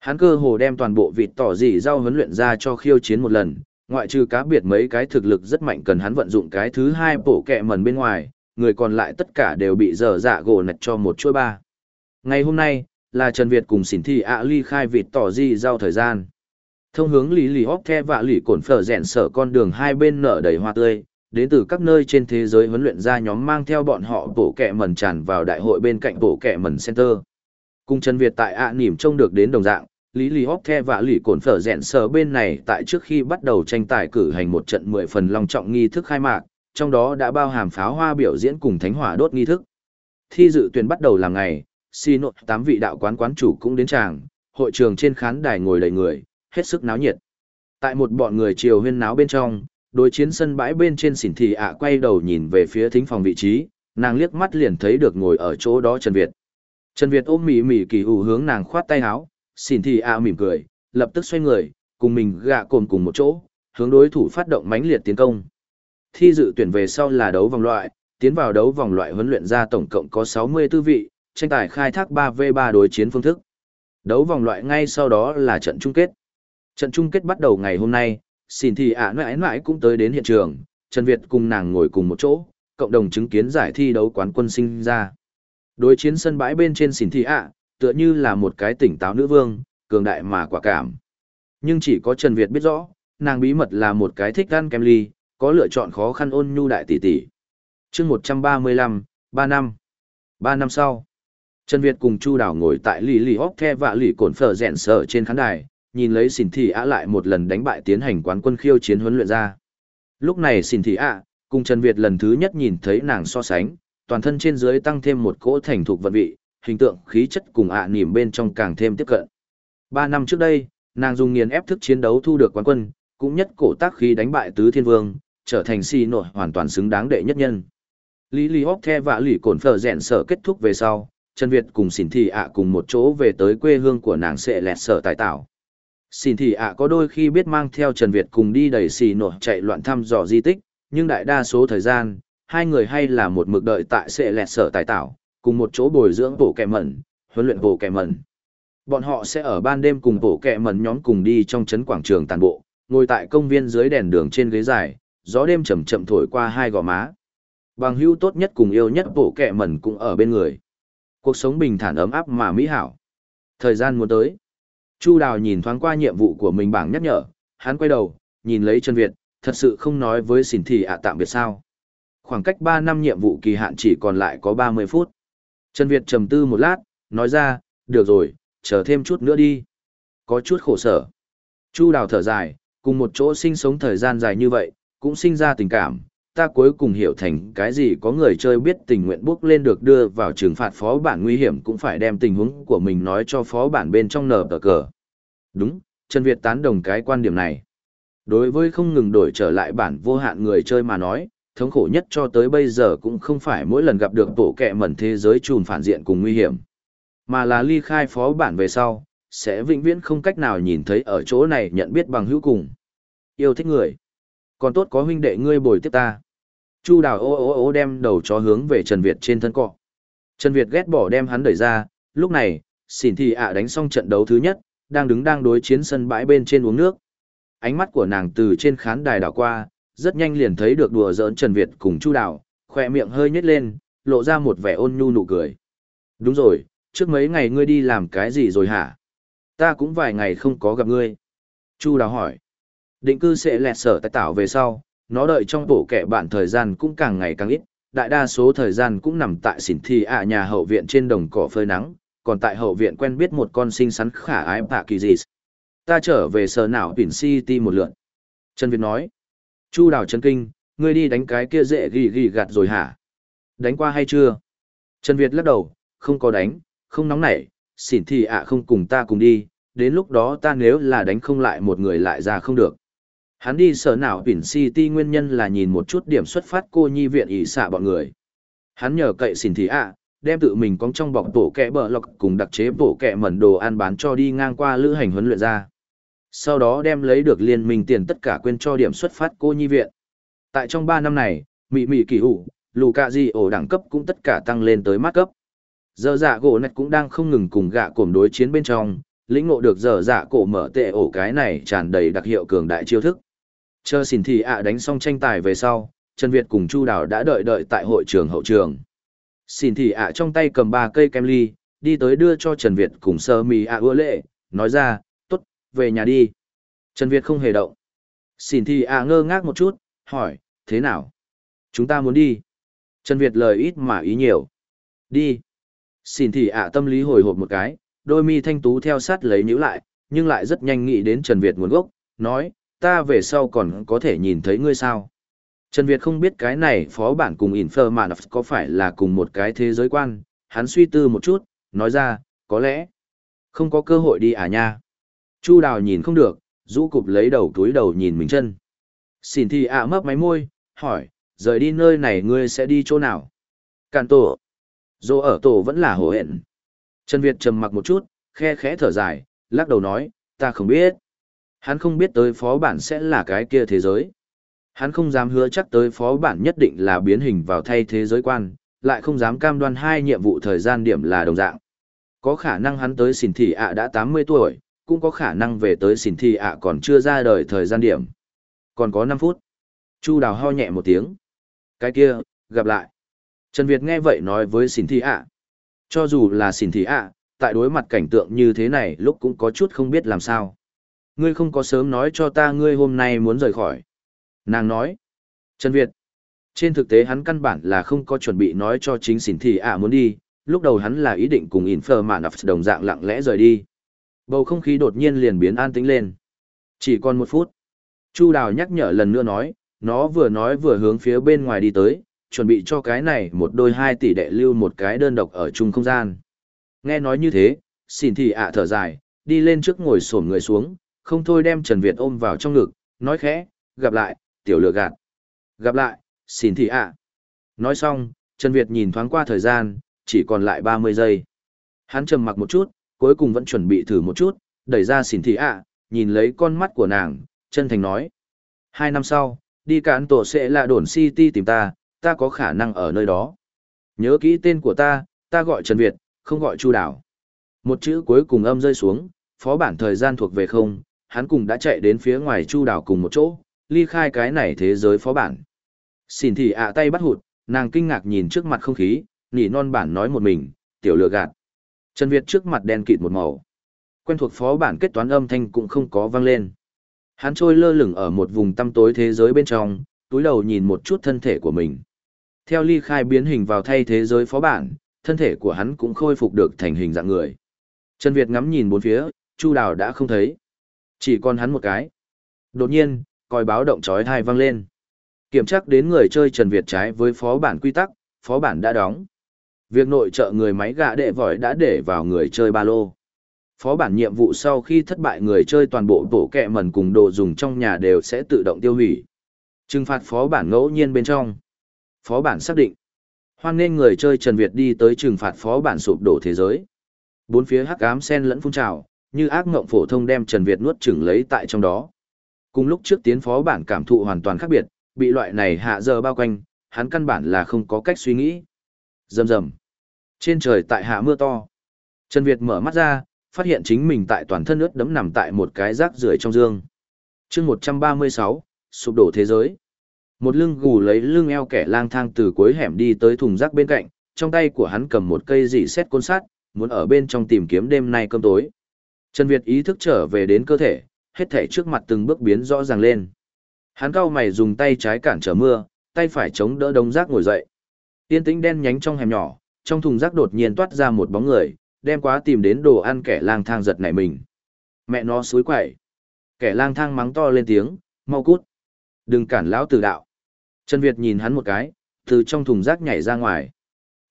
Hắn cơ hồ đem toàn bộ vịt tỏ gì giao huấn luyện ra cho khiêu chiến một lần, ngoại trừ cá biệt mấy cái thực lực rất mạnh cần hắn vận dụng cái thứ hai bổ kẹ mần bên ngoài, người còn lại tất cả đều bị dở dạ gỗ nạch cho một chuỗi ba. Ngày hôm nay, là Trần Việt cùng xỉn thị ạ ly khai vịt tỏ dị giao thời gian. Thông hướng lý lì hóc the và lì cổn phở rèn sở con đường hai bên nở đầy hoa tươi, đến từ các nơi trên thế giới huấn luyện ra nhóm mang theo bọn họ bổ kẹ mần tràn vào đại hội bên cạnh bổ kẹ mần center. Cùng Trần Việt tại ạ nỉm trông được đến đồng dạng, Lý Lý Hóc The và Lì Cổn Phở Rẹn Sở bên này tại trước khi bắt đầu tranh tài cử hành một trận mười phần long trọng nghi thức khai mạc, trong đó đã bao hàm pháo hoa biểu diễn cùng thánh hỏa đốt nghi thức. Thi dự tuyển bắt đầu là ngày, xì nội tám vị đạo quán quán chủ cũng đến tràng, hội trường trên khán đài ngồi đầy người, hết sức náo nhiệt. Tại một bọn người chiều huyên náo bên trong, đối chiến sân bãi bên trên xỉn thị ạ quay đầu nhìn về phía thính phòng vị trí, nàng liếc mắt liền thấy được ngồi ở chỗ đó Trần Việt. Trần Việt ôm mỉ mỉ kỳ ủ hướng nàng khoát tay áo, xỉn thì ạ mỉm cười, lập tức xoay người, cùng mình gạ cồn cùng một chỗ, hướng đối thủ phát động mãnh liệt tiến công. Thi dự tuyển về sau là đấu vòng loại, tiến vào đấu vòng loại huấn luyện ra tổng cộng có 64 vị, tranh tài khai thác ba v ba đối chiến phương thức. Đấu vòng loại ngay sau đó là trận chung kết. Trận chung kết bắt đầu ngày hôm nay, xin thì ạ mãi mãi cũng tới đến hiện trường, Trần Việt cùng nàng ngồi cùng một chỗ, cộng đồng chứng kiến giải thi đấu quán quân sinh ra. Đối chiến sân bãi bên trên xin thì ạ, tựa như là một cái tỉnh táo nữ vương, cường đại mà quả cảm. Nhưng chỉ có Trần Việt biết rõ, nàng bí mật là một cái thích ăn kem ly, có lựa chọn khó khăn ôn nhu đại tỷ tỷ. chương 135, Ba năm. Ba năm sau, Trần Việt cùng Chu Đào ngồi tại lì lì hóc the và lì cổn phở rèn sở trên khán đài, nhìn lấy xỉn thị ạ lại một lần đánh bại tiến hành quán quân khiêu chiến huấn luyện ra. Lúc này xỉn thị ạ, cùng Trần Việt lần thứ nhất nhìn thấy nàng so sánh, toàn thân trên dưới tăng thêm một cỗ thành thục vận vị, hình tượng khí chất cùng ạ nỉm bên trong càng thêm tiếp cận. Ba năm trước đây, nàng dùng nghiền ép thức chiến đấu thu được quán quân, cũng nhất cổ tác khí đánh bại tứ thiên vương, trở thành si nội hoàn toàn xứng đáng đệ nhất nhân. Lý Lý Hóc The và Lý Cổn Phở rèn sở kết thúc về sau, Trần Việt cùng xỉn thị ạ cùng một chỗ về tới quê hương của nàng sẽ lẹt sở tài tạo. Xin thì ạ có đôi khi biết mang theo Trần Việt cùng đi đẩy xì nổ chạy loạn thăm dò di tích, nhưng đại đa số thời gian, hai người hay là một mực đợi tại sệ lẹt sở tài tạo, cùng một chỗ bồi dưỡng bổ kẹ mẩn, huấn luyện bổ kẹ mẩn. Bọn họ sẽ ở ban đêm cùng bổ kẹ mẩn nhóm cùng đi trong trấn quảng trường tàn bộ, ngồi tại công viên dưới đèn đường trên ghế dài, gió đêm chậm chậm thổi qua hai gò má. Bằng hữu tốt nhất cùng yêu nhất bộ kẹ mẩn cũng ở bên người. Cuộc sống bình thản ấm áp mà mỹ hảo. Thời gian muốn tới. Chu Đào nhìn thoáng qua nhiệm vụ của mình bảng nhắc nhở, hắn quay đầu, nhìn lấy Trần Việt, thật sự không nói với xỉn thị ạ tạm biệt sao. Khoảng cách 3 năm nhiệm vụ kỳ hạn chỉ còn lại có 30 phút. Trần Việt trầm tư một lát, nói ra, được rồi, chờ thêm chút nữa đi. Có chút khổ sở. Chu Đào thở dài, cùng một chỗ sinh sống thời gian dài như vậy, cũng sinh ra tình cảm, ta cuối cùng hiểu thành cái gì có người chơi biết tình nguyện bước lên được đưa vào trừng phạt phó bản nguy hiểm cũng phải đem tình huống của mình nói cho phó bản bên trong nở tờ cờ. Đúng, Trần Việt tán đồng cái quan điểm này. Đối với không ngừng đổi trở lại bản vô hạn người chơi mà nói, thống khổ nhất cho tới bây giờ cũng không phải mỗi lần gặp được tổ kẹ mẩn thế giới trùn phản diện cùng nguy hiểm, mà là ly khai phó bản về sau, sẽ vĩnh viễn không cách nào nhìn thấy ở chỗ này nhận biết bằng hữu cùng. Yêu thích người. Còn tốt có huynh đệ ngươi bồi tiếp ta. Chu đào ô ô ô đem đầu chó hướng về Trần Việt trên thân cọ. Trần Việt ghét bỏ đem hắn đẩy ra, lúc này, xỉn thì ạ đánh xong trận đấu thứ nhất, đang đứng đang đối chiến sân bãi bên trên uống nước. Ánh mắt của nàng từ trên khán đài đảo qua, rất nhanh liền thấy được đùa giỡn Trần Việt cùng Chu đào, khỏe miệng hơi nhếch lên, lộ ra một vẻ ôn nhu nụ cười. Đúng rồi, trước mấy ngày ngươi đi làm cái gì rồi hả? Ta cũng vài ngày không có gặp ngươi. Chu đào hỏi. Định cư sẽ lẹt sở tại tạo về sau, nó đợi trong bộ kẻ bạn thời gian cũng càng ngày càng ít, đại đa số thời gian cũng nằm tại xỉn thi ạ nhà hậu viện trên đồng cỏ phơi nắng, còn tại hậu viện quen biết một con xinh xắn khả ái bạ kỳ gì. Ta trở về sở nào tuyển City một lượn. Trần Việt nói, Chu đào chân kinh, ngươi đi đánh cái kia dễ ghi ghi gạt rồi hả? Đánh qua hay chưa? Trần Việt lắc đầu, không có đánh, không nóng nảy, xỉn thì ạ không cùng ta cùng đi, đến lúc đó ta nếu là đánh không lại một người lại ra không được. Hắn đi sở nào tuyển City nguyên nhân là nhìn một chút điểm xuất phát cô nhi viện ỉ xạ bọn người. Hắn nhờ cậy xỉn thì ạ, đem tự mình cóng trong bọc tổ kẹ bờ lọc cùng đặc chế bộ kẹ mẩn đồ ăn bán cho đi ngang qua lữ hành huấn luyện ra. Sau đó đem lấy được liên minh tiền tất cả quên cho điểm xuất phát cô nhi viện. Tại trong 3 năm này, mỹ mỹ kỳ hủ, lù cạ gì ổ đẳng cấp cũng tất cả tăng lên tới mát cấp. Giờ dạ gỗ nạch cũng đang không ngừng cùng gạ cổm đối chiến bên trong, lĩnh ngộ được giờ dạ cổ mở tệ ổ cái này tràn đầy đặc hiệu cường đại chiêu thức. Chờ xỉn thì ạ đánh xong tranh tài về sau, Trần Việt cùng Chu Đào đã đợi đợi tại hội trường hậu trường. Xin thì ạ trong tay cầm ba cây kem ly, đi tới đưa cho Trần Việt cùng sơ mì ạ ưa lệ, nói ra, tốt, về nhà đi. Trần Việt không hề động. Xin thì ạ ngơ ngác một chút, hỏi, thế nào? Chúng ta muốn đi. Trần Việt lời ít mà ý nhiều. Đi. Xin thì ạ tâm lý hồi hộp một cái, đôi mi thanh tú theo sát lấy nhíu lại, nhưng lại rất nhanh nghĩ đến Trần Việt nguồn gốc, nói, ta về sau còn có thể nhìn thấy ngươi sao. Trần Việt không biết cái này phó bản cùng Infermanov có phải là cùng một cái thế giới quan, hắn suy tư một chút, nói ra, có lẽ, không có cơ hội đi à nha. Chu đào nhìn không được, rũ cụp lấy đầu túi đầu nhìn mình chân. Xin thì ạ mấp máy môi, hỏi, rời đi nơi này ngươi sẽ đi chỗ nào? Càn tổ. dù ở tổ vẫn là hổ hẹn. Trần Việt trầm mặc một chút, khe khẽ thở dài, lắc đầu nói, ta không biết. Hắn không biết tới phó bản sẽ là cái kia thế giới. Hắn không dám hứa chắc tới phó bản nhất định là biến hình vào thay thế giới quan, lại không dám cam đoan hai nhiệm vụ thời gian điểm là đồng dạng. Có khả năng hắn tới xỉn thị ạ đã 80 tuổi, cũng có khả năng về tới xỉn thị ạ còn chưa ra đời thời gian điểm. Còn có 5 phút. Chu đào ho nhẹ một tiếng. Cái kia, gặp lại. Trần Việt nghe vậy nói với xỉn thị ạ. Cho dù là xỉn thị ạ, tại đối mặt cảnh tượng như thế này lúc cũng có chút không biết làm sao. Ngươi không có sớm nói cho ta ngươi hôm nay muốn rời khỏi. Nàng nói. Trần Việt. Trên thực tế hắn căn bản là không có chuẩn bị nói cho chính xỉn thì ạ muốn đi, lúc đầu hắn là ý định cùng Infermanaf đồng dạng lặng lẽ rời đi. Bầu không khí đột nhiên liền biến an tĩnh lên. Chỉ còn một phút. Chu Đào nhắc nhở lần nữa nói, nó vừa nói vừa hướng phía bên ngoài đi tới, chuẩn bị cho cái này một đôi hai tỷ đệ lưu một cái đơn độc ở chung không gian. Nghe nói như thế, xỉn thì ạ thở dài, đi lên trước ngồi xổm người xuống, không thôi đem Trần Việt ôm vào trong ngực, nói khẽ, gặp lại, tiểu lừa gạt. Gặp lại, xin thị ạ. Nói xong, Trần Việt nhìn thoáng qua thời gian, chỉ còn lại 30 giây. Hắn trầm mặc một chút, cuối cùng vẫn chuẩn bị thử một chút, đẩy ra xin thị ạ, nhìn lấy con mắt của nàng, chân thành nói. Hai năm sau, đi cản tổ sẽ là đồn City tìm ta, ta có khả năng ở nơi đó. Nhớ kỹ tên của ta, ta gọi Trần Việt, không gọi Chu Đảo. Một chữ cuối cùng âm rơi xuống, phó bản thời gian thuộc về không, hắn cùng đã chạy đến phía ngoài Chu Đảo cùng một chỗ, ly khai cái này thế giới phó bản. Xin thì ạ tay bắt hụt, nàng kinh ngạc nhìn trước mặt không khí, nỉ non bản nói một mình, tiểu lừa gạt. Trần Việt trước mặt đen kịt một màu. Quen thuộc phó bản kết toán âm thanh cũng không có vang lên. Hắn trôi lơ lửng ở một vùng tăm tối thế giới bên trong, túi đầu nhìn một chút thân thể của mình. Theo ly khai biến hình vào thay thế giới phó bản, thân thể của hắn cũng khôi phục được thành hình dạng người. Trần Việt ngắm nhìn bốn phía, Chu Đào đã không thấy. Chỉ còn hắn một cái. Đột nhiên, còi báo động chói thai vang lên. Kiểm tra đến người chơi Trần Việt trái với phó bản quy tắc, phó bản đã đóng. Việc nội trợ người máy gạ đệ vòi đã để vào người chơi ba lô. Phó bản nhiệm vụ sau khi thất bại người chơi toàn bộ tổ kẹ mần cùng đồ dùng trong nhà đều sẽ tự động tiêu hủy. Trừng phạt phó bản ngẫu nhiên bên trong. Phó bản xác định. Hoan nên người chơi Trần Việt đi tới trừng phạt phó bản sụp đổ thế giới. Bốn phía hắc ám sen lẫn phun trào, như ác ngộng phổ thông đem Trần Việt nuốt chửng lấy tại trong đó. Cùng lúc trước tiến phó bản cảm thụ hoàn toàn khác biệt, bị loại này hạ giờ bao quanh, hắn căn bản là không có cách suy nghĩ. Rầm rầm. Trên trời tại hạ mưa to. Trần Việt mở mắt ra, phát hiện chính mình tại toàn thân ướt đẫm nằm tại một cái rác rưởi trong dương. chương 136, sụp đổ thế giới. Một lưng gù lấy lưng eo kẻ lang thang từ cuối hẻm đi tới thùng rác bên cạnh, trong tay của hắn cầm một cây dỉ xét côn sắt, muốn ở bên trong tìm kiếm đêm nay cơm tối. Trần Việt ý thức trở về đến cơ thể, hết thể trước mặt từng bước biến rõ ràng lên. Hắn cao mày dùng tay trái cản trở mưa, tay phải chống đỡ đống rác ngồi dậy. Tiên tĩnh đen nhánh trong hẻm nhỏ, trong thùng rác đột nhiên toát ra một bóng người, đem quá tìm đến đồ ăn kẻ lang thang giật nảy mình. Mẹ nó suối quẩy. Kẻ lang thang mắng to lên tiếng, mau cút. Đừng cản lão tử đạo. Trần Việt nhìn hắn một cái, từ trong thùng rác nhảy ra ngoài.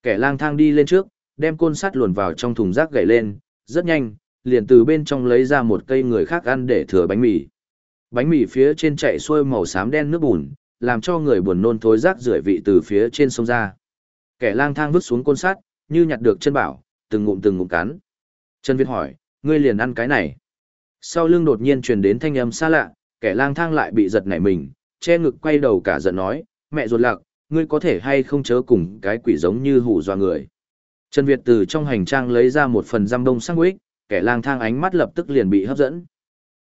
Kẻ lang thang đi lên trước, đem côn sắt luồn vào trong thùng rác gậy lên, rất nhanh, liền từ bên trong lấy ra một cây người khác ăn để thừa bánh mì. Bánh mì phía trên chạy xuôi màu xám đen nước bùn, làm cho người buồn nôn thối rác rưởi vị từ phía trên sông ra. Kẻ lang thang vứt xuống côn sắt, như nhặt được chân bảo, từng ngụm từng ngụm cắn. Trần Việt hỏi, ngươi liền ăn cái này. Sau lưng đột nhiên truyền đến thanh âm xa lạ, kẻ lang thang lại bị giật nảy mình, che ngực quay đầu cả giận nói, mẹ ruột lạc, ngươi có thể hay không chớ cùng cái quỷ giống như hủ dọa người. Trần Việt từ trong hành trang lấy ra một phần giam đông sang quýt, kẻ lang thang ánh mắt lập tức liền bị hấp dẫn.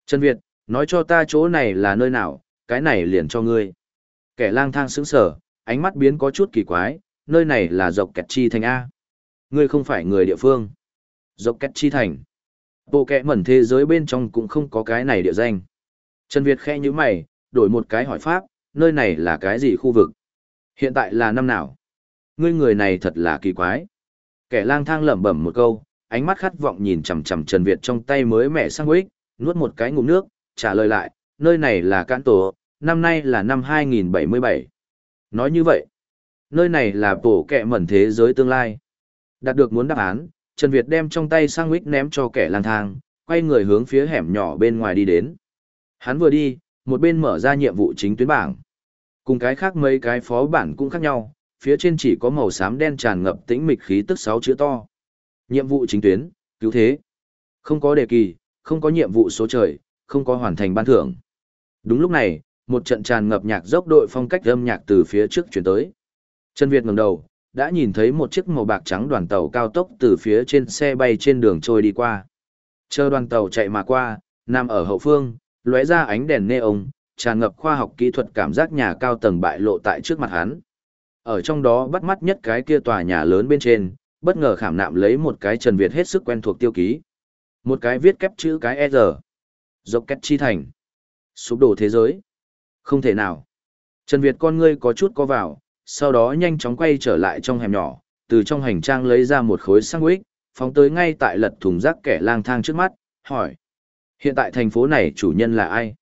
Trần Việt, nói cho ta chỗ này là nơi nào, cái này liền cho ngươi. Kẻ lang thang sững sờ, ánh mắt biến có chút kỳ quái, nơi này là dọc kẹt chi thành A. Ngươi không phải người địa phương. Dọc kẹt chi thành. Bộ kẻ mẩn thế giới bên trong cũng không có cái này địa danh. Trần Việt khẽ như mày, đổi một cái hỏi pháp, nơi này là cái gì khu vực? Hiện tại là năm nào? Ngươi người này thật là kỳ quái. Kẻ lang thang lẩm bẩm một câu, ánh mắt khát vọng nhìn chằm chằm Trần Việt trong tay mới mẻ sang quýt, nuốt một cái ngụm nước, trả lời lại, nơi này là Cạn Tổ, năm nay là năm 2077. Nói như vậy, nơi này là tổ kẹ mẩn thế giới tương lai. Đạt được muốn đáp án, Trần Việt đem trong tay sang quýt ném cho kẻ lang thang, quay người hướng phía hẻm nhỏ bên ngoài đi đến. Hắn vừa đi, một bên mở ra nhiệm vụ chính tuyến bảng. Cùng cái khác mấy cái phó bản cũng khác nhau, phía trên chỉ có màu xám đen tràn ngập tĩnh mịch khí tức sáu chữ to. Nhiệm vụ chính tuyến, cứu thế. Không có đề kỳ, không có nhiệm vụ số trời, không có hoàn thành ban thưởng. Đúng lúc này, một trận tràn ngập nhạc dốc đội phong cách âm nhạc từ phía trước chuyển tới. Trần Việt ngẩng đầu, đã nhìn thấy một chiếc màu bạc trắng đoàn tàu cao tốc từ phía trên xe bay trên đường trôi đi qua. Chờ đoàn tàu chạy mà qua, nằm ở hậu phương, lóe ra ánh đèn neon, tràn ngập khoa học kỹ thuật cảm giác nhà cao tầng bại lộ tại trước mặt hắn. Ở trong đó bắt mắt nhất cái kia tòa nhà lớn bên trên, bất ngờ khảm nạm lấy một cái Trần Việt hết sức quen thuộc tiêu ký. Một cái viết kép chữ cái E R. Dốc kết chi thành. Sụp đổ thế giới. Không thể nào. Trần Việt con ngươi có chút có vào, sau đó nhanh chóng quay trở lại trong hẻm nhỏ, từ trong hành trang lấy ra một khối sandwich, phóng tới ngay tại lật thùng rác kẻ lang thang trước mắt, hỏi. Hiện tại thành phố này chủ nhân là ai?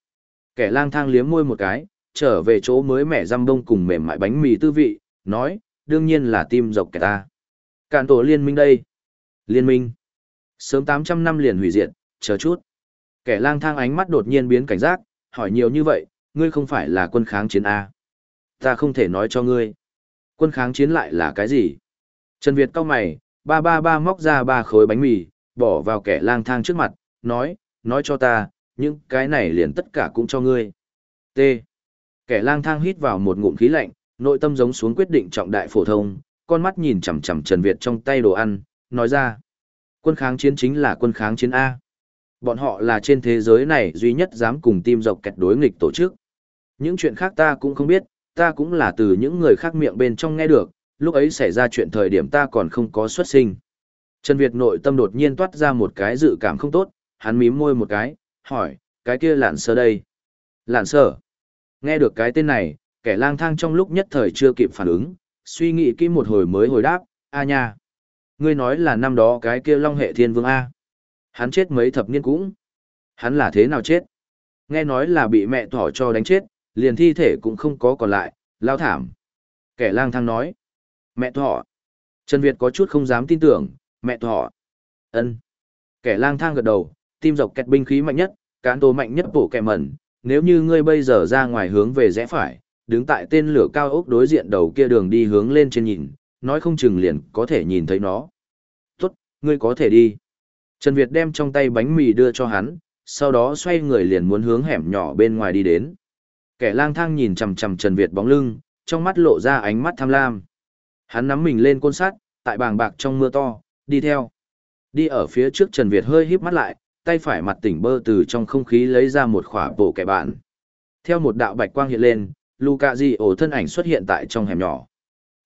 Kẻ lang thang liếm môi một cái, trở về chỗ mới mẻ răm bông cùng mềm mại bánh mì tư vị, nói, đương nhiên là tim dọc kẻ ta cản tổ liên minh đây. Liên minh. Sớm 800 năm liền hủy diệt, chờ chút. Kẻ lang thang ánh mắt đột nhiên biến cảnh giác, hỏi nhiều như vậy, ngươi không phải là quân kháng chiến A. Ta không thể nói cho ngươi. Quân kháng chiến lại là cái gì? Trần Việt cau mày, ba ba ba móc ra ba khối bánh mì, bỏ vào kẻ lang thang trước mặt, nói, nói cho ta, những cái này liền tất cả cũng cho ngươi. T. Kẻ lang thang hít vào một ngụm khí lạnh, nội tâm giống xuống quyết định trọng đại phổ thông, con mắt nhìn chằm chằm Trần Việt trong tay đồ ăn, nói ra. Quân kháng chiến chính là quân kháng chiến A. Bọn họ là trên thế giới này duy nhất dám cùng tim dọc kẹt đối nghịch tổ chức. Những chuyện khác ta cũng không biết, ta cũng là từ những người khác miệng bên trong nghe được, lúc ấy xảy ra chuyện thời điểm ta còn không có xuất sinh. Trần Việt nội tâm đột nhiên toát ra một cái dự cảm không tốt, hắn mím môi một cái, hỏi, cái kia lạn sơ đây. Lạn sơ. Nghe được cái tên này, kẻ lang thang trong lúc nhất thời chưa kịp phản ứng, suy nghĩ kỹ một hồi mới hồi đáp, a nha. Ngươi nói là năm đó cái kia long hệ thiên vương A. Hắn chết mấy thập niên cũng. Hắn là thế nào chết? Nghe nói là bị mẹ thỏ cho đánh chết, liền thi thể cũng không có còn lại, lao thảm. Kẻ lang thang nói. Mẹ thỏ. Trần Việt có chút không dám tin tưởng, mẹ thỏ. ân Kẻ lang thang gật đầu, tim dọc kẹt binh khí mạnh nhất, cán tố mạnh nhất bổ kẻ mẩn. Nếu như ngươi bây giờ ra ngoài hướng về rẽ phải, đứng tại tên lửa cao ốc đối diện đầu kia đường đi hướng lên trên nhìn, nói không chừng liền có thể nhìn thấy nó. Tốt, ngươi có thể đi. Trần Việt đem trong tay bánh mì đưa cho hắn, sau đó xoay người liền muốn hướng hẻm nhỏ bên ngoài đi đến. Kẻ lang thang nhìn chằm chằm Trần Việt bóng lưng, trong mắt lộ ra ánh mắt tham lam. Hắn nắm mình lên côn sắt, tại bàng bạc trong mưa to, đi theo. Đi ở phía trước Trần Việt hơi híp mắt lại, tay phải mặt tỉnh bơ từ trong không khí lấy ra một khỏa bộ kẻ bạn. Theo một đạo bạch quang hiện lên, Luka Di ổ thân ảnh xuất hiện tại trong hẻm nhỏ.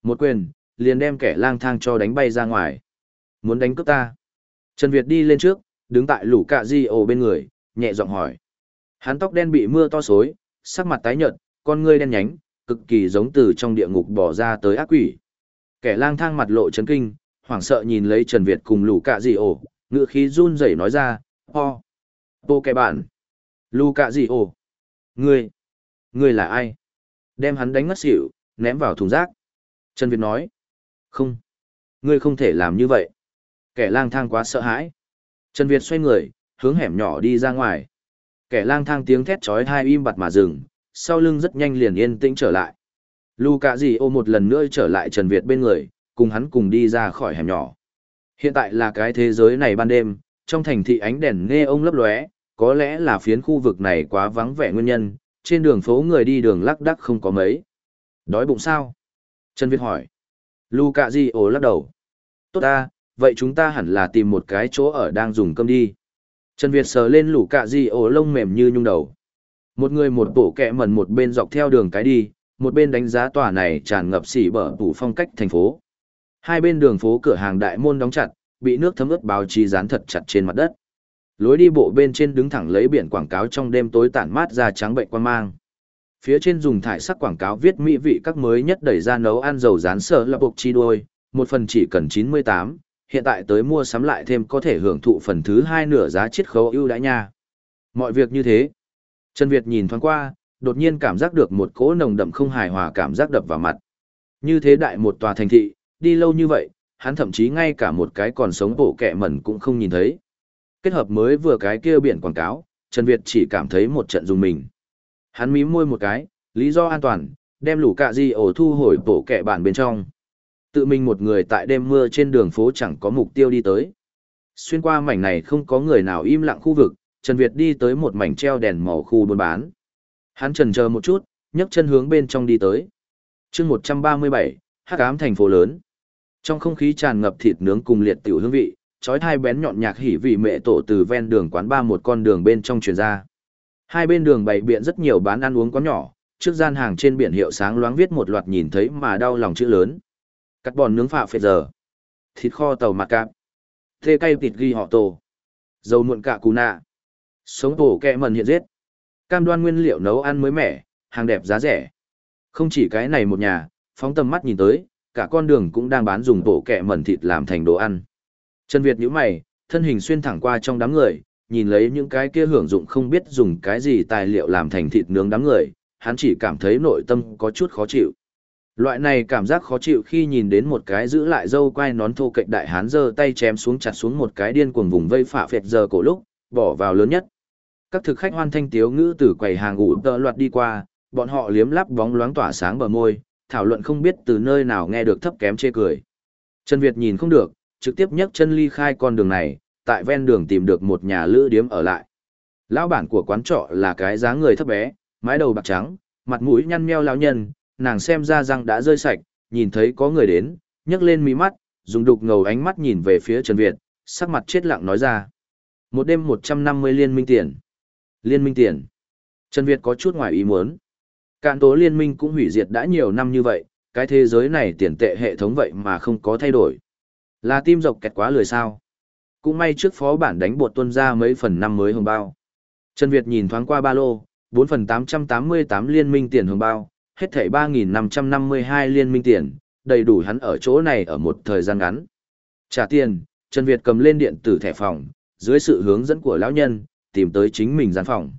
Một quyền, liền đem kẻ lang thang cho đánh bay ra ngoài. Muốn đánh cướp ta. Trần Việt đi lên trước, đứng tại Luka Di ổ bên người, nhẹ giọng hỏi. Hắn tóc đen bị mưa to xối, sắc mặt tái nhợt, con ngươi đen nhánh, cực kỳ giống từ trong địa ngục bỏ ra tới ác quỷ. Kẻ lang thang mặt lộ chấn kinh, hoảng sợ nhìn lấy Trần Việt cùng Luka Di ổ, ngựa khí run rẩy nói ra, ho, bô kẻ bạn, Luka Di ổ, ngươi, ngươi là ai? Đem hắn đánh ngất xỉu, ném vào thùng rác. Trần Việt nói, không, ngươi không thể làm như vậy. Kẻ lang thang quá sợ hãi. Trần Việt xoay người, hướng hẻm nhỏ đi ra ngoài. Kẻ lang thang tiếng thét chói tai im bặt mà dừng, sau lưng rất nhanh liền yên tĩnh trở lại. Luca gì ô một lần nữa trở lại Trần Việt bên người, cùng hắn cùng đi ra khỏi hẻm nhỏ. Hiện tại là cái thế giới này ban đêm, trong thành thị ánh đèn nghe ông lấp lóe, có lẽ là phiến khu vực này quá vắng vẻ nguyên nhân, trên đường phố người đi đường lắc đắc không có mấy. Đói bụng sao? Trần Việt hỏi. Luca Di ổ lắc đầu. Tốt ta, vậy chúng ta hẳn là tìm một cái chỗ ở đang dùng cơm đi. Trần Việt sờ lên lũ cạ Di ổ lông mềm như nhung đầu. Một người một bộ kẹ mẩn một bên dọc theo đường cái đi, một bên đánh giá tòa này tràn ngập xỉ bở tủ phong cách thành phố. Hai bên đường phố cửa hàng đại môn đóng chặt, bị nước thấm ướt báo chí dán thật chặt trên mặt đất. Lối đi bộ bên trên đứng thẳng lấy biển quảng cáo trong đêm tối tản mát ra trắng bệnh quan mang. Phía trên dùng thải sắc quảng cáo viết mỹ vị các mới nhất đẩy ra nấu ăn dầu rán sợ là bộc chi đuôi, một phần chỉ cần 98, hiện tại tới mua sắm lại thêm có thể hưởng thụ phần thứ hai nửa giá chiết khấu ưu đãi nha. Mọi việc như thế. Trần Việt nhìn thoáng qua, đột nhiên cảm giác được một cỗ nồng đậm không hài hòa cảm giác đập vào mặt. Như thế đại một tòa thành thị, đi lâu như vậy, hắn thậm chí ngay cả một cái còn sống bổ kẹ mẩn cũng không nhìn thấy. Kết hợp mới vừa cái kia biển quảng cáo, Trần Việt chỉ cảm thấy một trận dùng mình. Hắn mím môi một cái, lý do an toàn, đem lũ cạ di ổ thu hồi tổ kẻ bản bên trong. Tự mình một người tại đêm mưa trên đường phố chẳng có mục tiêu đi tới. Xuyên qua mảnh này không có người nào im lặng khu vực, Trần Việt đi tới một mảnh treo đèn màu khu buôn bán. Hắn trần chờ một chút, nhấc chân hướng bên trong đi tới. chương 137, hắc ám thành phố lớn. Trong không khí tràn ngập thịt nướng cùng liệt tiểu hương vị, chói thai bén nhọn nhạc hỉ vị mẹ tổ từ ven đường quán ba một con đường bên trong truyền ra. Hai bên đường bày biện rất nhiều bán ăn uống quán nhỏ, trước gian hàng trên biển hiệu sáng loáng viết một loạt nhìn thấy mà đau lòng chữ lớn. Cắt bòn nướng phạ phệt giờ. Thịt kho tàu mặt cạp. Thê cay thịt ghi họ tổ. Dầu muộn cạ cù nạ. Sống bổ kẹ mần hiện giết. Cam đoan nguyên liệu nấu ăn mới mẻ, hàng đẹp giá rẻ. Không chỉ cái này một nhà, phóng tầm mắt nhìn tới, cả con đường cũng đang bán dùng tổ kẹ mần thịt làm thành đồ ăn. Trần Việt nhíu mày, thân hình xuyên thẳng qua trong đám người, nhìn lấy những cái kia hưởng dụng không biết dùng cái gì tài liệu làm thành thịt nướng đám người, hắn chỉ cảm thấy nội tâm có chút khó chịu. Loại này cảm giác khó chịu khi nhìn đến một cái giữ lại dâu quai nón thô cạnh đại hán giơ tay chém xuống chặt xuống một cái điên cuồng vùng vây phả phẹt giờ cổ lúc, bỏ vào lớn nhất. Các thực khách hoan thanh tiếu ngữ từ quầy hàng ngủ tợ loạt đi qua, bọn họ liếm lắp bóng loáng tỏa sáng bờ môi, thảo luận không biết từ nơi nào nghe được thấp kém chê cười. Trần Việt nhìn không được, trực tiếp nhấc chân ly khai con đường này, tại ven đường tìm được một nhà lữ điếm ở lại. Lão bản của quán trọ là cái dáng người thấp bé, mái đầu bạc trắng, mặt mũi nhăn meo lão nhân, nàng xem ra răng đã rơi sạch, nhìn thấy có người đến, nhấc lên mí mắt, dùng đục ngầu ánh mắt nhìn về phía Trần Việt, sắc mặt chết lặng nói ra. Một đêm 150 liên minh tiền. Liên minh tiền. Trần Việt có chút ngoài ý muốn. Cạn tố liên minh cũng hủy diệt đã nhiều năm như vậy, cái thế giới này tiền tệ hệ thống vậy mà không có thay đổi. Là tim dọc kẹt quá lười sao. Cũng may trước phó bản đánh bột tuân ra mấy phần năm mới hồng bao. Trần Việt nhìn thoáng qua ba lô, 4 phần 888 liên minh tiền hồng bao, hết thảy 3.552 liên minh tiền, đầy đủ hắn ở chỗ này ở một thời gian ngắn. Trả tiền, Trần Việt cầm lên điện tử thẻ phòng, dưới sự hướng dẫn của lão nhân, tìm tới chính mình gian phòng.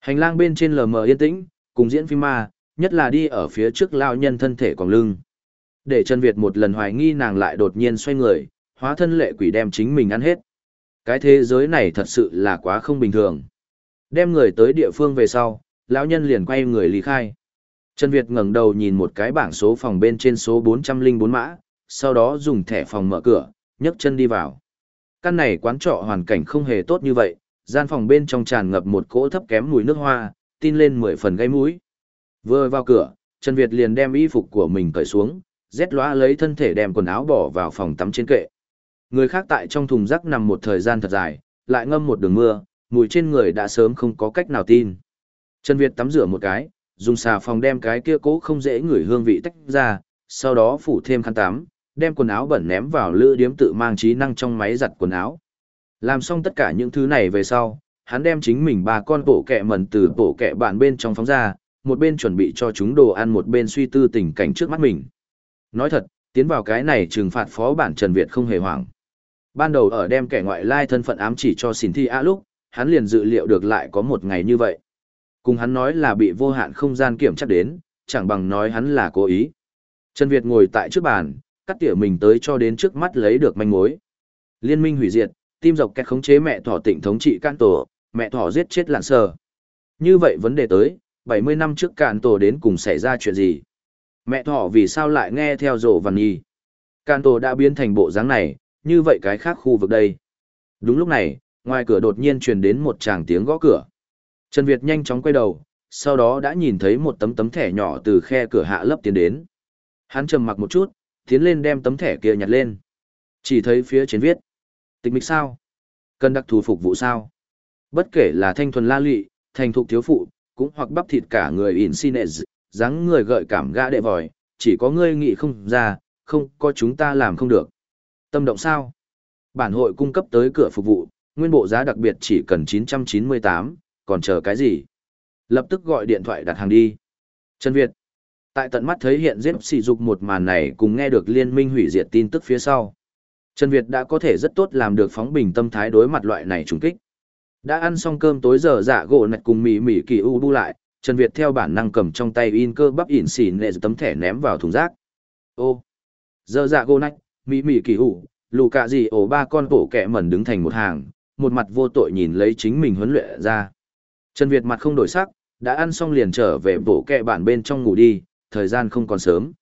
Hành lang bên trên lờ mờ yên tĩnh, cùng diễn phim ma, nhất là đi ở phía trước lão nhân thân thể còn lưng. Để Trần Việt một lần hoài nghi nàng lại đột nhiên xoay người, hóa thân lệ quỷ đem chính mình ăn hết. Cái thế giới này thật sự là quá không bình thường. Đem người tới địa phương về sau, lão nhân liền quay người lý khai. Trần Việt ngẩng đầu nhìn một cái bảng số phòng bên trên số 404 mã, sau đó dùng thẻ phòng mở cửa, nhấc chân đi vào. Căn này quán trọ hoàn cảnh không hề tốt như vậy, gian phòng bên trong tràn ngập một cỗ thấp kém mùi nước hoa, tin lên 10 phần gây mũi. Vừa vào cửa, Trần Việt liền đem y phục của mình cởi xuống, rét lóa lấy thân thể đem quần áo bỏ vào phòng tắm trên kệ. Người khác tại trong thùng rác nằm một thời gian thật dài, lại ngâm một đường mưa, mùi trên người đã sớm không có cách nào tin. Trần Việt tắm rửa một cái, dùng xà phòng đem cái kia cố không dễ ngửi hương vị tách ra, sau đó phủ thêm khăn tắm, đem quần áo bẩn ném vào lữ điếm tự mang trí năng trong máy giặt quần áo. Làm xong tất cả những thứ này về sau, hắn đem chính mình ba con bộ kẹ mẩn từ bộ kẹ bạn bên trong phóng ra, một bên chuẩn bị cho chúng đồ ăn một bên suy tư tình cảnh trước mắt mình. Nói thật, tiến vào cái này trừng phạt phó bản Trần Việt không hề hoảng. Ban đầu ở đem kẻ ngoại lai thân phận ám chỉ cho xỉn thi a lúc, hắn liền dự liệu được lại có một ngày như vậy. Cùng hắn nói là bị vô hạn không gian kiểm chắc đến, chẳng bằng nói hắn là cố ý. Trần Việt ngồi tại trước bàn, cắt tỉa mình tới cho đến trước mắt lấy được manh mối. Liên minh hủy diệt, tim dọc kẹt khống chế mẹ thỏ tỉnh thống trị can tổ, mẹ thỏ giết chết lạn sờ. Như vậy vấn đề tới, 70 năm trước cạn tổ đến cùng xảy ra chuyện gì? Mẹ thỏ vì sao lại nghe theo rổ văn nhi? Can tổ đã biến thành bộ dáng này, như vậy cái khác khu vực đây. Đúng lúc này, ngoài cửa đột nhiên truyền đến một tràng tiếng gõ cửa. Trần Việt nhanh chóng quay đầu, sau đó đã nhìn thấy một tấm tấm thẻ nhỏ từ khe cửa hạ lấp tiến đến. Hắn trầm mặc một chút, tiến lên đem tấm thẻ kia nhặt lên. Chỉ thấy phía trên viết. Tịch mịch sao? Cần đặc thù phục vụ sao? Bất kể là thanh thuần la lụy, thành thục thiếu phụ, cũng hoặc bắp thịt cả người insinez, dáng người gợi cảm gã đệ vòi, chỉ có ngươi nghĩ không ra, không có chúng ta làm không được. Tâm động sao? Bản hội cung cấp tới cửa phục vụ, nguyên bộ giá đặc biệt chỉ cần 998, còn chờ cái gì? Lập tức gọi điện thoại đặt hàng đi. Trần Việt. Tại tận mắt thấy hiện giết sỉ dục một màn này cùng nghe được liên minh hủy diệt tin tức phía sau. Trần Việt đã có thể rất tốt làm được phóng bình tâm thái đối mặt loại này trùng kích. Đã ăn xong cơm tối giờ dạ gỗ nạch cùng mỉ mỉ kỳ u bu lại, Trần Việt theo bản năng cầm trong tay in cơ bắp ỉn xỉn nệ tấm thẻ ném vào thùng rác. Ô! Giờ dạ gô nách, mỉ mỉ kỳ u, lù cạ gì ổ ba con tổ kẹ mẩn đứng thành một hàng, một mặt vô tội nhìn lấy chính mình huấn luyện ra. Trần Việt mặt không đổi sắc, đã ăn xong liền trở về bộ kẹ bản bên trong ngủ đi, thời gian không còn sớm.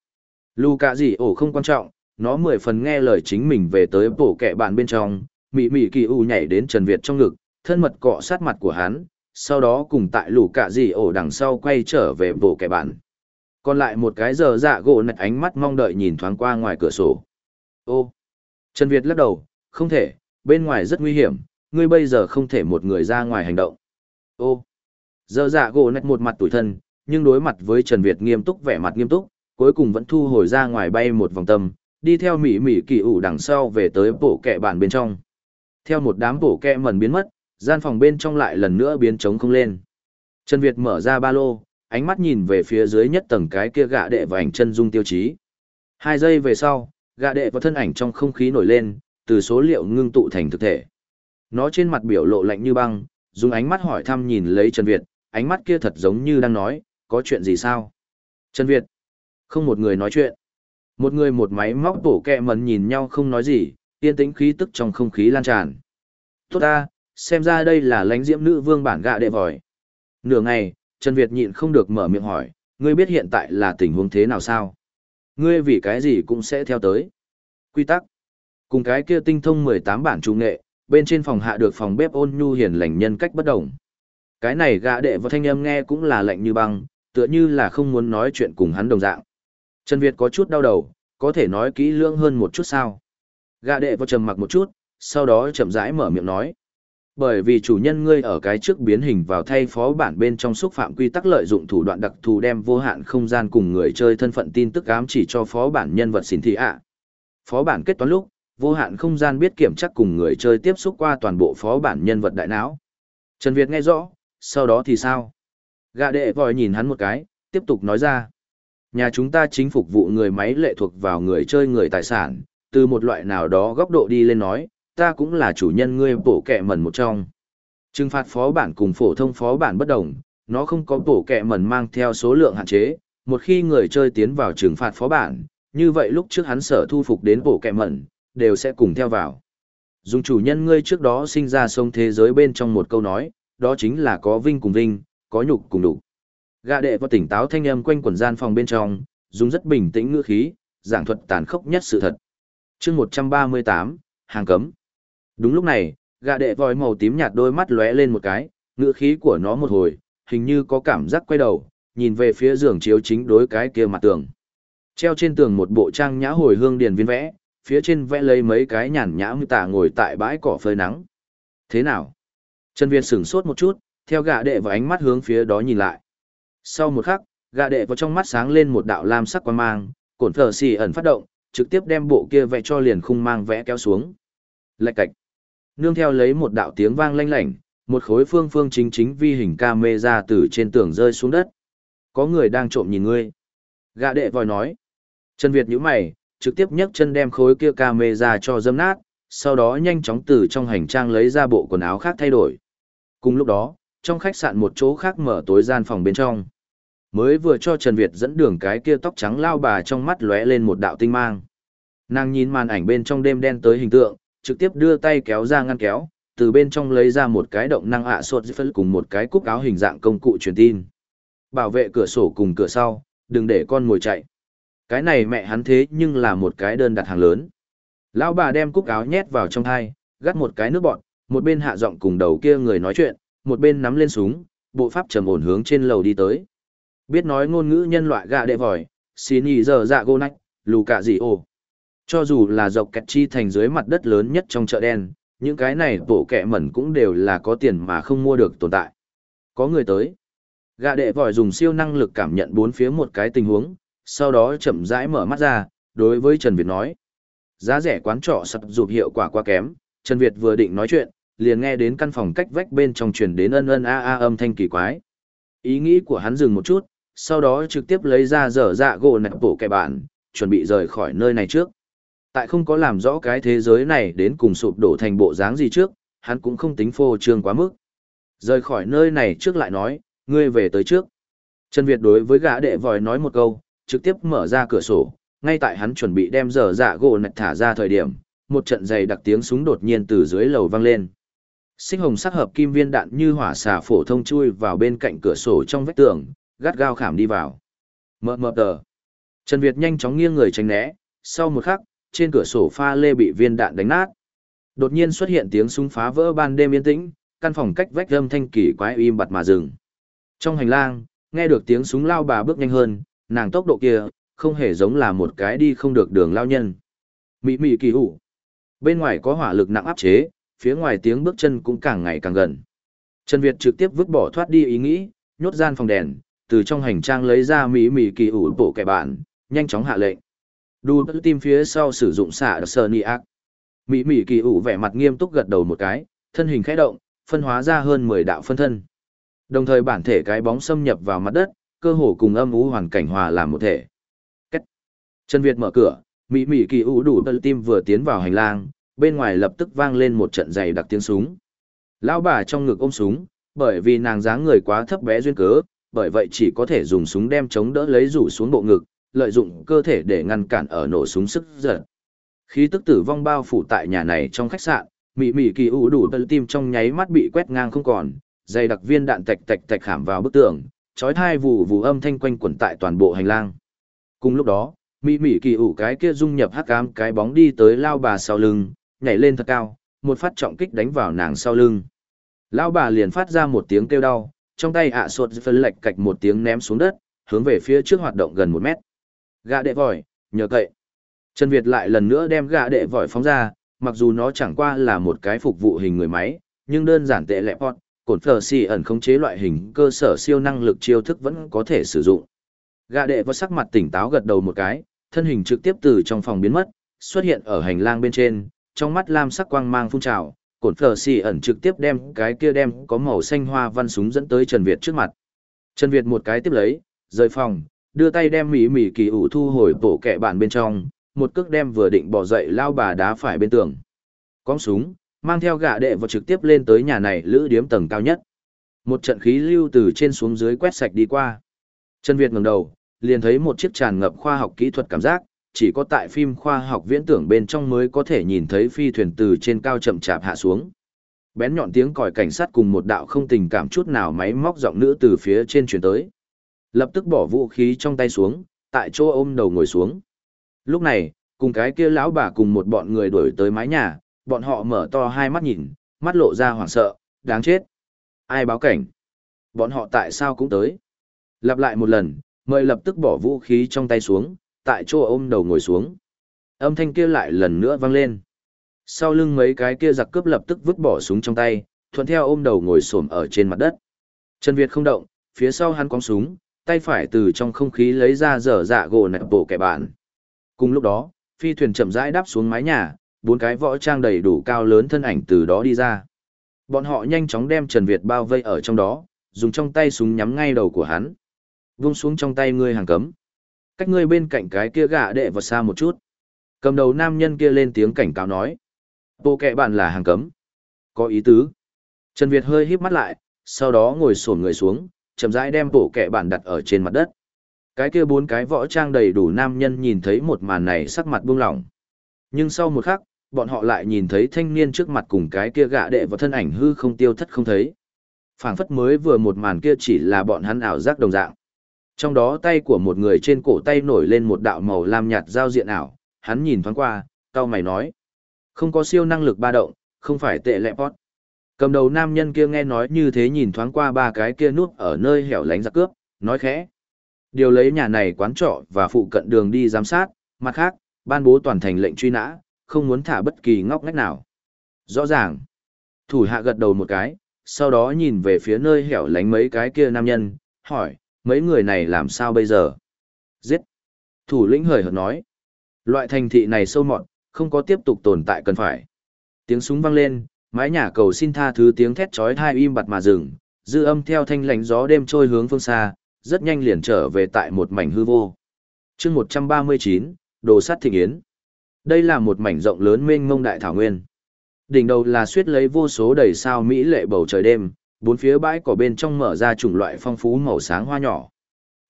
Lù cạ gì ổ không quan trọng, nó mười phần nghe lời chính mình về tới bộ kẹ bản bên trong, mị mị kỳ u nhảy đến Trần Việt trong ngực, thân mật cọ sát mặt của hắn, sau đó cùng tại lù cạ gì ổ đằng sau quay trở về bộ kẹ bản. Còn lại một cái giờ dạ gỗ nạch ánh mắt mong đợi nhìn thoáng qua ngoài cửa sổ. Ô! Trần Việt lắc đầu, không thể, bên ngoài rất nguy hiểm, ngươi bây giờ không thể một người ra ngoài hành động. Ô! Giờ dạ gỗ nạch một mặt tủi thân, nhưng đối mặt với Trần Việt nghiêm túc vẻ mặt nghiêm túc, cuối cùng vẫn thu hồi ra ngoài bay một vòng tâm, đi theo mỉ mỉ kỳ ủ đằng sau về tới bộ kẹ bản bên trong. Theo một đám bộ kẹ mẩn biến mất, gian phòng bên trong lại lần nữa biến trống không lên. Trần Việt mở ra ba lô, ánh mắt nhìn về phía dưới nhất tầng cái kia gạ đệ và ảnh chân dung tiêu chí. Hai giây về sau, gạ đệ và thân ảnh trong không khí nổi lên, từ số liệu ngưng tụ thành thực thể. Nó trên mặt biểu lộ lạnh như băng, dùng ánh mắt hỏi thăm nhìn lấy Trần Việt, ánh mắt kia thật giống như đang nói, có chuyện gì sao? Trần Việt. Không một người nói chuyện. Một người một máy móc bổ kẹ mần nhìn nhau không nói gì, yên tĩnh khí tức trong không khí lan tràn. Tốt ta, xem ra đây là lãnh diễm nữ vương bản gạ đệ vòi. Nửa ngày, Trần Việt nhịn không được mở miệng hỏi, ngươi biết hiện tại là tình huống thế nào sao? Ngươi vì cái gì cũng sẽ theo tới. Quy tắc. Cùng cái kia tinh thông 18 bản trung nghệ, bên trên phòng hạ được phòng bếp ôn nhu hiền lành nhân cách bất đồng. Cái này gạ đệ và thanh âm nghe cũng là lạnh như băng, tựa như là không muốn nói chuyện cùng hắn đồng dạng. Trần Việt có chút đau đầu, có thể nói kỹ lưỡng hơn một chút sao. Gạ đệ vào trầm mặc một chút, sau đó chậm rãi mở miệng nói. Bởi vì chủ nhân ngươi ở cái trước biến hình vào thay phó bản bên trong xúc phạm quy tắc lợi dụng thủ đoạn đặc thù đem vô hạn không gian cùng người chơi thân phận tin tức ám chỉ cho phó bản nhân vật xin thị ạ. Phó bản kết toán lúc, vô hạn không gian biết kiểm chắc cùng người chơi tiếp xúc qua toàn bộ phó bản nhân vật đại não. Trần Việt nghe rõ, sau đó thì sao? Gạ đệ vòi nhìn hắn một cái, tiếp tục nói ra. Nhà chúng ta chính phục vụ người máy lệ thuộc vào người chơi người tài sản, từ một loại nào đó góc độ đi lên nói, ta cũng là chủ nhân ngươi bổ kẹ mẩn một trong. Trừng phạt phó bản cùng phổ thông phó bản bất đồng, nó không có bổ kẹ mẩn mang theo số lượng hạn chế, một khi người chơi tiến vào trừng phạt phó bản, như vậy lúc trước hắn sở thu phục đến bổ kẹ mẩn, đều sẽ cùng theo vào. Dùng chủ nhân ngươi trước đó sinh ra sông thế giới bên trong một câu nói, đó chính là có vinh cùng vinh, có nhục cùng đủ. Gạ đệ và tỉnh táo thanh âm quanh quần gian phòng bên trong, dùng rất bình tĩnh ngữ khí, giảng thuật tàn khốc nhất sự thật. chương 138, hàng cấm. Đúng lúc này, gà đệ vòi màu tím nhạt đôi mắt lóe lên một cái, ngữ khí của nó một hồi, hình như có cảm giác quay đầu, nhìn về phía giường chiếu chính đối cái kia mặt tường. Treo trên tường một bộ trang nhã hồi hương điền viên vẽ, phía trên vẽ lấy mấy cái nhàn nhã như tả ngồi tại bãi cỏ phơi nắng. Thế nào? Trần viên sửng sốt một chút, theo gà đệ và ánh mắt hướng phía đó nhìn lại. Sau một khắc, gà đệ vào trong mắt sáng lên một đạo lam sắc quan mang, cổn thờ xì ẩn phát động, trực tiếp đem bộ kia vẽ cho liền khung mang vẽ kéo xuống. Lạch cạch. Nương theo lấy một đạo tiếng vang lanh lảnh, một khối phương phương chính chính vi hình ca mê ra từ trên tường rơi xuống đất. Có người đang trộm nhìn ngươi. Gạ đệ vòi nói. Trần Việt nhíu mày, trực tiếp nhấc chân đem khối kia ca mê ra cho dâm nát, sau đó nhanh chóng từ trong hành trang lấy ra bộ quần áo khác thay đổi. Cùng lúc đó, trong khách sạn một chỗ khác mở tối gian phòng bên trong. Mới vừa cho Trần Việt dẫn đường cái kia tóc trắng lao bà trong mắt lóe lên một đạo tinh mang. Nàng nhìn màn ảnh bên trong đêm đen tới hình tượng, trực tiếp đưa tay kéo ra ngăn kéo, từ bên trong lấy ra một cái động năng ạ à sột phân cùng một cái cúc áo hình dạng công cụ truyền tin. Bảo vệ cửa sổ cùng cửa sau, đừng để con ngồi chạy. Cái này mẹ hắn thế nhưng là một cái đơn đặt hàng lớn. Lão bà đem cúc áo nhét vào trong hai, gắt một cái nước bọn, một bên hạ giọng cùng đầu kia người nói chuyện, một bên nắm lên súng, bộ pháp trầm ổn hướng trên lầu đi tới. Biết nói ngôn ngữ nhân loại gạ đệ vòi, xin ý giờ dạ gô nách, lù cả gì ồ. Cho dù là dọc kẹt chi thành dưới mặt đất lớn nhất trong chợ đen, những cái này bổ kẹ mẩn cũng đều là có tiền mà không mua được tồn tại. Có người tới. Gạ đệ vòi dùng siêu năng lực cảm nhận bốn phía một cái tình huống, sau đó chậm rãi mở mắt ra, đối với Trần Việt nói. Giá rẻ quán trọ sập dụp hiệu quả quá kém, Trần Việt vừa định nói chuyện, liền nghe đến căn phòng cách vách bên trong truyền đến ân ân a a âm thanh kỳ quái. Ý nghĩ của hắn dừng một chút, sau đó trực tiếp lấy ra dở dạ gỗ nẹp bổ kẻ bản, chuẩn bị rời khỏi nơi này trước. Tại không có làm rõ cái thế giới này đến cùng sụp đổ thành bộ dáng gì trước, hắn cũng không tính phô trương quá mức. Rời khỏi nơi này trước lại nói, ngươi về tới trước. Trần Việt đối với gã đệ vòi nói một câu, trực tiếp mở ra cửa sổ, ngay tại hắn chuẩn bị đem dở dạ gỗ nạch thả ra thời điểm, một trận dày đặc tiếng súng đột nhiên từ dưới lầu vang lên. Sinh hồng sắc hợp kim viên đạn như hỏa xà phổ thông chui vào bên cạnh cửa sổ trong vách tường, gắt gao khảm đi vào. Mờ mờ tờ. Trần Việt nhanh chóng nghiêng người tránh né, sau một khắc, trên cửa sổ pha lê bị viên đạn đánh nát. Đột nhiên xuất hiện tiếng súng phá vỡ ban đêm yên tĩnh, căn phòng cách vách âm thanh kỳ quái im bặt mà dừng. Trong hành lang, nghe được tiếng súng lao bà bước nhanh hơn, nàng tốc độ kia, không hề giống là một cái đi không được đường lao nhân. Mị mị kỳ hủ. Bên ngoài có hỏa lực nặng áp chế, phía ngoài tiếng bước chân cũng càng ngày càng gần. Trần Việt trực tiếp vứt bỏ thoát đi ý nghĩ, nhốt gian phòng đèn, từ trong hành trang lấy ra mỹ mỹ kỳ hủ bộ kẻ bạn, nhanh chóng hạ lệnh. Đu tự tim phía sau sử dụng xạ đặc sơ ni ác. Mỹ mỹ kỳ ủ vẻ mặt nghiêm túc gật đầu một cái, thân hình khẽ động, phân hóa ra hơn 10 đạo phân thân. Đồng thời bản thể cái bóng xâm nhập vào mặt đất, cơ hồ cùng âm ú hoàn cảnh hòa làm một thể. Cách. Trần Việt mở cửa, Mỹ Mỹ kỳ ủ đủ tự tim vừa tiến vào hành lang, bên ngoài lập tức vang lên một trận dày đặc tiếng súng. Lão bà trong ngực ôm súng, bởi vì nàng dáng người quá thấp bé duyên cớ, bởi vậy chỉ có thể dùng súng đem chống đỡ lấy rủ xuống bộ ngực, lợi dụng cơ thể để ngăn cản ở nổ súng sức giật. Khí tức tử vong bao phủ tại nhà này trong khách sạn, mị mị kỳ ủ đủ tơ tim trong nháy mắt bị quét ngang không còn, dày đặc viên đạn tạch tạch tạch khảm vào bức tường, chói thai vụ vụ âm thanh quanh quẩn tại toàn bộ hành lang. Cùng lúc đó, mị mị kỳ ủ cái kia dung nhập hắc ám cái bóng đi tới lao bà sau lưng, nhảy lên thật cao, một phát trọng kích đánh vào nàng sau lưng. Lao bà liền phát ra một tiếng kêu đau, trong tay ạ à sột phân lệch cạch một tiếng ném xuống đất, hướng về phía trước hoạt động gần một mét. Gã đệ vòi, nhờ cậy. Trần Việt lại lần nữa đem gã đệ vòi phóng ra, mặc dù nó chẳng qua là một cái phục vụ hình người máy, nhưng đơn giản tệ lẹ pot, cổn phở xì ẩn khống chế loại hình cơ sở siêu năng lực chiêu thức vẫn có thể sử dụng. Gã đệ vòi sắc mặt tỉnh táo gật đầu một cái, thân hình trực tiếp từ trong phòng biến mất, xuất hiện ở hành lang bên trên, trong mắt lam sắc quang mang phun trào, cổn phở xì ẩn trực tiếp đem cái kia đem có màu xanh hoa văn súng dẫn tới Trần Việt trước mặt. Trần Việt một cái tiếp lấy, rời phòng, đưa tay đem mỉ mỉ kỳ ủ thu hồi bộ kẹ bản bên trong, một cước đem vừa định bỏ dậy lao bà đá phải bên tường. Cóng súng, mang theo gạ đệ và trực tiếp lên tới nhà này lữ điếm tầng cao nhất. Một trận khí lưu từ trên xuống dưới quét sạch đi qua. Trần Việt ngẩng đầu, liền thấy một chiếc tràn ngập khoa học kỹ thuật cảm giác, chỉ có tại phim khoa học viễn tưởng bên trong mới có thể nhìn thấy phi thuyền từ trên cao chậm chạp hạ xuống. Bén nhọn tiếng còi cảnh sát cùng một đạo không tình cảm chút nào máy móc giọng nữ từ phía trên truyền tới. Lập tức bỏ vũ khí trong tay xuống, tại chỗ ôm đầu ngồi xuống. Lúc này, cùng cái kia lão bà cùng một bọn người đuổi tới mái nhà, bọn họ mở to hai mắt nhìn, mắt lộ ra hoảng sợ, đáng chết. Ai báo cảnh? Bọn họ tại sao cũng tới? Lặp lại một lần, mời lập tức bỏ vũ khí trong tay xuống, tại chỗ ôm đầu ngồi xuống. Âm thanh kia lại lần nữa vang lên. Sau lưng mấy cái kia giặc cướp lập tức vứt bỏ súng trong tay, thuận theo ôm đầu ngồi xổm ở trên mặt đất. Trần Việt không động, phía sau hắn cong súng, tay phải từ trong không khí lấy ra dở dạ gỗ nẹp bộ kẻ bạn. Cùng lúc đó, phi thuyền chậm rãi đáp xuống mái nhà, bốn cái võ trang đầy đủ cao lớn thân ảnh từ đó đi ra. Bọn họ nhanh chóng đem Trần Việt bao vây ở trong đó, dùng trong tay súng nhắm ngay đầu của hắn. Vung xuống trong tay ngươi hàng cấm. Cách ngươi bên cạnh cái kia gạ đệ vào xa một chút. Cầm đầu nam nhân kia lên tiếng cảnh cáo nói. Bộ kệ bạn là hàng cấm. Có ý tứ. Trần Việt hơi híp mắt lại, sau đó ngồi sổn người xuống, chậm rãi đem bộ kẹ bản đặt ở trên mặt đất. Cái kia bốn cái võ trang đầy đủ nam nhân nhìn thấy một màn này sắc mặt buông lỏng. Nhưng sau một khắc, bọn họ lại nhìn thấy thanh niên trước mặt cùng cái kia gạ đệ và thân ảnh hư không tiêu thất không thấy. phảng phất mới vừa một màn kia chỉ là bọn hắn ảo giác đồng dạng. Trong đó tay của một người trên cổ tay nổi lên một đạo màu lam nhạt giao diện ảo, hắn nhìn thoáng qua, cao mày nói. Không có siêu năng lực ba động, không phải tệ lẹ pot. Cầm đầu nam nhân kia nghe nói như thế nhìn thoáng qua ba cái kia núp ở nơi hẻo lánh giặc cướp, nói khẽ. Điều lấy nhà này quán trọ và phụ cận đường đi giám sát, mặt khác, ban bố toàn thành lệnh truy nã, không muốn thả bất kỳ ngóc ngách nào. Rõ ràng. Thủ hạ gật đầu một cái, sau đó nhìn về phía nơi hẻo lánh mấy cái kia nam nhân, hỏi, mấy người này làm sao bây giờ? Giết. Thủ lĩnh hời hợt nói. Loại thành thị này sâu mọt, không có tiếp tục tồn tại cần phải. Tiếng súng vang lên, mái nhà cầu xin tha thứ tiếng thét chói tai im bặt mà dừng, dư âm theo thanh lạnh gió đêm trôi hướng phương xa, rất nhanh liền trở về tại một mảnh hư vô. chương 139, Đồ sắt thịnh yến. Đây là một mảnh rộng lớn mênh mông đại thảo nguyên. Đỉnh đầu là suyết lấy vô số đầy sao mỹ lệ bầu trời đêm, bốn phía bãi cỏ bên trong mở ra chủng loại phong phú màu sáng hoa nhỏ.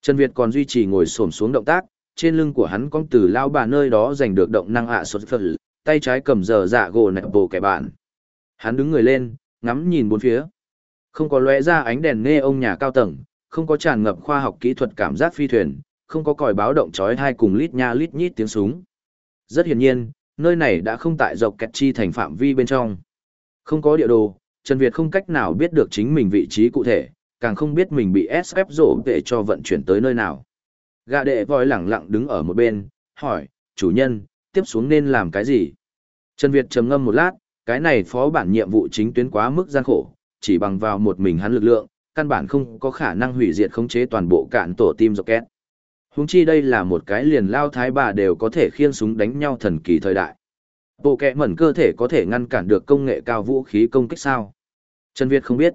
Trần Việt còn duy trì ngồi xổm xuống động tác, trên lưng của hắn con từ lao bà nơi đó giành được động năng ạ à sốt phật, tay trái cầm giờ dạ gỗ nẹp bồ kẻ bạn. Hắn đứng người lên, ngắm nhìn bốn phía. Không có lóe ra ánh đèn nghe ông nhà cao tầng, không có tràn ngập khoa học kỹ thuật cảm giác phi thuyền, không có còi báo động chói tai cùng lít nha lít nhít tiếng súng. Rất hiển nhiên, nơi này đã không tại dọc kẹt chi thành phạm vi bên trong. Không có địa đồ, Trần Việt không cách nào biết được chính mình vị trí cụ thể, càng không biết mình bị SF rổ để cho vận chuyển tới nơi nào. Gà đệ voi lẳng lặng đứng ở một bên, hỏi, chủ nhân, tiếp xuống nên làm cái gì? Trần Việt trầm ngâm một lát, cái này phó bản nhiệm vụ chính tuyến quá mức gian khổ, chỉ bằng vào một mình hắn lực lượng, căn bản không có khả năng hủy diệt khống chế toàn bộ cạn tổ tim kẹt. Húng chi đây là một cái liền lao thái bà đều có thể khiên súng đánh nhau thần kỳ thời đại. Bộ kẹ mẩn cơ thể có thể ngăn cản được công nghệ cao vũ khí công kích sao? Trần Việt không biết.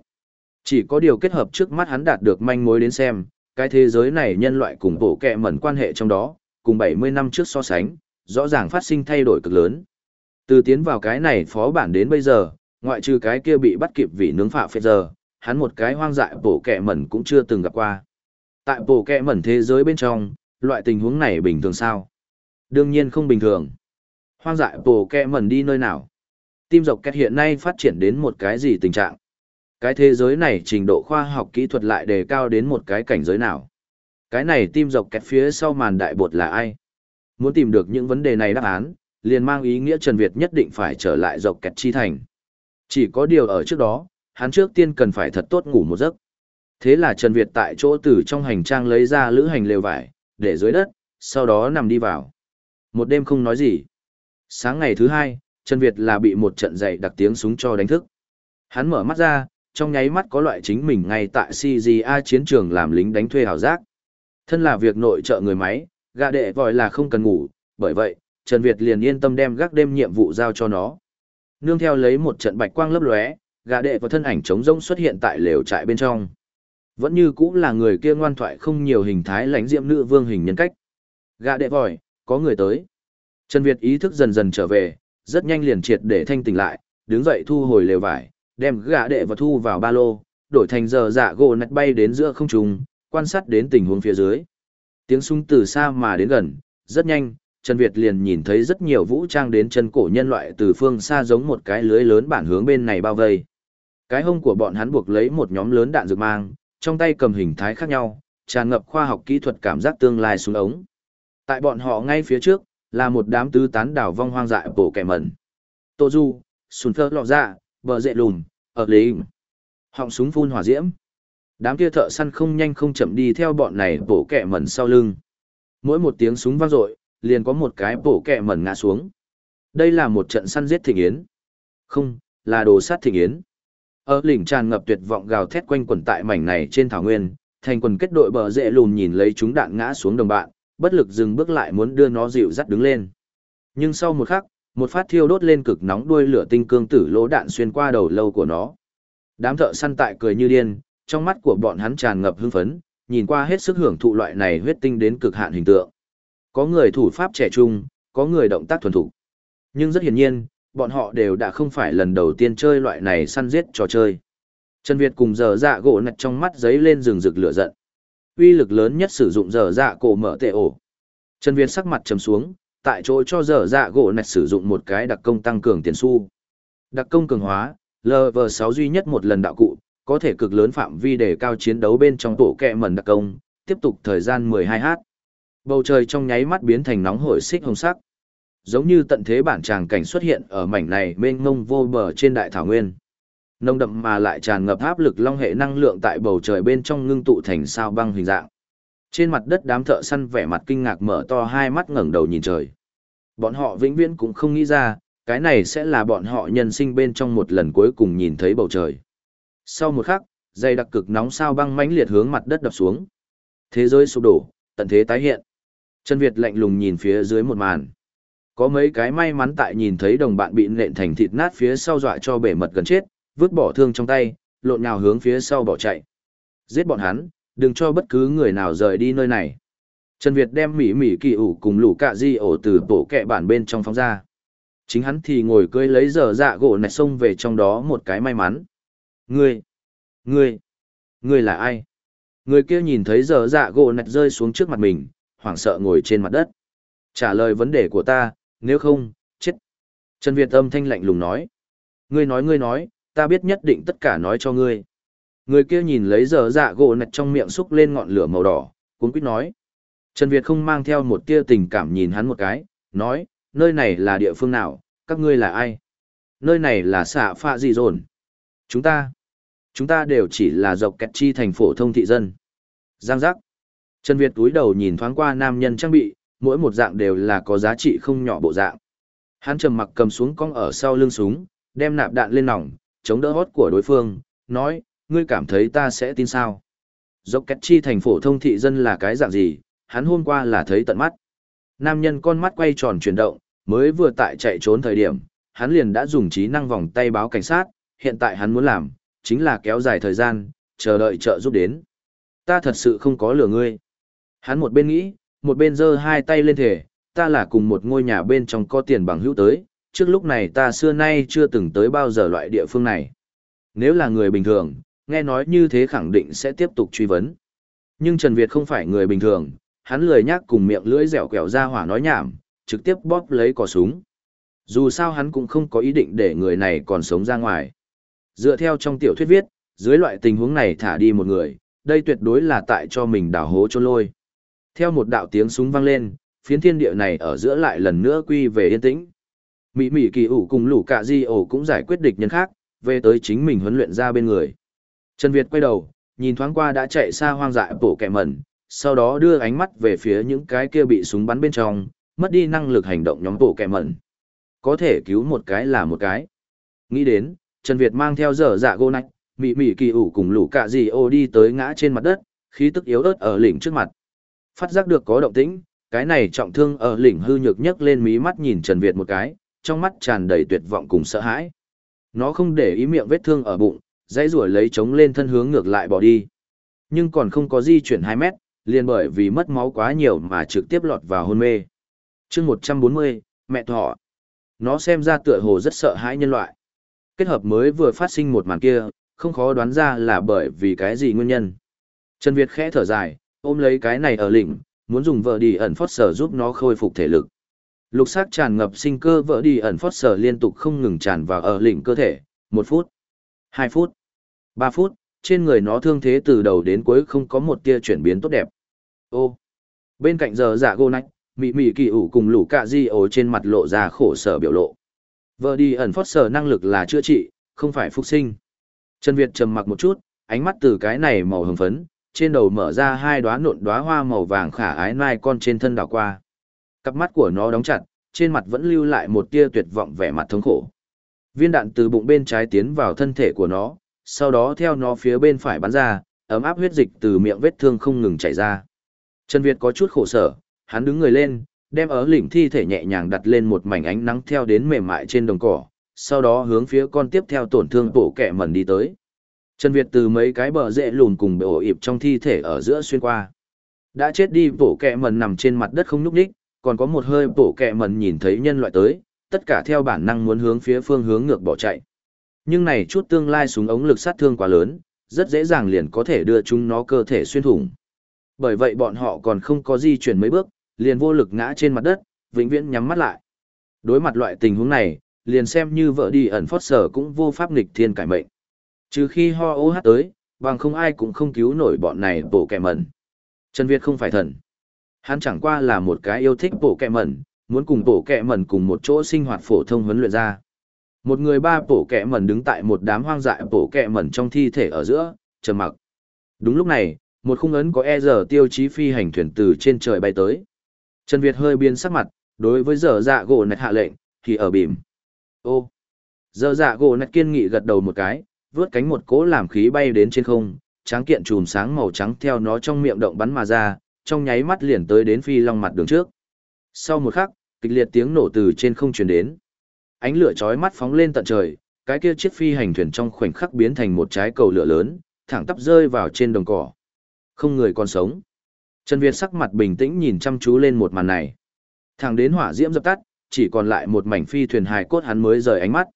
Chỉ có điều kết hợp trước mắt hắn đạt được manh mối đến xem, cái thế giới này nhân loại cùng bộ kẹ mẩn quan hệ trong đó, cùng 70 năm trước so sánh, rõ ràng phát sinh thay đổi cực lớn. Từ tiến vào cái này phó bản đến bây giờ, ngoại trừ cái kia bị bắt kịp vì nướng phạ phê giờ, hắn một cái hoang dại bổ kẹ mẩn cũng chưa từng gặp qua. Tại bổ kẹ mẩn thế giới bên trong, loại tình huống này bình thường sao? Đương nhiên không bình thường. Hoang dại bổ kẹ mẩn đi nơi nào? Tim dọc kẹt hiện nay phát triển đến một cái gì tình trạng? Cái thế giới này trình độ khoa học kỹ thuật lại đề cao đến một cái cảnh giới nào? Cái này tim dọc kẹt phía sau màn đại bột là ai? Muốn tìm được những vấn đề này đáp án, liền mang ý nghĩa Trần Việt nhất định phải trở lại dọc kẹt chi thành. Chỉ có điều ở trước đó, hắn trước tiên cần phải thật tốt ngủ một giấc. Thế là Trần Việt tại chỗ từ trong hành trang lấy ra lữ hành lều vải, để dưới đất, sau đó nằm đi vào. Một đêm không nói gì. Sáng ngày thứ hai, Trần Việt là bị một trận dậy đặc tiếng súng cho đánh thức. Hắn mở mắt ra, trong nháy mắt có loại chính mình ngay tại CGA chiến trường làm lính đánh thuê hào giác. Thân là việc nội trợ người máy, gạ đệ vòi là không cần ngủ, bởi vậy, Trần Việt liền yên tâm đem gác đêm nhiệm vụ giao cho nó. Nương theo lấy một trận bạch quang lấp lóe, gã đệ và thân ảnh trống rỗng xuất hiện tại lều trại bên trong. Vẫn như cũng là người kia ngoan thoại không nhiều hình thái lãnh diệm nữ vương hình nhân cách. Gã đệ vòi, có người tới. Trần Việt ý thức dần dần trở về, rất nhanh liền triệt để thanh tỉnh lại, đứng dậy thu hồi lều vải, đem gã đệ và thu vào ba lô, đổi thành giờ dạ gỗ nạch bay đến giữa không trung, quan sát đến tình huống phía dưới. Tiếng súng từ xa mà đến gần, rất nhanh, Trần Việt liền nhìn thấy rất nhiều vũ trang đến chân cổ nhân loại từ phương xa giống một cái lưới lớn bản hướng bên này bao vây. Cái hông của bọn hắn buộc lấy một nhóm lớn đạn dược mang, trong tay cầm hình thái khác nhau, tràn ngập khoa học kỹ thuật cảm giác tương lai xuống ống. Tại bọn họ ngay phía trước, là một đám tứ tán đảo vong hoang dại bổ kẻ mẩn. Tô Du, Sùn Phơ Lọ Dạ, Bờ Dệ Lùn, ở Lý. Họng súng phun hỏa diễm. Đám kia thợ săn không nhanh không chậm đi theo bọn này bổ kẻ mẩn sau lưng. Mỗi một tiếng súng vang dội, liền có một cái bổ kẹ mẩn ngã xuống. Đây là một trận săn giết thịnh yến. Không, là đồ sát thịnh yến. Ở lỉnh tràn ngập tuyệt vọng gào thét quanh quần tại mảnh này trên thảo nguyên, thành quần kết đội bờ dễ lùn nhìn lấy chúng đạn ngã xuống đồng bạn, bất lực dừng bước lại muốn đưa nó dịu dắt đứng lên. Nhưng sau một khắc, một phát thiêu đốt lên cực nóng đuôi lửa tinh cương tử lỗ đạn xuyên qua đầu lâu của nó. Đám thợ săn tại cười như điên, trong mắt của bọn hắn tràn ngập hưng phấn, nhìn qua hết sức hưởng thụ loại này huyết tinh đến cực hạn hình tượng. Có người thủ pháp trẻ trung, có người động tác thuần thục. Nhưng rất hiển nhiên, bọn họ đều đã không phải lần đầu tiên chơi loại này săn giết trò chơi. Trần Việt cùng giờ dạ gỗ nạch trong mắt giấy lên rừng rực lửa giận. Uy lực lớn nhất sử dụng giờ dạ cổ mở tệ ổ. Trần Việt sắc mặt trầm xuống, tại chỗ cho giờ dạ gỗ nạch sử dụng một cái đặc công tăng cường tiền su. Đặc công cường hóa, LV6 duy nhất một lần đạo cụ, có thể cực lớn phạm vi để cao chiến đấu bên trong tổ kẹ mẩn đặc công, tiếp tục thời gian 12h. Bầu trời trong nháy mắt biến thành nóng hổi xích hồng sắc. Giống như tận thế bản tràng cảnh xuất hiện ở mảnh này mênh mông vô bờ trên đại thảo nguyên. Nông đậm mà lại tràn ngập áp lực long hệ năng lượng tại bầu trời bên trong ngưng tụ thành sao băng hình dạng. Trên mặt đất đám thợ săn vẻ mặt kinh ngạc mở to hai mắt ngẩng đầu nhìn trời. Bọn họ vĩnh viễn cũng không nghĩ ra, cái này sẽ là bọn họ nhân sinh bên trong một lần cuối cùng nhìn thấy bầu trời. Sau một khắc, dây đặc cực nóng sao băng mãnh liệt hướng mặt đất đập xuống. Thế giới sụp đổ, tận thế tái hiện. Trần Việt lạnh lùng nhìn phía dưới một màn. Có mấy cái may mắn tại nhìn thấy đồng bạn bị nện thành thịt nát phía sau dọa cho bể mật gần chết, vứt bỏ thương trong tay, lộn nhào hướng phía sau bỏ chạy. Giết bọn hắn, đừng cho bất cứ người nào rời đi nơi này. Trần Việt đem mỉ mỉ kỳ ủ cùng lũ cạ di ổ từ bộ kẹ bản bên trong phóng ra. Chính hắn thì ngồi cưới lấy giờ dạ gỗ nạch xông về trong đó một cái may mắn. Ngươi, ngươi, ngươi là ai? Người kia nhìn thấy giờ dạ gỗ nạch rơi xuống trước mặt mình, hoảng sợ ngồi trên mặt đất. Trả lời vấn đề của ta, nếu không, chết. Trần Việt âm thanh lạnh lùng nói. Ngươi nói ngươi nói, ta biết nhất định tất cả nói cho ngươi. Người kia nhìn lấy giờ dạ gỗ nạch trong miệng xúc lên ngọn lửa màu đỏ, cũng quyết nói. Trần Việt không mang theo một tia tình cảm nhìn hắn một cái, nói, nơi này là địa phương nào, các ngươi là ai? Nơi này là xạ pha gì rồn? Chúng ta, chúng ta đều chỉ là dọc kẹt chi thành phổ thông thị dân. Giang giác. Trần Việt túi đầu nhìn thoáng qua nam nhân trang bị, mỗi một dạng đều là có giá trị không nhỏ bộ dạng. Hắn trầm mặc cầm xuống cong ở sau lưng súng, đem nạp đạn lên nòng, chống đỡ hót của đối phương, nói, ngươi cảm thấy ta sẽ tin sao? Dốc kẹt chi thành phổ thông thị dân là cái dạng gì, hắn hôm qua là thấy tận mắt. Nam nhân con mắt quay tròn chuyển động, mới vừa tại chạy trốn thời điểm, hắn liền đã dùng trí năng vòng tay báo cảnh sát, hiện tại hắn muốn làm, chính là kéo dài thời gian, chờ đợi trợ giúp đến. Ta thật sự không có lừa ngươi. Hắn một bên nghĩ, một bên giơ hai tay lên thể, ta là cùng một ngôi nhà bên trong có tiền bằng hữu tới, trước lúc này ta xưa nay chưa từng tới bao giờ loại địa phương này. Nếu là người bình thường, nghe nói như thế khẳng định sẽ tiếp tục truy vấn. Nhưng Trần Việt không phải người bình thường, hắn lười nhác cùng miệng lưỡi dẻo quẹo ra hỏa nói nhảm, trực tiếp bóp lấy cò súng. Dù sao hắn cũng không có ý định để người này còn sống ra ngoài. Dựa theo trong tiểu thuyết viết, dưới loại tình huống này thả đi một người, đây tuyệt đối là tại cho mình đảo hố trôn lôi. Theo một đạo tiếng súng vang lên, phiến thiên địa này ở giữa lại lần nữa quy về yên tĩnh. Mỹ Mỹ kỳ ủ cùng lũ cạ di ổ cũng giải quyết địch nhân khác, về tới chính mình huấn luyện ra bên người. Trần Việt quay đầu, nhìn thoáng qua đã chạy xa hoang dại bổ kẻ mẩn, sau đó đưa ánh mắt về phía những cái kia bị súng bắn bên trong, mất đi năng lực hành động nhóm bổ kẻ mẩn. Có thể cứu một cái là một cái. Nghĩ đến, Trần Việt mang theo dở dạ gô nách, mị mị kỳ ủ cùng lũ cạ di ô đi tới ngã trên mặt đất, khí tức yếu ớt ở lỉnh trước mặt. Phát giác được có động tĩnh, cái này trọng thương ở lỉnh hư nhược nhấc lên mí mắt nhìn Trần Việt một cái, trong mắt tràn đầy tuyệt vọng cùng sợ hãi. Nó không để ý miệng vết thương ở bụng, dãy rủa lấy chống lên thân hướng ngược lại bỏ đi. Nhưng còn không có di chuyển 2 mét, liền bởi vì mất máu quá nhiều mà trực tiếp lọt vào hôn mê. chương 140, mẹ thọ. Nó xem ra tựa hồ rất sợ hãi nhân loại. Kết hợp mới vừa phát sinh một màn kia, không khó đoán ra là bởi vì cái gì nguyên nhân. Trần Việt khẽ thở dài, ôm lấy cái này ở lĩnh, muốn dùng vợ đi ẩn phót sở giúp nó khôi phục thể lực. Lục sắc tràn ngập sinh cơ vợ đi ẩn phót sở liên tục không ngừng tràn vào ở lĩnh cơ thể, một phút, hai phút, ba phút, trên người nó thương thế từ đầu đến cuối không có một tia chuyển biến tốt đẹp. Ô, bên cạnh giờ dạ gô nách, mị mị kỳ ủ cùng lũ cạ di ổ trên mặt lộ ra khổ sở biểu lộ. Vợ đi ẩn phót sở năng lực là chữa trị, không phải phục sinh. Trần Việt trầm mặc một chút, ánh mắt từ cái này màu hồng phấn, trên đầu mở ra hai đóa nộn đóa hoa màu vàng khả ái nai con trên thân đảo qua. Cặp mắt của nó đóng chặt, trên mặt vẫn lưu lại một tia tuyệt vọng vẻ mặt thống khổ. Viên đạn từ bụng bên trái tiến vào thân thể của nó, sau đó theo nó phía bên phải bắn ra, ấm áp huyết dịch từ miệng vết thương không ngừng chảy ra. Trần Việt có chút khổ sở, hắn đứng người lên, đem ớ lỉnh thi thể nhẹ nhàng đặt lên một mảnh ánh nắng theo đến mềm mại trên đồng cỏ, sau đó hướng phía con tiếp theo tổn thương bổ kẻ mẩn đi tới. Trần Việt từ mấy cái bờ rễ lùn cùng bộ ịp trong thi thể ở giữa xuyên qua. Đã chết đi bổ kẹ mần nằm trên mặt đất không nhúc nhích, còn có một hơi bổ kẹ mần nhìn thấy nhân loại tới, tất cả theo bản năng muốn hướng phía phương hướng ngược bỏ chạy. Nhưng này chút tương lai súng ống lực sát thương quá lớn, rất dễ dàng liền có thể đưa chúng nó cơ thể xuyên thủng. Bởi vậy bọn họ còn không có di chuyển mấy bước, liền vô lực ngã trên mặt đất, vĩnh viễn nhắm mắt lại. Đối mặt loại tình huống này, liền xem như vợ đi ẩn phót sở cũng vô pháp nghịch thiên cải mệnh. Trừ khi ho ô hát tới, bằng không ai cũng không cứu nổi bọn này bổ kẹ mẩn. Trần Việt không phải thần. Hắn chẳng qua là một cái yêu thích bổ kẹ mẩn, muốn cùng bổ kẹ mẩn cùng một chỗ sinh hoạt phổ thông huấn luyện ra. Một người ba bổ kẹ mẩn đứng tại một đám hoang dại bổ kẹ mẩn trong thi thể ở giữa, trầm mặc. Đúng lúc này, một khung ấn có e giờ tiêu chí phi hành thuyền từ trên trời bay tới. Trần Việt hơi biến sắc mặt, đối với giờ dạ gỗ nạch hạ lệnh, thì ở bìm. Ô, giờ dạ gỗ nạch kiên nghị gật đầu một cái, vướt cánh một cỗ làm khí bay đến trên không, tráng kiện chùm sáng màu trắng theo nó trong miệng động bắn mà ra, trong nháy mắt liền tới đến phi long mặt đường trước. Sau một khắc, kịch liệt tiếng nổ từ trên không truyền đến. Ánh lửa chói mắt phóng lên tận trời, cái kia chiếc phi hành thuyền trong khoảnh khắc biến thành một trái cầu lửa lớn, thẳng tắp rơi vào trên đồng cỏ. Không người còn sống. Trần Việt sắc mặt bình tĩnh nhìn chăm chú lên một màn này. Thẳng đến hỏa diễm dập tắt, chỉ còn lại một mảnh phi thuyền hài cốt hắn mới rời ánh mắt.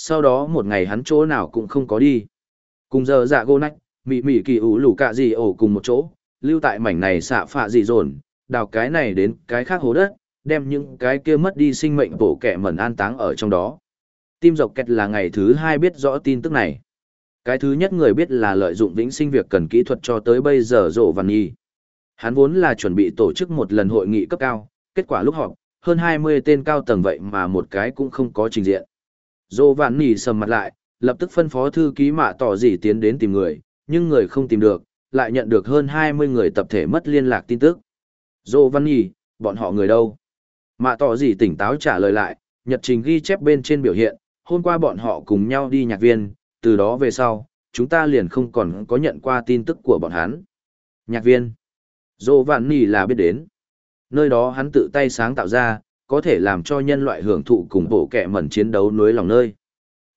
Sau đó một ngày hắn chỗ nào cũng không có đi. Cùng giờ dạ gô nách, mị mị kỳ ủ lủ cạ gì ổ cùng một chỗ, lưu tại mảnh này xạ phạ dị dồn, đào cái này đến cái khác hố đất, đem những cái kia mất đi sinh mệnh bổ kẻ mẩn an táng ở trong đó. Tim dọc kẹt là ngày thứ hai biết rõ tin tức này. Cái thứ nhất người biết là lợi dụng vĩnh sinh việc cần kỹ thuật cho tới bây giờ rộ văn nhi. Hắn vốn là chuẩn bị tổ chức một lần hội nghị cấp cao, kết quả lúc họp, hơn 20 tên cao tầng vậy mà một cái cũng không có trình diện. Dô vạn nỉ sầm mặt lại, lập tức phân phó thư ký mạ tỏ gì tiến đến tìm người, nhưng người không tìm được, lại nhận được hơn 20 người tập thể mất liên lạc tin tức. Dô văn nỉ, bọn họ người đâu? Mạ tỏ gì tỉnh táo trả lời lại, nhật trình ghi chép bên trên biểu hiện, hôm qua bọn họ cùng nhau đi nhạc viên, từ đó về sau, chúng ta liền không còn có nhận qua tin tức của bọn hắn. Nhạc viên. Dô vạn nỉ là biết đến. Nơi đó hắn tự tay sáng tạo ra, có thể làm cho nhân loại hưởng thụ cùng bộ kẻ mẩn chiến đấu nối lòng nơi.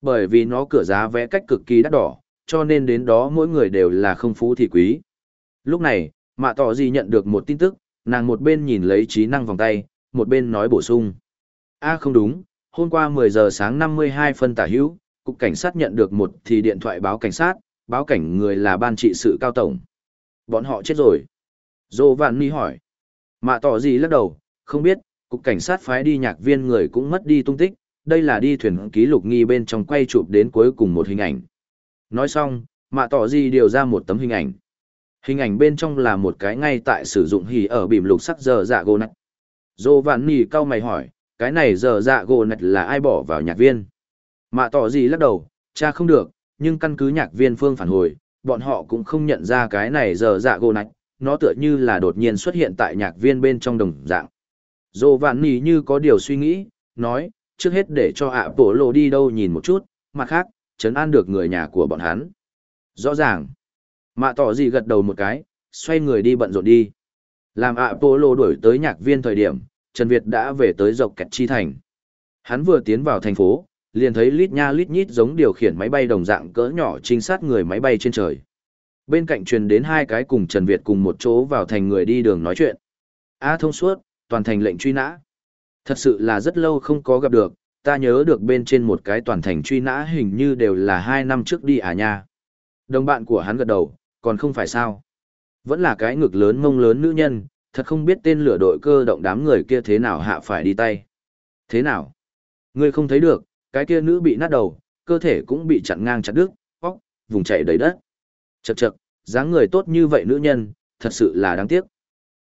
Bởi vì nó cửa giá vẽ cách cực kỳ đắt đỏ, cho nên đến đó mỗi người đều là không phú thì quý. Lúc này, mạ tỏ gì nhận được một tin tức, nàng một bên nhìn lấy trí năng vòng tay, một bên nói bổ sung. a không đúng, hôm qua 10 giờ sáng 52 phân tả hữu, cục cảnh sát nhận được một thì điện thoại báo cảnh sát, báo cảnh người là ban trị sự cao tổng. Bọn họ chết rồi. Dô Vạn Ni hỏi. Mạ tỏ gì lắc đầu, không biết, cục cảnh sát phái đi nhạc viên người cũng mất đi tung tích, đây là đi thuyền ký lục nghi bên trong quay chụp đến cuối cùng một hình ảnh. Nói xong, mạ tỏ gì điều ra một tấm hình ảnh. Hình ảnh bên trong là một cái ngay tại sử dụng hỉ ở bìm lục sắc giờ dạ gồ nạch. Dô Vạn Ni cao mày hỏi, cái này giờ dạ gồ nạch là ai bỏ vào nhạc viên? Mạ tỏ gì lắc đầu, cha không được, nhưng căn cứ nhạc viên phương phản hồi, bọn họ cũng không nhận ra cái này giờ dạ gồ nạch, nó tựa như là đột nhiên xuất hiện tại nhạc viên bên trong đồng dạng. Dồ vạn nì như có điều suy nghĩ, nói, trước hết để cho ạ bổ lộ đi đâu nhìn một chút, mặt khác, chấn an được người nhà của bọn hắn. Rõ ràng, mạ tỏ gì gật đầu một cái, xoay người đi bận rộn đi. Làm ạ bổ lộ đuổi tới nhạc viên thời điểm, Trần Việt đã về tới dọc kẹt chi thành. Hắn vừa tiến vào thành phố, liền thấy lít nha lít nhít giống điều khiển máy bay đồng dạng cỡ nhỏ trinh sát người máy bay trên trời. Bên cạnh truyền đến hai cái cùng Trần Việt cùng một chỗ vào thành người đi đường nói chuyện. A thông suốt, toàn thành lệnh truy nã. Thật sự là rất lâu không có gặp được, ta nhớ được bên trên một cái toàn thành truy nã hình như đều là hai năm trước đi à nha. Đồng bạn của hắn gật đầu, còn không phải sao. Vẫn là cái ngực lớn mông lớn nữ nhân, thật không biết tên lửa đội cơ động đám người kia thế nào hạ phải đi tay. Thế nào? Ngươi không thấy được, cái kia nữ bị nát đầu, cơ thể cũng bị chặn ngang chặt đứt, óc, vùng chảy đầy đất. Chậc chậc, dáng người tốt như vậy nữ nhân, thật sự là đáng tiếc.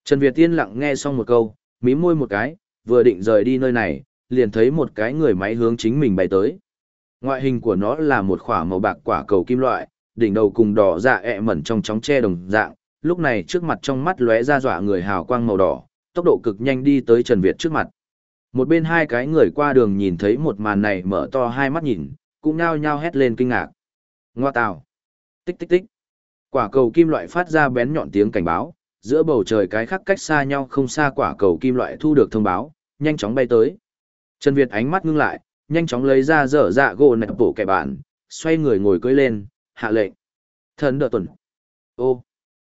Trần Việt Tiên lặng nghe xong một câu, mí môi một cái, vừa định rời đi nơi này, liền thấy một cái người máy hướng chính mình bay tới. Ngoại hình của nó là một khỏa màu bạc quả cầu kim loại, đỉnh đầu cùng đỏ dạ ẹ mẩn trong chóng che đồng dạng, lúc này trước mặt trong mắt lóe ra dọa người hào quang màu đỏ, tốc độ cực nhanh đi tới Trần Việt trước mặt. Một bên hai cái người qua đường nhìn thấy một màn này mở to hai mắt nhìn, cũng nhao nhao hét lên kinh ngạc. Ngoa tào. Tích tích tích. Quả cầu kim loại phát ra bén nhọn tiếng cảnh báo, giữa bầu trời cái khác cách xa nhau không xa quả cầu kim loại thu được thông báo, nhanh chóng bay tới. Trần Việt ánh mắt ngưng lại, nhanh chóng lấy ra dở dạ gỗ nạch bổ kẻ bạn, xoay người ngồi cưỡi lên, hạ lệnh. Thần đỡ tuần. Ô.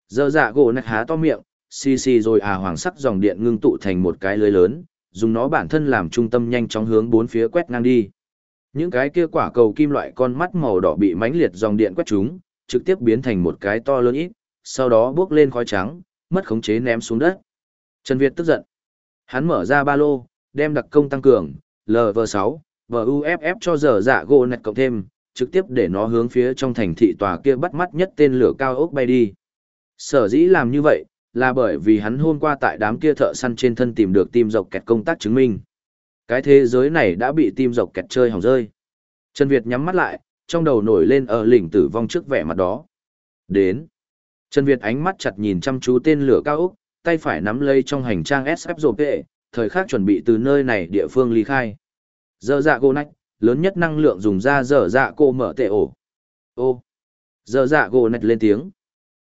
Dở dạ gỗ nạch há to miệng, xì xì rồi à hoàng sắc dòng điện ngưng tụ thành một cái lưới lớn, dùng nó bản thân làm trung tâm nhanh chóng hướng bốn phía quét ngang đi. Những cái kia quả cầu kim loại con mắt màu đỏ bị mãnh liệt dòng điện quét chúng, trực tiếp biến thành một cái to lớn ít, sau đó bước lên khói trắng, mất khống chế ném xuống đất. Trần Việt tức giận. Hắn mở ra ba lô, đem đặc công tăng cường, LV6, VUFF cho dở dạ gỗ nạch cộng thêm, trực tiếp để nó hướng phía trong thành thị tòa kia bắt mắt nhất tên lửa cao ốc bay đi. Sở dĩ làm như vậy, là bởi vì hắn hôm qua tại đám kia thợ săn trên thân tìm được tim dọc kẹt công tác chứng minh. Cái thế giới này đã bị tim dọc kẹt chơi hỏng rơi. Trần Việt nhắm mắt lại, trong đầu nổi lên ở lỉnh tử vong trước vẻ mặt đó. Đến. Trần Việt ánh mắt chặt nhìn chăm chú tên lửa cao ốc, tay phải nắm lấy trong hành trang SF rộp vệ, thời khắc chuẩn bị từ nơi này địa phương ly khai. Dở dạ gỗ nách, lớn nhất năng lượng dùng ra dở dạ cô mở tệ ổ. Ô. Dở dạ gỗ nách lên tiếng.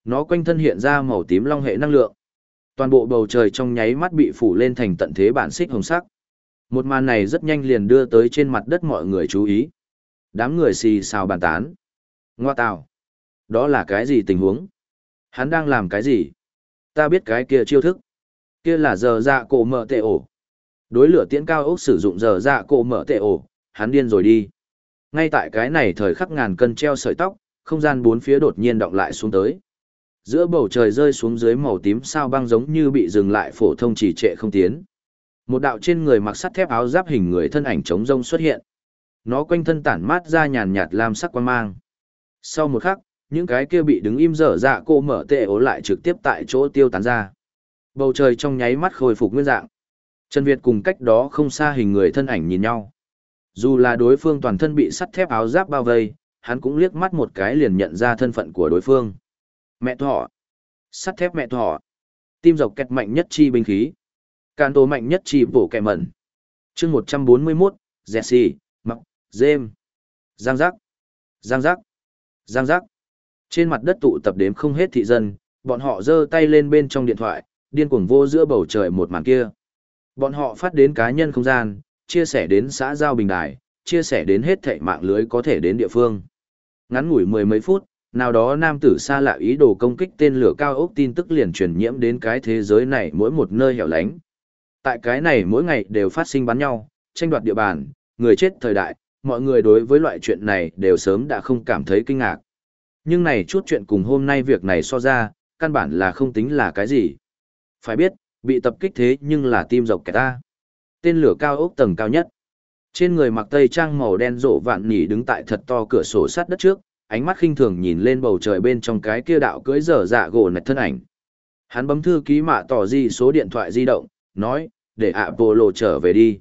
Nó quanh thân hiện ra màu tím long hệ năng lượng. Toàn bộ bầu trời trong nháy mắt bị phủ lên thành tận thế bản xích hồng sắc. Một màn này rất nhanh liền đưa tới trên mặt đất mọi người chú ý. Đám người xì xào bàn tán. Ngoa tào. Đó là cái gì tình huống? Hắn đang làm cái gì? Ta biết cái kia chiêu thức. Kia là giờ dạ cổ mở tệ ổ. Đối lửa tiễn cao ốc sử dụng giờ dạ cổ mở tệ ổ, hắn điên rồi đi. Ngay tại cái này thời khắc ngàn cân treo sợi tóc, không gian bốn phía đột nhiên động lại xuống tới. Giữa bầu trời rơi xuống dưới màu tím sao băng giống như bị dừng lại phổ thông chỉ trệ không tiến. Một đạo trên người mặc sắt thép áo giáp hình người thân ảnh trống rông xuất hiện. Nó quanh thân tản mát ra nhàn nhạt lam sắc quan mang. Sau một khắc, những cái kia bị đứng im dở dạ cô mở tệ ố lại trực tiếp tại chỗ tiêu tán ra. Bầu trời trong nháy mắt khôi phục nguyên dạng. Trần Việt cùng cách đó không xa hình người thân ảnh nhìn nhau. Dù là đối phương toàn thân bị sắt thép áo giáp bao vây, hắn cũng liếc mắt một cái liền nhận ra thân phận của đối phương. Mẹ thọ. Sắt thép mẹ thọ. Tim dọc kẹt mạnh nhất chi binh khí. Can tố mạnh nhất chi bổ kẹ mẩn. chương 141, Jesse, Mặc, dêm, Giang giác. Giang giác. Giang giác. Trên mặt đất tụ tập đếm không hết thị dân, bọn họ giơ tay lên bên trong điện thoại, điên cuồng vô giữa bầu trời một màn kia. Bọn họ phát đến cá nhân không gian, chia sẻ đến xã giao bình đài, chia sẻ đến hết thảy mạng lưới có thể đến địa phương. Ngắn ngủi mười mấy phút, nào đó nam tử xa lạ ý đồ công kích tên lửa cao ốc tin tức liền truyền nhiễm đến cái thế giới này mỗi một nơi hẻo lánh. Tại cái này mỗi ngày đều phát sinh bắn nhau, tranh đoạt địa bàn, người chết thời đại, mọi người đối với loại chuyện này đều sớm đã không cảm thấy kinh ngạc. Nhưng này chút chuyện cùng hôm nay việc này so ra, căn bản là không tính là cái gì. Phải biết, bị tập kích thế nhưng là tim dọc kẻ ta. Tên lửa cao ốc tầng cao nhất. Trên người mặc tây trang màu đen rộ vạn nỉ đứng tại thật to cửa sổ sát đất trước, ánh mắt khinh thường nhìn lên bầu trời bên trong cái kia đạo cưỡi dở dạ gỗ nạch thân ảnh. Hắn bấm thư ký mạ tỏ gì số điện thoại di động, nói, để ạ bộ lộ trở về đi.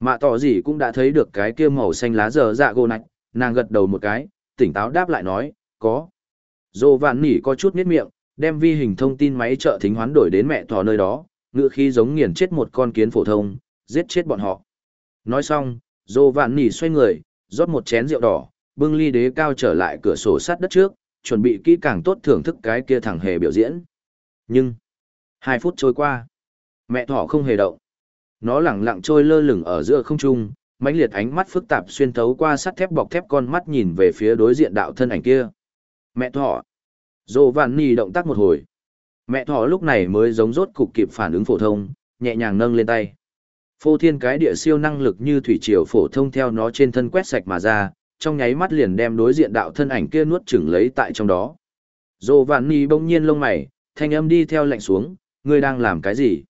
Mạ tỏ gì cũng đã thấy được cái kia màu xanh lá dở dạ gỗ nạch, nàng gật đầu một cái, tỉnh táo đáp lại nói, có. Dô vạn nỉ có chút miết miệng, đem vi hình thông tin máy trợ thính hoán đổi đến mẹ thỏ nơi đó, ngựa khi giống nghiền chết một con kiến phổ thông, giết chết bọn họ. Nói xong, dô vạn nỉ xoay người, rót một chén rượu đỏ, bưng ly đế cao trở lại cửa sổ sát đất trước, chuẩn bị kỹ càng tốt thưởng thức cái kia thẳng hề biểu diễn. Nhưng, hai phút trôi qua, mẹ thỏ không hề động. Nó lẳng lặng trôi lơ lửng ở giữa không trung, mãnh liệt ánh mắt phức tạp xuyên thấu qua sắt thép bọc thép con mắt nhìn về phía đối diện đạo thân ảnh kia. Mẹ thỏ. Dồ vạn nì động tác một hồi. Mẹ thỏ lúc này mới giống rốt cục kịp phản ứng phổ thông, nhẹ nhàng nâng lên tay. Phô thiên cái địa siêu năng lực như thủy triều phổ thông theo nó trên thân quét sạch mà ra, trong nháy mắt liền đem đối diện đạo thân ảnh kia nuốt chửng lấy tại trong đó. Dồ vạn nì bỗng nhiên lông mày, thanh âm đi theo lạnh xuống, ngươi đang làm cái gì?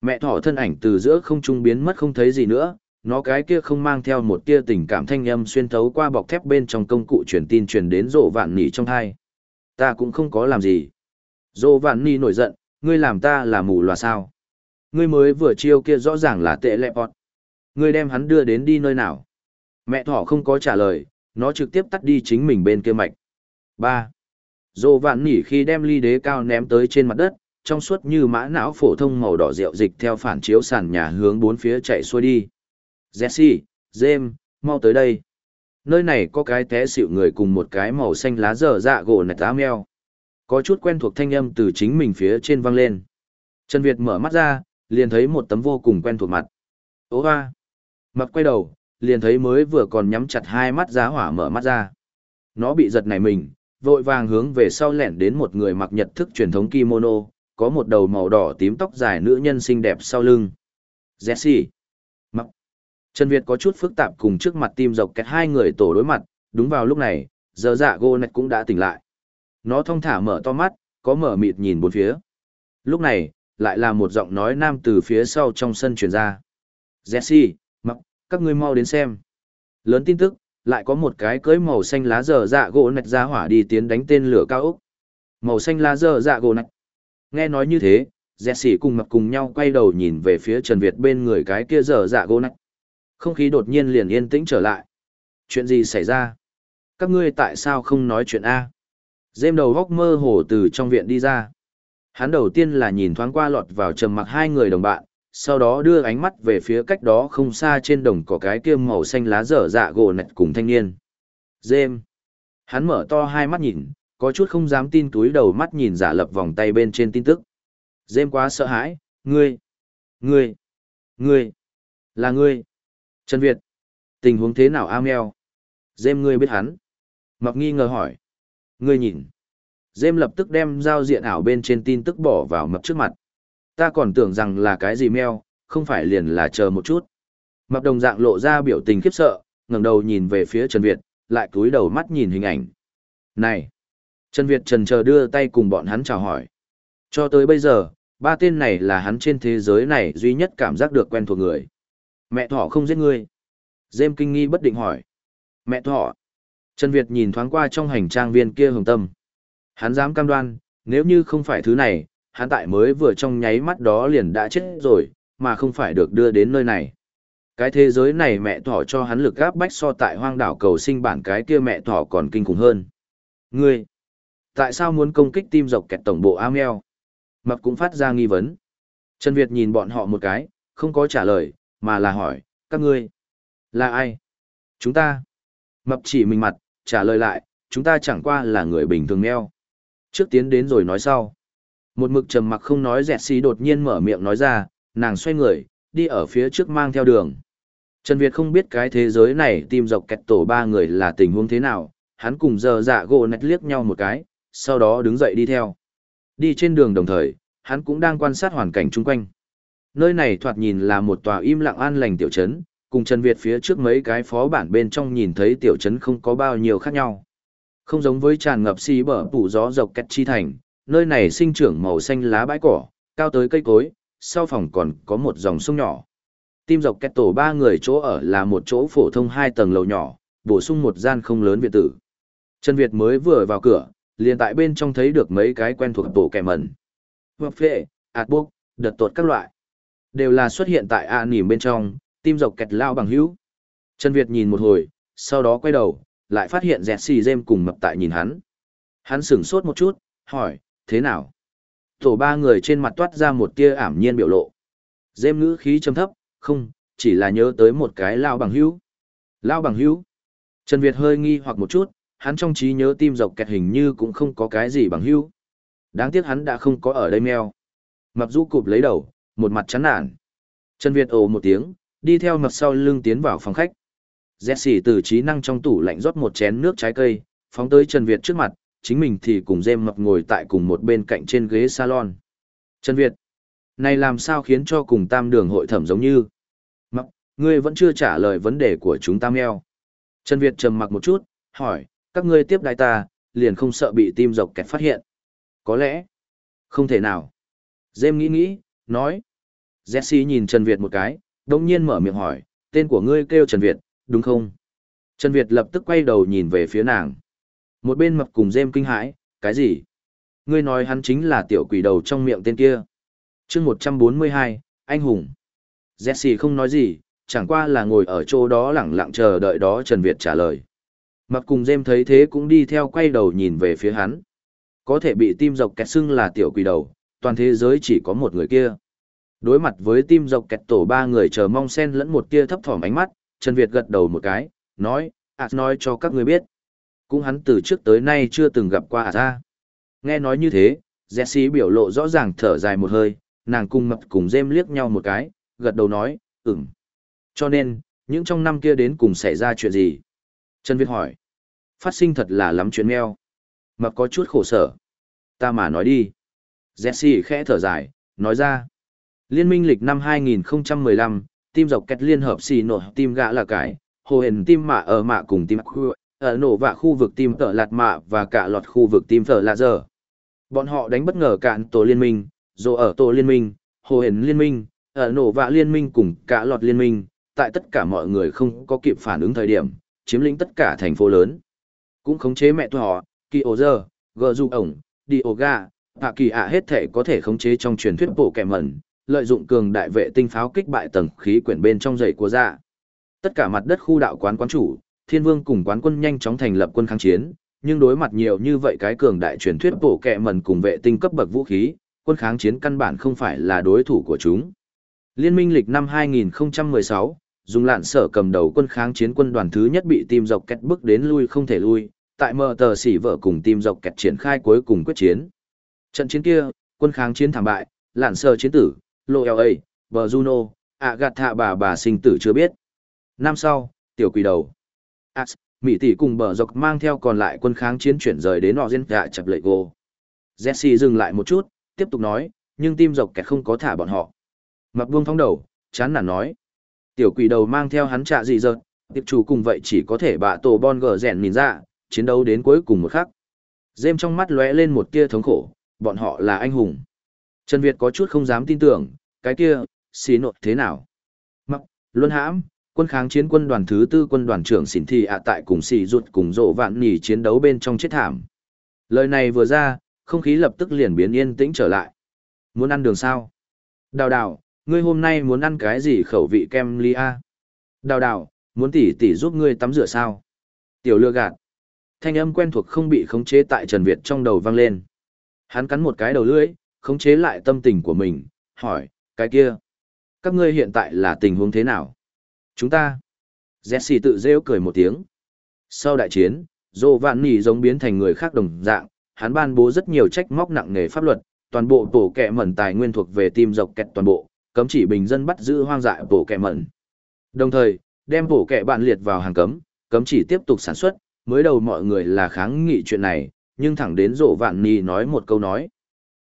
Mẹ thỏ thân ảnh từ giữa không trung biến mất không thấy gì nữa, nó cái kia không mang theo một tia tình cảm thanh âm xuyên thấu qua bọc thép bên trong công cụ truyền tin truyền đến rộ vạn nỉ trong thai. Ta cũng không có làm gì. Rộ vạn nỉ nổi giận, ngươi làm ta là mù loà sao. Ngươi mới vừa chiêu kia rõ ràng là tệ lẹ bọt. Ngươi đem hắn đưa đến đi nơi nào. Mẹ thỏ không có trả lời, nó trực tiếp tắt đi chính mình bên kia mạch. Ba. Dô vạn nỉ khi đem ly đế cao ném tới trên mặt đất, trong suốt như mã não phổ thông màu đỏ rượu dịch theo phản chiếu sàn nhà hướng bốn phía chạy xuôi đi. Jesse, James, mau tới đây. Nơi này có cái té xịu người cùng một cái màu xanh lá dở dạ gỗ nạch tá meo. Có chút quen thuộc thanh âm từ chính mình phía trên vang lên. Trần Việt mở mắt ra, liền thấy một tấm vô cùng quen thuộc mặt. Ô hoa! Mặt quay đầu, liền thấy mới vừa còn nhắm chặt hai mắt giá hỏa mở mắt ra. Nó bị giật nảy mình, vội vàng hướng về sau lẻn đến một người mặc nhật thức truyền thống kimono, có một đầu màu đỏ tím tóc dài nữ nhân xinh đẹp sau lưng. Jesse! Trần Việt có chút phức tạp cùng trước mặt tim dọc kẹt hai người tổ đối mặt, đúng vào lúc này, giờ dạ gô nạch cũng đã tỉnh lại. Nó thong thả mở to mắt, có mở mịt nhìn bốn phía. Lúc này, lại là một giọng nói nam từ phía sau trong sân truyền ra. Jesse, mặc, các ngươi mau đến xem. Lớn tin tức, lại có một cái cưới màu xanh lá dở dạ gỗ nạch ra hỏa đi tiến đánh tên lửa cao ốc. Màu xanh lá dở dạ gỗ nạch. Nghe nói như thế, Jesse cùng mặc cùng nhau quay đầu nhìn về phía Trần Việt bên người cái kia dở dạ gỗ nạch. Không khí đột nhiên liền yên tĩnh trở lại. Chuyện gì xảy ra? Các ngươi tại sao không nói chuyện A? Dêm đầu góc mơ hồ từ trong viện đi ra. Hắn đầu tiên là nhìn thoáng qua lọt vào trầm mặc hai người đồng bạn, sau đó đưa ánh mắt về phía cách đó không xa trên đồng cỏ cái kia màu xanh lá dở dạ gỗ nạch cùng thanh niên. Dêm. Hắn mở to hai mắt nhìn, có chút không dám tin túi đầu mắt nhìn giả lập vòng tay bên trên tin tức. Dêm quá sợ hãi, ngươi, ngươi, ngươi, là ngươi. Trần Việt, tình huống thế nào a meo? Dêm ngươi biết hắn. Mặc nghi ngờ hỏi. Ngươi nhìn. Dêm lập tức đem giao diện ảo bên trên tin tức bỏ vào mập trước mặt. Ta còn tưởng rằng là cái gì meo, không phải liền là chờ một chút. Mập đồng dạng lộ ra biểu tình khiếp sợ, ngẩng đầu nhìn về phía Trần Việt, lại cúi đầu mắt nhìn hình ảnh. Này! Trần Việt trần chờ đưa tay cùng bọn hắn chào hỏi. Cho tới bây giờ, ba tên này là hắn trên thế giới này duy nhất cảm giác được quen thuộc người. Mẹ thỏ không giết ngươi. Dêm kinh nghi bất định hỏi. Mẹ thỏ. Trần Việt nhìn thoáng qua trong hành trang viên kia hồng tâm. Hắn dám cam đoan, nếu như không phải thứ này, hắn tại mới vừa trong nháy mắt đó liền đã chết rồi, mà không phải được đưa đến nơi này. Cái thế giới này mẹ thỏ cho hắn lực gáp bách so tại hoang đảo cầu sinh bản cái kia mẹ thỏ còn kinh khủng hơn. Ngươi, tại sao muốn công kích tim dọc kẹt tổng bộ Amel? Mập cũng phát ra nghi vấn. Trần Việt nhìn bọn họ một cái, không có trả lời, mà là hỏi, các ngươi, là ai? Chúng ta. Mập chỉ mình mặt, trả lời lại, chúng ta chẳng qua là người bình thường neo. Trước tiến đến rồi nói sau. Một mực trầm mặc không nói dẹt xí đột nhiên mở miệng nói ra, nàng xoay người, đi ở phía trước mang theo đường. Trần Việt không biết cái thế giới này tìm dọc kẹt tổ ba người là tình huống thế nào, hắn cùng giờ dạ gỗ nét liếc nhau một cái, sau đó đứng dậy đi theo. Đi trên đường đồng thời, hắn cũng đang quan sát hoàn cảnh chung quanh. Nơi này thoạt nhìn là một tòa im lặng an lành tiểu trấn, cùng Trần Việt phía trước mấy cái phó bản bên trong nhìn thấy tiểu trấn không có bao nhiêu khác nhau. Không giống với tràn ngập xì bở phủ gió dọc kẹt chi thành, nơi này sinh trưởng màu xanh lá bãi cỏ, cao tới cây cối, sau phòng còn có một dòng sông nhỏ. Tim dọc kẹt tổ ba người chỗ ở là một chỗ phổ thông hai tầng lầu nhỏ, bổ sung một gian không lớn viện tử. Trần Việt mới vừa vào cửa, liền tại bên trong thấy được mấy cái quen thuộc tổ kẻ mẩn. Vọc phê, ạt buộc, đợt tột các loại. Đều là xuất hiện tại A nỉm bên trong, tim dọc kẹt lao bằng hữu. Trần Việt nhìn một hồi, sau đó quay đầu, lại phát hiện dẹt xì dêm cùng mập tại nhìn hắn. Hắn sửng sốt một chút, hỏi, thế nào? Tổ ba người trên mặt toát ra một tia ảm nhiên biểu lộ. Dêm ngữ khí trầm thấp, không, chỉ là nhớ tới một cái lao bằng hữu. Lao bằng hữu. Trần Việt hơi nghi hoặc một chút, hắn trong trí nhớ tim dọc kẹt hình như cũng không có cái gì bằng hữu. Đáng tiếc hắn đã không có ở đây meo. Mập rũ cụp lấy đầu, một mặt chán nản. Trần Việt ồ một tiếng, đi theo mập sau lưng tiến vào phòng khách. Jesse từ trí năng trong tủ lạnh rót một chén nước trái cây, phóng tới Trần Việt trước mặt, chính mình thì cùng dêm mập ngồi tại cùng một bên cạnh trên ghế salon. Trần Việt, này làm sao khiến cho cùng tam đường hội thẩm giống như? Mập, ngươi vẫn chưa trả lời vấn đề của chúng ta meo. Trần Việt trầm mặc một chút, hỏi, các ngươi tiếp đai ta, liền không sợ bị tim dọc kẹt phát hiện. Có lẽ, không thể nào. Dêm nghĩ nghĩ, nói. Jesse nhìn Trần Việt một cái, đồng nhiên mở miệng hỏi, tên của ngươi kêu Trần Việt, đúng không? Trần Việt lập tức quay đầu nhìn về phía nàng. Một bên mập cùng dêm kinh hãi, cái gì? Ngươi nói hắn chính là tiểu quỷ đầu trong miệng tên kia. chương 142, anh hùng. Jesse không nói gì, chẳng qua là ngồi ở chỗ đó lẳng lặng chờ đợi đó Trần Việt trả lời. Mập cùng dêm thấy thế cũng đi theo quay đầu nhìn về phía hắn. Có thể bị tim dọc kẹt xưng là tiểu quỷ đầu, toàn thế giới chỉ có một người kia. Đối mặt với tim dọc kẹt tổ ba người chờ mong sen lẫn một tia thấp thỏm ánh mắt, Trần Việt gật đầu một cái, nói, ạ nói cho các người biết. Cũng hắn từ trước tới nay chưa từng gặp qua à ra. Nghe nói như thế, Jesse biểu lộ rõ ràng thở dài một hơi, nàng cùng mập cùng dêm liếc nhau một cái, gật đầu nói, ừm. Cho nên, những trong năm kia đến cùng xảy ra chuyện gì? Trần Việt hỏi. Phát sinh thật là lắm chuyện meo. Mập có chút khổ sở. Ta mà nói đi. Jesse khẽ thở dài, nói ra. Liên minh lịch năm 2015, team dọc kẹt liên hợp xì nổ team gã là cải, hồ hền team mạ ở mạ cùng team khu, ở nổ vạ khu vực team tợ lạt mạ và cả lọt khu vực team tợ lạt giờ. Bọn họ đánh bất ngờ cạn tổ liên minh, rồi ở tổ liên minh, hồ hền liên minh, ở nổ vạ liên minh cùng cả lọt liên minh, tại tất cả mọi người không có kịp phản ứng thời điểm, chiếm lĩnh tất cả thành phố lớn. Cũng khống chế mẹ tụi họ, kỳ ổ giờ, gờ du ổng, đi ổ gà, hạ kỳ ạ hết thể có thể khống chế trong truyền thuyết bộ kẻ mẩn, lợi dụng cường đại vệ tinh pháo kích bại tầng khí quyển bên trong dãy của dạ. Tất cả mặt đất khu đạo quán quán chủ, thiên vương cùng quán quân nhanh chóng thành lập quân kháng chiến, nhưng đối mặt nhiều như vậy cái cường đại truyền thuyết bổ kẻ mẩn cùng vệ tinh cấp bậc vũ khí, quân kháng chiến căn bản không phải là đối thủ của chúng. Liên minh lịch năm 2016, dùng lạn sở cầm đầu quân kháng chiến quân đoàn thứ nhất bị tim dọc kẹt bước đến lui không thể lui, tại mờ tờ xỉ vợ cùng tim dọc kẹt triển khai cuối cùng quyết chiến. Trận chiến kia, quân kháng chiến thảm bại, lạn sở chiến tử, lô eo ây, bờ juno, ạ gạt thạ bà bà sinh tử chưa biết. Năm sau, tiểu quỷ đầu. As, Mỹ tỷ cùng bờ dọc mang theo còn lại quân kháng chiến chuyển rời đến nọ dân gạ chập lệ gô. Jesse dừng lại một chút, tiếp tục nói, nhưng tim dọc kẹt không có thả bọn họ. Mặc buông thong đầu, chán nản nói. Tiểu quỷ đầu mang theo hắn trạ gì giờ, tiệp chủ cùng vậy chỉ có thể bạ tổ bon gờ rèn nhìn ra, chiến đấu đến cuối cùng một khắc. Dêm trong mắt lóe lên một tia thống khổ, bọn họ là anh hùng. Trần Việt có chút không dám tin tưởng, cái kia, xí nột thế nào? Mặc, luân hãm, quân kháng chiến quân đoàn thứ tư quân đoàn trưởng xỉn thị ạ tại cùng xì rụt cùng rộ vạn nỉ chiến đấu bên trong chết thảm. Lời này vừa ra, không khí lập tức liền biến yên tĩnh trở lại. Muốn ăn đường sao? Đào đào, ngươi hôm nay muốn ăn cái gì khẩu vị kem ly a? Đào đào, muốn tỉ tỉ giúp ngươi tắm rửa sao? Tiểu lừa gạt. Thanh âm quen thuộc không bị khống chế tại Trần Việt trong đầu vang lên. Hắn cắn một cái đầu lưỡi, khống chế lại tâm tình của mình, hỏi, cái kia. Các ngươi hiện tại là tình huống thế nào? Chúng ta. Jesse tự rêu cười một tiếng. Sau đại chiến, Dô Vạn Nỉ giống biến thành người khác đồng dạng, hắn ban bố rất nhiều trách móc nặng nề pháp luật, toàn bộ tổ kẹ mẩn tài nguyên thuộc về tim dọc kẹt toàn bộ, cấm chỉ bình dân bắt giữ hoang dại bổ kẹ mẩn. Đồng thời, đem bổ kẹ bạn liệt vào hàng cấm, cấm chỉ tiếp tục sản xuất, mới đầu mọi người là kháng nghị chuyện này, nhưng thẳng đến rộ vạn Nỉ nói một câu nói.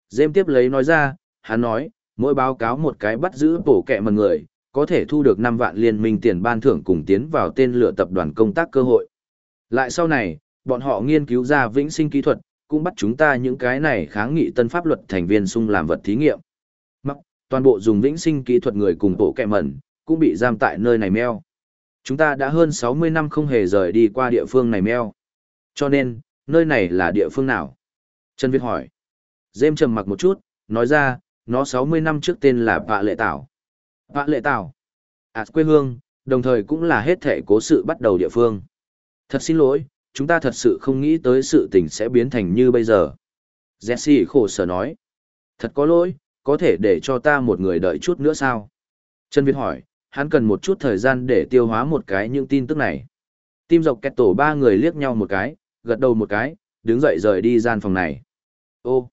Dêm tiếp lấy nói ra, hắn nói, mỗi báo cáo một cái bắt giữ bổ kẹ mần người, có thể thu được 5 vạn liên minh tiền ban thưởng cùng tiến vào tên lựa tập đoàn công tác cơ hội. Lại sau này, bọn họ nghiên cứu ra vĩnh sinh kỹ thuật, cũng bắt chúng ta những cái này kháng nghị tân pháp luật thành viên sung làm vật thí nghiệm. Mắc, toàn bộ dùng vĩnh sinh kỹ thuật người cùng bộ kẹ mẩn, cũng bị giam tại nơi này meo. Chúng ta đã hơn 60 năm không hề rời đi qua địa phương này meo. Cho nên, nơi này là địa phương nào? Trần Việt hỏi. Dêm trầm mặc một chút, nói ra, nó 60 năm trước tên là Vạ Lệ Tảo. Vạ Lệ Tảo. À quê hương, đồng thời cũng là hết thể cố sự bắt đầu địa phương. Thật xin lỗi, chúng ta thật sự không nghĩ tới sự tình sẽ biến thành như bây giờ. Jesse khổ sở nói. Thật có lỗi, có thể để cho ta một người đợi chút nữa sao? Trần Việt hỏi, hắn cần một chút thời gian để tiêu hóa một cái những tin tức này. Tim dọc kẹt tổ ba người liếc nhau một cái, gật đầu một cái, đứng dậy rời đi gian phòng này. Ô,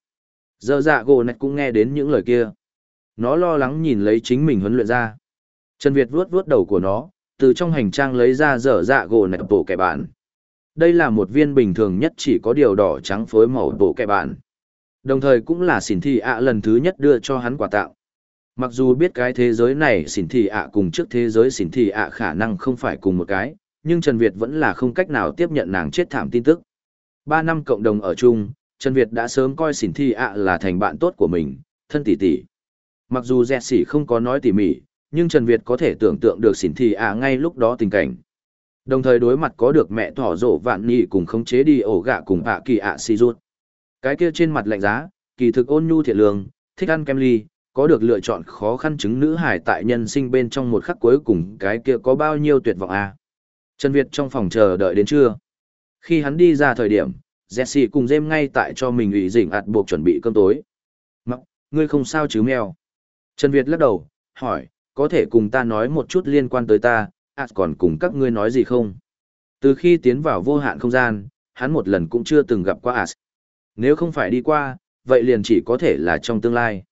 giờ dạ gỗ nạch cũng nghe đến những lời kia. Nó lo lắng nhìn lấy chính mình huấn luyện ra. Trần Việt vuốt vuốt đầu của nó, từ trong hành trang lấy ra dở dạ gỗ nạch bộ kẻ bạn. Đây là một viên bình thường nhất chỉ có điều đỏ trắng phối màu bộ kẻ bạn. Đồng thời cũng là xỉn thị ạ lần thứ nhất đưa cho hắn quà tặng. Mặc dù biết cái thế giới này xỉn thị ạ cùng trước thế giới xỉn thị ạ khả năng không phải cùng một cái, nhưng Trần Việt vẫn là không cách nào tiếp nhận nàng chết thảm tin tức. Ba năm cộng đồng ở chung, Trần Việt đã sớm coi xỉn Thi ạ là thành bạn tốt của mình, thân tỷ tỷ. Mặc dù dẹt xỉ không có nói tỉ mỉ, nhưng Trần Việt có thể tưởng tượng được xỉn Thi ạ ngay lúc đó tình cảnh. Đồng thời đối mặt có được mẹ thỏ rổ vạn nhị cùng khống chế đi ổ gạ cùng ạ kỳ ạ si rút. Cái kia trên mặt lạnh giá, kỳ thực ôn nhu thiện lương, thích ăn kem ly, có được lựa chọn khó khăn chứng nữ hải tại nhân sinh bên trong một khắc cuối cùng cái kia có bao nhiêu tuyệt vọng à. Trần Việt trong phòng chờ đợi đến trưa. Khi hắn đi ra thời điểm, Jesse cùng Jem ngay tại cho mình ủy dỉnh ạt buộc chuẩn bị cơm tối. Mặc, ngươi không sao chứ mèo. Trần Việt lắc đầu, hỏi, có thể cùng ta nói một chút liên quan tới ta, ạt còn cùng các ngươi nói gì không? Từ khi tiến vào vô hạn không gian, hắn một lần cũng chưa từng gặp qua ạt. Nếu không phải đi qua, vậy liền chỉ có thể là trong tương lai.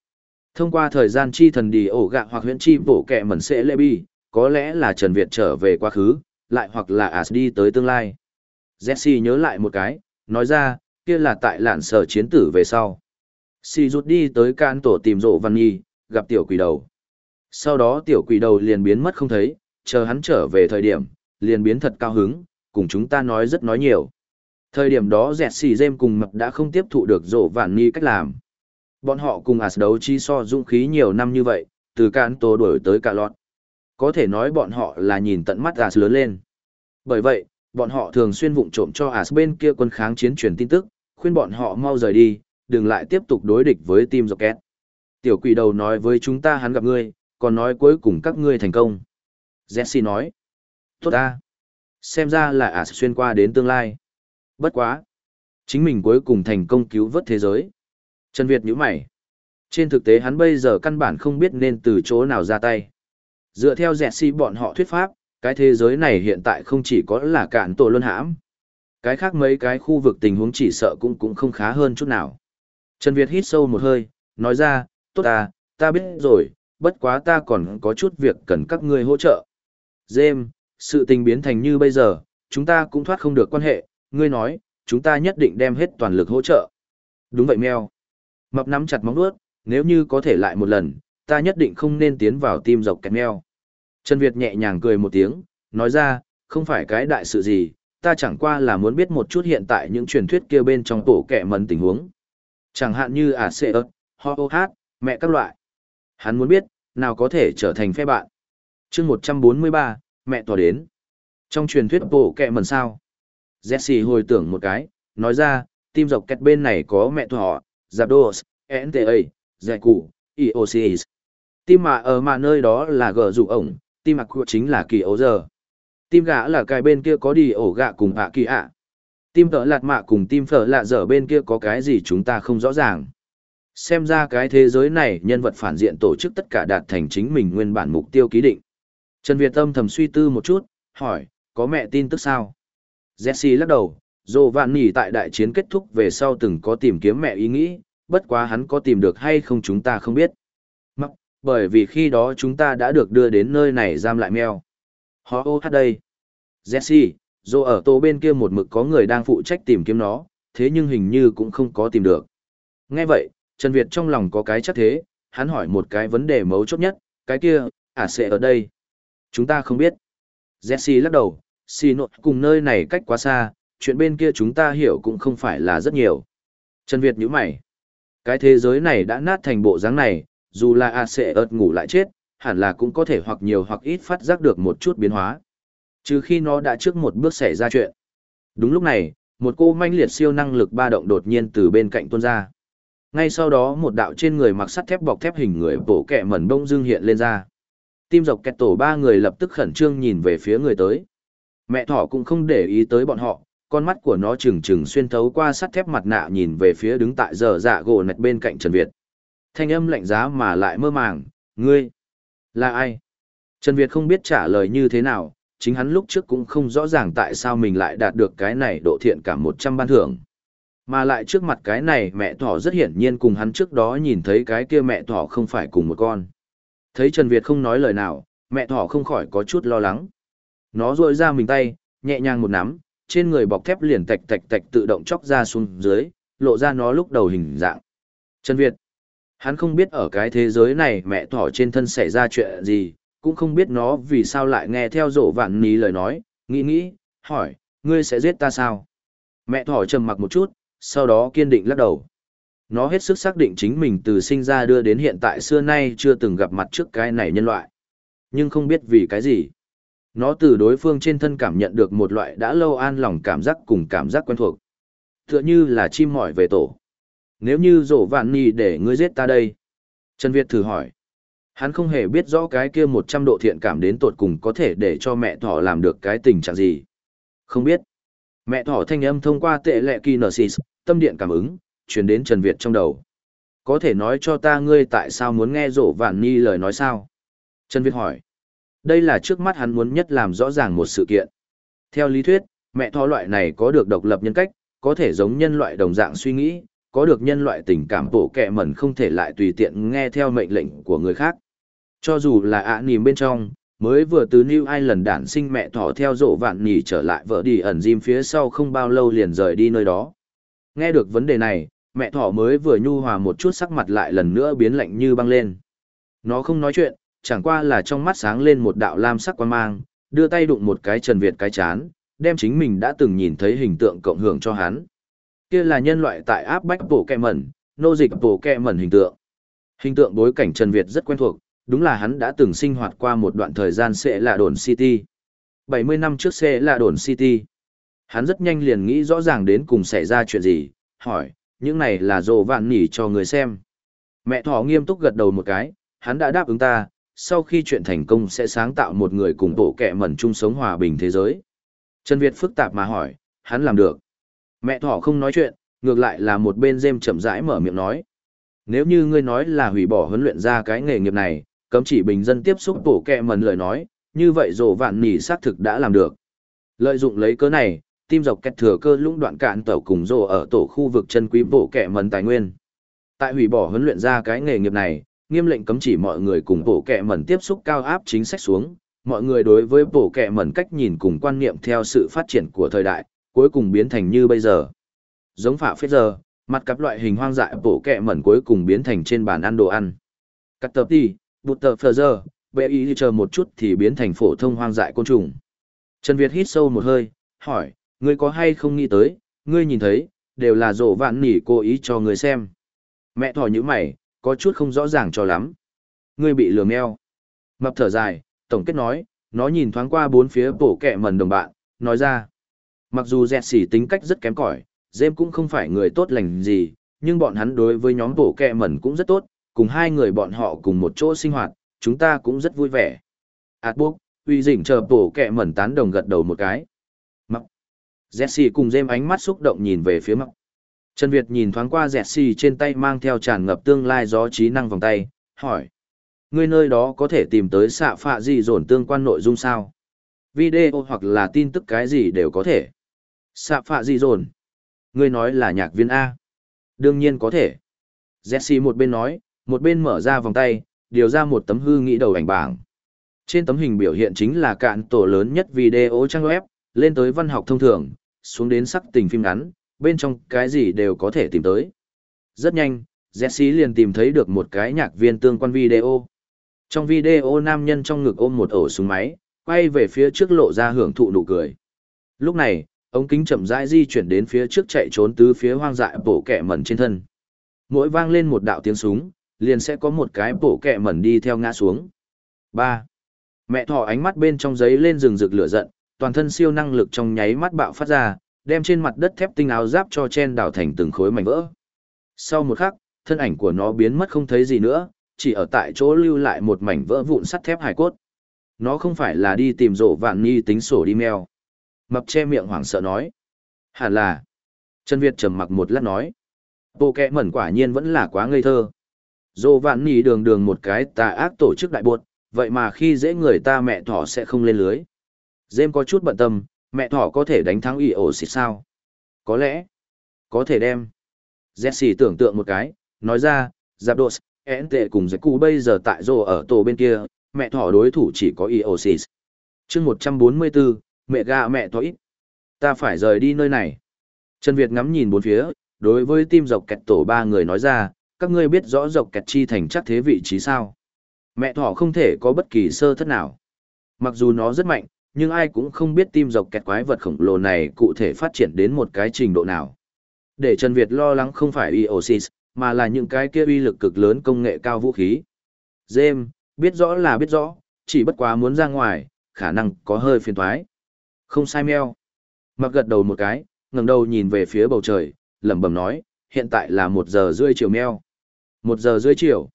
Thông qua thời gian chi thần đi ổ gạ hoặc huyện chi bổ kẹ mẩn sẽ lệ bi, có lẽ là Trần Việt trở về quá khứ, lại hoặc là As đi tới tương lai. Jesse nhớ lại một cái, nói ra, kia là tại lạn sở chiến tử về sau. xì rút đi tới can tổ tìm rộ văn nhi, gặp tiểu quỷ đầu. Sau đó tiểu quỷ đầu liền biến mất không thấy, chờ hắn trở về thời điểm, liền biến thật cao hứng, cùng chúng ta nói rất nói nhiều. Thời điểm đó dẹt xì dêm cùng mập đã không tiếp thụ được rộ vạn nhi cách làm. Bọn họ cùng ạt đấu chi so dũng khí nhiều năm như vậy, từ cán tổ đổi tới cả lọt. Có thể nói bọn họ là nhìn tận mắt ạt lớn lên. Bởi vậy, bọn họ thường xuyên vụng trộm cho As bên kia quân kháng chiến truyền tin tức, khuyên bọn họ mau rời đi, đừng lại tiếp tục đối địch với Team Rocket. Tiểu quỷ đầu nói với chúng ta hắn gặp ngươi, còn nói cuối cùng các ngươi thành công. Jesse nói. Tốt ta. Xem ra là As xuyên qua đến tương lai. Bất quá. Chính mình cuối cùng thành công cứu vớt thế giới. Trần Việt nhíu mày. Trên thực tế hắn bây giờ căn bản không biết nên từ chỗ nào ra tay. Dựa theo dẹt si bọn họ thuyết pháp, cái thế giới này hiện tại không chỉ có là cạn tổ luân hãm. Cái khác mấy cái khu vực tình huống chỉ sợ cũng cũng không khá hơn chút nào. Trần Việt hít sâu một hơi, nói ra, tốt à, ta biết rồi, bất quá ta còn có chút việc cần các ngươi hỗ trợ. Dêm, sự tình biến thành như bây giờ, chúng ta cũng thoát không được quan hệ, ngươi nói, chúng ta nhất định đem hết toàn lực hỗ trợ. Đúng vậy mèo. Mập nắm chặt móng vuốt, nếu như có thể lại một lần, ta nhất định không nên tiến vào tim dọc kẹt mèo. Trần Việt nhẹ nhàng cười một tiếng, nói ra, không phải cái đại sự gì, ta chẳng qua là muốn biết một chút hiện tại những truyền thuyết kia bên trong tổ kẻ mần tình huống. Chẳng hạn như à xệ ớt, ho ô hát, mẹ các loại. Hắn muốn biết, nào có thể trở thành phe bạn. chương 143, mẹ tòa đến. Trong truyền thuyết bộ kẹ mần sao? Jesse hồi tưởng một cái, nói ra, tim dọc kẹt bên này có mẹ thỏ, Zapdos, NTA, Giải Cụ, IOCs. Tim mà ở mà nơi đó là gờ dụ ổng, tim mặc của chính là kỳ ấu giờ. Tim gã là cái bên kia có đi ổ gạ cùng ạ kỳ ạ. Tim tợ lạt mạ cùng tim phở lạ dở bên kia có cái gì chúng ta không rõ ràng. Xem ra cái thế giới này nhân vật phản diện tổ chức tất cả đạt thành chính mình nguyên bản mục tiêu ký định. Trần Việt Tâm thầm suy tư một chút, hỏi, có mẹ tin tức sao? Jesse lắc đầu, dù Vạn Nỉ tại đại chiến kết thúc về sau từng có tìm kiếm mẹ ý nghĩ, bất quá hắn có tìm được hay không chúng ta không biết. Bởi vì khi đó chúng ta đã được đưa đến nơi này giam lại mèo. Họ ô hát đây. Jesse, dù ở tổ bên kia một mực có người đang phụ trách tìm kiếm nó, thế nhưng hình như cũng không có tìm được. Nghe vậy, Trần Việt trong lòng có cái chắc thế, hắn hỏi một cái vấn đề mấu chốt nhất, cái kia, à sẽ ở đây. Chúng ta không biết. Jesse lắc đầu, xì nội cùng nơi này cách quá xa, chuyện bên kia chúng ta hiểu cũng không phải là rất nhiều. Trần Việt nhíu mày. Cái thế giới này đã nát thành bộ dáng này, dù là A sẽ ợt ngủ lại chết, hẳn là cũng có thể hoặc nhiều hoặc ít phát giác được một chút biến hóa. Trừ khi nó đã trước một bước xảy ra chuyện. Đúng lúc này, một cô manh liệt siêu năng lực ba động đột nhiên từ bên cạnh tuôn ra. Ngay sau đó một đạo trên người mặc sắt thép bọc thép hình người bổ kẹ mẩn bông dương hiện lên ra. Tim dọc kẹt tổ ba người lập tức khẩn trương nhìn về phía người tới. Mẹ thỏ cũng không để ý tới bọn họ, con mắt của nó trừng trừng xuyên thấu qua sắt thép mặt nạ nhìn về phía đứng tại giờ dạ gỗ nạch bên cạnh Trần Việt. Thanh âm lạnh giá mà lại mơ màng, ngươi, là ai? Trần Việt không biết trả lời như thế nào, chính hắn lúc trước cũng không rõ ràng tại sao mình lại đạt được cái này độ thiện cảm 100 ban thưởng. Mà lại trước mặt cái này mẹ thỏ rất hiển nhiên cùng hắn trước đó nhìn thấy cái kia mẹ thỏ không phải cùng một con. Thấy Trần Việt không nói lời nào, mẹ thỏ không khỏi có chút lo lắng. Nó rôi ra mình tay, nhẹ nhàng một nắm, trên người bọc thép liền tạch tạch tạch tự động chóc ra xuống dưới, lộ ra nó lúc đầu hình dạng. Trần Việt, hắn không biết ở cái thế giới này mẹ thỏ trên thân xảy ra chuyện gì, cũng không biết nó vì sao lại nghe theo rổ vạn ní lời nói, nghĩ nghĩ, hỏi, ngươi sẽ giết ta sao? Mẹ thỏ trầm mặc một chút, sau đó kiên định lắc đầu. Nó hết sức xác định chính mình từ sinh ra đưa đến hiện tại xưa nay chưa từng gặp mặt trước cái này nhân loại. Nhưng không biết vì cái gì. Nó từ đối phương trên thân cảm nhận được một loại đã lâu an lòng cảm giác cùng cảm giác quen thuộc. Tựa như là chim mỏi về tổ. Nếu như rổ vạn nì để ngươi giết ta đây. Trần Việt thử hỏi. Hắn không hề biết rõ cái kia 100 độ thiện cảm đến tột cùng có thể để cho mẹ thỏ làm được cái tình trạng gì. Không biết. Mẹ thỏ thanh âm thông qua tệ lệ kỳ nở tâm điện cảm ứng, truyền đến Trần Việt trong đầu. Có thể nói cho ta ngươi tại sao muốn nghe rổ vạn Nhi lời nói sao? Trần Việt hỏi. Đây là trước mắt hắn muốn nhất làm rõ ràng một sự kiện. Theo lý thuyết, mẹ thỏ loại này có được độc lập nhân cách, có thể giống nhân loại đồng dạng suy nghĩ, có được nhân loại tình cảm bổ kẹ mẩn không thể lại tùy tiện nghe theo mệnh lệnh của người khác. Cho dù là ạ nìm bên trong, mới vừa từ New Ireland đản sinh mẹ thỏ theo rộ vạn nhì trở lại vợ đi ẩn diêm phía sau không bao lâu liền rời đi nơi đó. Nghe được vấn đề này, mẹ thỏ mới vừa nhu hòa một chút sắc mặt lại lần nữa biến lạnh như băng lên. Nó không nói chuyện, chẳng qua là trong mắt sáng lên một đạo lam sắc quan mang, đưa tay đụng một cái Trần Việt cái chán, đem chính mình đã từng nhìn thấy hình tượng cộng hưởng cho hắn. Kia là nhân loại tại áp bách bổ kẹ mẩn, nô dịch bổ kẹ mẩn hình tượng. Hình tượng bối cảnh Trần Việt rất quen thuộc, đúng là hắn đã từng sinh hoạt qua một đoạn thời gian sẽ là đồn City. 70 năm trước sẽ là đồn City. Hắn rất nhanh liền nghĩ rõ ràng đến cùng xảy ra chuyện gì, hỏi, những này là dồ vạn nỉ cho người xem. Mẹ thỏ nghiêm túc gật đầu một cái, hắn đã đáp ứng ta, sau khi chuyện thành công sẽ sáng tạo một người cùng bộ kẹ mẩn chung sống hòa bình thế giới. Trần Việt phức tạp mà hỏi, hắn làm được. Mẹ thỏ không nói chuyện, ngược lại là một bên dêm chậm rãi mở miệng nói. Nếu như ngươi nói là hủy bỏ huấn luyện ra cái nghề nghiệp này, cấm chỉ bình dân tiếp xúc bổ kẹ mần lời nói, như vậy rổ vạn nỉ xác thực đã làm được. Lợi dụng lấy cớ này, tim dọc kẹt thừa cơ lũng đoạn cạn tàu cùng rổ ở tổ khu vực chân quý bộ kẹ mần tài nguyên. Tại hủy bỏ huấn luyện ra cái nghề nghiệp này, nghiêm lệnh cấm chỉ mọi người cùng bộ kẹ mần tiếp xúc cao áp chính sách xuống, mọi người đối với bộ kẹ mẩn cách nhìn cùng quan niệm theo sự phát triển của thời đại, cuối cùng biến thành như bây giờ. Giống phạ phết giờ, mặt cặp loại hình hoang dại bộ kẹ mẩn cuối cùng biến thành trên bàn ăn đồ ăn. Cắt tập đi, bụt tờ phờ giờ, bệ ý chờ một chút thì biến thành phổ thông hoang dại côn trùng. Trần Việt hít sâu một hơi, hỏi, ngươi có hay không nghĩ tới, ngươi nhìn thấy, đều là rổ vạn nỉ cố ý cho ngươi xem. Mẹ thỏ như mày, có chút không rõ ràng cho lắm. Ngươi bị lừa meo. Mập thở dài, tổng kết nói, nó nhìn thoáng qua bốn phía bổ kẹ mẩn đồng bạn, nói ra. Mặc dù dẹt xỉ tính cách rất kém cỏi, Dêm cũng không phải người tốt lành gì, nhưng bọn hắn đối với nhóm bổ kẹ mẩn cũng rất tốt, cùng hai người bọn họ cùng một chỗ sinh hoạt, chúng ta cũng rất vui vẻ. Ảt uy dỉnh chờ bổ kẹ mẩn tán đồng gật đầu một cái. Mặc. Jesse cùng dêm ánh mắt xúc động nhìn về phía mặc. Trần Việt nhìn thoáng qua Jesse trên tay mang theo tràn ngập tương lai gió trí năng vòng tay, hỏi. Ngươi nơi đó có thể tìm tới xạ phạ gì dồn tương quan nội dung sao? Video hoặc là tin tức cái gì đều có thể. Xạ phạ gì dồn? Ngươi nói là nhạc viên A. Đương nhiên có thể. Jesse một bên nói, một bên mở ra vòng tay, điều ra một tấm hư nghĩ đầu ảnh bảng. Trên tấm hình biểu hiện chính là cạn tổ lớn nhất video trang web, lên tới văn học thông thường, xuống đến sắc tình phim ngắn, bên trong cái gì đều có thể tìm tới. Rất nhanh, Jesse liền tìm thấy được một cái nhạc viên tương quan video. Trong video nam nhân trong ngực ôm một ổ súng máy, quay về phía trước lộ ra hưởng thụ nụ cười. Lúc này, ống kính chậm rãi di chuyển đến phía trước chạy trốn tứ phía hoang dại bổ kẻ mẩn trên thân. Mỗi vang lên một đạo tiếng súng, liền sẽ có một cái bổ kẻ mẩn đi theo ngã xuống. 3. Mẹ thỏ ánh mắt bên trong giấy lên rừng rực lửa giận, toàn thân siêu năng lực trong nháy mắt bạo phát ra, đem trên mặt đất thép tinh áo giáp cho chen đảo thành từng khối mảnh vỡ. Sau một khắc, thân ảnh của nó biến mất không thấy gì nữa, chỉ ở tại chỗ lưu lại một mảnh vỡ vụn sắt thép hài cốt. Nó không phải là đi tìm rổ vạn nghi tính sổ đi mèo. Mập che miệng hoảng sợ nói. Hẳn là. Trần Việt trầm mặc một lát nói. Bộ kẹ mẩn quả nhiên vẫn là quá ngây thơ. Dô vạn nỉ đường đường một cái tà ác tổ chức đại buột. vậy mà khi dễ người ta mẹ thỏ sẽ không lên lưới. Dêm có chút bận tâm, mẹ thỏ có thể đánh thắng y ổ xịt sao? Có lẽ, có thể đem. Jesse tưởng tượng một cái, nói ra, giáp đột, én tệ cùng giấy cụ bây giờ tại rồ ở tổ bên kia, mẹ thỏ đối thủ chỉ có y ổ xịt. chương 144, mẹ gà mẹ thỏ ít. Ta phải rời đi nơi này. Trần Việt ngắm nhìn bốn phía, đối với tim dọc kẹt tổ ba người nói ra, các ngươi biết rõ dọc kẹt chi thành chắc thế vị trí sao. Mẹ thỏ không thể có bất kỳ sơ thất nào. Mặc dù nó rất mạnh, nhưng ai cũng không biết tim dọc kẹt quái vật khổng lồ này cụ thể phát triển đến một cái trình độ nào. Để Trần Việt lo lắng không phải EOSIS, mà là những cái kia uy lực cực lớn công nghệ cao vũ khí. James, biết rõ là biết rõ, chỉ bất quá muốn ra ngoài, khả năng có hơi phiền toái. Không sai meo. Mặc gật đầu một cái, ngẩng đầu nhìn về phía bầu trời, lẩm bẩm nói, hiện tại là một giờ rưỡi chiều meo. Một giờ rưỡi chiều.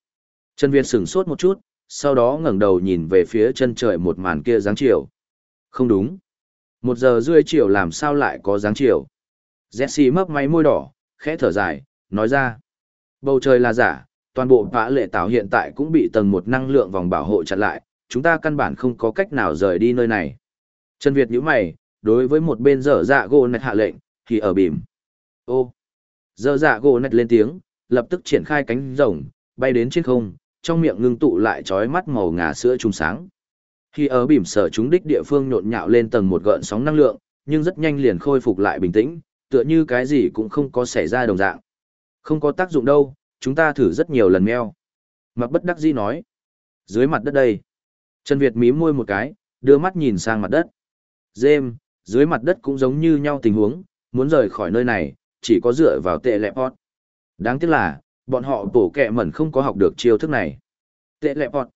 Trần Việt sửng sốt một chút, sau đó ngẩng đầu nhìn về phía chân trời một màn kia dáng chiều. Không đúng. Một giờ rưỡi chiều làm sao lại có dáng chiều. Jesse mấp máy môi đỏ, khẽ thở dài, nói ra. Bầu trời là giả, toàn bộ vã lệ tảo hiện tại cũng bị tầng một năng lượng vòng bảo hộ chặn lại, chúng ta căn bản không có cách nào rời đi nơi này. Trần Việt nhíu mày, đối với một bên dở dạ gỗ nạch hạ lệnh, thì ở bìm. Ô, dở dạ gỗ nạch lên tiếng, lập tức triển khai cánh rồng, bay đến trên không, trong miệng ngưng tụ lại trói mắt màu ngà sữa trùng sáng. Khi ở bìm sở chúng đích địa phương nhộn nhạo lên tầng một gợn sóng năng lượng, nhưng rất nhanh liền khôi phục lại bình tĩnh, tựa như cái gì cũng không có xảy ra đồng dạng. Không có tác dụng đâu, chúng ta thử rất nhiều lần meo. Mặc bất đắc dĩ nói. Dưới mặt đất đây. Trần Việt mím môi một cái, đưa mắt nhìn sang mặt đất. Dêm, dưới mặt đất cũng giống như nhau tình huống, muốn rời khỏi nơi này, chỉ có dựa vào tệ lẹp pot. Đáng tiếc là, bọn họ bổ kẹ mẩn không có học được chiêu thức này. Tệ lẹp pot.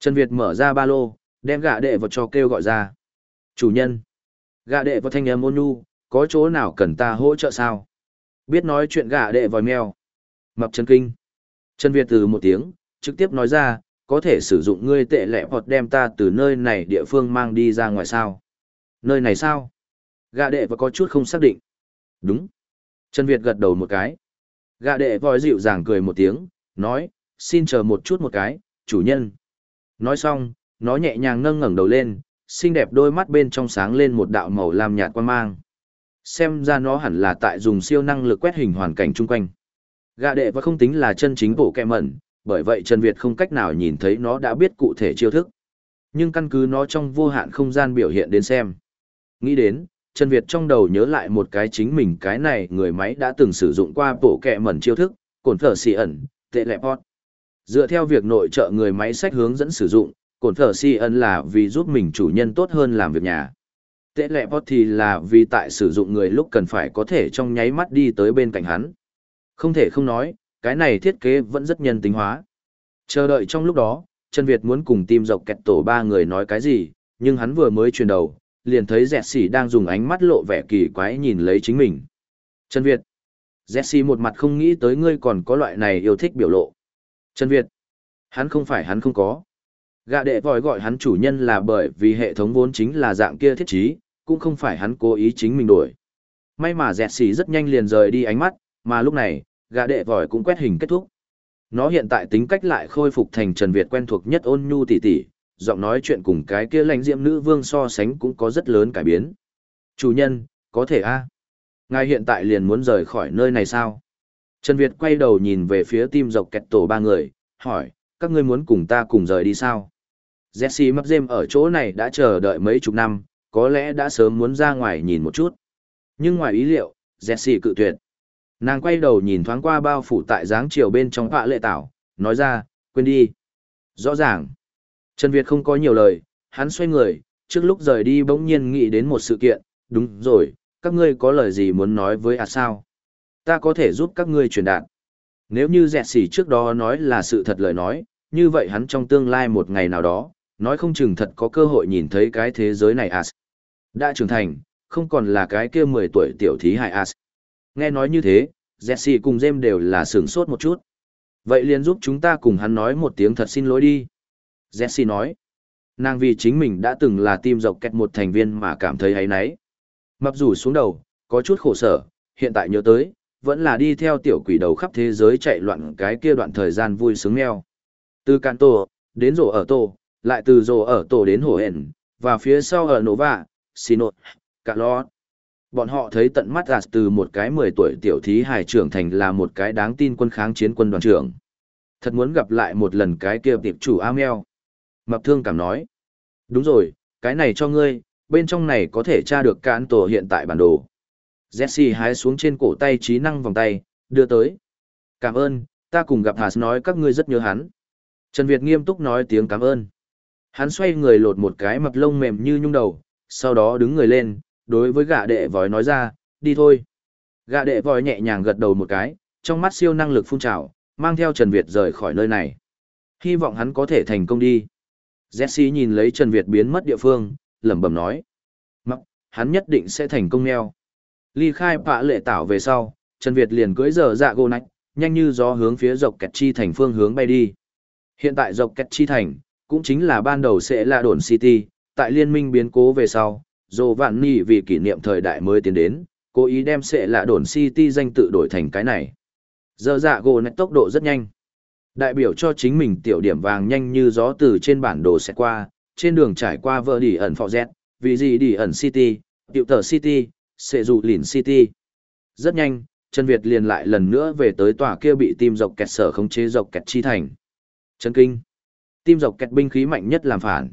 Trần Việt mở ra ba lô, đem gạ đệ vào cho kêu gọi ra. Chủ nhân. Gạ đệ vào thanh âm ôn nhu, có chỗ nào cần ta hỗ trợ sao? Biết nói chuyện gạ đệ vòi mèo. Mập chân kinh. Trần Việt từ một tiếng, trực tiếp nói ra, có thể sử dụng ngươi tệ lẹ hoặc đem ta từ nơi này địa phương mang đi ra ngoài sao? Nơi này sao? Gạ đệ và có chút không xác định. Đúng. Trần Việt gật đầu một cái. Gạ đệ vòi dịu dàng cười một tiếng, nói, xin chờ một chút một cái, chủ nhân. Nói xong, nó nhẹ nhàng nâng ngẩng đầu lên, xinh đẹp đôi mắt bên trong sáng lên một đạo màu lam nhạt quan mang. Xem ra nó hẳn là tại dùng siêu năng lực quét hình hoàn cảnh chung quanh. Gạ đệ và không tính là chân chính bộ kẹ mẩn, bởi vậy Trần Việt không cách nào nhìn thấy nó đã biết cụ thể chiêu thức. Nhưng căn cứ nó trong vô hạn không gian biểu hiện đến xem. Nghĩ đến, Trần Việt trong đầu nhớ lại một cái chính mình cái này người máy đã từng sử dụng qua bộ kẹ mẩn chiêu thức, cồn thở xì ẩn, tệ lẹp pot. Dựa theo việc nội trợ người máy sách hướng dẫn sử dụng, cồn thở xì ẩn là vì giúp mình chủ nhân tốt hơn làm việc nhà. Tệ lẹp pot thì là vì tại sử dụng người lúc cần phải có thể trong nháy mắt đi tới bên cạnh hắn. Không thể không nói, cái này thiết kế vẫn rất nhân tính hóa. Chờ đợi trong lúc đó, Trần Việt muốn cùng tim dọc kẹt tổ ba người nói cái gì, nhưng hắn vừa mới chuyển đầu, liền thấy dẹt xỉ đang dùng ánh mắt lộ vẻ kỳ quái nhìn lấy chính mình. Trần Việt. Dẹt xỉ một mặt không nghĩ tới ngươi còn có loại này yêu thích biểu lộ. Trần Việt. Hắn không phải hắn không có. Gạ đệ vòi gọi hắn chủ nhân là bởi vì hệ thống vốn chính là dạng kia thiết trí, cũng không phải hắn cố ý chính mình đổi. May mà dẹt xỉ rất nhanh liền rời đi ánh mắt, mà lúc này, gạ đệ vòi cũng quét hình kết thúc. Nó hiện tại tính cách lại khôi phục thành Trần Việt quen thuộc nhất ôn nhu tỉ tỉ, giọng nói chuyện cùng cái kia lãnh diệm nữ vương so sánh cũng có rất lớn cải biến. Chủ nhân, có thể a Ngài hiện tại liền muốn rời khỏi nơi này sao? Trần Việt quay đầu nhìn về phía tim dọc kẹt tổ ba người, hỏi, các ngươi muốn cùng ta cùng rời đi sao? Jesse mập dêm ở chỗ này đã chờ đợi mấy chục năm, có lẽ đã sớm muốn ra ngoài nhìn một chút. Nhưng ngoài ý liệu, Jesse cự tuyệt. Nàng quay đầu nhìn thoáng qua bao phủ tại dáng chiều bên trong họa lệ tảo, nói ra, quên đi. Rõ ràng. Trần Việt không có nhiều lời, hắn xoay người, trước lúc rời đi bỗng nhiên nghĩ đến một sự kiện, đúng rồi, các ngươi có lời gì muốn nói với à sao? Ta có thể giúp các ngươi truyền đạt. Nếu như dẹt xỉ trước đó nói là sự thật lời nói, như vậy hắn trong tương lai một ngày nào đó, nói không chừng thật có cơ hội nhìn thấy cái thế giới này à. Đã trưởng thành, không còn là cái kia 10 tuổi tiểu thí hại à. Nghe nói như thế, Jesse cùng Dêm đều là sửng sốt một chút. Vậy liền giúp chúng ta cùng hắn nói một tiếng thật xin lỗi đi. Jesse nói. Nàng vì chính mình đã từng là tim dọc kẹt một thành viên mà cảm thấy hay nấy. Mặc dù xuống đầu, có chút khổ sở, hiện tại nhớ tới, vẫn là đi theo tiểu quỷ đầu khắp thế giới chạy loạn cái kia đoạn thời gian vui sướng neo. Từ Canto, đến rổ ở tổ, lại từ rổ ở tổ đến hổ hển, và phía sau ở Nova, Sinot, cả lo. Bọn họ thấy tận mắt gạt từ một cái 10 tuổi tiểu thí hải trưởng thành là một cái đáng tin quân kháng chiến quân đoàn trưởng. Thật muốn gặp lại một lần cái kia tiệp chủ Amel. Mập thương cảm nói. Đúng rồi, cái này cho ngươi, bên trong này có thể tra được cán tổ hiện tại bản đồ. Jesse hái xuống trên cổ tay trí năng vòng tay, đưa tới. Cảm ơn, ta cùng gặp Hạt nói các ngươi rất nhớ hắn. Trần Việt nghiêm túc nói tiếng cảm ơn. Hắn xoay người lột một cái mập lông mềm như nhung đầu, sau đó đứng người lên, đối với gã đệ vòi nói ra, đi thôi. Gã đệ vòi nhẹ nhàng gật đầu một cái, trong mắt siêu năng lực phun trào, mang theo Trần Việt rời khỏi nơi này. Hy vọng hắn có thể thành công đi. Jesse nhìn lấy Trần Việt biến mất địa phương, lẩm bẩm nói. Mặc, hắn nhất định sẽ thành công neo. Ly khai bạ lệ tảo về sau, Trần Việt liền cưỡi giờ dạ gô nách, nhanh như gió hướng phía dọc kẹt chi thành phương hướng bay đi. Hiện tại dọc kẹt chi thành, cũng chính là ban đầu sẽ là đồn City, tại liên minh biến cố về sau, dồ vạn nỉ vì kỷ niệm thời đại mới tiến đến, cố ý đem sẽ là đồn City danh tự đổi thành cái này. Giờ dạ gồ nách tốc độ rất nhanh. Đại biểu cho chính mình tiểu điểm vàng nhanh như gió từ trên bản đồ sẽ qua, trên đường trải qua vợ đi ẩn phò Z, vì gì đi ẩn City, tiểu tờ City, sẽ dụ lìn City. Rất nhanh, Trần Việt liền lại lần nữa về tới tòa kia bị tim dọc kẹt sở khống chế dọc kẹt chi thành. Trần Kinh. Tim dọc kẹt binh khí mạnh nhất làm phản.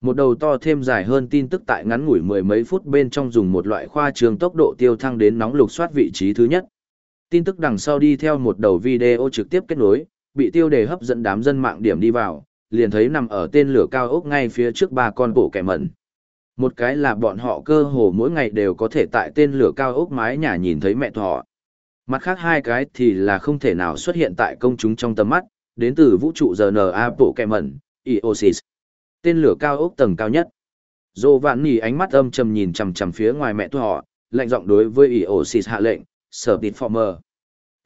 Một đầu to thêm dài hơn tin tức tại ngắn ngủi mười mấy phút bên trong dùng một loại khoa trường tốc độ tiêu thăng đến nóng lục soát vị trí thứ nhất. Tin tức đằng sau đi theo một đầu video trực tiếp kết nối, bị tiêu đề hấp dẫn đám dân mạng điểm đi vào, liền thấy nằm ở tên lửa cao ốc ngay phía trước ba con bộ kẻ mẩn. Một cái là bọn họ cơ hồ mỗi ngày đều có thể tại tên lửa cao ốc mái nhà nhìn thấy mẹ thọ. Mặt khác hai cái thì là không thể nào xuất hiện tại công chúng trong tầm mắt, đến từ vũ trụ GNA bộ kẻ mẩn, Iosis. Tên lửa cao ốc tầng cao nhất. Dô vạn nỉ ánh mắt âm trầm nhìn chằm chằm phía ngoài mẹ thọ, lạnh giọng đối với Iosis hạ lệnh, sở tịt former.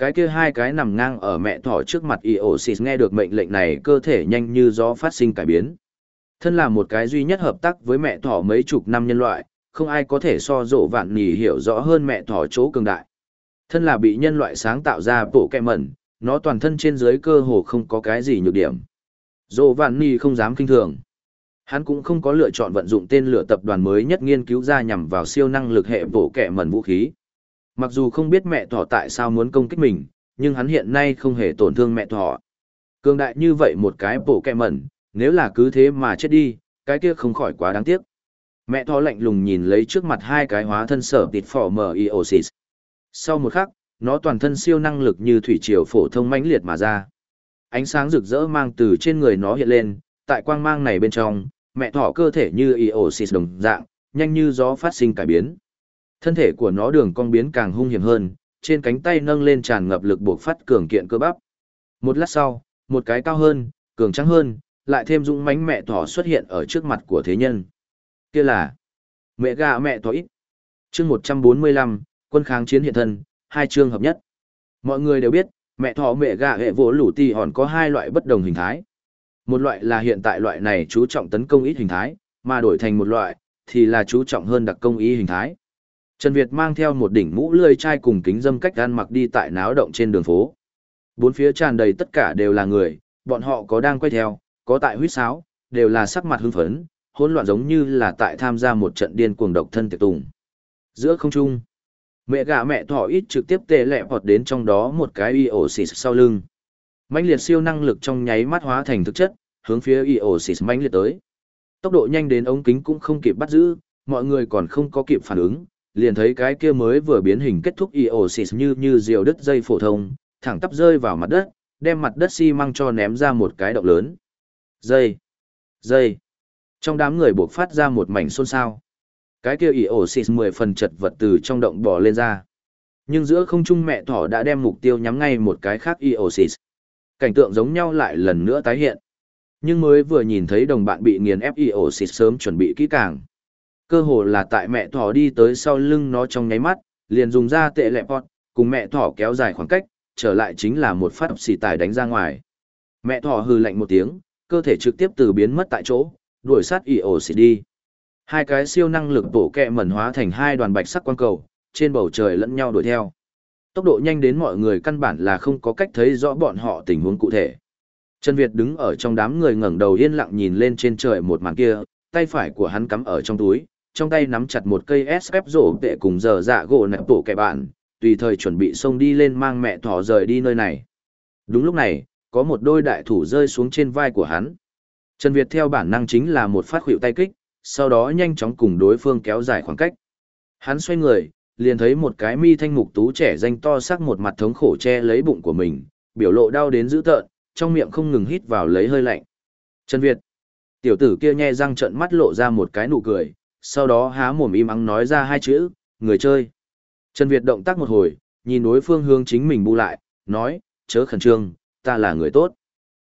Cái kia hai cái nằm ngang ở mẹ thỏ trước mặt Iosis nghe được mệnh lệnh này cơ thể nhanh như gió phát sinh cải biến. Thân là một cái duy nhất hợp tác với mẹ thỏ mấy chục năm nhân loại, không ai có thể so dỗ vạn nỉ hiểu rõ hơn mẹ thỏ chỗ cường đại. Thân là bị nhân loại sáng tạo ra bộ kẹ mẩn, nó toàn thân trên dưới cơ hồ không có cái gì nhược điểm. Dỗ vạn nỉ không dám kinh thường. Hắn cũng không có lựa chọn vận dụng tên lửa tập đoàn mới nhất nghiên cứu ra nhằm vào siêu năng lực hệ bộ kẹ mẩn vũ khí. Mặc dù không biết mẹ thỏ tại sao muốn công kích mình, nhưng hắn hiện nay không hề tổn thương mẹ thỏ. Cường đại như vậy một cái bộ kẹ mẩn, nếu là cứ thế mà chết đi, cái kia không khỏi quá đáng tiếc. Mẹ thỏ lạnh lùng nhìn lấy trước mặt hai cái hóa thân sở tịt phỏ mở Eosis. Sau một khắc, nó toàn thân siêu năng lực như thủy triều phổ thông mãnh liệt mà ra. Ánh sáng rực rỡ mang từ trên người nó hiện lên, tại quang mang này bên trong, mẹ thỏ cơ thể như Eosis đồng dạng, nhanh như gió phát sinh cải biến. Thân thể của nó đường cong biến càng hung hiểm hơn, trên cánh tay nâng lên tràn ngập lực buộc phát cường kiện cơ bắp. Một lát sau, một cái cao hơn, cường trắng hơn, lại thêm dũng mãnh mẹ thỏ xuất hiện ở trước mặt của thế nhân. Kia là mẹ gà mẹ thỏ ít. Chương 145, quân kháng chiến hiện thân, hai chương hợp nhất. Mọi người đều biết, mẹ thỏ mẹ gà hệ vỗ lũ tì hòn có hai loại bất đồng hình thái. Một loại là hiện tại loại này chú trọng tấn công ít hình thái, mà đổi thành một loại, thì là chú trọng hơn đặc công ý hình thái. Trần Việt mang theo một đỉnh mũ lươi chai cùng kính dâm cách ăn mặc đi tại náo động trên đường phố. Bốn phía tràn đầy tất cả đều là người, bọn họ có đang quay theo, có tại huyết sáo, đều là sắc mặt hưng phấn, hỗn loạn giống như là tại tham gia một trận điên cuồng độc thân tiệc tùng. Giữa không trung, mẹ gà mẹ thỏ ít trực tiếp tê lẹ vọt đến trong đó một cái Iosis sau lưng. Mãnh liệt siêu năng lực trong nháy mắt hóa thành thực chất, hướng phía Iosis mãnh liệt tới. Tốc độ nhanh đến ống kính cũng không kịp bắt giữ, mọi người còn không có kịp phản ứng, liền thấy cái kia mới vừa biến hình kết thúc Eosis như như diều đứt dây phổ thông, thẳng tắp rơi vào mặt đất, đem mặt đất xi măng cho ném ra một cái động lớn. Dây! Dây! Trong đám người buộc phát ra một mảnh xôn xao. Cái kia Eosis mười phần chật vật từ trong động bò lên ra. Nhưng giữa không trung mẹ thỏ đã đem mục tiêu nhắm ngay một cái khác Eosis. Cảnh tượng giống nhau lại lần nữa tái hiện. Nhưng mới vừa nhìn thấy đồng bạn bị nghiền ép Eosis sớm chuẩn bị kỹ càng. Cơ hồ là tại mẹ thỏ đi tới sau lưng nó trong nháy mắt, liền dùng ra tệ lẹ pot, cùng mẹ thỏ kéo dài khoảng cách, trở lại chính là một phát xì tài đánh ra ngoài. Mẹ thỏ hừ lạnh một tiếng, cơ thể trực tiếp từ biến mất tại chỗ, đuổi sát ỉ ổ xịt đi. Hai cái siêu năng lực bổ kẹ mẩn hóa thành hai đoàn bạch sắc quang cầu, trên bầu trời lẫn nhau đuổi theo. Tốc độ nhanh đến mọi người căn bản là không có cách thấy rõ bọn họ tình huống cụ thể. Trần Việt đứng ở trong đám người ngẩng đầu yên lặng nhìn lên trên trời một màn kia, tay phải của hắn cắm ở trong túi, trong tay nắm chặt một cây SF rổ tệ cùng giờ dạ gỗ nẹp tổ kẻ bạn, tùy thời chuẩn bị xông đi lên mang mẹ thỏ rời đi nơi này. Đúng lúc này, có một đôi đại thủ rơi xuống trên vai của hắn. Trần Việt theo bản năng chính là một phát hữu tay kích, sau đó nhanh chóng cùng đối phương kéo dài khoảng cách. Hắn xoay người, liền thấy một cái mi thanh mục tú trẻ danh to sắc một mặt thống khổ che lấy bụng của mình, biểu lộ đau đến dữ tợn, trong miệng không ngừng hít vào lấy hơi lạnh. Trần Việt. Tiểu tử kia nhe răng trợn mắt lộ ra một cái nụ cười, sau đó há mồm im ắng nói ra hai chữ, người chơi. Trần Việt động tác một hồi, nhìn đối phương hướng chính mình bu lại, nói, chớ khẩn trương, ta là người tốt.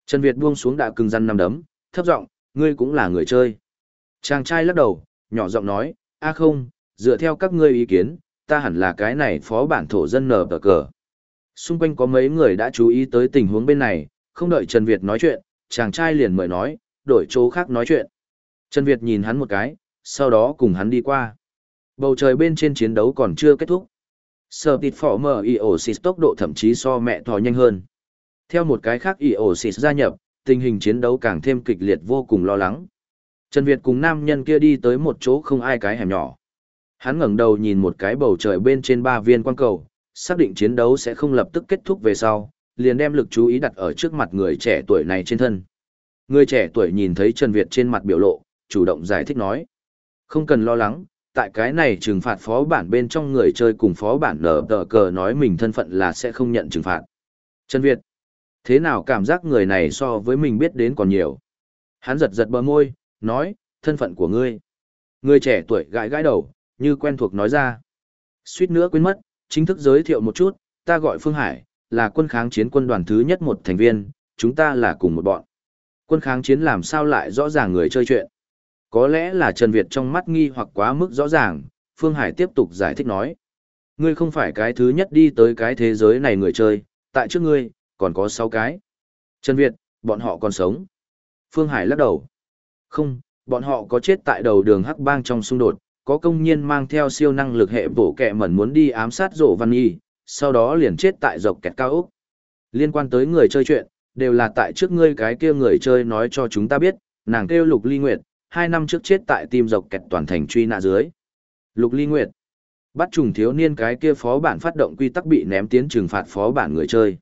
Trần Việt buông xuống đã cưng răn năm đấm, thấp giọng, ngươi cũng là người chơi. Chàng trai lắc đầu, nhỏ giọng nói, a không, dựa theo các ngươi ý kiến, ta hẳn là cái này phó bản thổ dân nở tờ cờ. Xung quanh có mấy người đã chú ý tới tình huống bên này, không đợi Trần Việt nói chuyện, chàng trai liền mời nói, đổi chỗ khác nói chuyện. Trần Việt nhìn hắn một cái, sau đó cùng hắn đi qua. Bầu trời bên trên chiến đấu còn chưa kết thúc. Sở tịt phỏ mở Eosis tốc độ thậm chí so mẹ thò nhanh hơn. Theo một cái khác Eosis gia nhập, tình hình chiến đấu càng thêm kịch liệt vô cùng lo lắng. Trần Việt cùng nam nhân kia đi tới một chỗ không ai cái hẻm nhỏ. Hắn ngẩng đầu nhìn một cái bầu trời bên trên ba viên quang cầu, xác định chiến đấu sẽ không lập tức kết thúc về sau, liền đem lực chú ý đặt ở trước mặt người trẻ tuổi này trên thân. Người trẻ tuổi nhìn thấy Trần Việt trên mặt biểu lộ, chủ động giải thích nói. Không cần lo lắng, tại cái này trừng phạt phó bản bên trong người chơi cùng phó bản nở tờ cờ nói mình thân phận là sẽ không nhận trừng phạt. Trần Việt, thế nào cảm giác người này so với mình biết đến còn nhiều? Hắn giật giật bờ môi, nói, thân phận của ngươi. Người trẻ tuổi gãi gãi đầu, như quen thuộc nói ra. Suýt nữa quên mất, chính thức giới thiệu một chút, ta gọi Phương Hải, là quân kháng chiến quân đoàn thứ nhất một thành viên, chúng ta là cùng một bọn. Quân kháng chiến làm sao lại rõ ràng người chơi chuyện. Có lẽ là Trần Việt trong mắt nghi hoặc quá mức rõ ràng, Phương Hải tiếp tục giải thích nói. Ngươi không phải cái thứ nhất đi tới cái thế giới này người chơi, tại trước ngươi, còn có 6 cái. Trần Việt, bọn họ còn sống. Phương Hải lắc đầu. Không, bọn họ có chết tại đầu đường Hắc Bang trong xung đột, có công nhiên mang theo siêu năng lực hệ bổ kẹ mẩn muốn đi ám sát rộ văn y, sau đó liền chết tại dọc kẹt cao ốc. Liên quan tới người chơi chuyện, đều là tại trước ngươi cái kia người chơi nói cho chúng ta biết, nàng kêu Lục Ly Nguyệt, hai năm trước chết tại tim dọc kẹt toàn thành truy nã dưới. Lục Ly Nguyệt, bắt trùng thiếu niên cái kia phó bản phát động quy tắc bị ném tiến trừng phạt phó bản người chơi.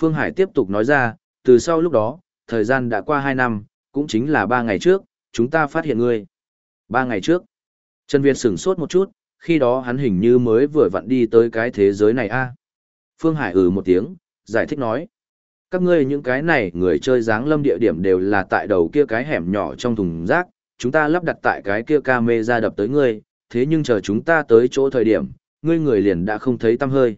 Phương Hải tiếp tục nói ra, từ sau lúc đó, thời gian đã qua hai năm, cũng chính là ba ngày trước, chúng ta phát hiện ngươi. Ba ngày trước, Trần Việt sửng sốt một chút, khi đó hắn hình như mới vừa vặn đi tới cái thế giới này a. Phương Hải ừ một tiếng, giải thích nói. Các ngươi những cái này người chơi dáng lâm địa điểm đều là tại đầu kia cái hẻm nhỏ trong thùng rác, chúng ta lắp đặt tại cái kia camera đập tới ngươi, thế nhưng chờ chúng ta tới chỗ thời điểm, ngươi người liền đã không thấy tăm hơi.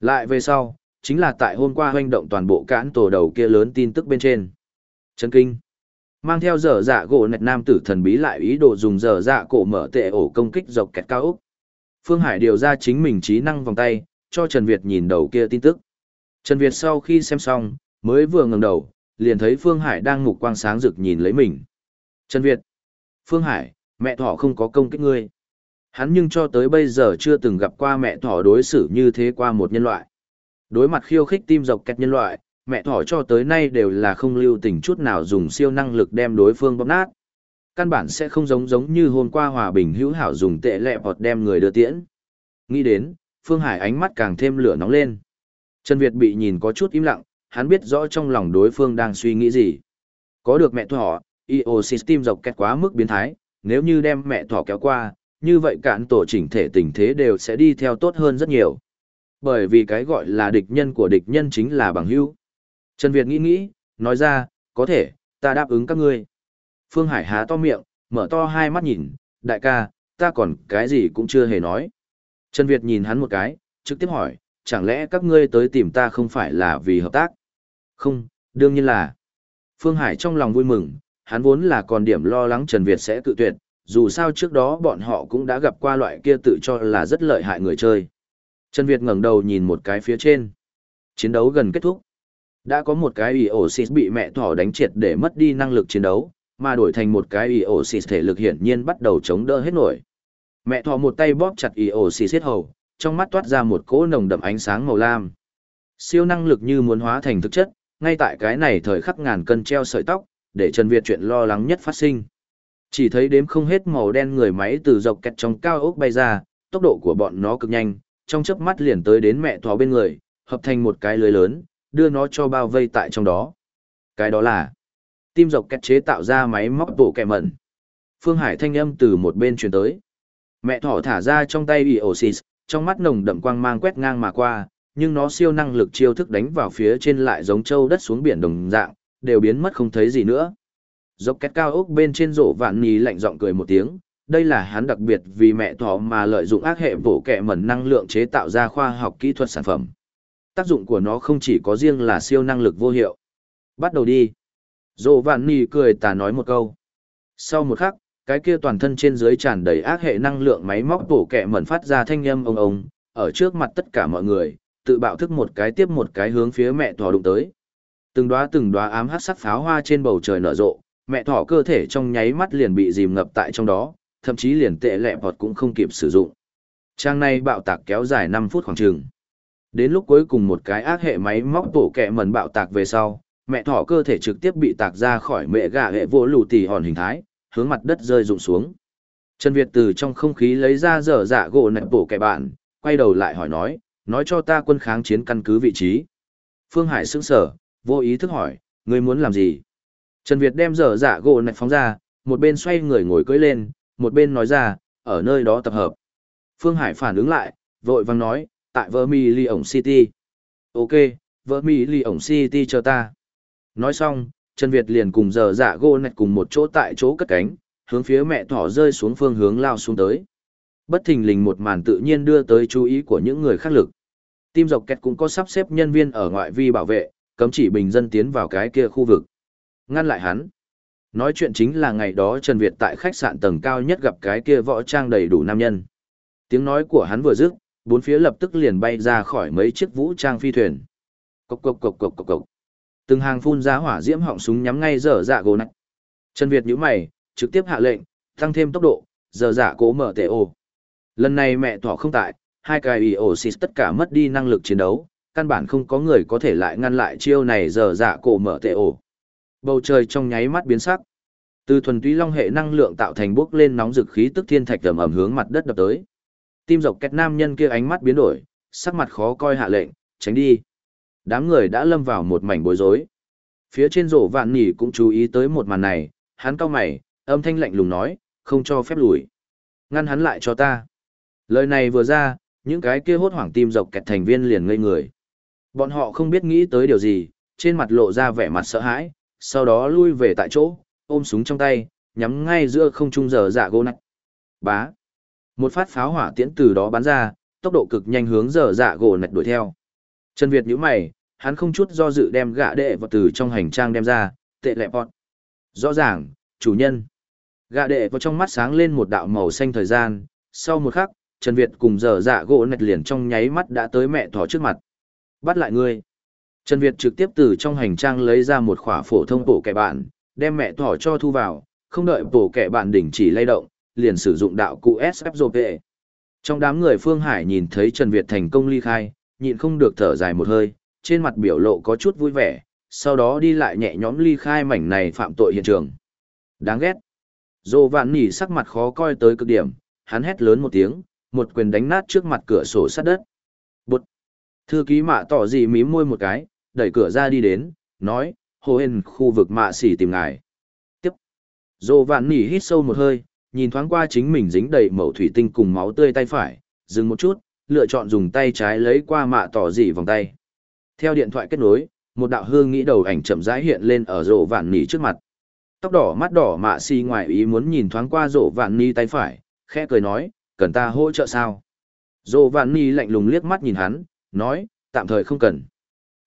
Lại về sau, chính là tại hôm qua hoành động toàn bộ cãn tổ đầu kia lớn tin tức bên trên. Chấn kinh. Mang theo dở dạ gỗ nạch nam tử thần bí lại ý đồ dùng dở dạ cổ mở tệ ổ công kích dọc kẹt cao ốc. Phương Hải điều ra chính mình trí năng vòng tay, cho Trần Việt nhìn đầu kia tin tức. Trần Việt sau khi xem xong, mới vừa ngẩng đầu, liền thấy Phương Hải đang mục quang sáng rực nhìn lấy mình. Trần Việt. Phương Hải, mẹ thỏ không có công kích ngươi. Hắn nhưng cho tới bây giờ chưa từng gặp qua mẹ thỏ đối xử như thế qua một nhân loại. Đối mặt khiêu khích tim dọc kẹt nhân loại, mẹ thỏ cho tới nay đều là không lưu tình chút nào dùng siêu năng lực đem đối phương bóp nát. Căn bản sẽ không giống giống như hôm qua hòa bình hữu hảo dùng tệ lẹ bọt đem người đưa tiễn. Nghĩ đến, Phương Hải ánh mắt càng thêm lửa nóng lên. Trần Việt bị nhìn có chút im lặng, hắn biết rõ trong lòng đối phương đang suy nghĩ gì. Có được mẹ thỏ, IO System dọc kẹt quá mức biến thái, nếu như đem mẹ thỏ kéo qua, như vậy cản tổ chỉnh thể tình thế đều sẽ đi theo tốt hơn rất nhiều. Bởi vì cái gọi là địch nhân của địch nhân chính là bằng hữu. Trần Việt nghĩ nghĩ, nói ra, có thể, ta đáp ứng các ngươi. Phương Hải há to miệng, mở to hai mắt nhìn, đại ca, ta còn cái gì cũng chưa hề nói. Trần Việt nhìn hắn một cái, trực tiếp hỏi, chẳng lẽ các ngươi tới tìm ta không phải là vì hợp tác? Không, đương nhiên là. Phương Hải trong lòng vui mừng, hắn vốn là còn điểm lo lắng Trần Việt sẽ tự tuyệt, dù sao trước đó bọn họ cũng đã gặp qua loại kia tự cho là rất lợi hại người chơi. Trần Việt ngẩng đầu nhìn một cái phía trên. Chiến đấu gần kết thúc. Đã có một cái Eosis bị mẹ thỏ đánh triệt để mất đi năng lực chiến đấu, mà đổi thành một cái Eosis thể lực hiển nhiên bắt đầu chống đỡ hết nổi. Mẹ thỏ một tay bóp chặt Eosis hết hầu, trong mắt toát ra một cỗ nồng đậm ánh sáng màu lam. Siêu năng lực như muốn hóa thành thực chất, ngay tại cái này thời khắc ngàn cân treo sợi tóc, để Trần Việt chuyện lo lắng nhất phát sinh. Chỉ thấy đếm không hết màu đen người máy từ dọc kẹt trong cao ốc bay ra, tốc độ của bọn nó cực nhanh, trong chớp mắt liền tới đến mẹ thỏ bên người, hợp thành một cái lưới lớn, đưa nó cho bao vây tại trong đó. Cái đó là tim dọc kẹt chế tạo ra máy móc bộ kẹ mẩn. Phương Hải thanh âm từ một bên truyền tới. Mẹ thỏ thả ra trong tay Eosis, trong mắt nồng đậm quang mang quét ngang mà qua, nhưng nó siêu năng lực chiêu thức đánh vào phía trên lại giống châu đất xuống biển đồng dạng, đều biến mất không thấy gì nữa. Dốc két cao ốc bên trên rổ vạn nì lạnh giọng cười một tiếng, đây là hắn đặc biệt vì mẹ thỏ mà lợi dụng ác hệ bổ kẹ mẩn năng lượng chế tạo ra khoa học kỹ thuật sản phẩm. Tác dụng của nó không chỉ có riêng là siêu năng lực vô hiệu. Bắt đầu đi. Rổ vạn nì cười tà nói một câu. Sau một khắc, cái kia toàn thân trên dưới tràn đầy ác hệ năng lượng máy móc bổ kẹ mẩn phát ra thanh âm ông ông, ở trước mặt tất cả mọi người, tự bạo thức một cái tiếp một cái hướng phía mẹ thỏ đụng tới. Từng đóa từng đóa ám hắc sắc pháo hoa trên bầu trời nở rộ, mẹ thỏ cơ thể trong nháy mắt liền bị dìm ngập tại trong đó, thậm chí liền tệ lẹ vọt cũng không kịp sử dụng. Trang này bạo tạc kéo dài 5 phút khoảng chừng. Đến lúc cuối cùng một cái ác hệ máy móc tổ kẹ mẩn bạo tạc về sau, mẹ thỏ cơ thể trực tiếp bị tạc ra khỏi mẹ gà hệ vô lù tỉ hòn hình thái, hướng mặt đất rơi rụng xuống. Trần Việt từ trong không khí lấy ra dở dạ gỗ nạch bổ kẻ bạn, quay đầu lại hỏi nói, nói cho ta quân kháng chiến căn cứ vị trí. Phương Hải sững sở, vô ý thức hỏi, ngươi muốn làm gì? Trần Việt đem dở dạ gỗ nạch phóng ra, một bên xoay người ngồi cưỡi lên, một bên nói ra, ở nơi đó tập hợp. Phương Hải phản ứng lại, vội vang nói, tại Vermilion City. Ok, Vermilion City chờ ta. Nói xong, Trần Việt liền cùng giờ dạ gô nạch cùng một chỗ tại chỗ cất cánh, hướng phía mẹ thỏ rơi xuống phương hướng lao xuống tới. Bất thình lình một màn tự nhiên đưa tới chú ý của những người khác lực. Tim dọc kẹt cũng có sắp xếp nhân viên ở ngoại vi bảo vệ, cấm chỉ bình dân tiến vào cái kia khu vực. Ngăn lại hắn. Nói chuyện chính là ngày đó Trần Việt tại khách sạn tầng cao nhất gặp cái kia võ trang đầy đủ nam nhân. Tiếng nói của hắn vừa dứt, bốn phía lập tức liền bay ra khỏi mấy chiếc vũ trang phi thuyền. Cộc cộc cộc cộc cộc cộc. Từng hàng phun ra hỏa diễm họng súng nhắm ngay dở dạ gỗ nạch. Trần Việt nhíu mày, trực tiếp hạ lệnh, tăng thêm tốc độ, dở dạ cố mở tệ ô Lần này mẹ thỏ không tại, hai cái ý ổ xịt tất cả mất đi năng lực chiến đấu, căn bản không có người có thể lại ngăn lại chiêu này dở dạ cổ mở tệ ồ. Bầu trời trong nháy mắt biến sắc. Từ thuần túy long hệ năng lượng tạo thành bốc lên nóng dực khí tức thiên thạch tầm ầm hướng mặt đất đập tới. Tim dọc kẹt nam nhân kia ánh mắt biến đổi, sắc mặt khó coi hạ lệnh, tránh đi. Đám người đã lâm vào một mảnh bối rối. Phía trên rổ vạn nỉ cũng chú ý tới một màn này, hắn cao mày, âm thanh lạnh lùng nói, không cho phép lùi. Ngăn hắn lại cho ta. Lời này vừa ra, những cái kia hốt hoảng tim dọc kẹt thành viên liền ngây người. Bọn họ không biết nghĩ tới điều gì, trên mặt lộ ra vẻ mặt sợ hãi, sau đó lui về tại chỗ, ôm súng trong tay, nhắm ngay giữa không trung giờ dạ gỗ nặng. Bá. Một phát pháo hỏa tiễn từ đó bắn ra, tốc độ cực nhanh hướng giờ dạ gỗ nạch đuổi theo. Trần Việt nhíu mày, hắn không chút do dự đem gạ đệ vật từ trong hành trang đem ra, tệ lẹ bọt. Rõ ràng, chủ nhân. Gạ đệ vào trong mắt sáng lên một đạo màu xanh thời gian, sau một khắc, Trần Việt cùng dở dạ gỗ nạch liền trong nháy mắt đã tới mẹ thỏ trước mặt. Bắt lại ngươi. Trần Việt trực tiếp từ trong hành trang lấy ra một khỏa phổ thông bổ kẻ bạn, đem mẹ thỏ cho thu vào, không đợi bổ kẻ bạn đỉnh chỉ lay động, liền sử dụng đạo cụ SFZP. Trong đám người Phương Hải nhìn thấy Trần Việt thành công ly khai, nhịn không được thở dài một hơi, trên mặt biểu lộ có chút vui vẻ, sau đó đi lại nhẹ nhõm ly khai mảnh này phạm tội hiện trường. Đáng ghét. Dô vạn nỉ sắc mặt khó coi tới cực điểm, hắn hét lớn một tiếng, một quyền đánh nát trước mặt cửa sổ sắt đất. Bụt. Thư ký mạ tỏ gì mím môi một cái, đẩy cửa ra đi đến, nói, hồ hên khu vực mạ xỉ tìm ngài. Tiếp. Dô vạn nỉ hít sâu một hơi, nhìn thoáng qua chính mình dính đầy mẩu thủy tinh cùng máu tươi tay phải, dừng một chút, lựa chọn dùng tay trái lấy qua mạ tỏ dị vòng tay. Theo điện thoại kết nối, một đạo hương nghĩ đầu ảnh chậm rãi hiện lên ở rổ vạn nỉ trước mặt. Tóc đỏ mắt đỏ mạ si ngoài ý muốn nhìn thoáng qua rổ vạn nỉ tay phải, khẽ cười nói, cần ta hỗ trợ sao? Rổ vạn nỉ lạnh lùng liếc mắt nhìn hắn, nói, tạm thời không cần.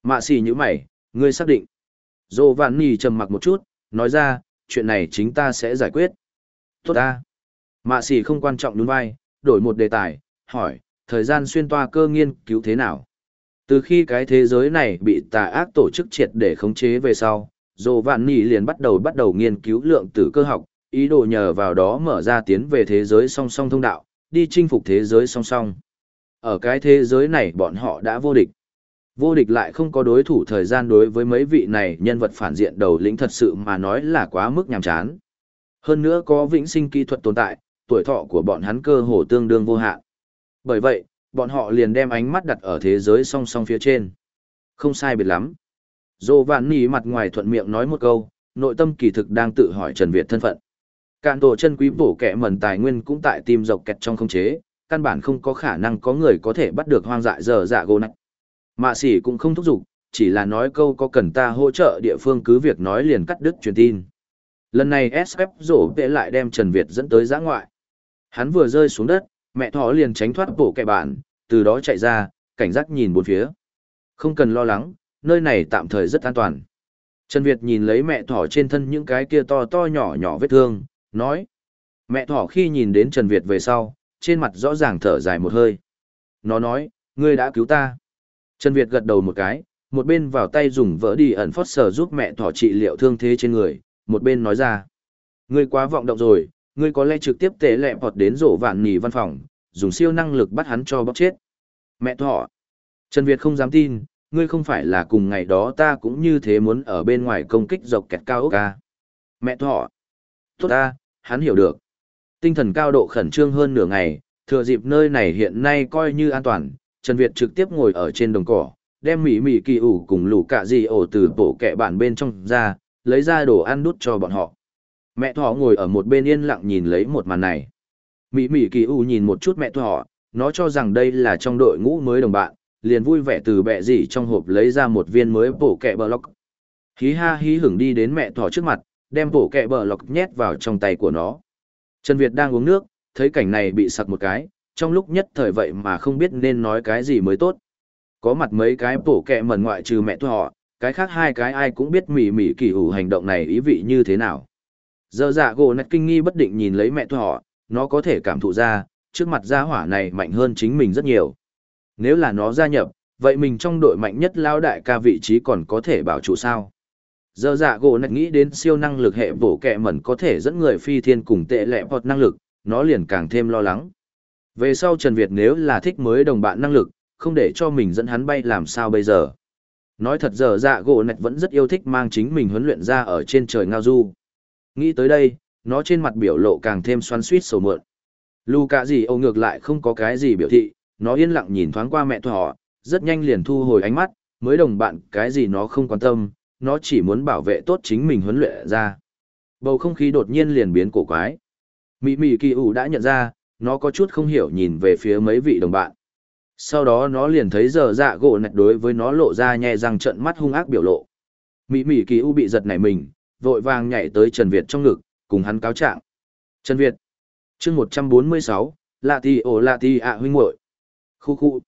Mạ si như mày, ngươi xác định. Rổ vạn nỉ trầm mặc một chút, nói ra, chuyện này chính ta sẽ giải quyết. Tốt ta. Mạ si không quan trọng đúng vai, đổi một đề tài, hỏi, thời gian xuyên toa cơ nghiên cứu thế nào? Từ khi cái thế giới này bị tà ác tổ chức triệt để khống chế về sau, Dồ Vạn Nỉ liền bắt đầu bắt đầu nghiên cứu lượng tử cơ học, ý đồ nhờ vào đó mở ra tiến về thế giới song song thông đạo, đi chinh phục thế giới song song. Ở cái thế giới này bọn họ đã vô địch. Vô địch lại không có đối thủ thời gian đối với mấy vị này nhân vật phản diện đầu lĩnh thật sự mà nói là quá mức nhàm chán. Hơn nữa có vĩnh sinh kỹ thuật tồn tại, tuổi thọ của bọn hắn cơ hồ tương đương vô hạn. Bởi vậy, bọn họ liền đem ánh mắt đặt ở thế giới song song phía trên. Không sai biệt lắm. Dô Vạn Nỉ mặt ngoài thuận miệng nói một câu, nội tâm kỳ thực đang tự hỏi Trần Việt thân phận. Cạn tổ chân quý bổ kẻ mẩn tài nguyên cũng tại tim dọc kẹt trong không chế, căn bản không có khả năng có người có thể bắt được hoang dại dở dạ gô nạch. Mạ sỉ cũng không thúc giục, chỉ là nói câu có cần ta hỗ trợ địa phương cứ việc nói liền cắt đứt truyền tin. Lần này SF rổ vệ lại đem Trần Việt dẫn tới giã ngoại. Hắn vừa rơi xuống đất, Mẹ thỏ liền tránh thoát bộ kẻ bạn, từ đó chạy ra, cảnh giác nhìn bốn phía. Không cần lo lắng, nơi này tạm thời rất an toàn. Trần Việt nhìn lấy mẹ thỏ trên thân những cái kia to to nhỏ nhỏ vết thương, nói. Mẹ thỏ khi nhìn đến Trần Việt về sau, trên mặt rõ ràng thở dài một hơi. Nó nói, ngươi đã cứu ta. Trần Việt gật đầu một cái, một bên vào tay dùng vỡ đi ẩn phót sở giúp mẹ thỏ trị liệu thương thế trên người, một bên nói ra. Ngươi quá vọng động rồi, ngươi có lẽ trực tiếp tệ lẹ bọt đến rổ vạn nỉ văn phòng, dùng siêu năng lực bắt hắn cho bóc chết. Mẹ thọ. Trần Việt không dám tin, ngươi không phải là cùng ngày đó ta cũng như thế muốn ở bên ngoài công kích dọc kẹt cao ốc ca. Mẹ thọ. Tốt ta, hắn hiểu được. Tinh thần cao độ khẩn trương hơn nửa ngày, thừa dịp nơi này hiện nay coi như an toàn, Trần Việt trực tiếp ngồi ở trên đồng cỏ, đem mỉ mỉ kỳ ủ cùng lũ cả gì ổ từ bộ kẹ bản bên trong ra, lấy ra đồ ăn đút cho bọn họ. Mẹ thỏ ngồi ở một bên yên lặng nhìn lấy một màn này. Mỹ Mỹ kỳ u nhìn một chút mẹ thỏ, nó cho rằng đây là trong đội ngũ mới đồng bạn, liền vui vẻ từ bẹ dỉ trong hộp lấy ra một viên mới bổ kẹ bờ lọc. Hí ha hí hửng đi đến mẹ thỏ trước mặt, đem bổ kẹ bờ lọc nhét vào trong tay của nó. Trần Việt đang uống nước, thấy cảnh này bị sặc một cái, trong lúc nhất thời vậy mà không biết nên nói cái gì mới tốt. Có mặt mấy cái bổ kẹ mần ngoại trừ mẹ thỏ, cái khác hai cái ai cũng biết mỉ mỉ kỳ ủ hành động này ý vị như thế nào. Giờ dạ gỗ nét kinh nghi bất định nhìn lấy mẹ thỏ, nó có thể cảm thụ ra, trước mặt gia hỏa này mạnh hơn chính mình rất nhiều. Nếu là nó gia nhập, vậy mình trong đội mạnh nhất lao đại ca vị trí còn có thể bảo trụ sao. Giờ dạ gỗ nét nghĩ đến siêu năng lực hệ bổ kẹ mẩn có thể dẫn người phi thiên cùng tệ lẹ hoặc năng lực, nó liền càng thêm lo lắng. Về sau Trần Việt nếu là thích mới đồng bạn năng lực, không để cho mình dẫn hắn bay làm sao bây giờ. Nói thật giờ dạ gỗ nét vẫn rất yêu thích mang chính mình huấn luyện ra ở trên trời ngao du. Nghĩ tới đây, nó trên mặt biểu lộ càng thêm xoắn suýt sầu mượn. Lù cả gì ô ngược lại không có cái gì biểu thị, nó yên lặng nhìn thoáng qua mẹ thỏ, rất nhanh liền thu hồi ánh mắt, mới đồng bạn cái gì nó không quan tâm, nó chỉ muốn bảo vệ tốt chính mình huấn luyện ra. Bầu không khí đột nhiên liền biến cổ quái. Mị mị kỳ ủ đã nhận ra, nó có chút không hiểu nhìn về phía mấy vị đồng bạn. Sau đó nó liền thấy giờ dạ gỗ nạch đối với nó lộ ra nhẹ răng trận mắt hung ác biểu lộ. Mị mị kỳ u bị giật nảy mình, vội vàng nhảy tới Trần Việt trong ngực, cùng hắn cáo trạng. Trần Việt, chương 146, Lạ Ti ổ Lạ Ti ạ huynh muội Khu khu.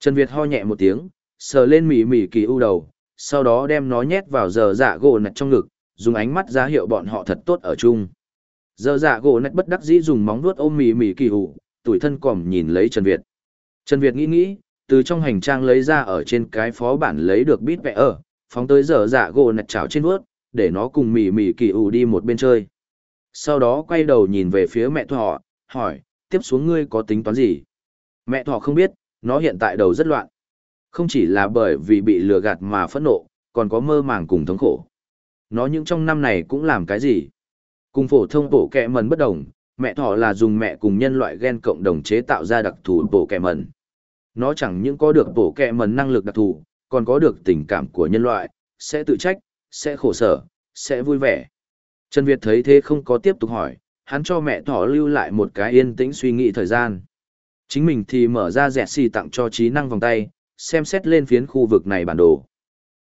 Trần Việt ho nhẹ một tiếng, sờ lên mỉ mỉ kỳ ưu đầu, sau đó đem nó nhét vào giờ dạ gỗ nạch trong ngực, dùng ánh mắt ra hiệu bọn họ thật tốt ở chung. Giờ dạ gỗ nạch bất đắc dĩ dùng móng vuốt ôm mỉ mỉ kỳ ưu, tuổi thân còm nhìn lấy Trần Việt. Trần Việt nghĩ nghĩ, từ trong hành trang lấy ra ở trên cái phó bản lấy được bít vẽ ở, phóng tới giờ dạ gỗ nạch chảo trên vuốt, để nó cùng mỉ mỉ kỳ ủ đi một bên chơi sau đó quay đầu nhìn về phía mẹ thỏ, hỏi, tiếp xuống ngươi có tính toán gì? Mẹ thỏ không biết, nó hiện tại đầu rất loạn. Không chỉ là bởi vì bị lừa gạt mà phẫn nộ, còn có mơ màng cùng thống khổ. Nó những trong năm này cũng làm cái gì? Cùng phổ thông bổ kẹ mần bất đồng, mẹ thỏ là dùng mẹ cùng nhân loại gen cộng đồng chế tạo ra đặc thù bổ kẹ mần. Nó chẳng những có được bổ kẹ mần năng lực đặc thù, còn có được tình cảm của nhân loại, sẽ tự trách, sẽ khổ sở, sẽ vui vẻ. Trần Việt thấy thế không có tiếp tục hỏi, hắn cho mẹ thỏ lưu lại một cái yên tĩnh suy nghĩ thời gian. Chính mình thì mở ra rẻ xì tặng cho trí năng vòng tay, xem xét lên phiến khu vực này bản đồ.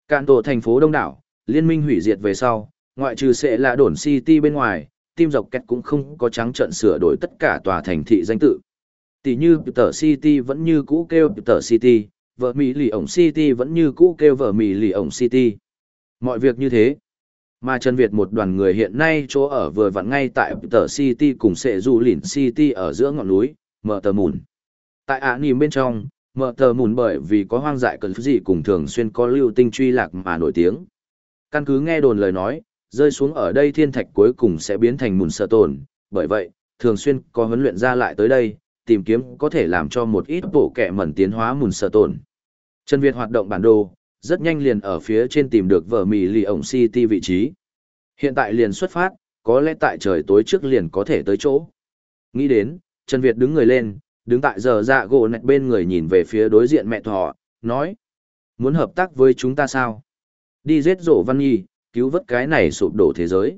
Cạn tổ thành phố đông đảo, liên minh hủy diệt về sau, ngoại trừ sẽ là đồn City bên ngoài, tim dọc kẹt cũng không có trắng trận sửa đổi tất cả tòa thành thị danh tự. Tỷ như tờ City vẫn như cũ kêu tờ City, vợ Mỹ lì ổng City vẫn như cũ kêu vợ Mỹ lì ổng City. Mọi việc như thế. Mà Trần Việt một đoàn người hiện nay chỗ ở vừa vặn ngay tại tờ City cùng sẽ du lỉn City ở giữa ngọn núi, mở tờ mùn. Tại ả nìm bên trong, mở tờ mùn bởi vì có hoang dại cần gì cùng thường xuyên có lưu tinh truy lạc mà nổi tiếng. Căn cứ nghe đồn lời nói, rơi xuống ở đây thiên thạch cuối cùng sẽ biến thành mùn sợ tồn, bởi vậy, thường xuyên có huấn luyện ra lại tới đây, tìm kiếm có thể làm cho một ít bộ kẻ mẩn tiến hóa mùn sợ tồn. Trần Việt hoạt động bản đồ, rất nhanh liền ở phía trên tìm được vở mì lì ổng City vị trí. Hiện tại liền xuất phát, có lẽ tại trời tối trước liền có thể tới chỗ. Nghĩ đến, Trần Việt đứng người lên, đứng tại giờ dạ gỗ nạch bên người nhìn về phía đối diện mẹ thọ, nói. Muốn hợp tác với chúng ta sao? Đi giết rổ văn nhi, cứu vớt cái này sụp đổ thế giới.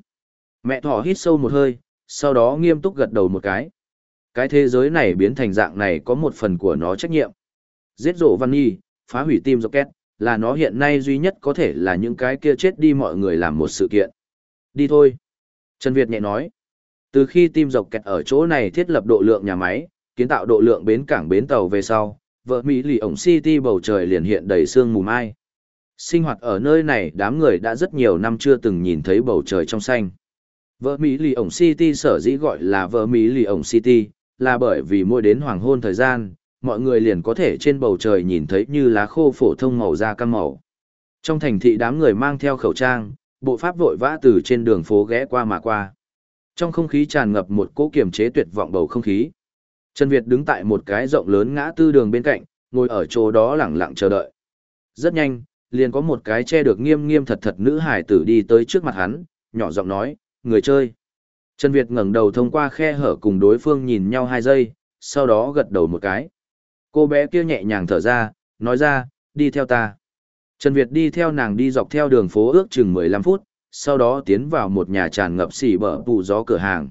Mẹ thỏ hít sâu một hơi, sau đó nghiêm túc gật đầu một cái. Cái thế giới này biến thành dạng này có một phần của nó trách nhiệm. Giết rổ văn nhi, phá hủy tim rocket, là nó hiện nay duy nhất có thể là những cái kia chết đi mọi người làm một sự kiện. Đi thôi. Trần Việt nhẹ nói. Từ khi tim dọc kẹt ở chỗ này thiết lập độ lượng nhà máy, kiến tạo độ lượng bến cảng bến tàu về sau, vợ Mỹ lì ổng City bầu trời liền hiện đầy sương mù mai. Sinh hoạt ở nơi này đám người đã rất nhiều năm chưa từng nhìn thấy bầu trời trong xanh. Vợ Mỹ lì ổng City sở dĩ gọi là vợ Mỹ lì ổng City, là bởi vì mỗi đến hoàng hôn thời gian, mọi người liền có thể trên bầu trời nhìn thấy như lá khô phổ thông màu da cam màu. Trong thành thị đám người mang theo khẩu trang, bộ pháp vội vã từ trên đường phố ghé qua mà qua. Trong không khí tràn ngập một cỗ kiềm chế tuyệt vọng bầu không khí. Trần Việt đứng tại một cái rộng lớn ngã tư đường bên cạnh, ngồi ở chỗ đó lặng lặng chờ đợi. Rất nhanh, liền có một cái che được nghiêm nghiêm thật thật nữ hải tử đi tới trước mặt hắn, nhỏ giọng nói, người chơi. Trần Việt ngẩng đầu thông qua khe hở cùng đối phương nhìn nhau hai giây, sau đó gật đầu một cái. Cô bé kia nhẹ nhàng thở ra, nói ra, đi theo ta. Trần Việt đi theo nàng đi dọc theo đường phố ước chừng 15 phút, sau đó tiến vào một nhà tràn ngập xỉ bở bù gió cửa hàng.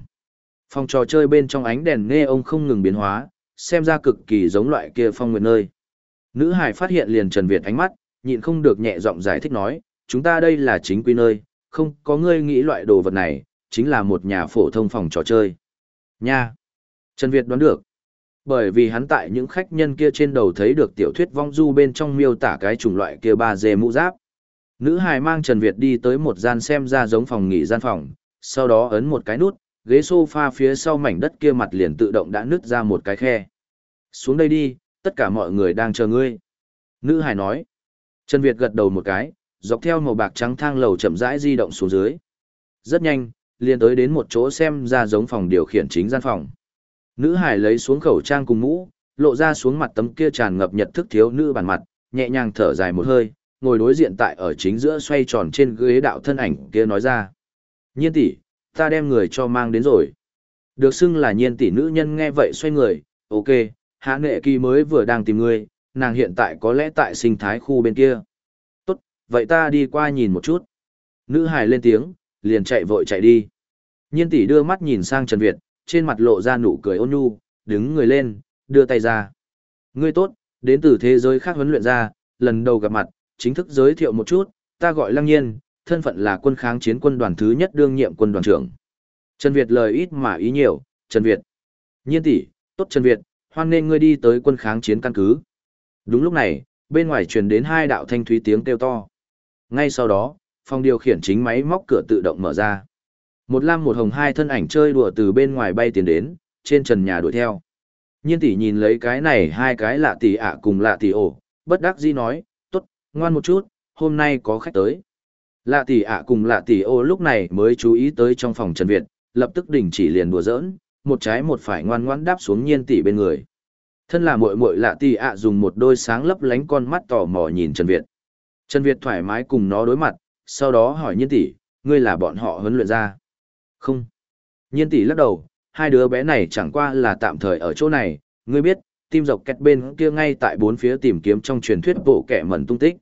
Phòng trò chơi bên trong ánh đèn nghe ông không ngừng biến hóa, xem ra cực kỳ giống loại kia phong nguyệt nơi. Nữ hải phát hiện liền Trần Việt ánh mắt, nhịn không được nhẹ giọng giải thích nói, chúng ta đây là chính quy nơi, không có ngươi nghĩ loại đồ vật này, chính là một nhà phổ thông phòng trò chơi. Nha! Trần Việt đoán được. Bởi vì hắn tại những khách nhân kia trên đầu thấy được tiểu thuyết vong du bên trong miêu tả cái chủng loại kia ba dê mũ giáp. Nữ hài mang Trần Việt đi tới một gian xem ra giống phòng nghỉ gian phòng, sau đó ấn một cái nút, ghế sofa phía sau mảnh đất kia mặt liền tự động đã nứt ra một cái khe. Xuống đây đi, tất cả mọi người đang chờ ngươi. Nữ hài nói. Trần Việt gật đầu một cái, dọc theo màu bạc trắng thang lầu chậm rãi di động xuống dưới. Rất nhanh, liền tới đến một chỗ xem ra giống phòng điều khiển chính gian phòng. Nữ hải lấy xuống khẩu trang cùng mũ, lộ ra xuống mặt tấm kia tràn ngập nhật thức thiếu nữ bản mặt, nhẹ nhàng thở dài một hơi, ngồi đối diện tại ở chính giữa xoay tròn trên ghế đạo thân ảnh kia nói ra. Nhiên tỷ, ta đem người cho mang đến rồi. Được xưng là nhiên tỷ nữ nhân nghe vậy xoay người, ok, hạ nghệ kỳ mới vừa đang tìm ngươi, nàng hiện tại có lẽ tại sinh thái khu bên kia. Tốt, vậy ta đi qua nhìn một chút. Nữ hài lên tiếng, liền chạy vội chạy đi. Nhiên tỷ đưa mắt nhìn sang Trần Việt, trên mặt lộ ra nụ cười ôn nhu, đứng người lên, đưa tay ra. Ngươi tốt, đến từ thế giới khác huấn luyện ra, lần đầu gặp mặt, chính thức giới thiệu một chút, ta gọi Lăng Nhiên, thân phận là quân kháng chiến quân đoàn thứ nhất đương nhiệm quân đoàn trưởng. Trần Việt lời ít mà ý nhiều, Trần Việt. Nhiên tỷ, tốt Trần Việt, hoan nên ngươi đi tới quân kháng chiến căn cứ. Đúng lúc này, bên ngoài truyền đến hai đạo thanh thúy tiếng kêu to. Ngay sau đó, phòng điều khiển chính máy móc cửa tự động mở ra. Một lam một hồng hai thân ảnh chơi đùa từ bên ngoài bay tiến đến, trên trần nhà đuổi theo. Nhiên tỷ nhìn lấy cái này hai cái lạ tỷ ạ cùng lạ tỷ ổ, bất đắc dĩ nói, tốt, ngoan một chút, hôm nay có khách tới. Lạ tỷ ạ cùng lạ tỷ ổ lúc này mới chú ý tới trong phòng Trần Việt, lập tức đình chỉ liền đùa giỡn, một trái một phải ngoan ngoãn đáp xuống nhiên tỷ bên người. Thân là muội muội lạ tỷ ạ dùng một đôi sáng lấp lánh con mắt tò mò nhìn Trần Việt. Trần Việt thoải mái cùng nó đối mặt, sau đó hỏi nhiên tỷ, ngươi là bọn họ huấn luyện ra. Không. Nhiên tỷ lắc đầu, hai đứa bé này chẳng qua là tạm thời ở chỗ này, ngươi biết, tim dọc kẹt bên kia ngay tại bốn phía tìm kiếm trong truyền thuyết bộ kẻ mẩn tung tích.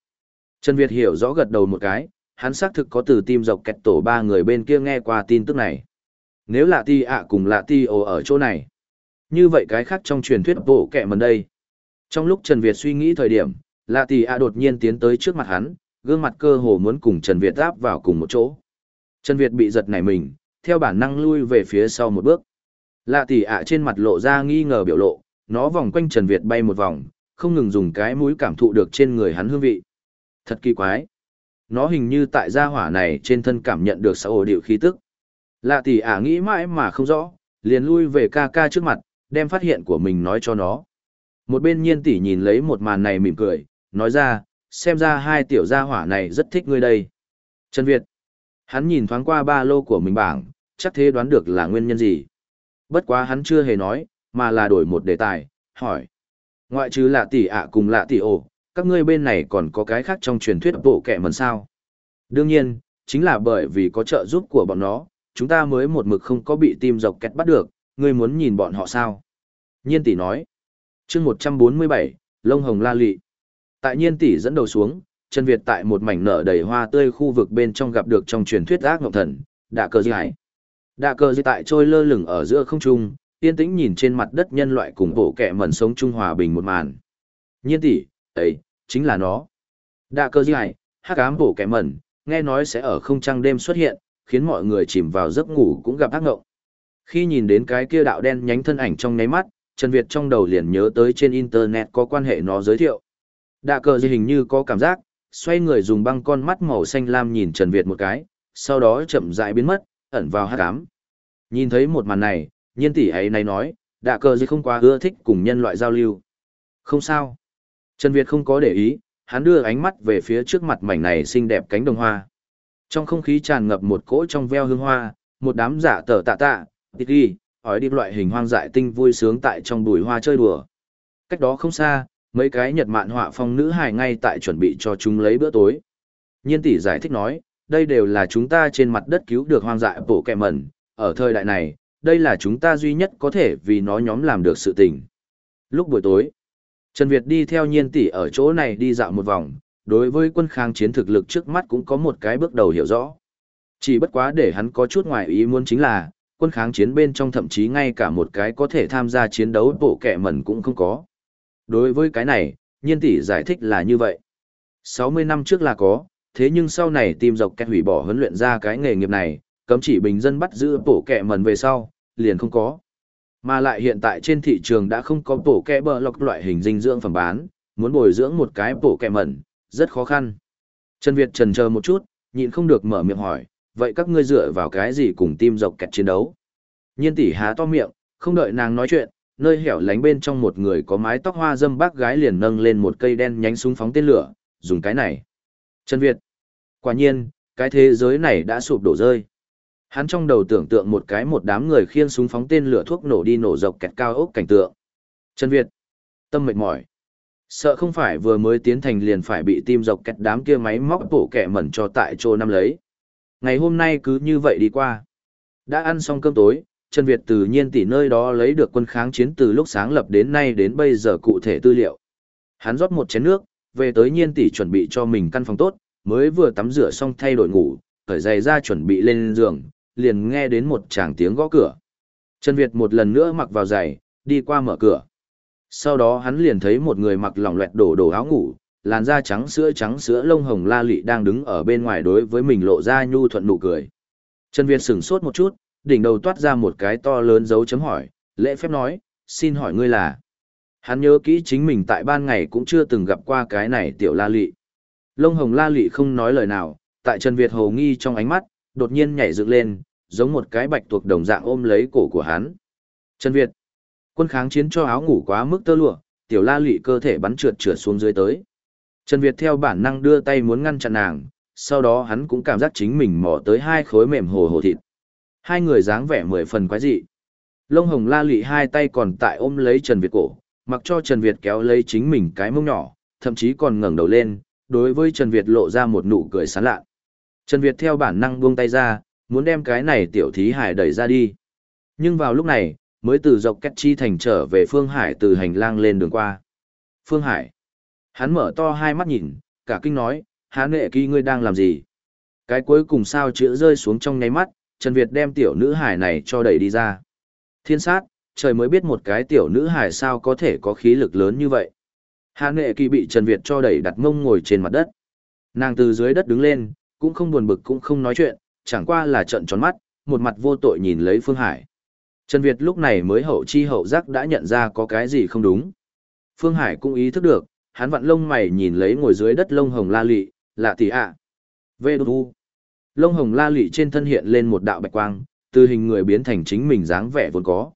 Trần Việt hiểu rõ gật đầu một cái, hắn xác thực có từ tim dọc kẹt tổ ba người bên kia nghe qua tin tức này. Nếu lạ ti ạ cùng lạ ti ồ ở chỗ này. Như vậy cái khác trong truyền thuyết bộ kẻ mẩn đây. Trong lúc Trần Việt suy nghĩ thời điểm, lạ ti ạ đột nhiên tiến tới trước mặt hắn, gương mặt cơ hồ muốn cùng Trần Việt áp vào cùng một chỗ. Trần Việt bị giật nảy mình, theo bản năng lui về phía sau một bước. Lạ tỷ ạ trên mặt lộ ra nghi ngờ biểu lộ, nó vòng quanh Trần Việt bay một vòng, không ngừng dùng cái mũi cảm thụ được trên người hắn hương vị. Thật kỳ quái. Nó hình như tại gia hỏa này trên thân cảm nhận được xã ổ điệu khí tức. Lạ tỷ ả nghĩ mãi mà không rõ, liền lui về ca ca trước mặt, đem phát hiện của mình nói cho nó. Một bên nhiên tỷ nhìn lấy một màn này mỉm cười, nói ra, xem ra hai tiểu gia hỏa này rất thích ngươi đây. Trần Việt. Hắn nhìn thoáng qua ba lô của mình bảng, chắc thế đoán được là nguyên nhân gì. Bất quá hắn chưa hề nói, mà là đổi một đề tài, hỏi. Ngoại trừ lạ tỷ ạ cùng lạ tỷ ổ, các ngươi bên này còn có cái khác trong truyền thuyết bộ kẻ mần sao. Đương nhiên, chính là bởi vì có trợ giúp của bọn nó, chúng ta mới một mực không có bị tim dọc kẹt bắt được, ngươi muốn nhìn bọn họ sao? Nhiên tỷ nói. chương 147, Lông Hồng La Lị. Tại nhiên tỷ dẫn đầu xuống, Trần Việt tại một mảnh nở đầy hoa tươi khu vực bên trong gặp được trong truyền thuyết ác ngọc thần, đã cờ giải. Đạ cờ gì tại trôi lơ lửng ở giữa không trung, yên tĩnh nhìn trên mặt đất nhân loại cùng bộ kẻ mẩn sống trung hòa bình một màn. Nhiên tỷ, ấy, chính là nó. Đạ cờ giải, hắc ám bộ kẻ mẩn, nghe nói sẽ ở không trăng đêm xuất hiện, khiến mọi người chìm vào giấc ngủ cũng gặp ác ngộng. Khi nhìn đến cái kia đạo đen nhánh thân ảnh trong nháy mắt, Trần Việt trong đầu liền nhớ tới trên internet có quan hệ nó giới thiệu. Đạ cờ gì hình như có cảm giác, xoay người dùng băng con mắt màu xanh lam nhìn Trần Việt một cái, sau đó chậm rãi biến mất, ẩn vào hát cám. Nhìn thấy một màn này, nhiên tỷ ấy này nói, đạ cờ gì không quá ưa thích cùng nhân loại giao lưu. Không sao. Trần Việt không có để ý, hắn đưa ánh mắt về phía trước mặt mảnh này xinh đẹp cánh đồng hoa. Trong không khí tràn ngập một cỗ trong veo hương hoa, một đám giả tờ tạ tạ, tịch đi, hỏi đi loại hình hoang dại tinh vui sướng tại trong bụi hoa chơi đùa. Cách đó không xa, mấy cái nhật mạn họa phong nữ hài ngay tại chuẩn bị cho chúng lấy bữa tối. Nhiên tỷ giải thích nói, đây đều là chúng ta trên mặt đất cứu được hoang dại bổ kẹ mẩn, ở thời đại này, đây là chúng ta duy nhất có thể vì nó nhóm làm được sự tình. Lúc buổi tối, Trần Việt đi theo nhiên tỷ ở chỗ này đi dạo một vòng, đối với quân kháng chiến thực lực trước mắt cũng có một cái bước đầu hiểu rõ. Chỉ bất quá để hắn có chút ngoài ý muốn chính là, quân kháng chiến bên trong thậm chí ngay cả một cái có thể tham gia chiến đấu bộ kẹ mẩn cũng không có. Đối với cái này, nhiên tỷ giải thích là như vậy. 60 năm trước là có, thế nhưng sau này tìm dọc kẹt hủy bỏ huấn luyện ra cái nghề nghiệp này, cấm chỉ bình dân bắt giữ bổ kẹ mần về sau, liền không có. Mà lại hiện tại trên thị trường đã không có bổ kẹ bờ lọc loại hình dinh dưỡng phẩm bán, muốn bồi dưỡng một cái bổ kẹ mẩn, rất khó khăn. Trần Việt trần chờ một chút, nhịn không được mở miệng hỏi, vậy các ngươi dựa vào cái gì cùng tim dọc kẹt chiến đấu? Nhiên tỷ há to miệng, không đợi nàng nói chuyện, nơi hẻo lánh bên trong một người có mái tóc hoa dâm bác gái liền nâng lên một cây đen nhánh súng phóng tên lửa, dùng cái này. Trần Việt. Quả nhiên, cái thế giới này đã sụp đổ rơi. Hắn trong đầu tưởng tượng một cái một đám người khiêng súng phóng tên lửa thuốc nổ đi nổ dọc kẹt cao ốc cảnh tượng. Trần Việt. Tâm mệt mỏi. Sợ không phải vừa mới tiến thành liền phải bị tim dọc kẹt đám kia máy móc bổ kẻ mẩn cho tại chỗ năm lấy. Ngày hôm nay cứ như vậy đi qua. Đã ăn xong cơm tối, Trần Việt tự nhiên tỉ nơi đó lấy được quân kháng chiến từ lúc sáng lập đến nay đến bây giờ cụ thể tư liệu. Hắn rót một chén nước, về tới nhiên tỷ chuẩn bị cho mình căn phòng tốt, mới vừa tắm rửa xong thay đổi ngủ, khởi giày ra chuẩn bị lên giường, liền nghe đến một tràng tiếng gõ cửa. Trần Việt một lần nữa mặc vào giày, đi qua mở cửa. Sau đó hắn liền thấy một người mặc lỏng loẹt đổ đổ áo ngủ, làn da trắng sữa trắng sữa lông hồng la lị đang đứng ở bên ngoài đối với mình lộ ra nhu thuận nụ cười. Trần Việt sửng sốt một chút, đỉnh đầu toát ra một cái to lớn dấu chấm hỏi, lễ phép nói, xin hỏi ngươi là. Hắn nhớ kỹ chính mình tại ban ngày cũng chưa từng gặp qua cái này tiểu la lị. Lông hồng la lị không nói lời nào, tại Trần Việt hồ nghi trong ánh mắt, đột nhiên nhảy dựng lên, giống một cái bạch tuộc đồng dạng ôm lấy cổ của hắn. Trần Việt, quân kháng chiến cho áo ngủ quá mức tơ lụa, tiểu la lị cơ thể bắn trượt trượt xuống dưới tới. Trần Việt theo bản năng đưa tay muốn ngăn chặn nàng, sau đó hắn cũng cảm giác chính mình mò tới hai khối mềm hồ hồ thịt. Hai người dáng vẻ mười phần quái dị. Lông hồng la lị hai tay còn tại ôm lấy Trần Việt cổ, mặc cho Trần Việt kéo lấy chính mình cái mông nhỏ, thậm chí còn ngẩng đầu lên, đối với Trần Việt lộ ra một nụ cười sán lạ. Trần Việt theo bản năng buông tay ra, muốn đem cái này tiểu thí hải đẩy ra đi. Nhưng vào lúc này, mới từ dọc cách chi thành trở về Phương Hải từ hành lang lên đường qua. Phương Hải. Hắn mở to hai mắt nhìn, cả kinh nói, há nệ kỳ ngươi đang làm gì? Cái cuối cùng sao chữa rơi xuống trong nháy mắt, Trần Việt đem tiểu nữ hải này cho đẩy đi ra. Thiên sát, trời mới biết một cái tiểu nữ hải sao có thể có khí lực lớn như vậy. Hạ nghệ kỳ bị Trần Việt cho đẩy đặt ngông ngồi trên mặt đất. Nàng từ dưới đất đứng lên, cũng không buồn bực cũng không nói chuyện, chẳng qua là trận tròn mắt, một mặt vô tội nhìn lấy Phương Hải. Trần Việt lúc này mới hậu chi hậu giác đã nhận ra có cái gì không đúng. Phương Hải cũng ý thức được, hắn vặn lông mày nhìn lấy ngồi dưới đất lông hồng la lị, lạ tỷ ạ. Vê đô thu. Lông hồng la lị trên thân hiện lên một đạo bạch quang, từ hình người biến thành chính mình dáng vẻ vốn có.